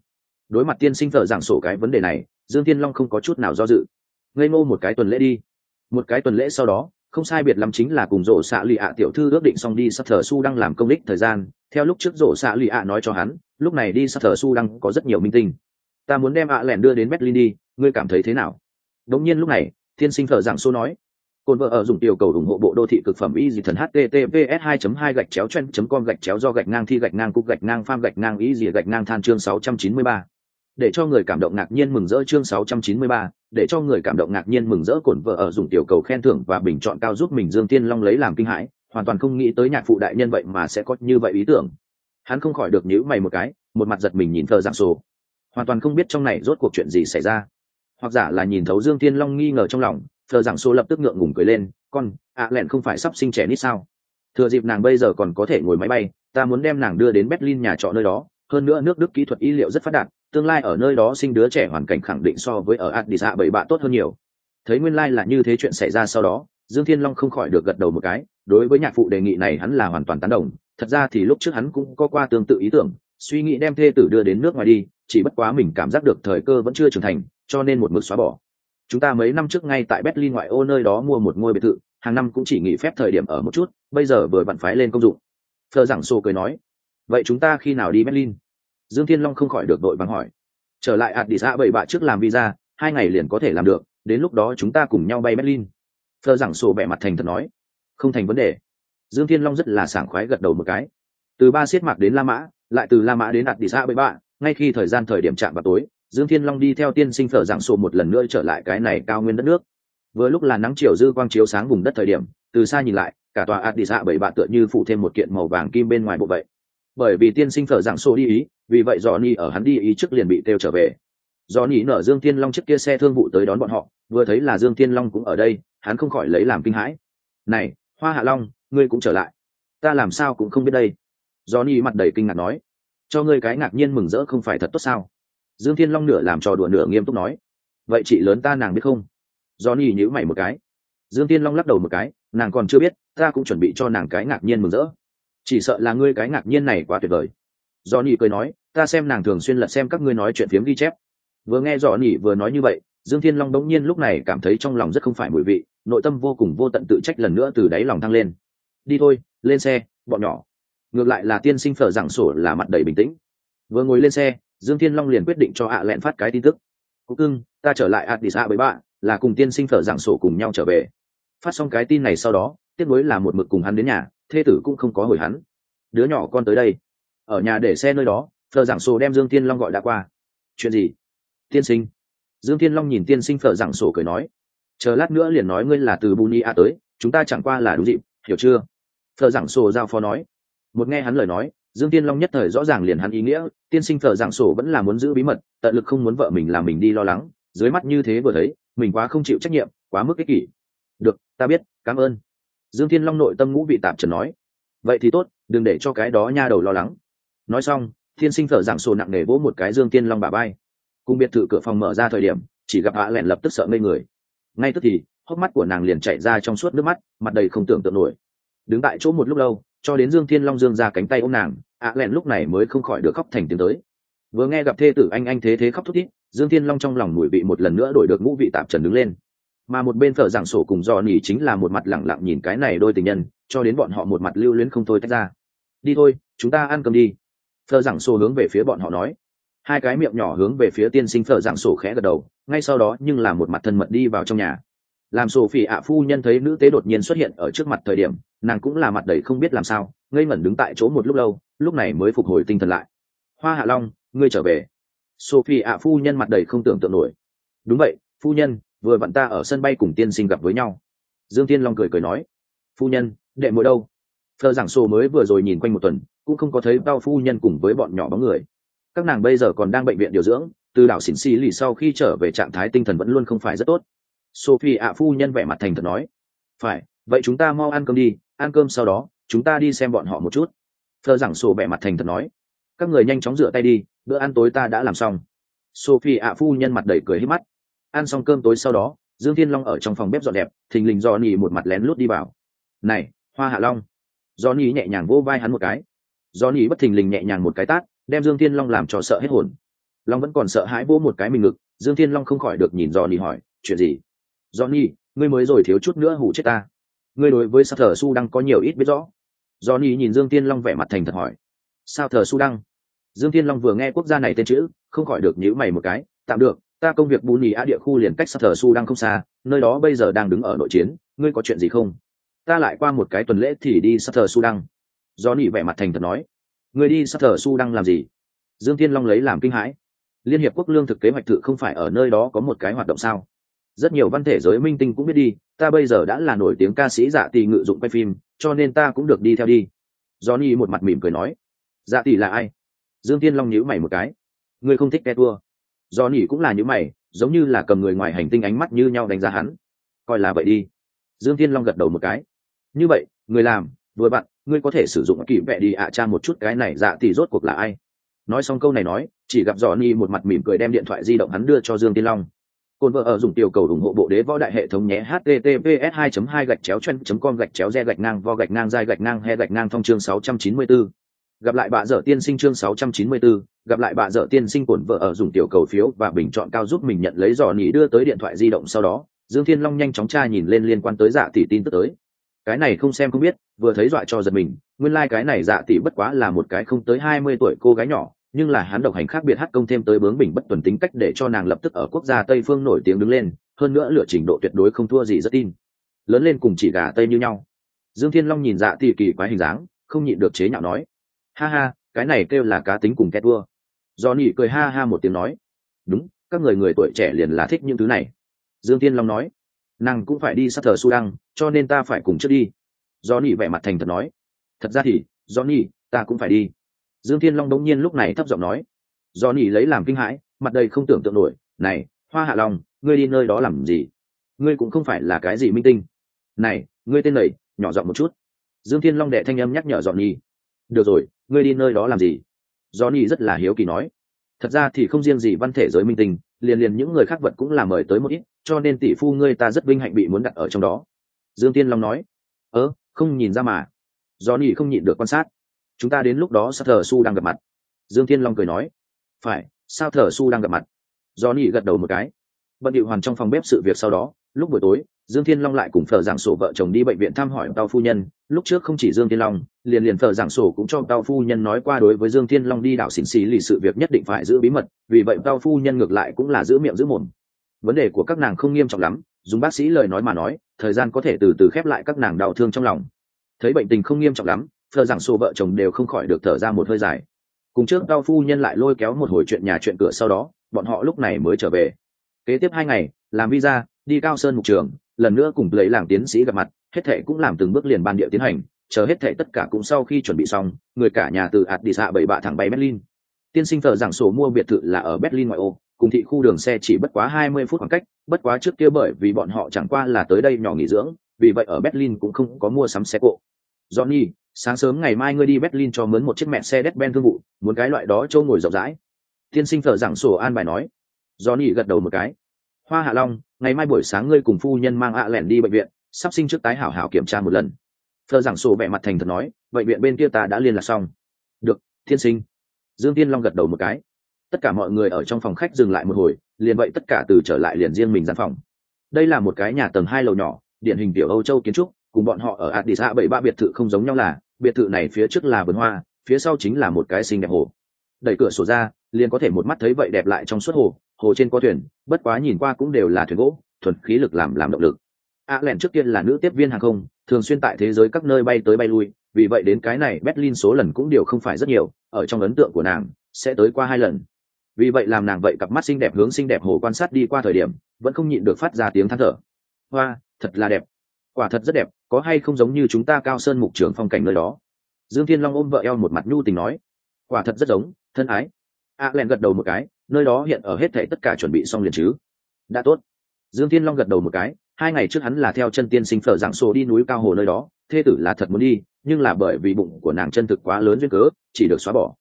Đối mặt tiên sinh phở giảng sổ cái vấn đề này dương thiên long không có chút nào do dự. Ngây ngô một cái tuần lễ đi. Một cái tuần lễ sau đó, không sai biệt lắm chính là cùng rổ xạ Lụy ạ tiểu thư ước định xong đi sắp thờ su đang làm công đích thời gian. Theo lúc trước rổ xạ Lụy ạ nói cho hắn, lúc này đi sắp thờ su đang có rất nhiều minh tinh. Ta muốn đem ạ lẻn đưa đến berlin đi, ngươi cảm thấy thế nào? Đống nhiên lúc này, thiên sinh thờ giảng số nói. Cồn vợ ở dùng tiểu cầu ủng hộ bộ đô thị cực phẩm y dị thần https 2 2 gạch chéo chen com gạch chéo do gạch ngang thi gạch ngang cục gạch ngang pham gạch ngang y dị gạch ngang than chương 693 để cho người cảm động ngạc nhiên mừng rỡ chương 693, để cho người cảm động ngạc nhiên mừng rỡ cổn vợ ở dùng tiểu cầu khen thưởng và bình chọn cao giúp mình Dương Tiên Long lấy làm kinh hãi, hoàn toàn không nghĩ tới nhạc phụ đại nhân vậy mà sẽ có như vậy ý tưởng. Hắn không khỏi được nhíu mày một cái, một mặt giật mình nhìn thờ giảng sổ. Hoàn toàn không biết trong này rốt cuộc chuyện gì xảy ra. Hoặc giả là nhìn thấu Dương Tiên Long nghi ngờ trong lòng, thờ giảng sổ lập tức ngượng ngùng cười lên, "Con, ạ à lẹn không phải sắp sinh trẻ nít sao? Thừa dịp nàng bây giờ còn có thể ngồi máy bay, ta muốn đem nàng đưa đến Berlin nhà trọ nơi đó, hơn nữa nước Đức kỹ thuật y liệu rất phát đạt, tương lai ở nơi đó sinh đứa trẻ hoàn cảnh khẳng định so với ở Addis bảy bạn tốt hơn nhiều. Thấy nguyên lai like là như thế chuyện xảy ra sau đó, Dương Thiên Long không khỏi được gật đầu một cái, đối với nhạc phụ đề nghị này hắn là hoàn toàn tán đồng, thật ra thì lúc trước hắn cũng có qua tương tự ý tưởng, suy nghĩ đem thê tử đưa đến nước ngoài đi, chỉ bất quá mình cảm giác được thời cơ vẫn chưa trưởng thành, cho nên một mực xóa bỏ. Chúng ta mấy năm trước ngay tại Berlin ngoại ô nơi đó mua một ngôi biệt thự, hàng năm cũng chỉ nghỉ phép thời điểm ở một chút, bây giờ vừa vặn phái lên công dụng. Phờ giảng sô cười nói, vậy chúng ta khi nào đi Berlin? Dương thiên long không khỏi được đội vắng hỏi. Trở lại ạt đi xã bảy bạ trước làm visa, hai ngày liền có thể làm được, đến lúc đó chúng ta cùng nhau bay berlin. Thơ giảng sổ bẻ mặt thành thật nói. Không thành vấn đề. Dương thiên long rất là sảng khoái gật đầu một cái. Từ ba siết mạc đến la mã, lại từ la mã đến ạt đi xã bảy bạ, ngay khi thời gian thời điểm chạm vào tối, dương thiên long đi theo tiên sinh thờ giảng sổ một lần nữa trở lại cái này cao nguyên đất nước. Vừa lúc là nắng chiều dư quang chiếu sáng vùng đất thời điểm, từ xa nhìn lại, cả tòa ạt đi xã bảy bạ tựa như phụ thêm một kiện màu vàng kim bên ngoài bộ vậy bởi vì tiên sinh thờ giảng sổ đi ý, vì vậy dò ni ở hắn đi ý trước liền bị kêu trở về. Dò ni nở dương tiên long trước kia xe thương vụ tới đón bọn họ, vừa thấy là dương tiên long cũng ở đây, hắn không khỏi lấy làm kinh hãi. Này, hoa hạ long, ngươi cũng trở lại. Ta làm sao cũng không biết đây. Dò ni mặt đầy kinh ngạc nói. Cho ngươi cái ngạc nhiên mừng rỡ không phải thật tốt sao? Dương thiên long nửa làm trò đùa nửa nghiêm túc nói. Vậy chị lớn ta nàng biết không? Do ni nhíu mày một cái. Dương thiên long lắc đầu một cái. Nàng còn chưa biết, ta cũng chuẩn bị cho nàng cái ngạc nhiên mừng rỡ chỉ sợ là ngươi cái ngạc nhiên này quá tuyệt vời. Do nỉ cười nói, ta xem nàng thường xuyên lật xem các ngươi nói chuyện phiếm ghi chép. Vừa nghe dò nỉ vừa nói như vậy, dương thiên long đống nhiên lúc này cảm thấy trong lòng rất không phải mùi vị, nội tâm vô cùng vô tận tự trách lần nữa từ đáy lòng thăng lên. Đi thôi, lên xe, bọn nhỏ. Ngược lại là tiên sinh phở giảng sổ là mặt đầy bình tĩnh. Vừa ngồi lên xe, dương thiên long liền quyết định cho ạ lẹn phát cái tin tức. Cụ cưng, ta trở lại addis a với bạn, là cùng tiên sinh phở giảng sổ cùng nhau trở về. Phát xong cái tin này sau đó, tiếp nối là một mực cùng hắn đến nhà thê tử cũng không có hồi hắn. Đứa nhỏ con tới đây. Ở nhà để xe nơi đó thờ giảng sổ đem dương tiên long gọi đã qua. Chuyện gì? Tiên sinh. Dương thiên long nhìn tiên sinh phở giảng sổ cười nói. Chờ lát nữa liền nói ngươi là từ buni a tới, chúng ta chẳng qua là đúng dịp, hiểu chưa? Phở giảng sổ giao phó nói. Một nghe hắn lời nói, dương tiên long nhất thời rõ ràng liền hắn ý nghĩa, tiên sinh phở giảng sổ vẫn là muốn giữ bí mật, tận lực không muốn vợ mình làm mình đi lo lắng, dưới mắt như thế vừa thấy, mình quá không chịu trách nhiệm, quá mức ích kỷ. Được, ta biết, cảm ơn dương thiên long nội tâm ngũ vị tạp trần nói, vậy thì tốt, đừng để cho cái đó nha đầu lo lắng. Nói xong, thiên sinh thở giảng sổ nặng nề vỗ một cái dương tiên long bà bay cùng biệt thự cửa phòng mở ra thời điểm, chỉ gặp hạ lẹn lập tức sợ ngây người. Ngay tức thì, hốc mắt của nàng liền chạy ra trong suốt nước mắt, mặt đầy không tưởng tượng nổi. Đứng tại chỗ một lúc lâu, cho đến dương thiên long dương ra cánh tay ôm nàng ạ lẹn lúc này mới không khỏi được khóc thành tiếng tới. Vừa nghe gặp thê tử anh anh thế thế khóc thút thít, dương thiên long trong lòng mùi vị một lần nữa đổi được ngũ vị tạp trần đứng lên mà một bên phở giảng sổ cùng dò nỉ chính là một mặt lẳng lặng nhìn cái này đôi tình nhân, cho đến bọn họ một mặt lưu luyến không thôi tách ra. Đi thôi, chúng ta ăn cơm đi. Thợ giảng sổ hướng về phía bọn họ nói. Hai cái miệng nhỏ hướng về phía tiên sinh thợ giảng sổ khẽ gật đầu, ngay sau đó nhưng là một mặt thân mật đi vào trong nhà. Làm sổ phỉ ạ phu nhân thấy nữ tế đột nhiên xuất hiện ở trước mặt thời điểm, nàng cũng là mặt đầy không biết làm sao, ngây ngẩn đứng tại chỗ một lúc lâu, lúc này mới phục hồi tinh thần lại. Hoa hạ long, ngươi trở về. Sophie ạ phu nhân mặt đầy không tưởng tượng nổi. Đúng vậy, phu nhân vừa vặn ta ở sân bay cùng tiên sinh gặp với nhau. Dương tiên long cười cười nói, phu nhân, đệ mỗi đâu? Thờ giảng sổ mới vừa rồi nhìn quanh một tuần, cũng không có thấy bao phu nhân cùng với bọn nhỏ bóng người. Các nàng bây giờ còn đang bệnh viện điều dưỡng, từ đảo xỉn xì lì sau khi trở về trạng thái tinh thần vẫn luôn không phải rất tốt. Sophie ạ, phu nhân vẻ mặt thành thật nói, phải, vậy chúng ta mau ăn cơm đi, ăn cơm sau đó, chúng ta đi xem bọn họ một chút. Thờ giảng sổ vẻ mặt thành thật nói, các người nhanh chóng rửa tay đi, bữa ăn tối ta đã làm xong. Sophie ạ, phu nhân mặt đầy cười hết mắt ăn xong cơm tối sau đó, dương thiên long ở trong phòng bếp dọn đẹp, thình lình do Nhi một mặt lén lút đi vào. Này, hoa hạ long. Do Nhi nhẹ nhàng vô vai hắn một cái. Do Nhi bất thình lình nhẹ nhàng một cái tát, đem dương thiên long làm cho sợ hết hồn. Long vẫn còn sợ hãi vỗ một cái mình ngực, dương thiên long không khỏi được nhìn do Nhi hỏi, chuyện gì? Do Nhi ngươi mới rồi thiếu chút nữa hủ chết ta. Ngươi đối với sao thờ su đang có nhiều ít biết rõ. Do Nhi nhìn dương thiên long vẻ mặt thành thật hỏi, sao thờ su đăng? Dương thiên long vừa nghe quốc gia này tên chữ, không khỏi được nhữ mày một cái, tạm được ta công việc bù nhì a địa khu liền cách sát thờ su đang không xa, nơi đó bây giờ đang đứng ở nội chiến, ngươi có chuyện gì không? Ta lại qua một cái tuần lễ thì đi sát thờ su đăng. Do nỉ vẻ mặt thành thật nói. Ngươi đi sát thờ su đăng làm gì? Dương thiên long lấy làm kinh hãi. Liên hiệp quốc lương thực kế hoạch tự không phải ở nơi đó có một cái hoạt động sao? Rất nhiều văn thể giới minh tinh cũng biết đi, ta bây giờ đã là nổi tiếng ca sĩ dạ tỷ ngự dụng quay phim, cho nên ta cũng được đi theo đi. Johnny một mặt mỉm cười nói. Dạ tỷ là ai? Dương tiên long nhíu mày một cái. Ngươi không thích ke tua do nỉ cũng là những mày, giống như là cầm người ngoài hành tinh ánh mắt như nhau đánh giá hắn. Coi là vậy đi. Dương thiên long gật đầu một cái. Như vậy, người làm, vừa bạn, ngươi có thể sử dụng kỹ vẽ đi ạ à cha một chút cái này dạ thì rốt cuộc là ai? Nói xong câu này nói, chỉ gặp dò ni một mặt mỉm cười đem điện thoại di động hắn đưa cho dương tiên long. Cồn vợ ở dùng tiểu cầu ủng hộ bộ đế võ đại hệ thống nhé, https 2 2 gạch chéo chen com gạch chéo re gạch ngang vo gạch ngang dai gạch ngang he gạch ngang thông chương 694 gặp lại bà dở tiên sinh chương 694, gặp lại bà dở tiên sinh cuộn vợ ở dùng tiểu cầu phiếu và bình chọn cao giúp mình nhận lấy giỏ nỉ đưa tới điện thoại di động sau đó dương thiên long nhanh chóng tra nhìn lên liên quan tới dạ tỷ tin tức tới. Cái này không xem không biết vừa thấy dọa cho giật mình nguyên lai、like、cái này dạ tỷ bất quá là một cái không tới hai mươi tuổi cô gái nhỏ nhưng là hắn độc hành khác biệt hát công thêm tới bướng bình bất tuần tính cách để cho nàng lập tức ở quốc gia tây phương nổi tiếng đứng lên hơn nữa lựa trình độ tuyệt đối không thua gì rất tin. Lớn lên cùng chỉ gà tây như nhau. Dương thiên long nhìn dạ tỷ kỳ quái hình dáng không nhịn được chế nhạo nói ha ha cái này kêu là cá tính cùng két vua. Do Nhị cười ha ha một tiếng nói. Đúng các người người tuổi trẻ liền là thích những thứ này. Dương tiên long nói. Nàng cũng phải đi sát thờ su đăng cho nên ta phải cùng trước đi. Do Nhị vẻ mặt thành thật nói. Thật ra thì do Nhị, ta cũng phải đi. Dương tiên long đống nhiên lúc này thấp giọng nói. Do Nhị lấy làm kinh hãi mặt đầy không tưởng tượng nổi. Này hoa hạ long ngươi đi nơi đó làm gì? Ngươi cũng không phải là cái gì minh tinh. Này ngươi tên lầy nhỏ giọng một chút. Dương thiên long đệ thanh âm nhắc nhở dọn nhi được rồi, ngươi đi nơi đó làm gì? Johnny rất là hiếu kỳ nói. Thật ra thì không riêng gì văn thể giới minh tinh, liền liền những người khác vật cũng là mời tới một ít, cho nên tỷ phu ngươi ta rất vinh hạnh bị muốn đặt ở trong đó. Dương tiên long nói. Ớ không nhìn ra mà. Johnny không nhịn được quan sát. Chúng ta đến lúc đó sao thờ su đang gặp mặt. Dương tiên long cười nói. Phải sao thờ su đang gặp mặt. Johnny gật đầu một cái. Bận điệu hoàn trong phòng bếp sự việc sau đó lúc buổi tối, dương thiên long lại cùng phở giảng sổ vợ chồng đi bệnh viện thăm hỏi tao phu nhân. Lúc trước không chỉ dương thiên long, liền liền phở giảng sổ cũng cho tao phu nhân nói qua đối với dương thiên long đi đảo xỉn xì lì sự việc nhất định phải giữ bí mật, vì vậy tao phu nhân ngược lại cũng là giữ miệng giữ mồm. Vấn đề của các nàng không nghiêm trọng lắm, dùng bác sĩ lời nói mà nói, thời gian có thể từ từ khép lại các nàng đau thương trong lòng. Thấy bệnh tình không nghiêm trọng lắm, phở giảng sổ vợ chồng đều không khỏi được thở ra một hơi dài. Cùng trước tao phu nhân lại lôi kéo một hồi chuyện nhà chuyện cửa sau đó, bọn họ lúc này mới trở về. Kế tiếp hai ngày, làm visa đi cao sơn mục trường, lần nữa cùng lấy làng tiến sĩ gặp mặt, hết thệ cũng làm từng bước liền ban địa tiến hành, chờ hết thệ tất cả cũng sau khi chuẩn bị xong, người cả nhà từ ạt đi xạ bảy bạ thẳng bay berlin. Tiên sinh thợ giảng sổ mua biệt thự là ở berlin ngoại ô, cùng thị khu đường xe chỉ bất quá hai mươi phút khoảng cách, bất quá trước kia bởi vì bọn họ chẳng qua là tới đây nhỏ nghỉ dưỡng, vì vậy ở berlin cũng không có mua sắm xe cộ. Johnny, sáng sớm ngày mai ngươi đi berlin cho mướn một chiếc mẹ xe đét ben thương vụ, muốn cái loại đó trâu ngồi rộng rãi. Tiên sinh thợ giảng sổ an bài nói. Johnny gật đầu một cái hoa hạ long, ngày mai buổi sáng ngươi cùng phu nhân mang ạ lẻn đi bệnh viện, sắp sinh trước tái hảo hảo kiểm tra một lần. Thơ giảng sổ vẻ mặt thành thật nói, bệnh viện bên kia ta đã liên lạc xong. Được, Thiên sinh. Dương tiên long gật đầu một cái. Tất cả mọi người ở trong phòng khách dừng lại một hồi, liền vậy tất cả từ trở lại liền riêng mình gian phòng. Đây là một cái nhà tầng hai lầu nhỏ, điển hình tiểu âu châu kiến trúc, cùng bọn họ ở addis bảy ba biệt thự không giống nhau là, biệt thự này phía trước là vườn hoa, phía sau chính là một cái xinh đẹp hồ. Đẩy cửa sổ ra, liền có thể một mắt thấy vậy đẹp lại trong suốt hồ hồ trên có thuyền bất quá nhìn qua cũng đều là thuyền gỗ thuần khí lực làm làm động lực. A à, trước tiên là nữ tiếp viên hàng không thường xuyên tại thế giới các nơi bay tới bay lui vì vậy đến cái này berlin số lần cũng đều không phải rất nhiều ở trong ấn tượng của nàng sẽ tới qua hai lần. Vì vậy làm nàng vậy cặp mắt xinh đẹp hướng xinh đẹp hồ quan sát đi qua thời điểm vẫn không nhịn được phát ra tiếng than thở. Hoa thật là đẹp. Quả thật rất đẹp có hay không giống như chúng ta cao sơn mục trường phong cảnh nơi đó? Dương thiên long ôm vợ eo một mặt nhu tình nói. Quả thật rất giống thân ái a len gật đầu một cái, nơi đó hiện ở hết thể tất cả chuẩn bị xong liền chứ. Đã tốt. Dương thiên long gật đầu một cái, hai ngày trước hắn là theo chân tiên sinh phở dạng sổ đi núi cao hồ nơi đó, thê tử là thật muốn đi, nhưng là bởi vì bụng của nàng chân thực quá lớn duyên cớ, chỉ được xóa bỏ.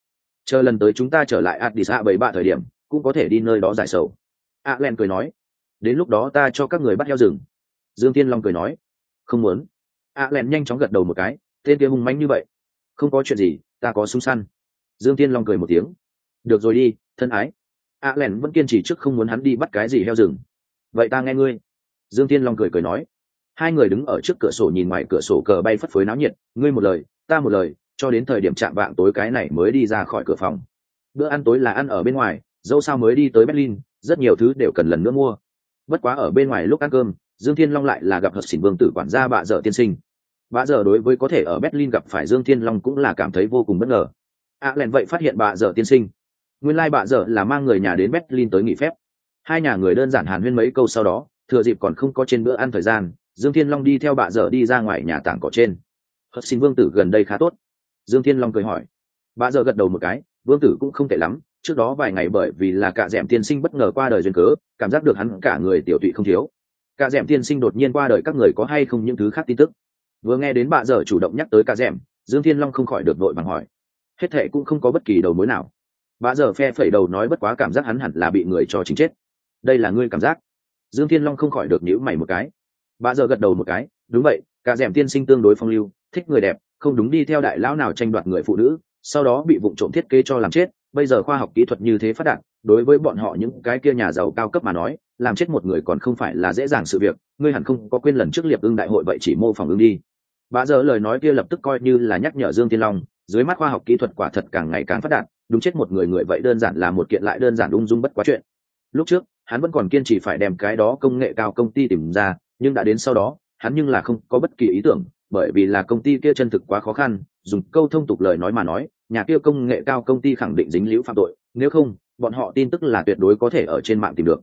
Chờ lần tới chúng ta trở lại addis bảy ba thời điểm, cũng có thể đi nơi đó giải sầu. A len cười nói, đến lúc đó ta cho các người bắt heo rừng. Dương tiên long cười nói, không muốn. A len nhanh chóng gật đầu một cái, tên kia hung manh như vậy. Không có chuyện gì, ta có súng săn. Dương tiên long cười một tiếng được rồi đi thân ái. A len vẫn kiên trì trước không muốn hắn đi bắt cái gì heo rừng. Vậy ta nghe ngươi. Dương tiên long cười cười nói. Hai người đứng ở trước cửa sổ nhìn ngoài cửa sổ cờ bay phất phới náo nhiệt. Ngươi một lời ta một lời cho đến thời điểm chạm vạng tối cái này mới đi ra khỏi cửa phòng. Bữa ăn tối là ăn ở bên ngoài dẫu sao mới đi tới berlin rất nhiều thứ đều cần lần nữa mua. Bất quá ở bên ngoài lúc ăn cơm dương thiên long lại là gặp hợp xỉn vương tử quản gia bạ dở tiên sinh. Bạ dở đối với có thể ở berlin gặp phải dương thiên long cũng là cảm thấy vô cùng bất ngờ. A à, lẹn vậy phát hiện bạ dở tiên sinh nguyên lai bạ dở là mang người nhà đến berlin tới nghỉ phép. Hai nhà người đơn giản hàn huyên mấy câu sau đó, thừa dịp còn không có trên bữa ăn thời gian, dương thiên long đi theo bạ dở đi ra ngoài nhà tảng cỏ trên. Hất xin vương tử gần đây khá tốt. Dương thiên long cười hỏi. Bạ dở gật đầu một cái, vương tử cũng không tệ lắm, trước đó vài ngày bởi vì là cả d tiên sinh bất ngờ qua đời duyên cớ, cảm giác được hắn cả người tiểu tụy không thiếu. Cả d tiên sinh đột nhiên qua đời các người có hay không những thứ khác tin tức? Vừa nghe đến bạ dở chủ động nhắc tới cả d dương thiên long không khỏi được vội bằng hỏi. Hết thệ cũng không có bất kỳ đầu mối nào bã giờ phe phẩy đầu nói bất quá cảm giác hắn hẳn là bị người cho chính chết. Đây là ngươi cảm giác? Dương thiên long không khỏi được nhữ mày một cái. Bã giờ gật đầu một cái, đúng vậy, cả d tiên sinh tương đối phong lưu, thích người đẹp, không đúng đi theo đại lão nào tranh đoạt người phụ nữ, sau đó bị vụ trộm thiết kế cho làm chết, bây giờ khoa học kỹ thuật như thế phát đạt, đối với bọn họ những cái kia nhà giàu cao cấp mà nói, làm chết một người còn không phải là dễ dàng sự việc, ngươi hẳn không có quên lần trước liệp ưng đại hội vậy chỉ mô phỏng ưng đi. Bà giờ lời nói kia lập tức coi như là nhắc nhở dương thiên long, dưới mắt khoa học kỹ thuật quả thật càng ngày càng phát đạt đúng chết một người người vậy đơn giản là một kiện lại đơn giản ung dung bất quá chuyện. Lúc trước, hắn vẫn còn kiên trì phải đem cái đó công nghệ cao công ty tìm ra, nhưng đã đến sau đó, hắn nhưng là không có bất kỳ ý tưởng, bởi vì là công ty kia chân thực quá khó khăn, dùng câu thông tục lời nói mà nói, nhà kia công nghệ cao công ty khẳng định dính liễu phạm tội, nếu không, bọn họ tin tức là tuyệt đối có thể ở trên mạng tìm được.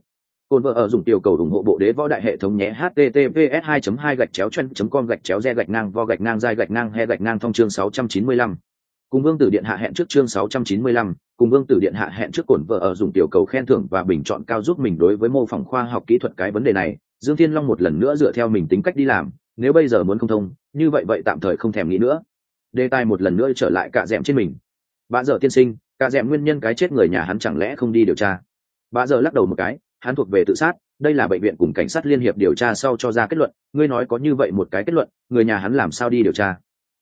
Côn vợ ở dùng tiểu cầu ủng hộ bộ đế võ đại hệ thống nhé, https 2 2 gạch chéo chân com gạch chéo re gạch ngang vo gạch ngang dai gạch ngang he gạch ngang thông chương 695 cùng vương tử điện hạ hẹn trước chương 695, cùng vương tử điện hạ hẹn trước cổn vợ ở dùng tiểu cầu khen thưởng và bình chọn cao giúp mình đối với mô phỏng khoa học kỹ thuật cái vấn đề này dương thiên long một lần nữa dựa theo mình tính cách đi làm nếu bây giờ muốn không thông như vậy vậy tạm thời không thèm nghĩ nữa. Đề tài một lần nữa trở lại cạ d trên mình. Bà giờ tiên sinh cạ d nguyên nhân cái chết người nhà hắn chẳng lẽ không đi điều tra? Bà giờ lắc đầu một cái hắn thuộc về tự sát đây là bệnh viện cùng cảnh sát liên hiệp điều tra sau cho ra kết luận ngươi nói có như vậy một cái kết luận người nhà hắn làm sao đi điều tra?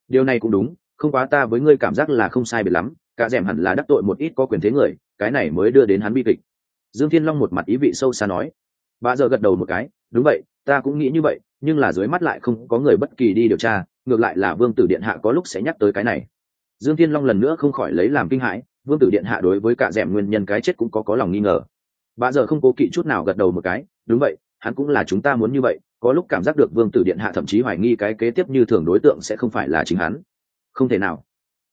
Điều này cũng đúng không quá ta với ngươi cảm giác là không sai biệt lắm, cả d hẳn là đắc tội một ít có quyền thế người, cái này mới đưa đến hắn bi kịch. Dương thiên long một mặt ý vị sâu xa nói. Bà giờ gật đầu một cái, đúng vậy, ta cũng nghĩ như vậy, nhưng là dưới mắt lại không có người bất kỳ đi điều tra, ngược lại là vương tử điện hạ có lúc sẽ nhắc tới cái này. Dương thiên long lần nữa không khỏi lấy làm kinh hãi, vương tử điện hạ đối với cả d nguyên nhân cái chết cũng có có lòng nghi ngờ. Bà giờ không cố kỵ chút nào gật đầu một cái, đúng vậy, hắn cũng là chúng ta muốn như vậy, có lúc cảm giác được vương tử điện hạ thậm chí hoài nghi cái kế tiếp như thường đối tượng sẽ không phải là chính hắn không thể nào.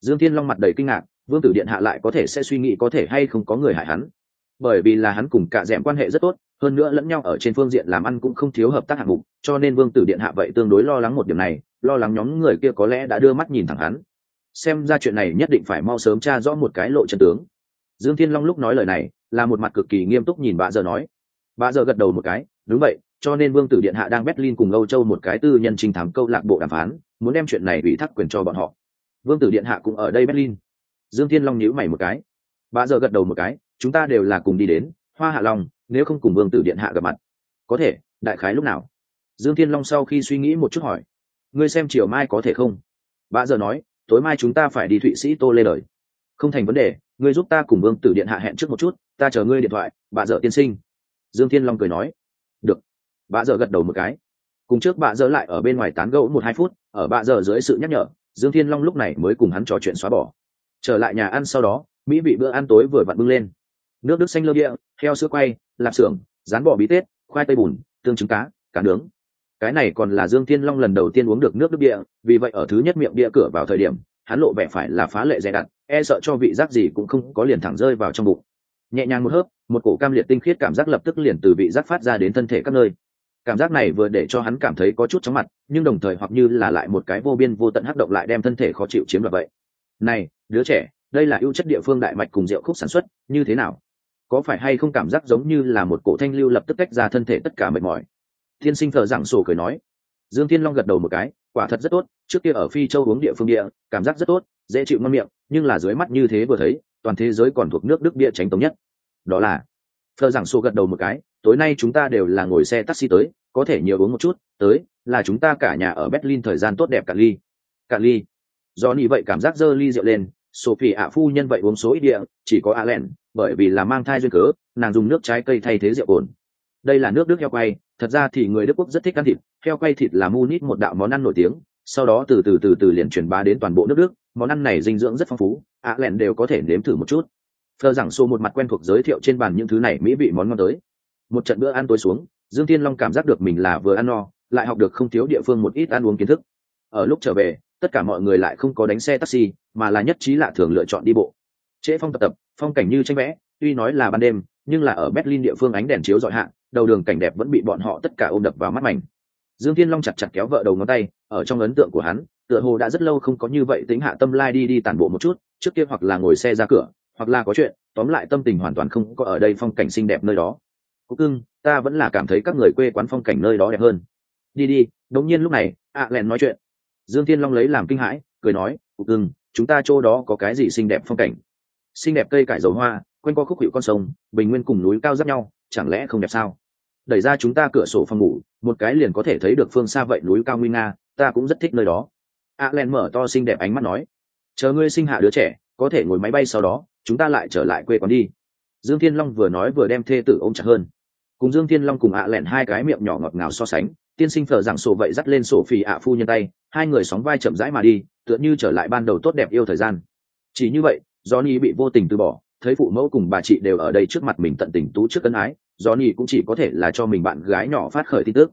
Dương thiên long mặt đầy kinh ngạc, vương tử điện hạ lại có thể sẽ suy nghĩ có thể hay không có người hại hắn. Bởi vì là hắn cùng cả d quan hệ rất tốt, hơn nữa lẫn nhau ở trên phương diện làm ăn cũng không thiếu hợp tác hạng mục, cho nên vương tử điện hạ vậy tương đối lo lắng một điểm này, lo lắng nhóm người kia có lẽ đã đưa mắt nhìn thẳng hắn. Xem ra chuyện này nhất định phải mau sớm tra rõ một cái lộ chân tướng. Dương thiên long lúc nói lời này, là một mặt cực kỳ nghiêm túc nhìn bà giờ nói. Bà giờ gật đầu một cái, đúng vậy, cho nên vương tử điện hạ đang berlin cùng âu châu một cái tư nhân trình thám câu lạc bộ đàm phán, muốn đem chuyện này ủy thác quyền cho bọn họ vương tử điện hạ cũng ở đây berlin. Dương thiên long nhíu mày một cái. Bà giờ gật đầu một cái, chúng ta đều là cùng đi đến hoa hạ long, nếu không cùng vương tử điện hạ gặp mặt. Có thể, đại khái lúc nào? Dương thiên long sau khi suy nghĩ một chút hỏi. Ngươi xem chiều mai có thể không? Bà giờ nói, tối mai chúng ta phải đi thụy sĩ tô lê lời không thành vấn đề, ngươi giúp ta cùng vương tử điện hạ hẹn trước một chút, ta chờ ngươi điện thoại, bà dợ tiên sinh. Dương thiên long cười nói. Được. Bà dợ gật đầu một cái. Cùng trước bà dợ lại ở bên ngoài tán gẫu một hai phút, ở bà dợ dưới sự nhắc nhở dương thiên long lúc này mới cùng hắn trò chuyện xóa bỏ. Trở lại nhà ăn sau đó, mỹ vị bữa ăn tối vừa vặn bưng lên. Nước đức xanh lơ địa, heo sữa quay, lạp xưởng, rán bò bí tết, khoai tây bùn, tương trứng cá cá nướng. Cái này còn là dương thiên long lần đầu tiên uống được nước đức địa, vì vậy ở thứ nhất miệng địa cửa vào thời điểm, hắn lộ vẻ phải là phá lệ dè đặt e sợ cho vị giác gì cũng không có liền thẳng rơi vào trong bụng. Nhẹ nhàng một hớp, một cổ cam liệt tinh khiết cảm giác lập tức liền từ vị giác phát ra đến thân thể các nơi cảm giác này vừa để cho hắn cảm thấy có chút chóng mặt, nhưng đồng thời hoặc như là lại một cái vô biên vô tận hắc động lại đem thân thể khó chịu chiếm đoạt vậy. Này, đứa trẻ, đây là ưu chất địa phương đại mạch cùng rượu khúc sản xuất, như thế nào? Có phải hay không cảm giác giống như là một cổ thanh lưu lập tức tách ra thân thể tất cả mệt mỏi? Thiên sinh thờ giảng sổ cười nói. Dương thiên long gật đầu một cái, quả thật rất tốt, trước kia ở phi châu uống địa phương địa, cảm giác rất tốt, dễ chịu ngon miệng, nhưng là dưới mắt như thế vừa thấy, toàn thế giới còn thuộc nước đức địa tránh tống nhất. Đó là thờ giảng sổ gật đầu một cái tối nay chúng ta đều là ngồi xe taxi tới có thể nhiều uống một chút tới là chúng ta cả nhà ở berlin thời gian tốt đẹp cả ly. Cả ly. Do như vậy cảm giác dơ ly rượu lên sophie ạ phu nhân vậy uống số ít địa chỉ có Allen, bởi vì là mang thai duyên cớ nàng dùng nước trái cây thay thế rượu cồn. Đây là nước đức heo quay thật ra thì người đức quốc rất thích ăn thịt heo quay thịt là munich một đạo món ăn nổi tiếng sau đó từ từ từ từ liền truyền bá đến toàn bộ nước đức món ăn này dinh dưỡng rất phong phú ạ lẹn đều có thể nếm thử một chút. Thơ rằng xô một mặt quen thuộc giới thiệu trên bàn những thứ này mỹ vị món ngon tới một trận bữa ăn tối xuống, dương tiên long cảm giác được mình là vừa ăn no, lại học được không thiếu địa phương một ít ăn uống kiến thức. Ở lúc trở về, tất cả mọi người lại không có đánh xe taxi, mà là nhất trí lạ thường lựa chọn đi bộ. Trễ phong tập tập, phong cảnh như tranh vẽ, tuy nói là ban đêm, nhưng là ở berlin địa phương ánh đèn chiếu dọi hạ, đầu đường cảnh đẹp vẫn bị bọn họ tất cả ôm đập vào mắt mảnh. Dương thiên long chặt chặt kéo vợ đầu ngón tay, ở trong ấn tượng của hắn, tựa hồ đã rất lâu không có như vậy tính hạ tâm lai đi đi tản bộ một chút, trước kia hoặc là ngồi xe ra cửa, hoặc là có chuyện, tóm lại tâm tình hoàn toàn không có ở đây phong cảnh xinh đẹp nơi đó cúc cưng, ta vẫn là cảm thấy các người quê quán phong cảnh nơi đó đẹp hơn. Đi đi, đống nhiên lúc này, ạ lẹn nói chuyện. Dương thiên long lấy làm kinh hãi, cười nói cúc cưng, chúng ta chỗ đó có cái gì xinh đẹp phong cảnh? Xinh đẹp cây cải dầu hoa, quanh co khúc hiệu con sông, bình nguyên cùng núi cao giáp nhau, chẳng lẽ không đẹp sao? Đẩy ra chúng ta cửa sổ phòng ngủ, một cái liền có thể thấy được phương xa vậy núi cao nguy nga, ta cũng rất thích nơi đó. a len mở to xinh đẹp ánh mắt nói, chờ ngươi sinh hạ đứa trẻ, có thể ngồi máy bay sau đó, chúng ta lại trở lại quê quán đi. Dương thiên long vừa nói vừa đem thê tử ôm chặt hơn cùng dương thiên long cùng ạ lẹn hai cái miệng nhỏ ngọt ngào so sánh, tiên sinh thờ rằng sổ vậy dắt lên sổ phì ạ phu nhân tay, hai người sóng vai chậm rãi mà đi, tựa như trở lại ban đầu tốt đẹp yêu thời gian. Chỉ như vậy, johnny bị vô tình từ bỏ, thấy phụ mẫu cùng bà chị đều ở đây trước mặt mình tận tình tú trước cân ái, johnny cũng chỉ có thể là cho mình bạn gái nhỏ phát khởi tin tức.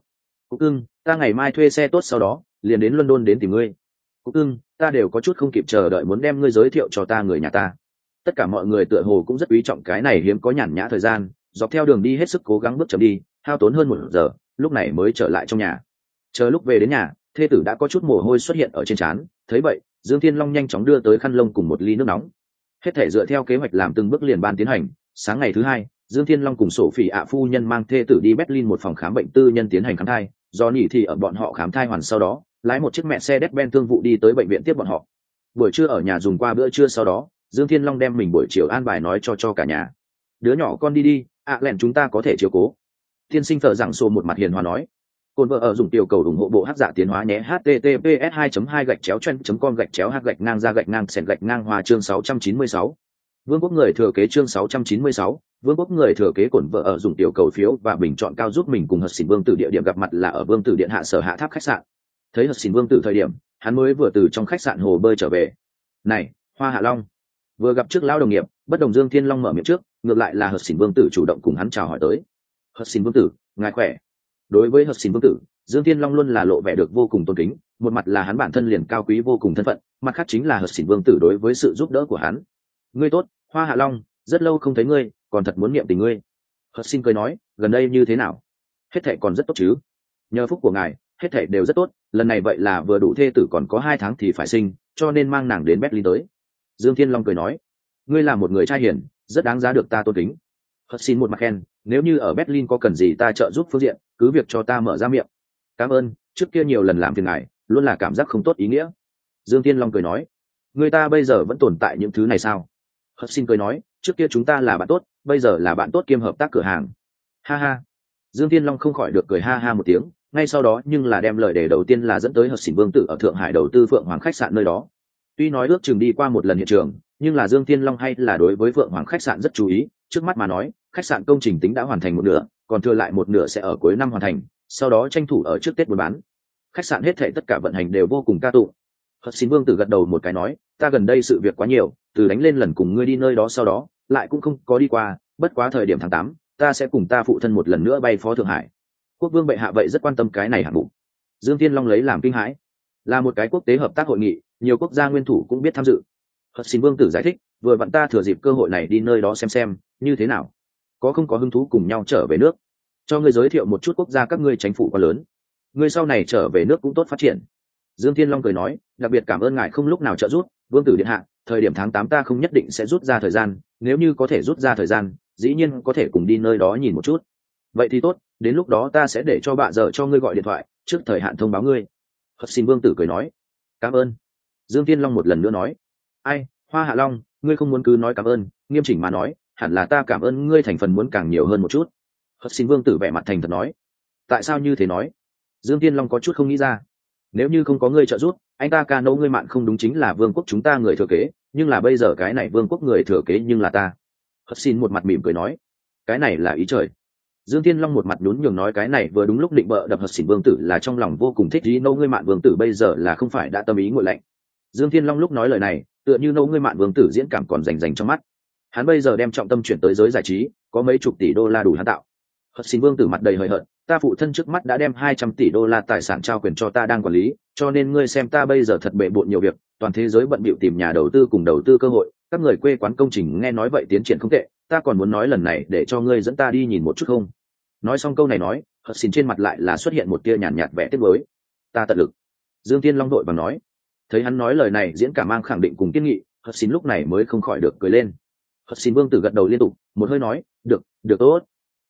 Cúc ưng ta ngày mai thuê xe tốt sau đó, liền đến london đến tìm ngươi. Cúc ưng ta đều có chút không kịp chờ đợi muốn đem ngươi giới thiệu cho ta người nhà ta. Tất cả mọi người tựa hồ cũng rất quý trọng cái này hiếm có nhàn nhã thời gian dọc theo đường đi hết sức cố gắng bước chậm đi, hao tốn hơn một giờ, lúc này mới trở lại trong nhà. Chờ lúc về đến nhà, thê tử đã có chút mồ hôi xuất hiện ở trên trán, thấy vậy, dương thiên long nhanh chóng đưa tới khăn lông cùng một ly nước nóng. Hết thể dựa theo kế hoạch làm từng bước liền ban tiến hành, sáng ngày thứ hai, dương thiên long cùng sổ phỉ ạ phu nhân mang thê tử đi berlin một phòng khám bệnh tư nhân tiến hành khám thai, do nhỉ thì ở bọn họ khám thai hoàn sau đó, lái một chiếc mẹ xe đét ben thương vụ đi tới bệnh viện tiếp bọn họ. Buổi trưa ở nhà dùng qua bữa trưa sau đó, dương thiên long đem mình buổi chiều an bài nói cho cho cả nhà. Đứa nhỏ con đi đi ạ à lẹn chúng ta có thể chiều cố. Tiên sinh thợ giảng sô một mặt hiền hòa nói. Cồn vợ ở dùng tiểu cầu ủng hộ bộ hát giả tiến hóa nhé https 2 2 gạch chéo chen com gạch chéo hát gạch ngang ra gạch ngang sẹn gạch ngang hòa chương 696. vương quốc người thừa kế chương 696, vương quốc người thừa kế cồn vợ ở dùng tiểu cầu phiếu và bình chọn cao giúp mình cùng hợp xỉn vương tử địa điểm gặp mặt là ở vương tử điện hạ sở hạ tháp khách sạn. Thấy hợp xỉn vương tử thời điểm hắn mới vừa từ trong khách sạn hồ bơi trở về. Này hoa hạ long vừa gặp trước lão đồng nghiệp bất đồng dương thiên long mở miệng trước ngược lại là hợp xỉn vương tử chủ động cùng hắn chào hỏi tới. Hợp xỉn vương tử, ngài khỏe? Đối với hợp xin vương tử, dương thiên long luôn là lộ vẻ được vô cùng tôn kính, một mặt là hắn bản thân liền cao quý vô cùng thân phận, mặt khác chính là hợp xin vương tử đối với sự giúp đỡ của hắn. Ngươi tốt, hoa hạ long, rất lâu không thấy ngươi, còn thật muốn niệm tình ngươi. Hất xin cười nói, gần đây như thế nào? Hết thệ còn rất tốt chứ? Nhờ phúc của ngài, hết thệ đều rất tốt, lần này vậy là vừa đủ thê tử còn có hai tháng thì phải sinh, cho nên mang nàng đến berlin tới. Dương thiên long cười nói, ngươi là một người trai hiền rất đáng giá được ta tôn kính. Hất xin một mặt khen, nếu như ở berlin có cần gì ta trợ giúp phương diện, cứ việc cho ta mở ra miệng. Cảm ơn, trước kia nhiều lần làm phiền ngài, luôn là cảm giác không tốt ý nghĩa. Dương thiên long cười nói, người ta bây giờ vẫn tồn tại những thứ này sao? Hất xin cười nói, trước kia chúng ta là bạn tốt, bây giờ là bạn tốt kiêm hợp tác cửa hàng. Ha ha. Dương thiên long không khỏi được cười ha ha một tiếng, ngay sau đó nhưng là đem lời đề đầu tiên là dẫn tới hợp xỉn vương tử ở thượng hải đầu tư phượng hoàng khách sạn nơi đó. Tuy nói ước chừng đi qua một lần hiện trường nhưng là dương thiên long hay là đối với phượng hoàng khách sạn rất chú ý trước mắt mà nói khách sạn công trình tính đã hoàn thành một nửa còn thừa lại một nửa sẽ ở cuối năm hoàn thành sau đó tranh thủ ở trước tết buôn bán khách sạn hết thệ tất cả vận hành đều vô cùng ca tụng Hợp xin vương tử gật đầu một cái nói, ta gần đây sự việc quá nhiều, từ đánh lên lần cùng ngươi đi nơi đó sau đó, lại cũng không có đi qua, bất quá thời điểm tháng tám, ta sẽ cùng ta phụ thân một lần nữa bay phó Thượng Hải. Quốc vương bệ hạ vậy rất quan tâm cái này hạng mục. Dương Tiên Long lấy làm kinh hãi, là một cái quốc tế hợp tác hội nghị, nhiều quốc gia nguyên thủ cũng biết tham dự. Hợp xin vương tử giải thích, vừa vặn ta thừa dịp cơ hội này đi nơi đó xem xem, như thế nào, có không có hứng thú cùng nhau trở về nước, cho ngươi giới thiệu một chút quốc gia các ngươi tránh phủ quá lớn, ngươi sau này trở về nước cũng tốt phát triển. Dương thiên long cười nói đặc biệt cảm ơn ngài không lúc nào trợ giúp vương tử điện hạ thời điểm tháng tám ta không nhất định sẽ rút ra thời gian nếu như có thể rút ra thời gian dĩ nhiên có thể cùng đi nơi đó nhìn một chút. Vậy thì tốt đến lúc đó ta sẽ để cho bạn giờ cho ngươi gọi điện thoại trước thời hạn thông báo ngươi. Hất xin vương tử cười nói cảm ơn. Dương thiên long một lần nữa nói ai, hoa hạ long, ngươi không muốn cứ nói cảm ơn, nghiêm chỉnh mà nói, hẳn là ta cảm ơn ngươi thành phần muốn càng nhiều hơn một chút. Hất xin vương tử vẻ mặt thành thật nói. Tại sao như thế nói? Dương thiên long có chút không nghĩ ra. Nếu như không có ngươi trợ giúp, anh ta ca nấu ngươi mạn không đúng chính là vương quốc chúng ta người thừa kế, nhưng là bây giờ cái này vương quốc người thừa kế nhưng là ta. Hất xin một mặt mỉm cười nói. Cái này là ý trời. Dương thiên long một mặt nhún nhường nói cái này vừa đúng lúc định bợ đập hất xin vương tử là trong lòng vô cùng thích ý nấu ngươi mạn vương tử bây giờ là không phải đã tâm ý ngội lạnh. Dương thiên long lúc nói lời này tựa như nấu ngươi mạn vương tử diễn cảm còn rành rành trong mắt. Hắn bây giờ đem trọng tâm chuyển tới giới giải trí có mấy chục tỷ đô la đủ hắn tạo. Hất xin vương tử mặt đầy hời hợt ta phụ thân trước mắt đã đem hai trăm tỷ đô la tài sản trao quyền cho ta đang quản lý cho nên ngươi xem ta bây giờ thật bệ bộn nhiều việc toàn thế giới bận bịu tìm nhà đầu tư cùng đầu tư cơ hội các người quê quán công trình nghe nói vậy tiến triển không tệ ta còn muốn nói lần này để cho ngươi dẫn ta đi nhìn một chút không? Nói xong câu này nói hất xin trên mặt lại là xuất hiện một tia nhàn nhạt, nhạt vẽ tiếp mới ta tận lực. Dương tiên long đội và nói thấy hắn nói lời này, diễn cả mang khẳng định cùng kiên nghị hất xin lúc này mới không khỏi được cười lên. Hất xin vương tử gật đầu liên tục, một hơi nói, được được tốt.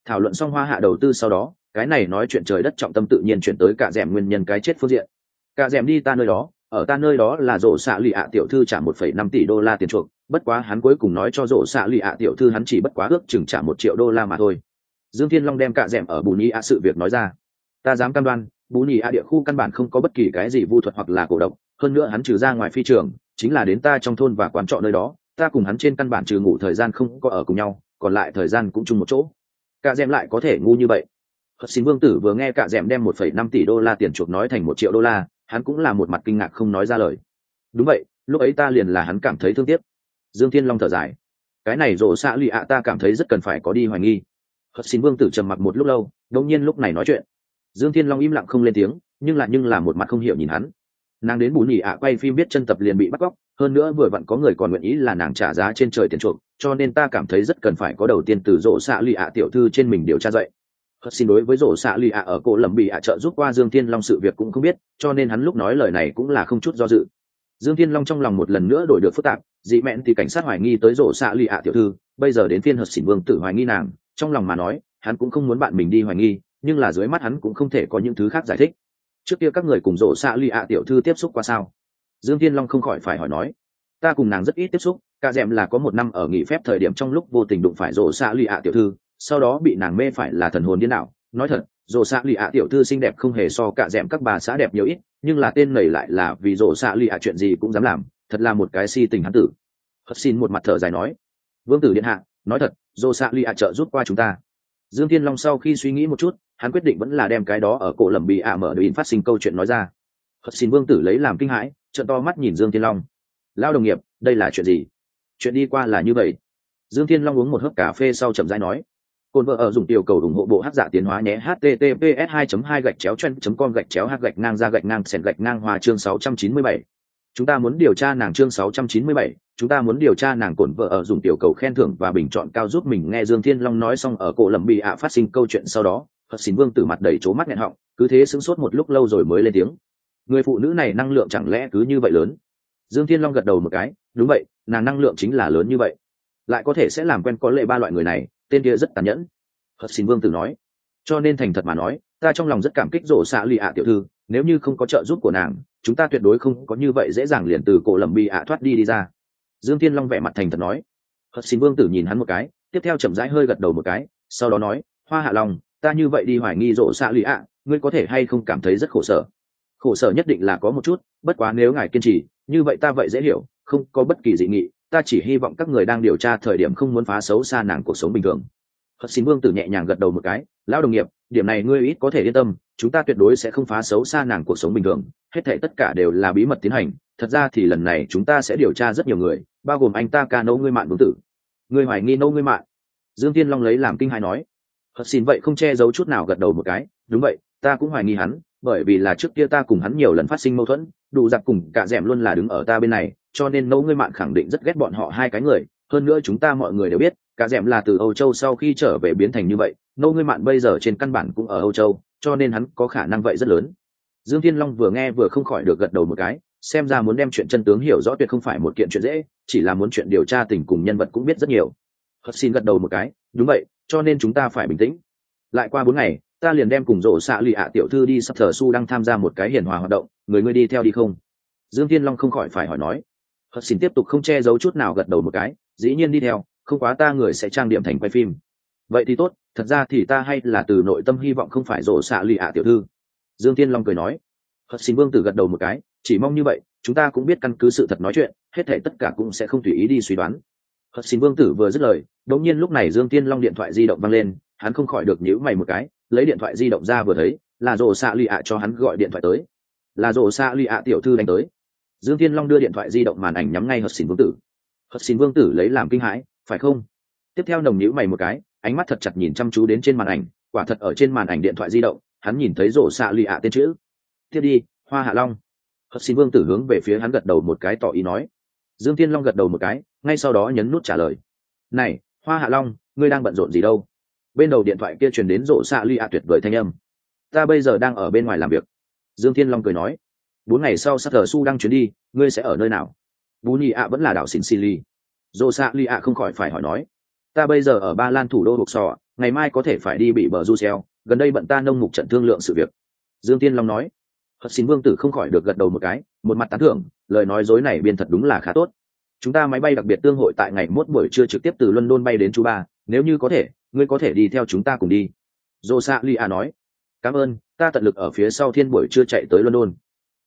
Thảo luận xong hoa hạ đầu tư sau đó, cái này nói chuyện trời đất trọng tâm tự nhiên chuyển tới cả rèm nguyên nhân cái chết phương diện. Cả rèm đi ta nơi đó, ở ta nơi đó là rổ xạ lì ạ tiểu thư trả một phẩy năm tỷ đô la tiền chuộc, bất quá hắn cuối cùng nói cho rổ xạ lì ạ tiểu thư hắn chỉ bất quá ước chừng trả một triệu đô la mà thôi. Dương thiên long đem cả rèm ở bù nhị ạ sự việc nói ra. Ta dám cam đoan, bù nhị ạ địa khu căn bản không có bất kỳ cái gì vu thuật hoặc là cổ độc hơn nữa hắn trừ ra ngoài phi trường chính là đến ta trong thôn và quán trọ nơi đó ta cùng hắn trên căn bản trừ ngủ thời gian không có ở cùng nhau còn lại thời gian cũng chung một chỗ cả rèm lại có thể ngu như vậy Hất xin vương tử vừa nghe cả dẻm đem 1,5 tỷ đô la tiền chuộc nói thành một triệu đô la, hắn cũng là một mặt kinh ngạc không nói ra lời. Đúng vậy, lúc ấy ta liền là hắn cảm thấy thương tiếc. Dương Thiên Long thở dài. Cái này rổ xạ lụy ạ ta cảm thấy rất cần phải có đi hoài nghi. Hất xin vương tử trầm mặc một lúc lâu, đột nhiên lúc này nói chuyện. Dương Thiên Long im lặng không lên tiếng, nhưng lại nhưng là một mặt không hiểu nhìn hắn. Nàng đến bù nhỉ ạ quay phim biết chân tập liền bị bắt cóc, hơn nữa vừa vặn có người còn nguyện ý là nàng trả giá trên trời tiền chuộc, cho nên ta cảm thấy rất cần phải có đầu tiên từ rổ xạ lì ạ tiểu thư trên mình điều tra dậy. Hất xin đối với rổ xạ lì ạ ở cổ lầm bị ạ trợ giúp qua dương thiên long sự việc cũng không biết cho nên hắn lúc nói lời này cũng là không chút do dự. Dương thiên long trong lòng một lần nữa đổi được phức tạp dị mẹn thì cảnh sát hoài nghi tới rổ xạ lì ạ tiểu thư bây giờ đến phiên hất xỉn vương tử hoài nghi nàng trong lòng mà nói hắn cũng không muốn bạn mình đi hoài nghi nhưng là dưới mắt hắn cũng không thể có những thứ khác giải thích trước kia các người cùng rộ xạ lì ạ tiểu thư tiếp xúc qua sao? Dương thiên long không khỏi phải hỏi nói, ta cùng nàng rất ít tiếp xúc, cả d là có một năm ở nghỉ phép thời điểm trong lúc vô tình đụng phải rộ xạ lì ạ tiểu thư, sau đó bị nàng mê phải là thần hồn điên đảo. Nói thật rộ xạ lì ạ tiểu thư xinh đẹp không hề so cả d các bà xã đẹp nhiều ít, nhưng là tên nầy lại là vì rộ xạ lì ạ chuyện gì cũng dám làm, thật là một cái si tình hắn tử. Hất xin một mặt thở dài nói, vương tử điện hạ, nói thật rộ xạ lì ạ trợ rút qua chúng ta. Dương thiên long sau khi suy nghĩ một chút hắn quyết định vẫn là đem cái đó ở cổ lầm bị ạ mở để phát sinh câu chuyện nói ra. Hất xin vương tử lấy làm kinh hãi trận to mắt nhìn dương thiên long. Lao đồng nghiệp đây là chuyện gì? Chuyện đi qua là như vậy. Dương thiên long uống một hớp cà phê sau chậm rãi nói. Cồn vợ ở dùng tiểu cầu ủng hộ bộ hát giả tiến hóa nhé https 2 2 gạch chéo chen com gạch chéo hát gạch ngang ra gạch ngang sẹn gạch ngang hòa chương 697. chúng ta muốn điều tra nàng chương 697, chúng ta muốn điều tra nàng cồn vợ ở dùng tiểu cầu khen thưởng và bình chọn cao giúp mình nghe dương thiên long nói xong ở cổ lầm bị ạ phát sinh câu chuyện sau đó phật xin vương tử mặt đầy trố mắt nghẹn họng, cứ thế sững sốt một lúc lâu rồi mới lên tiếng. Người phụ nữ này năng lượng chẳng lẽ cứ như vậy lớn? Dương thiên long gật đầu một cái, đúng vậy, nàng năng lượng chính là lớn như vậy. Lại có thể sẽ làm quen có lệ ba loại người này, tên kia rất tàn nhẫn. Phật xin vương tử nói. Cho nên thành thật mà nói, ta trong lòng rất cảm kích rổ xạ lì ạ tiểu thư, nếu như không có trợ giúp của nàng, chúng ta tuyệt đối không có như vậy dễ dàng liền từ cổ lầm bị ạ thoát đi đi ra. Dương thiên long vẻ mặt thành thật nói. Phật xin vương tử nhìn hắn một cái, tiếp theo chậm rãi hơi gật đầu một cái, sau đó nói, hoa hạ long ta như vậy đi hoài nghi rộ xạ lụy ạ, ngươi có thể hay không cảm thấy rất khổ sở? Khổ sở nhất định là có một chút, bất quá nếu ngài kiên trì, như vậy ta vậy dễ hiểu, không có bất kỳ dị nghị, ta chỉ hy vọng các người đang điều tra thời điểm không muốn phá xấu xa nàng cuộc sống bình thường. Hận xin vương tử nhẹ nhàng gật đầu một cái, lão đồng nghiệp, điểm này ngươi ít có thể yên tâm, chúng ta tuyệt đối sẽ không phá xấu xa nàng cuộc sống bình thường, hết thể tất cả đều là bí mật tiến hành, thật ra thì lần này chúng ta sẽ điều tra rất nhiều người, bao gồm anh ta ca nấu ngươi mạng vương tử. Ngươi hoài nghi nấu ngươi mạng dương tiên long lấy làm kinh hài nói. Phật xin vậy không che giấu chút nào gật đầu một cái, đúng vậy, ta cũng hoài nghi hắn, bởi vì là trước kia ta cùng hắn nhiều lần phát sinh mâu thuẫn, đủ giặc cùng cả d luôn là đứng ở ta bên này, cho nên nấu ngươi mạng khẳng định rất ghét bọn họ hai cái người. Hơn nữa chúng ta mọi người đều biết, cả d là từ âu châu sau khi trở về biến thành như vậy, nấu ngươi mạng bây giờ trên căn bản cũng ở âu châu, cho nên hắn có khả năng vậy rất lớn. Dương thiên long vừa nghe vừa không khỏi được gật đầu một cái, xem ra muốn đem chuyện chân tướng hiểu rõ tuyệt không phải một kiện chuyện dễ, chỉ là muốn chuyện điều tra tình cùng nhân vật cũng biết rất nhiều hất xin gật đầu một cái, đúng vậy, cho nên chúng ta phải bình tĩnh. Lại qua bốn ngày, ta liền đem cùng rổ xạ lụy ạ tiểu thư đi sắp thờ su đang tham gia một cái hiền hòa hoạt động, người ngươi đi theo đi không? Dương thiên long không khỏi phải hỏi nói. Hất xin tiếp tục không che giấu chút nào gật đầu một cái, dĩ nhiên đi theo, không quá ta người sẽ trang điểm thành quay phim. Vậy thì tốt, thật ra thì ta hay là từ nội tâm hy vọng không phải rổ xạ lụy ạ tiểu thư. Dương thiên long cười nói. Hất xin vương tử gật đầu một cái, chỉ mong như vậy, chúng ta cũng biết căn cứ sự thật nói chuyện, hết thể tất cả cũng sẽ không tùy ý đi suy đoán hất xin vương tử vừa dứt lời, đột nhiên lúc này dương tiên long điện thoại di động văng lên, hắn không khỏi được nhíu mày một cái, lấy điện thoại di động ra vừa thấy, là Dỗ xạ lụy ạ cho hắn gọi điện thoại tới. Là Dỗ xạ lụy ạ tiểu thư đánh tới. Dương tiên long đưa điện thoại di động màn ảnh nhắm ngay hất xin vương tử. Hất xin vương tử lấy làm kinh hãi, phải không? Tiếp theo nồng nhíu mày một cái, ánh mắt thật chặt nhìn chăm chú đến trên màn ảnh, quả thật ở trên màn ảnh điện thoại di động, hắn nhìn thấy rổ xạ lụy ạ tên chữ. Tiếp đi, hoa hạ long. Hất xin vương tử hướng về phía hắn gật đầu một cái tỏ ý nói dương tiên long gật đầu một cái, ngay sau đó nhấn nút trả lời. Này, hoa hạ long, ngươi đang bận rộn gì đâu? Bên đầu điện thoại kia truyền đến rộ xạ ly ạ tuyệt vời thanh âm. Ta bây giờ đang ở bên ngoài làm việc. Dương thiên long cười nói. Bốn ngày sau sắc thờ su đang chuyến đi, ngươi sẽ ở nơi nào? Bú nhị ạ vẫn là đảo xin xì ly rộ xạ ly ạ không khỏi phải hỏi nói. Ta bây giờ ở ba lan thủ đô hộp sò ngày mai có thể phải đi bị bờ du xeo, gần đây bận ta nông mục trận thương lượng sự việc. Dương tiên long nói. Hất xin vương tử không khỏi được gật đầu một cái, một mặt tán thưởng lời nói dối này biên thật đúng là khá tốt. Chúng ta máy bay đặc biệt tương hội tại ngày mốt buổi trưa trực tiếp từ london bay đến chú ba, nếu như có thể, ngươi có thể đi theo chúng ta cùng đi. Dô sa li a nói. Cảm ơn, ta tận lực ở phía sau thiên buổi trưa chạy tới london.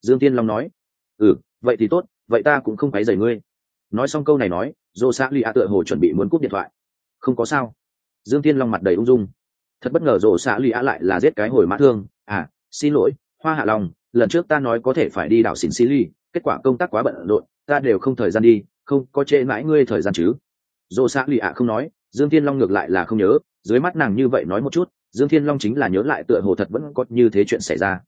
Dương tiên long nói. Ừ vậy thì tốt, vậy ta cũng không phải dày ngươi. Nói xong câu này nói dô sa li a tựa hồ chuẩn bị muốn cúp điện thoại. Không có sao. Dương tiên long mặt đầy ung dung. Thật bất ngờ dô sa li a lại là giết cái hồi mã thương. À xin lỗi, hoa hạ long lần trước ta nói có thể phải đi đảo xỉn xí ly kết quả công tác quá bận rộn, ta đều không thời gian đi, không có trễ mãi ngươi thời gian chứ. Dồ xã lì ạ không nói, dương thiên long ngược lại là không nhớ, dưới mắt nàng như vậy nói một chút, dương thiên long chính là nhớ lại tựa hồ thật vẫn có như thế chuyện xảy ra.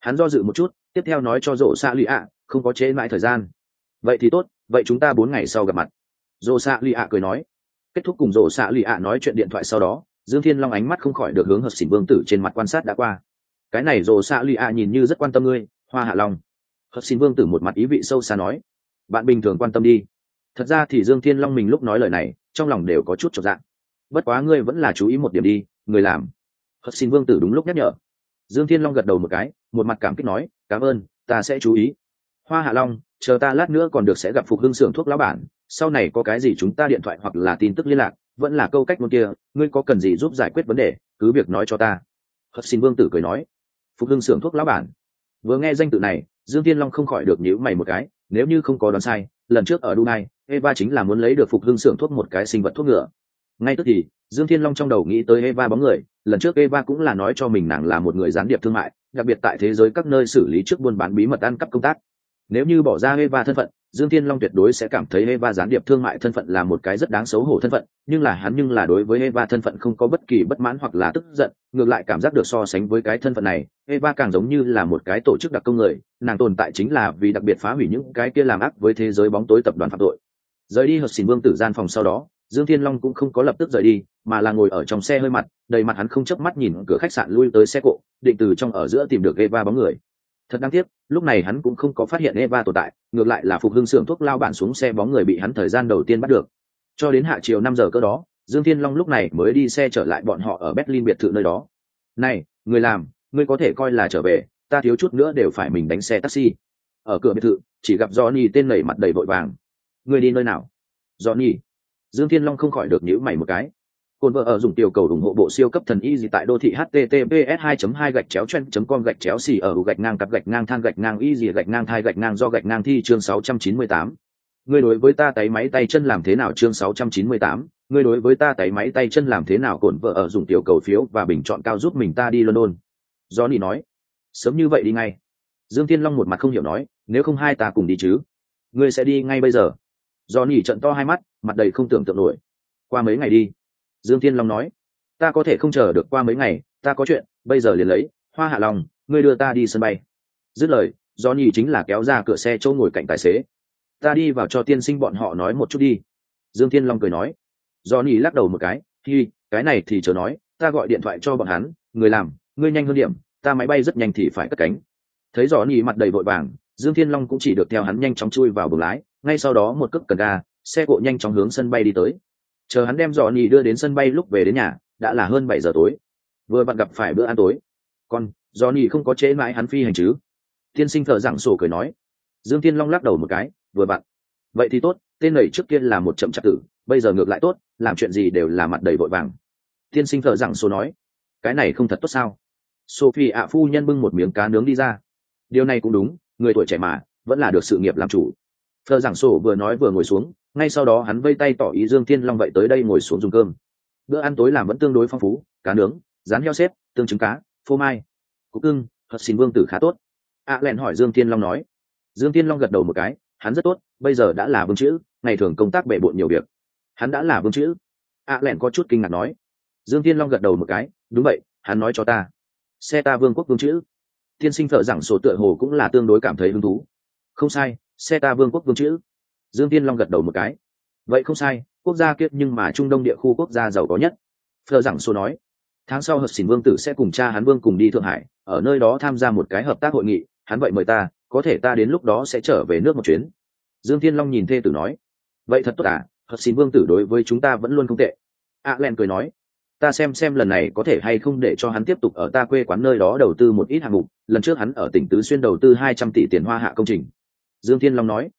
Hắn do dự một chút, tiếp theo nói cho rộ xã lì ạ, không có trễ mãi thời gian. Vậy thì tốt, vậy chúng ta bốn ngày sau gặp mặt. Rộ xã lì ạ cười nói. Kết thúc cùng rộ xã lì ạ nói chuyện điện thoại sau đó, dương thiên long ánh mắt không khỏi được hướng hợp xỉn vương tử trên mặt quan sát đã qua cái này rồ xạ lụy ạ nhìn như rất quan tâm ngươi, hoa hạ long. Hất xin vương tử một mặt ý vị sâu xa nói, bạn bình thường quan tâm đi. Thật ra thì dương thiên long mình lúc nói lời này, trong lòng đều có chút trọn dạng bất quá ngươi vẫn là chú ý một điểm đi, người làm. Hất xin vương tử đúng lúc nhắc nhở. Dương thiên long gật đầu một cái, một mặt cảm kích nói, cảm ơn, ta sẽ chú ý. Hoa hạ long, chờ ta lát nữa còn được sẽ gặp phục hưng xưởng thuốc lão bản, sau này có cái gì chúng ta điện thoại hoặc là tin tức liên lạc, vẫn là câu cách ngôn kia, ngươi có cần gì giúp giải quyết vấn đề, cứ việc nói cho ta. Hất xin vương tử cười nói phục hưng xưởng thuốc lão bản vừa nghe danh tự này dương thiên long không khỏi được nhíu mày một cái nếu như không có đoán sai lần trước ở Dubai, Eva chính là muốn lấy được phục hưng xưởng thuốc một cái sinh vật thuốc ngựa. Ngay tức thì, Dương Thiên Long trong đầu nghĩ tới Eva bóng người, lần trước Eva cũng là nói cho mình nàng là một người gián điệp thương mại, đặc biệt tại thế giới các nơi xử lý trước buôn bán bí mật ăn cắp công tác. Nếu như bỏ ra Eva thân phận, dương thiên long tuyệt đối sẽ cảm thấy eva gián điệp thương mại thân phận là một cái rất đáng xấu hổ thân phận, nhưng là hắn nhưng là đối với eva thân phận không có bất kỳ bất mãn hoặc là tức giận, ngược lại cảm giác được so sánh với cái thân phận này, eva càng giống như là một cái tổ chức đặc công người, nàng tồn tại chính là vì đặc biệt phá hủy những cái kia làm ác với thế giới bóng tối tập đoàn phạm tội. Rời đi hợp xỉn vương tử gian phòng sau đó, dương thiên long cũng không có lập tức rời đi, mà là ngồi ở trong xe hơi mặt, đầy mặt hắn không chớp mắt nhìn cửa khách sạn lui tới xe cộ, định từ trong ở giữa tìm được eva bóng người thật đáng tiếc, lúc này hắn cũng không có phát hiện eva tồn tại, ngược lại là phục hưng xưởng thuốc lao bản xuống xe bóng người bị hắn thời gian đầu tiên bắt được. Cho đến hạ chiều năm giờ cỡ đó, dương thiên long lúc này mới đi xe trở lại bọn họ ở berlin biệt thự nơi đó. Này, người làm, ngươi có thể coi là trở về, ta thiếu chút nữa đều phải mình đánh xe taxi. Ở cửa biệt thự, chỉ gặp johnny tên nảy mặt đầy vội vàng. Ngươi đi nơi nào? Johnny. Dương thiên long không khỏi được nhữ mày một cái. Côn vợ ở dùng tiểu cầu ủng hộ bộ siêu cấp thần y gì tại đô thị https 2 2 gạch chéo chen com gạch chéo xì ở gạch ngang cặp gạch ngang than gạch ngang y gì gạch ngang thai gạch ngang do gạch ngang thi chương 698. Ngươi đối với ta tay máy tay chân làm thế nào chương 698, ngươi đối với ta tay máy tay chân làm thế nào cồn vợ ở dùng tiểu cầu phiếu và bình chọn cao giúp mình ta đi London. Johnny nói, sớm như vậy đi ngay. Dương Thiên Long một mặt không hiểu nói, nếu không hai ta cùng đi chứ? Ngươi sẽ đi ngay bây giờ. Johnny trận to hai mắt, mặt đầy không tưởng tượng nổi. Qua mấy ngày đi dương thiên long nói, ta có thể không chờ được qua mấy ngày, ta có chuyện, bây giờ liền lấy, hoa hạ lòng ngươi đưa ta đi sân bay. Dứt lời do nhi chính là kéo ra cửa xe chỗ ngồi cạnh tài xế. Ta đi vào cho tiên sinh bọn họ nói một chút đi. Dương thiên long cười nói. Do nhi lắc đầu một cái, hi, cái này thì chờ nói, ta gọi điện thoại cho bọn hắn, người làm, ngươi nhanh hơn điểm, ta máy bay rất nhanh thì phải cất cánh. Thấy rõ nhì mặt đầy vội vàng, dương thiên long cũng chỉ được theo hắn nhanh chóng chui vào buồng lái, ngay sau đó một cước cần ga, xe cộ nhanh chóng hướng sân bay đi tới chờ hắn đem dọn nhì đưa đến sân bay lúc về đến nhà, đã là hơn bảy giờ tối. Vừa bạn gặp phải bữa ăn tối. Còn dò nhì không có chế mãi hắn phi hành chứ? Tiên sinh thợ giảng sổ cười nói. Dương tiên long lắc đầu một cái, vừa bạn vậy thì tốt, tên này trước kia là một chậm chạp tử, bây giờ ngược lại tốt, làm chuyện gì đều là mặt đầy vội vàng. Tiên sinh thợ giảng sổ nói. Cái này không thật tốt sao? Sophie ạ phu nhân bưng một miếng cá nướng đi ra. Điều này cũng đúng, người tuổi trẻ mà, vẫn là được sự nghiệp làm chủ. Thợ giảng sổ vừa nói vừa ngồi xuống ngay sau đó hắn vây tay tỏ ý dương thiên long vậy tới đây ngồi xuống dùng cơm. Bữa ăn tối làm vẫn tương đối phong phú, cá nướng, rán heo xếp, tương trứng cá, phô mai cúc cưng thật xin vương tử khá tốt. A à lẹn hỏi dương thiên long nói. Dương thiên long gật đầu một cái, hắn rất tốt, bây giờ đã là vương chữ, ngày thường công tác bệ bộn nhiều việc. Hắn đã là vương chữ. A à lẹn có chút kinh ngạc nói. Dương thiên long gật đầu một cái, đúng vậy, hắn nói cho ta. Xe ta vương quốc vương chữ. Tiên sinh thợ giảng sổ tựa hồ cũng là tương đối cảm thấy hứng thú. Không sai, xe ta vương quốc vương chữ dương tiên long gật đầu một cái. Vậy không sai, quốc gia kiếp nhưng mà trung đông địa khu quốc gia giàu có nhất. Phờ giảng số nói, tháng sau hợp xỉn vương tử sẽ cùng cha hắn vương cùng đi thượng hải, ở nơi đó tham gia một cái hợp tác hội nghị, hắn vậy mời ta, có thể ta đến lúc đó sẽ trở về nước một chuyến. Dương thiên long nhìn thê tử nói, vậy thật tốt à hợp xỉn vương tử đối với chúng ta vẫn luôn không tệ. A len cười nói, ta xem xem lần này có thể hay không để cho hắn tiếp tục ở ta quê quán nơi đó đầu tư một ít hạng mục, lần trước hắn ở tỉnh tứ xuyên đầu tư hai trăm tỷ tiền hoa hạ công trình. Dương thiên long nói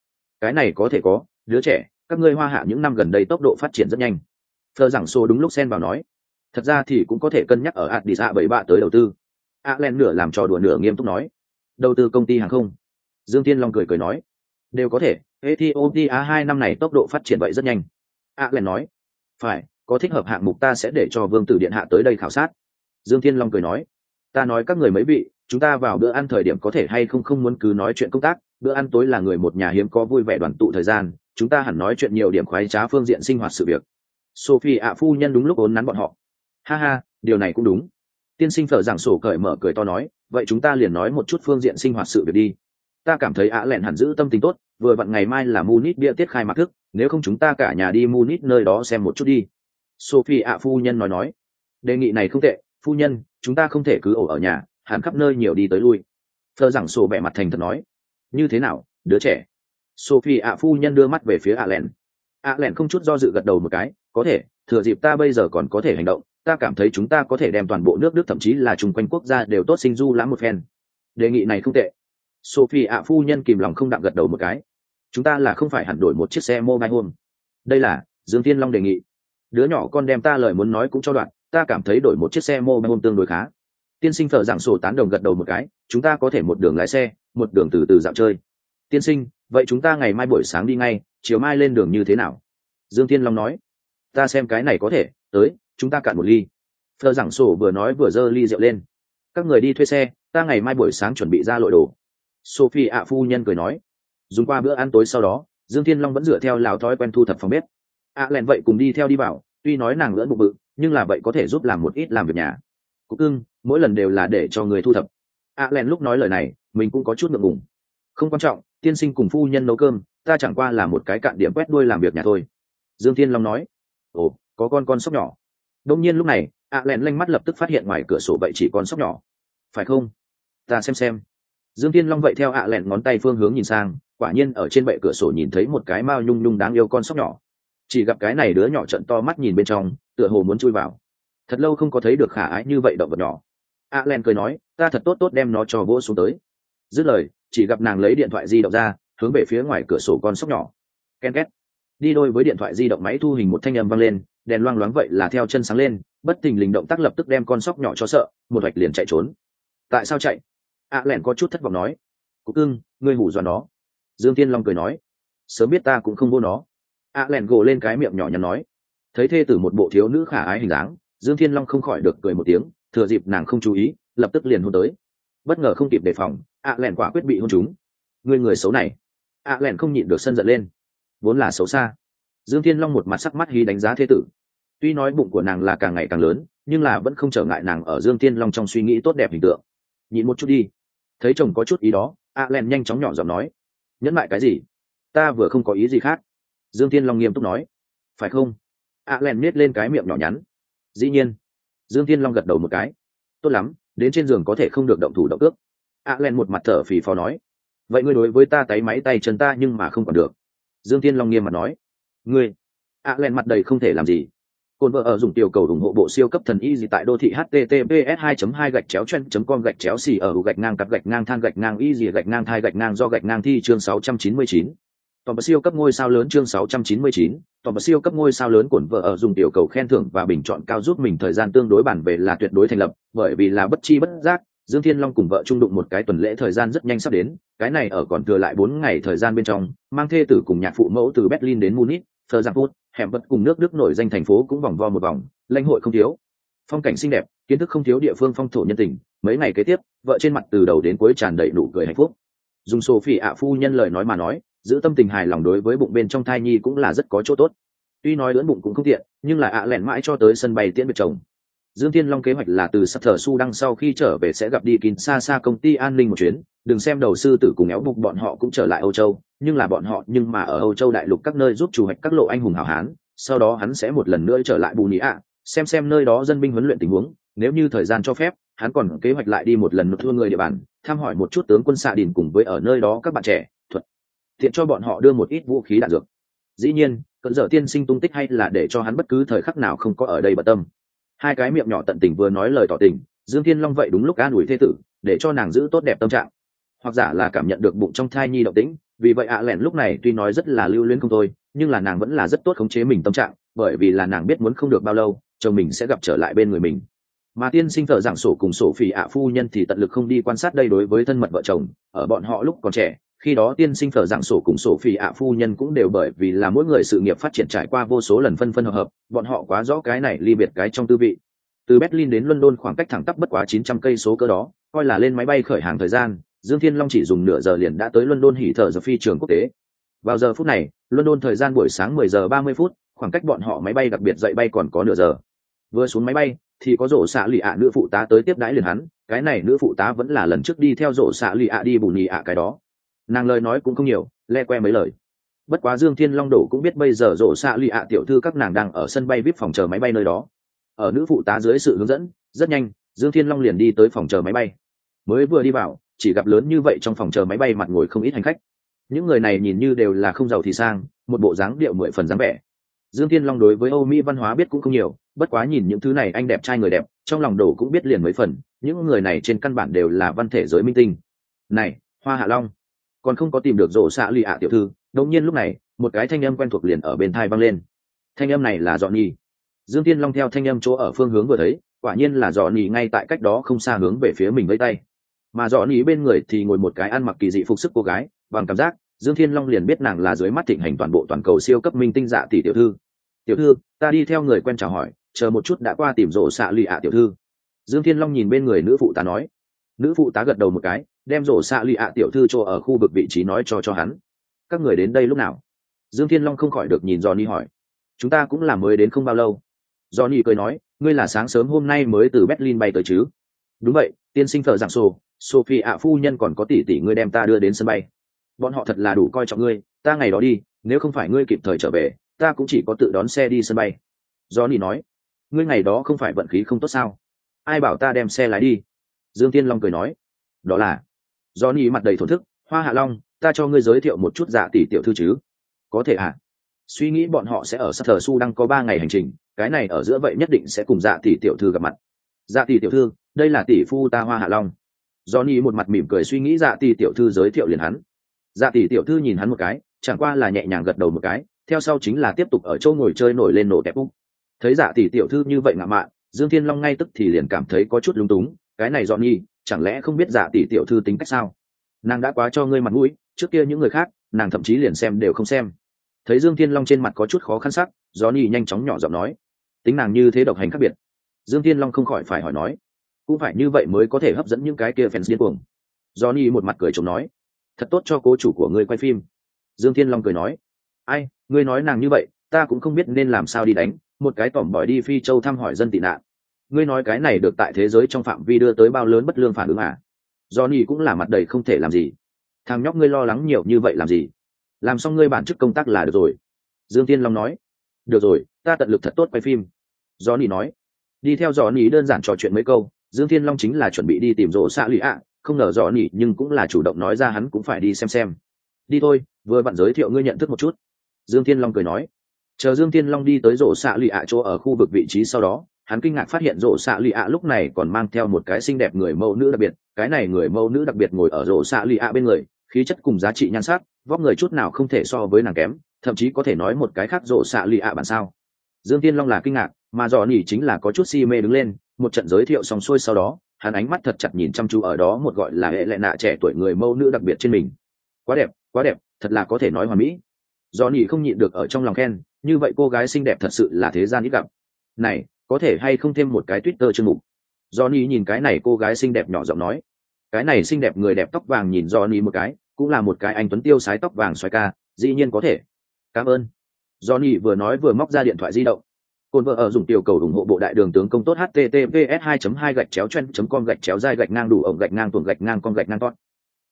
cái này có thể có, đứa trẻ, các ngươi hoa hạ những năm gần đây tốc độ phát triển rất nhanh. Thờ giảng xô đúng lúc xen vào nói, thật ra thì cũng có thể cân nhắc ở addis a bảy bạ tới đầu tư. A len nửa làm trò đùa nửa nghiêm túc nói, đầu tư công ty hàng không. Dương tiên long cười cười nói, đều có thể, ethiopia hai năm này tốc độ phát triển vậy rất nhanh. A len nói, phải, có thích hợp hạng mục ta sẽ để cho vương tử điện hạ tới đây khảo sát. Dương thiên long cười nói, ta nói các người mấy vị chúng ta vào bữa ăn thời điểm có thể hay không không muốn cứ nói chuyện công tác, bữa ăn tối là người một nhà hiếm có vui vẻ đoàn tụ thời gian, chúng ta hẳn nói chuyện nhiều điểm khoái trá phương diện sinh hoạt sự việc. Sophie ạ phu nhân đúng lúc ốn nắn bọn họ. Ha ha, điều này cũng đúng. Tiên sinh phở giảng sổ cởi mở cười to nói, vậy chúng ta liền nói một chút phương diện sinh hoạt sự việc đi. Ta cảm thấy ạ lẹn hẳn giữ tâm tình tốt, vừa vặn ngày mai là munich bia tiết khai mạc thức, nếu không chúng ta cả nhà đi munich nơi đó xem một chút đi. Sophie ạ phu nhân nói nói. Đề nghị này không tệ, phu nhân, chúng ta không thể cứ ổ ở nhà hẳn khắp nơi nhiều đi tới lui. Thơ giảng sổ vẻ mặt thành thật nói, như thế nào, đứa trẻ? Sophie ạ phu nhân đưa mắt về phía ạ len ạ len không chút do dự gật đầu một cái, có thể, thừa dịp ta bây giờ còn có thể hành động, ta cảm thấy chúng ta có thể đem toàn bộ nước đức thậm chí là chung quanh quốc gia đều tốt sinh du lãm một phen. Đề nghị này không tệ. Sophie ạ phu nhân kìm lòng không đặng gật đầu một cái. Chúng ta là không phải hẳn đổi một chiếc xe mobile home. Đây là, dương tiên long đề nghị. Đứa nhỏ con đem ta lời muốn nói cũng cho đoạn, ta cảm thấy đổi một chiếc xe mobile home tương đối khá tiên sinh thợ giảng sổ tán đồng gật đầu một cái chúng ta có thể một đường lái xe một đường từ từ dạo chơi. Tiên sinh vậy chúng ta ngày mai buổi sáng đi ngay chiều mai lên đường như thế nào? Dương tiên long nói. Ta xem cái này có thể tới chúng ta cạn một ly. Thợ giảng sổ vừa nói vừa giơ ly rượu lên. Các người đi thuê xe ta ngày mai buổi sáng chuẩn bị ra lội đồ. Sophie ạ phu nhân cười nói. Dùng qua bữa ăn tối sau đó dương thiên long vẫn dựa theo lào thói quen thu thập phòng bếp. Ạ lẹn vậy cùng đi theo đi bảo, tuy nói nàng lỡ bụng bự nhưng là vậy có thể giúp làm một ít làm việc nhà. Cục cưng mỗi lần đều là để cho người thu thập. A lẹn lúc nói lời này, mình cũng có chút ngượng ngùng. Không quan trọng, tiên sinh cùng phu nhân nấu cơm, ta chẳng qua là một cái cạn điểm quét đuôi làm việc nhà thôi. Dương thiên long nói, ồ, có con con sóc nhỏ. Đông nhiên lúc này ạ lẹn lanh mắt lập tức phát hiện ngoài cửa sổ vậy chỉ con sóc nhỏ. Phải không? Ta xem xem. Dương thiên long vậy theo ạ lẹn ngón tay phương hướng nhìn sang, quả nhiên ở trên bệ cửa sổ nhìn thấy một cái mao nhung nhung đáng yêu con sóc nhỏ. Chỉ gặp cái này đứa nhỏ trận to mắt nhìn bên trong, tựa hồ muốn chui vào. Thật lâu không có thấy được khả ái như vậy động vật nhỏ a len cười nói, ta thật tốt tốt đem nó cho vỗ xuống tới. Dứt lời, chỉ gặp nàng lấy điện thoại di động ra, hướng về phía ngoài cửa sổ con sóc nhỏ. Ken két. Đi đôi với điện thoại di động máy thu hình một thanh âm vang lên, đèn loang loáng vậy là theo chân sáng lên, bất thình lình động tác lập tức đem con sóc nhỏ cho sợ, một hoạch liền chạy trốn. Tại sao chạy? A len có chút thất vọng nói. Cục cưng, ngươi hủ dọa nó. Dương tiên long cười nói. Sớm biết ta cũng không vô nó. A len gồ lên cái miệng nhỏ nhắn nói. Thấy thê tử một bộ thiếu nữ khả ái hình dáng, dương thiên long không khỏi được cười một tiếng thừa dịp nàng không chú ý, lập tức liền hôn tới. Bất ngờ không kịp đề phòng ạ lẻn quả quyết bị hôn chúng người người xấu này. Ạ lẻn không nhịn được sân giận lên. Vốn là xấu xa. Dương thiên long một mặt sắc mắt hí đánh giá thế tử. Tuy nói bụng của nàng là càng ngày càng lớn, nhưng là vẫn không trở ngại nàng ở dương thiên long trong suy nghĩ tốt đẹp hình tượng. Nhịn một chút đi. Thấy chồng có chút ý đó ạ len nhanh chóng nhỏ giọng nói. Nhẫn lại cái gì? Ta vừa không có ý gì khác. Dương thiên long nghiêm túc nói. Phải không? Ạ len miết lên cái miệng nhỏ nhắn. Dĩ nhiên dương thiên long gật đầu một cái. Tốt lắm đến trên giường có thể không được động thủ động ước a len một mặt thở phì phò nói. Vậy ngươi đối với ta tay máy tay chân ta nhưng mà không còn được. Dương thiên long nghiêm mặt nói. Ngươi. A len mặt đầy không thể làm gì. Côn vợ ở dùng tiểu cầu ủng hộ bộ siêu cấp thần y gì tại đô thị https 2 2 gạch chéo chen com gạch chéo xì ở gạch ngang cặp gạch ngang than gạch ngang y gì gạch ngang thai gạch ngang do gạch ngang thi chương 699. Toàn bậc siêu cấp ngôi sao lớn chương 699, tòa bậc siêu cấp ngôi sao lớn cuộn vợ ở dùng tiểu cầu khen thưởng và bình chọn cao giúp mình thời gian tương đối bản về là tuyệt đối thành lập, bởi vì là bất chi bất giác, Dương Thiên Long cùng vợ trung đụng một cái tuần lễ thời gian rất nhanh sắp đến, cái này ở còn thừa lại 4 ngày thời gian bên trong, mang thê tử cùng nhạc phụ mẫu từ Berlin đến Munich, Frankfurt, hẻm vật cùng nước Đức nổi danh thành phố cũng vòng vo một vòng, lãnh hội không thiếu. Phong cảnh xinh đẹp, kiến thức không thiếu địa phương phong thổ nhân tình, mấy ngày kế tiếp, vợ trên mặt từ đầu đến cuối tràn đầy nụ cười hạnh phúc. Dùng Sophie ạ phu nhân lời nói mà nói, giữ tâm tình hài lòng đối với bụng bên trong thai nhi cũng là rất có chỗ tốt. Tuy nói lưỡn bụng cũng không tiện, nhưng là ạ à lẻn mãi cho tới sân bay tiễn biệt chồng. Dương thiên long kế hoạch là từ sắp thở su đăng sau khi trở về sẽ gặp đi kín xa xa công ty an ninh một chuyến. Đừng xem đầu sư tử cùng éo bục bọn họ cũng trở lại âu châu, nhưng là bọn họ nhưng mà ở âu châu đại lục các nơi giúp chủ hoạch các lộ anh hùng hảo hán, sau đó hắn sẽ một lần nữa trở lại bù nhĩ ạ, xem xem nơi đó dân binh huấn luyện tình huống. Nếu như thời gian cho phép, hắn còn kế hoạch lại đi một lần nữa thua người địa bàn, thăm hỏi một chút tướng quân xạ đình cùng với ở nơi đó các bạn trẻ thiện cho bọn họ đưa một ít vũ khí đạn dược. Dĩ nhiên, cận dở tiên sinh tung tích hay là để cho hắn bất cứ thời khắc nào không có ở đây bận tâm. Hai cái miệng nhỏ tận tình vừa nói lời tỏ tình, dương thiên long vậy đúng lúc an ủi thê tử, để cho nàng giữ tốt đẹp tâm trạng. Hoặc giả là cảm nhận được bụng trong thai nhi động tĩnh, vì vậy ạ à lẻn lúc này tuy nói rất là lưu luyến không thôi, nhưng là nàng vẫn là rất tốt khống chế mình tâm trạng, bởi vì là nàng biết muốn không được bao lâu, chồng mình sẽ gặp trở lại bên người mình. Mà tiên sinh thợ giảng sổ cùng sổ phỉ ạ phu nhân thì tận lực không đi quan sát đây đối với thân mật vợ chồng, ở bọn họ lúc còn trẻ khi đó tiên sinh phở dạng sổ cùng sổ phi ạ phu nhân cũng đều bởi vì là mỗi người sự nghiệp phát triển trải qua vô số lần phân phân hợp hợp, bọn họ quá rõ cái này ly biệt cái trong tư vị. Từ berlin đến london khoảng cách thẳng tắp bất quá 900 cây số cơ đó, coi là lên máy bay khởi hàng thời gian, dương thiên long chỉ dùng nửa giờ liền đã tới london hỉ thở giờ phi trường quốc tế. Vào giờ phút này, london thời gian buổi sáng 10 giờ 30 phút, khoảng cách bọn họ máy bay đặc biệt dậy bay còn có nửa giờ. Vừa xuống máy bay, thì có rổ xạ lì ạ nữ phụ tá tới tiếp đãi liền hắn, cái này nữ phụ tá vẫn là lần trước đi theo rổ xạ lì ạ đi bù nhì ạ cái đó nàng lời nói cũng không nhiều, le que mấy lời. Bất quá dương thiên long đổ cũng biết bây giờ rộ xạ lụy ạ tiểu thư các nàng đang ở sân bay vip phòng chờ máy bay nơi đó. Ở nữ phụ tá dưới sự hướng dẫn, rất nhanh, dương thiên long liền đi tới phòng chờ máy bay. Mới vừa đi vào, chỉ gặp lớn như vậy trong phòng chờ máy bay mặt ngồi không ít hành khách. Những người này nhìn như đều là không giàu thì sang, một bộ dáng điệu mười phần dáng vẻ. Dương thiên long đối với âu mỹ văn hóa biết cũng không nhiều, bất quá nhìn những thứ này anh đẹp trai người đẹp, trong lòng đồ cũng biết liền mấy phần, những người này trên căn bản đều là văn thể giới minh tinh. Này, hoa hạ long còn không có tìm được rổ xạ lì ạ tiểu thư, đột nhiên lúc này, một cái thanh âm quen thuộc liền ở bên thai vang lên. Thanh âm này là dọn nhi dương tiên long theo thanh âm chỗ ở phương hướng vừa thấy, quả nhiên là dọn nhi ngay tại cách đó không xa hướng về phía mình với tay. Mà dọn nhi bên người thì ngồi một cái ăn mặc kỳ dị phục sức cô gái, bằng cảm giác, dương thiên long liền biết nàng là dưới mắt thịnh hành toàn bộ toàn cầu siêu cấp minh tinh dạ tỷ tiểu thư. Tiểu thư, ta đi theo người quen chào hỏi, chờ một chút đã qua tìm rổ xạ lì ạ tiểu thư. Dương thiên long nhìn bên người nữ phụ tá nói. Nữ phụ tá gật đầu một cái đem rổ xạ lì ạ tiểu thư cho ở khu vực vị trí nói cho cho hắn. Các người đến đây lúc nào? Dương thiên long không khỏi được nhìn johnny hỏi. Chúng ta cũng là mới đến không bao lâu. Johnny cười nói, ngươi là sáng sớm hôm nay mới từ berlin bay tới chứ? Đúng vậy, tiên sinh thợ giảng sô sophie ạ phu nhân còn có tỷ tỷ ngươi đem ta đưa đến sân bay. Bọn họ thật là đủ coi trọng ngươi, ta ngày đó đi, nếu không phải ngươi kịp thời trở về, ta cũng chỉ có tự đón xe đi sân bay. Johnny nói, ngươi ngày đó không phải vận khí không tốt sao? Ai bảo ta đem xe lái đi? Dương tiên long cười nói, đó là Do Nhi mặt đầy thổn thức, hoa hạ long, ta cho ngươi giới thiệu một chút dạ tỷ tiểu thư chứ. Có thể ạ. À? suy nghĩ bọn họ sẽ ở sát thờ su đang có ba ngày hành trình, cái này ở giữa vậy nhất định sẽ cùng dạ tỷ tiểu thư gặp mặt. Dạ tỷ tiểu thư, đây là tỷ phu ta hoa hạ long. Do Nhi một mặt mỉm cười suy nghĩ dạ tỷ tiểu thư giới thiệu liền hắn. Dạ tỷ tiểu thư nhìn hắn một cái, chẳng qua là nhẹ nhàng gật đầu một cái, theo sau chính là tiếp tục ở châu ngồi chơi nổi lên nổ tẹp úc thấy dạ tỷ tiểu thư như vậy ngạo mạn, dương thiên long ngay tức thì liền cảm thấy có chút lúng túng, cái này dọn nhi chẳng lẽ không biết dạ tỷ tiểu thư tính cách sao? Nàng đã quá cho ngươi mặt mũi, trước kia những người khác, nàng thậm chí liền xem đều không xem. Thấy dương thiên long trên mặt có chút khó khăn sắc do nhi nhanh chóng nhỏ giọng nói, tính nàng như thế độc hành khác biệt. Dương thiên long không khỏi phải hỏi nói, cũng phải như vậy mới có thể hấp dẫn những cái kia fans điên cuồng. Do nhi một mặt cười chồng nói, thật tốt cho cố chủ của ngươi quay phim. Dương thiên long cười nói, ai, ngươi nói nàng như vậy, ta cũng không biết nên làm sao đi đánh, một cái tỏm bỏi đi phi châu thăm hỏi dân tị nạn ngươi nói cái này được tại thế giới trong phạm vi đưa tới bao lớn bất lương phản ứng à? Johnny cũng là mặt đầy không thể làm gì. Thằng nhóc ngươi lo lắng nhiều như vậy làm gì? Làm xong ngươi bản chức công tác là được rồi. Dương tiên long nói. Được rồi, ta tận lực thật tốt quay phim. Johnny nói. Đi theo johnny đơn giản trò chuyện mấy câu, dương thiên long chính là chuẩn bị đi tìm rộ xạ lụy ạ. Không ngờ johnny nhưng cũng là chủ động nói ra hắn cũng phải đi xem xem. Đi thôi, vừa bạn giới thiệu ngươi nhận thức một chút. Dương thiên long cười nói. Chờ dương thiên long đi tới rổ xạ lụy ạ chỗ ở khu vực vị trí sau đó hắn kinh ngạc phát hiện rổ xạ lì ạ lúc này còn mang theo một cái xinh đẹp người mẫu nữ đặc biệt, cái này người mẫu nữ đặc biệt ngồi ở rổ xạ lì ạ bên người, khí chất cùng giá trị nhan sắc, vóc người chút nào không thể so với nàng kém, thậm chí có thể nói một cái khác rổ xạ lì ạ bản sao. Dương thiên long là kinh ngạc, mà dò nỉ chính là có chút si mê đứng lên, một trận giới thiệu xong xuôi sau đó, hắn ánh mắt thật chặt nhìn chăm chú ở đó một gọi là hệ lệ nạ trẻ tuổi người mẫu nữ đặc biệt trên mình. Quá đẹp quá đẹp, thật là có thể nói hoàn mỹ. Dò nỉ không nhịn được ở trong lòng khen, như vậy cô gái xinh đẹp thật sự là thế gian ít gặp. Này có thể hay không thêm một cái twitter chương mục. Johnny nhìn cái này cô gái xinh đẹp nhỏ giọng nói. Cái này xinh đẹp người đẹp tóc vàng nhìn johnny một cái, cũng là một cái anh tuấn tiêu sái tóc vàng xoay ca, dĩ nhiên có thể. Cảm ơn. Johnny vừa nói vừa móc ra điện thoại di động. Cồn vợ ở dùng tiểu cầu ủng hộ bộ đại đường tướng công tốt https 2 2 gạch chéo chen com gạch chéo dai gạch ngang đủ ổng gạch ngang tuồng gạch ngang con gạch ngang con.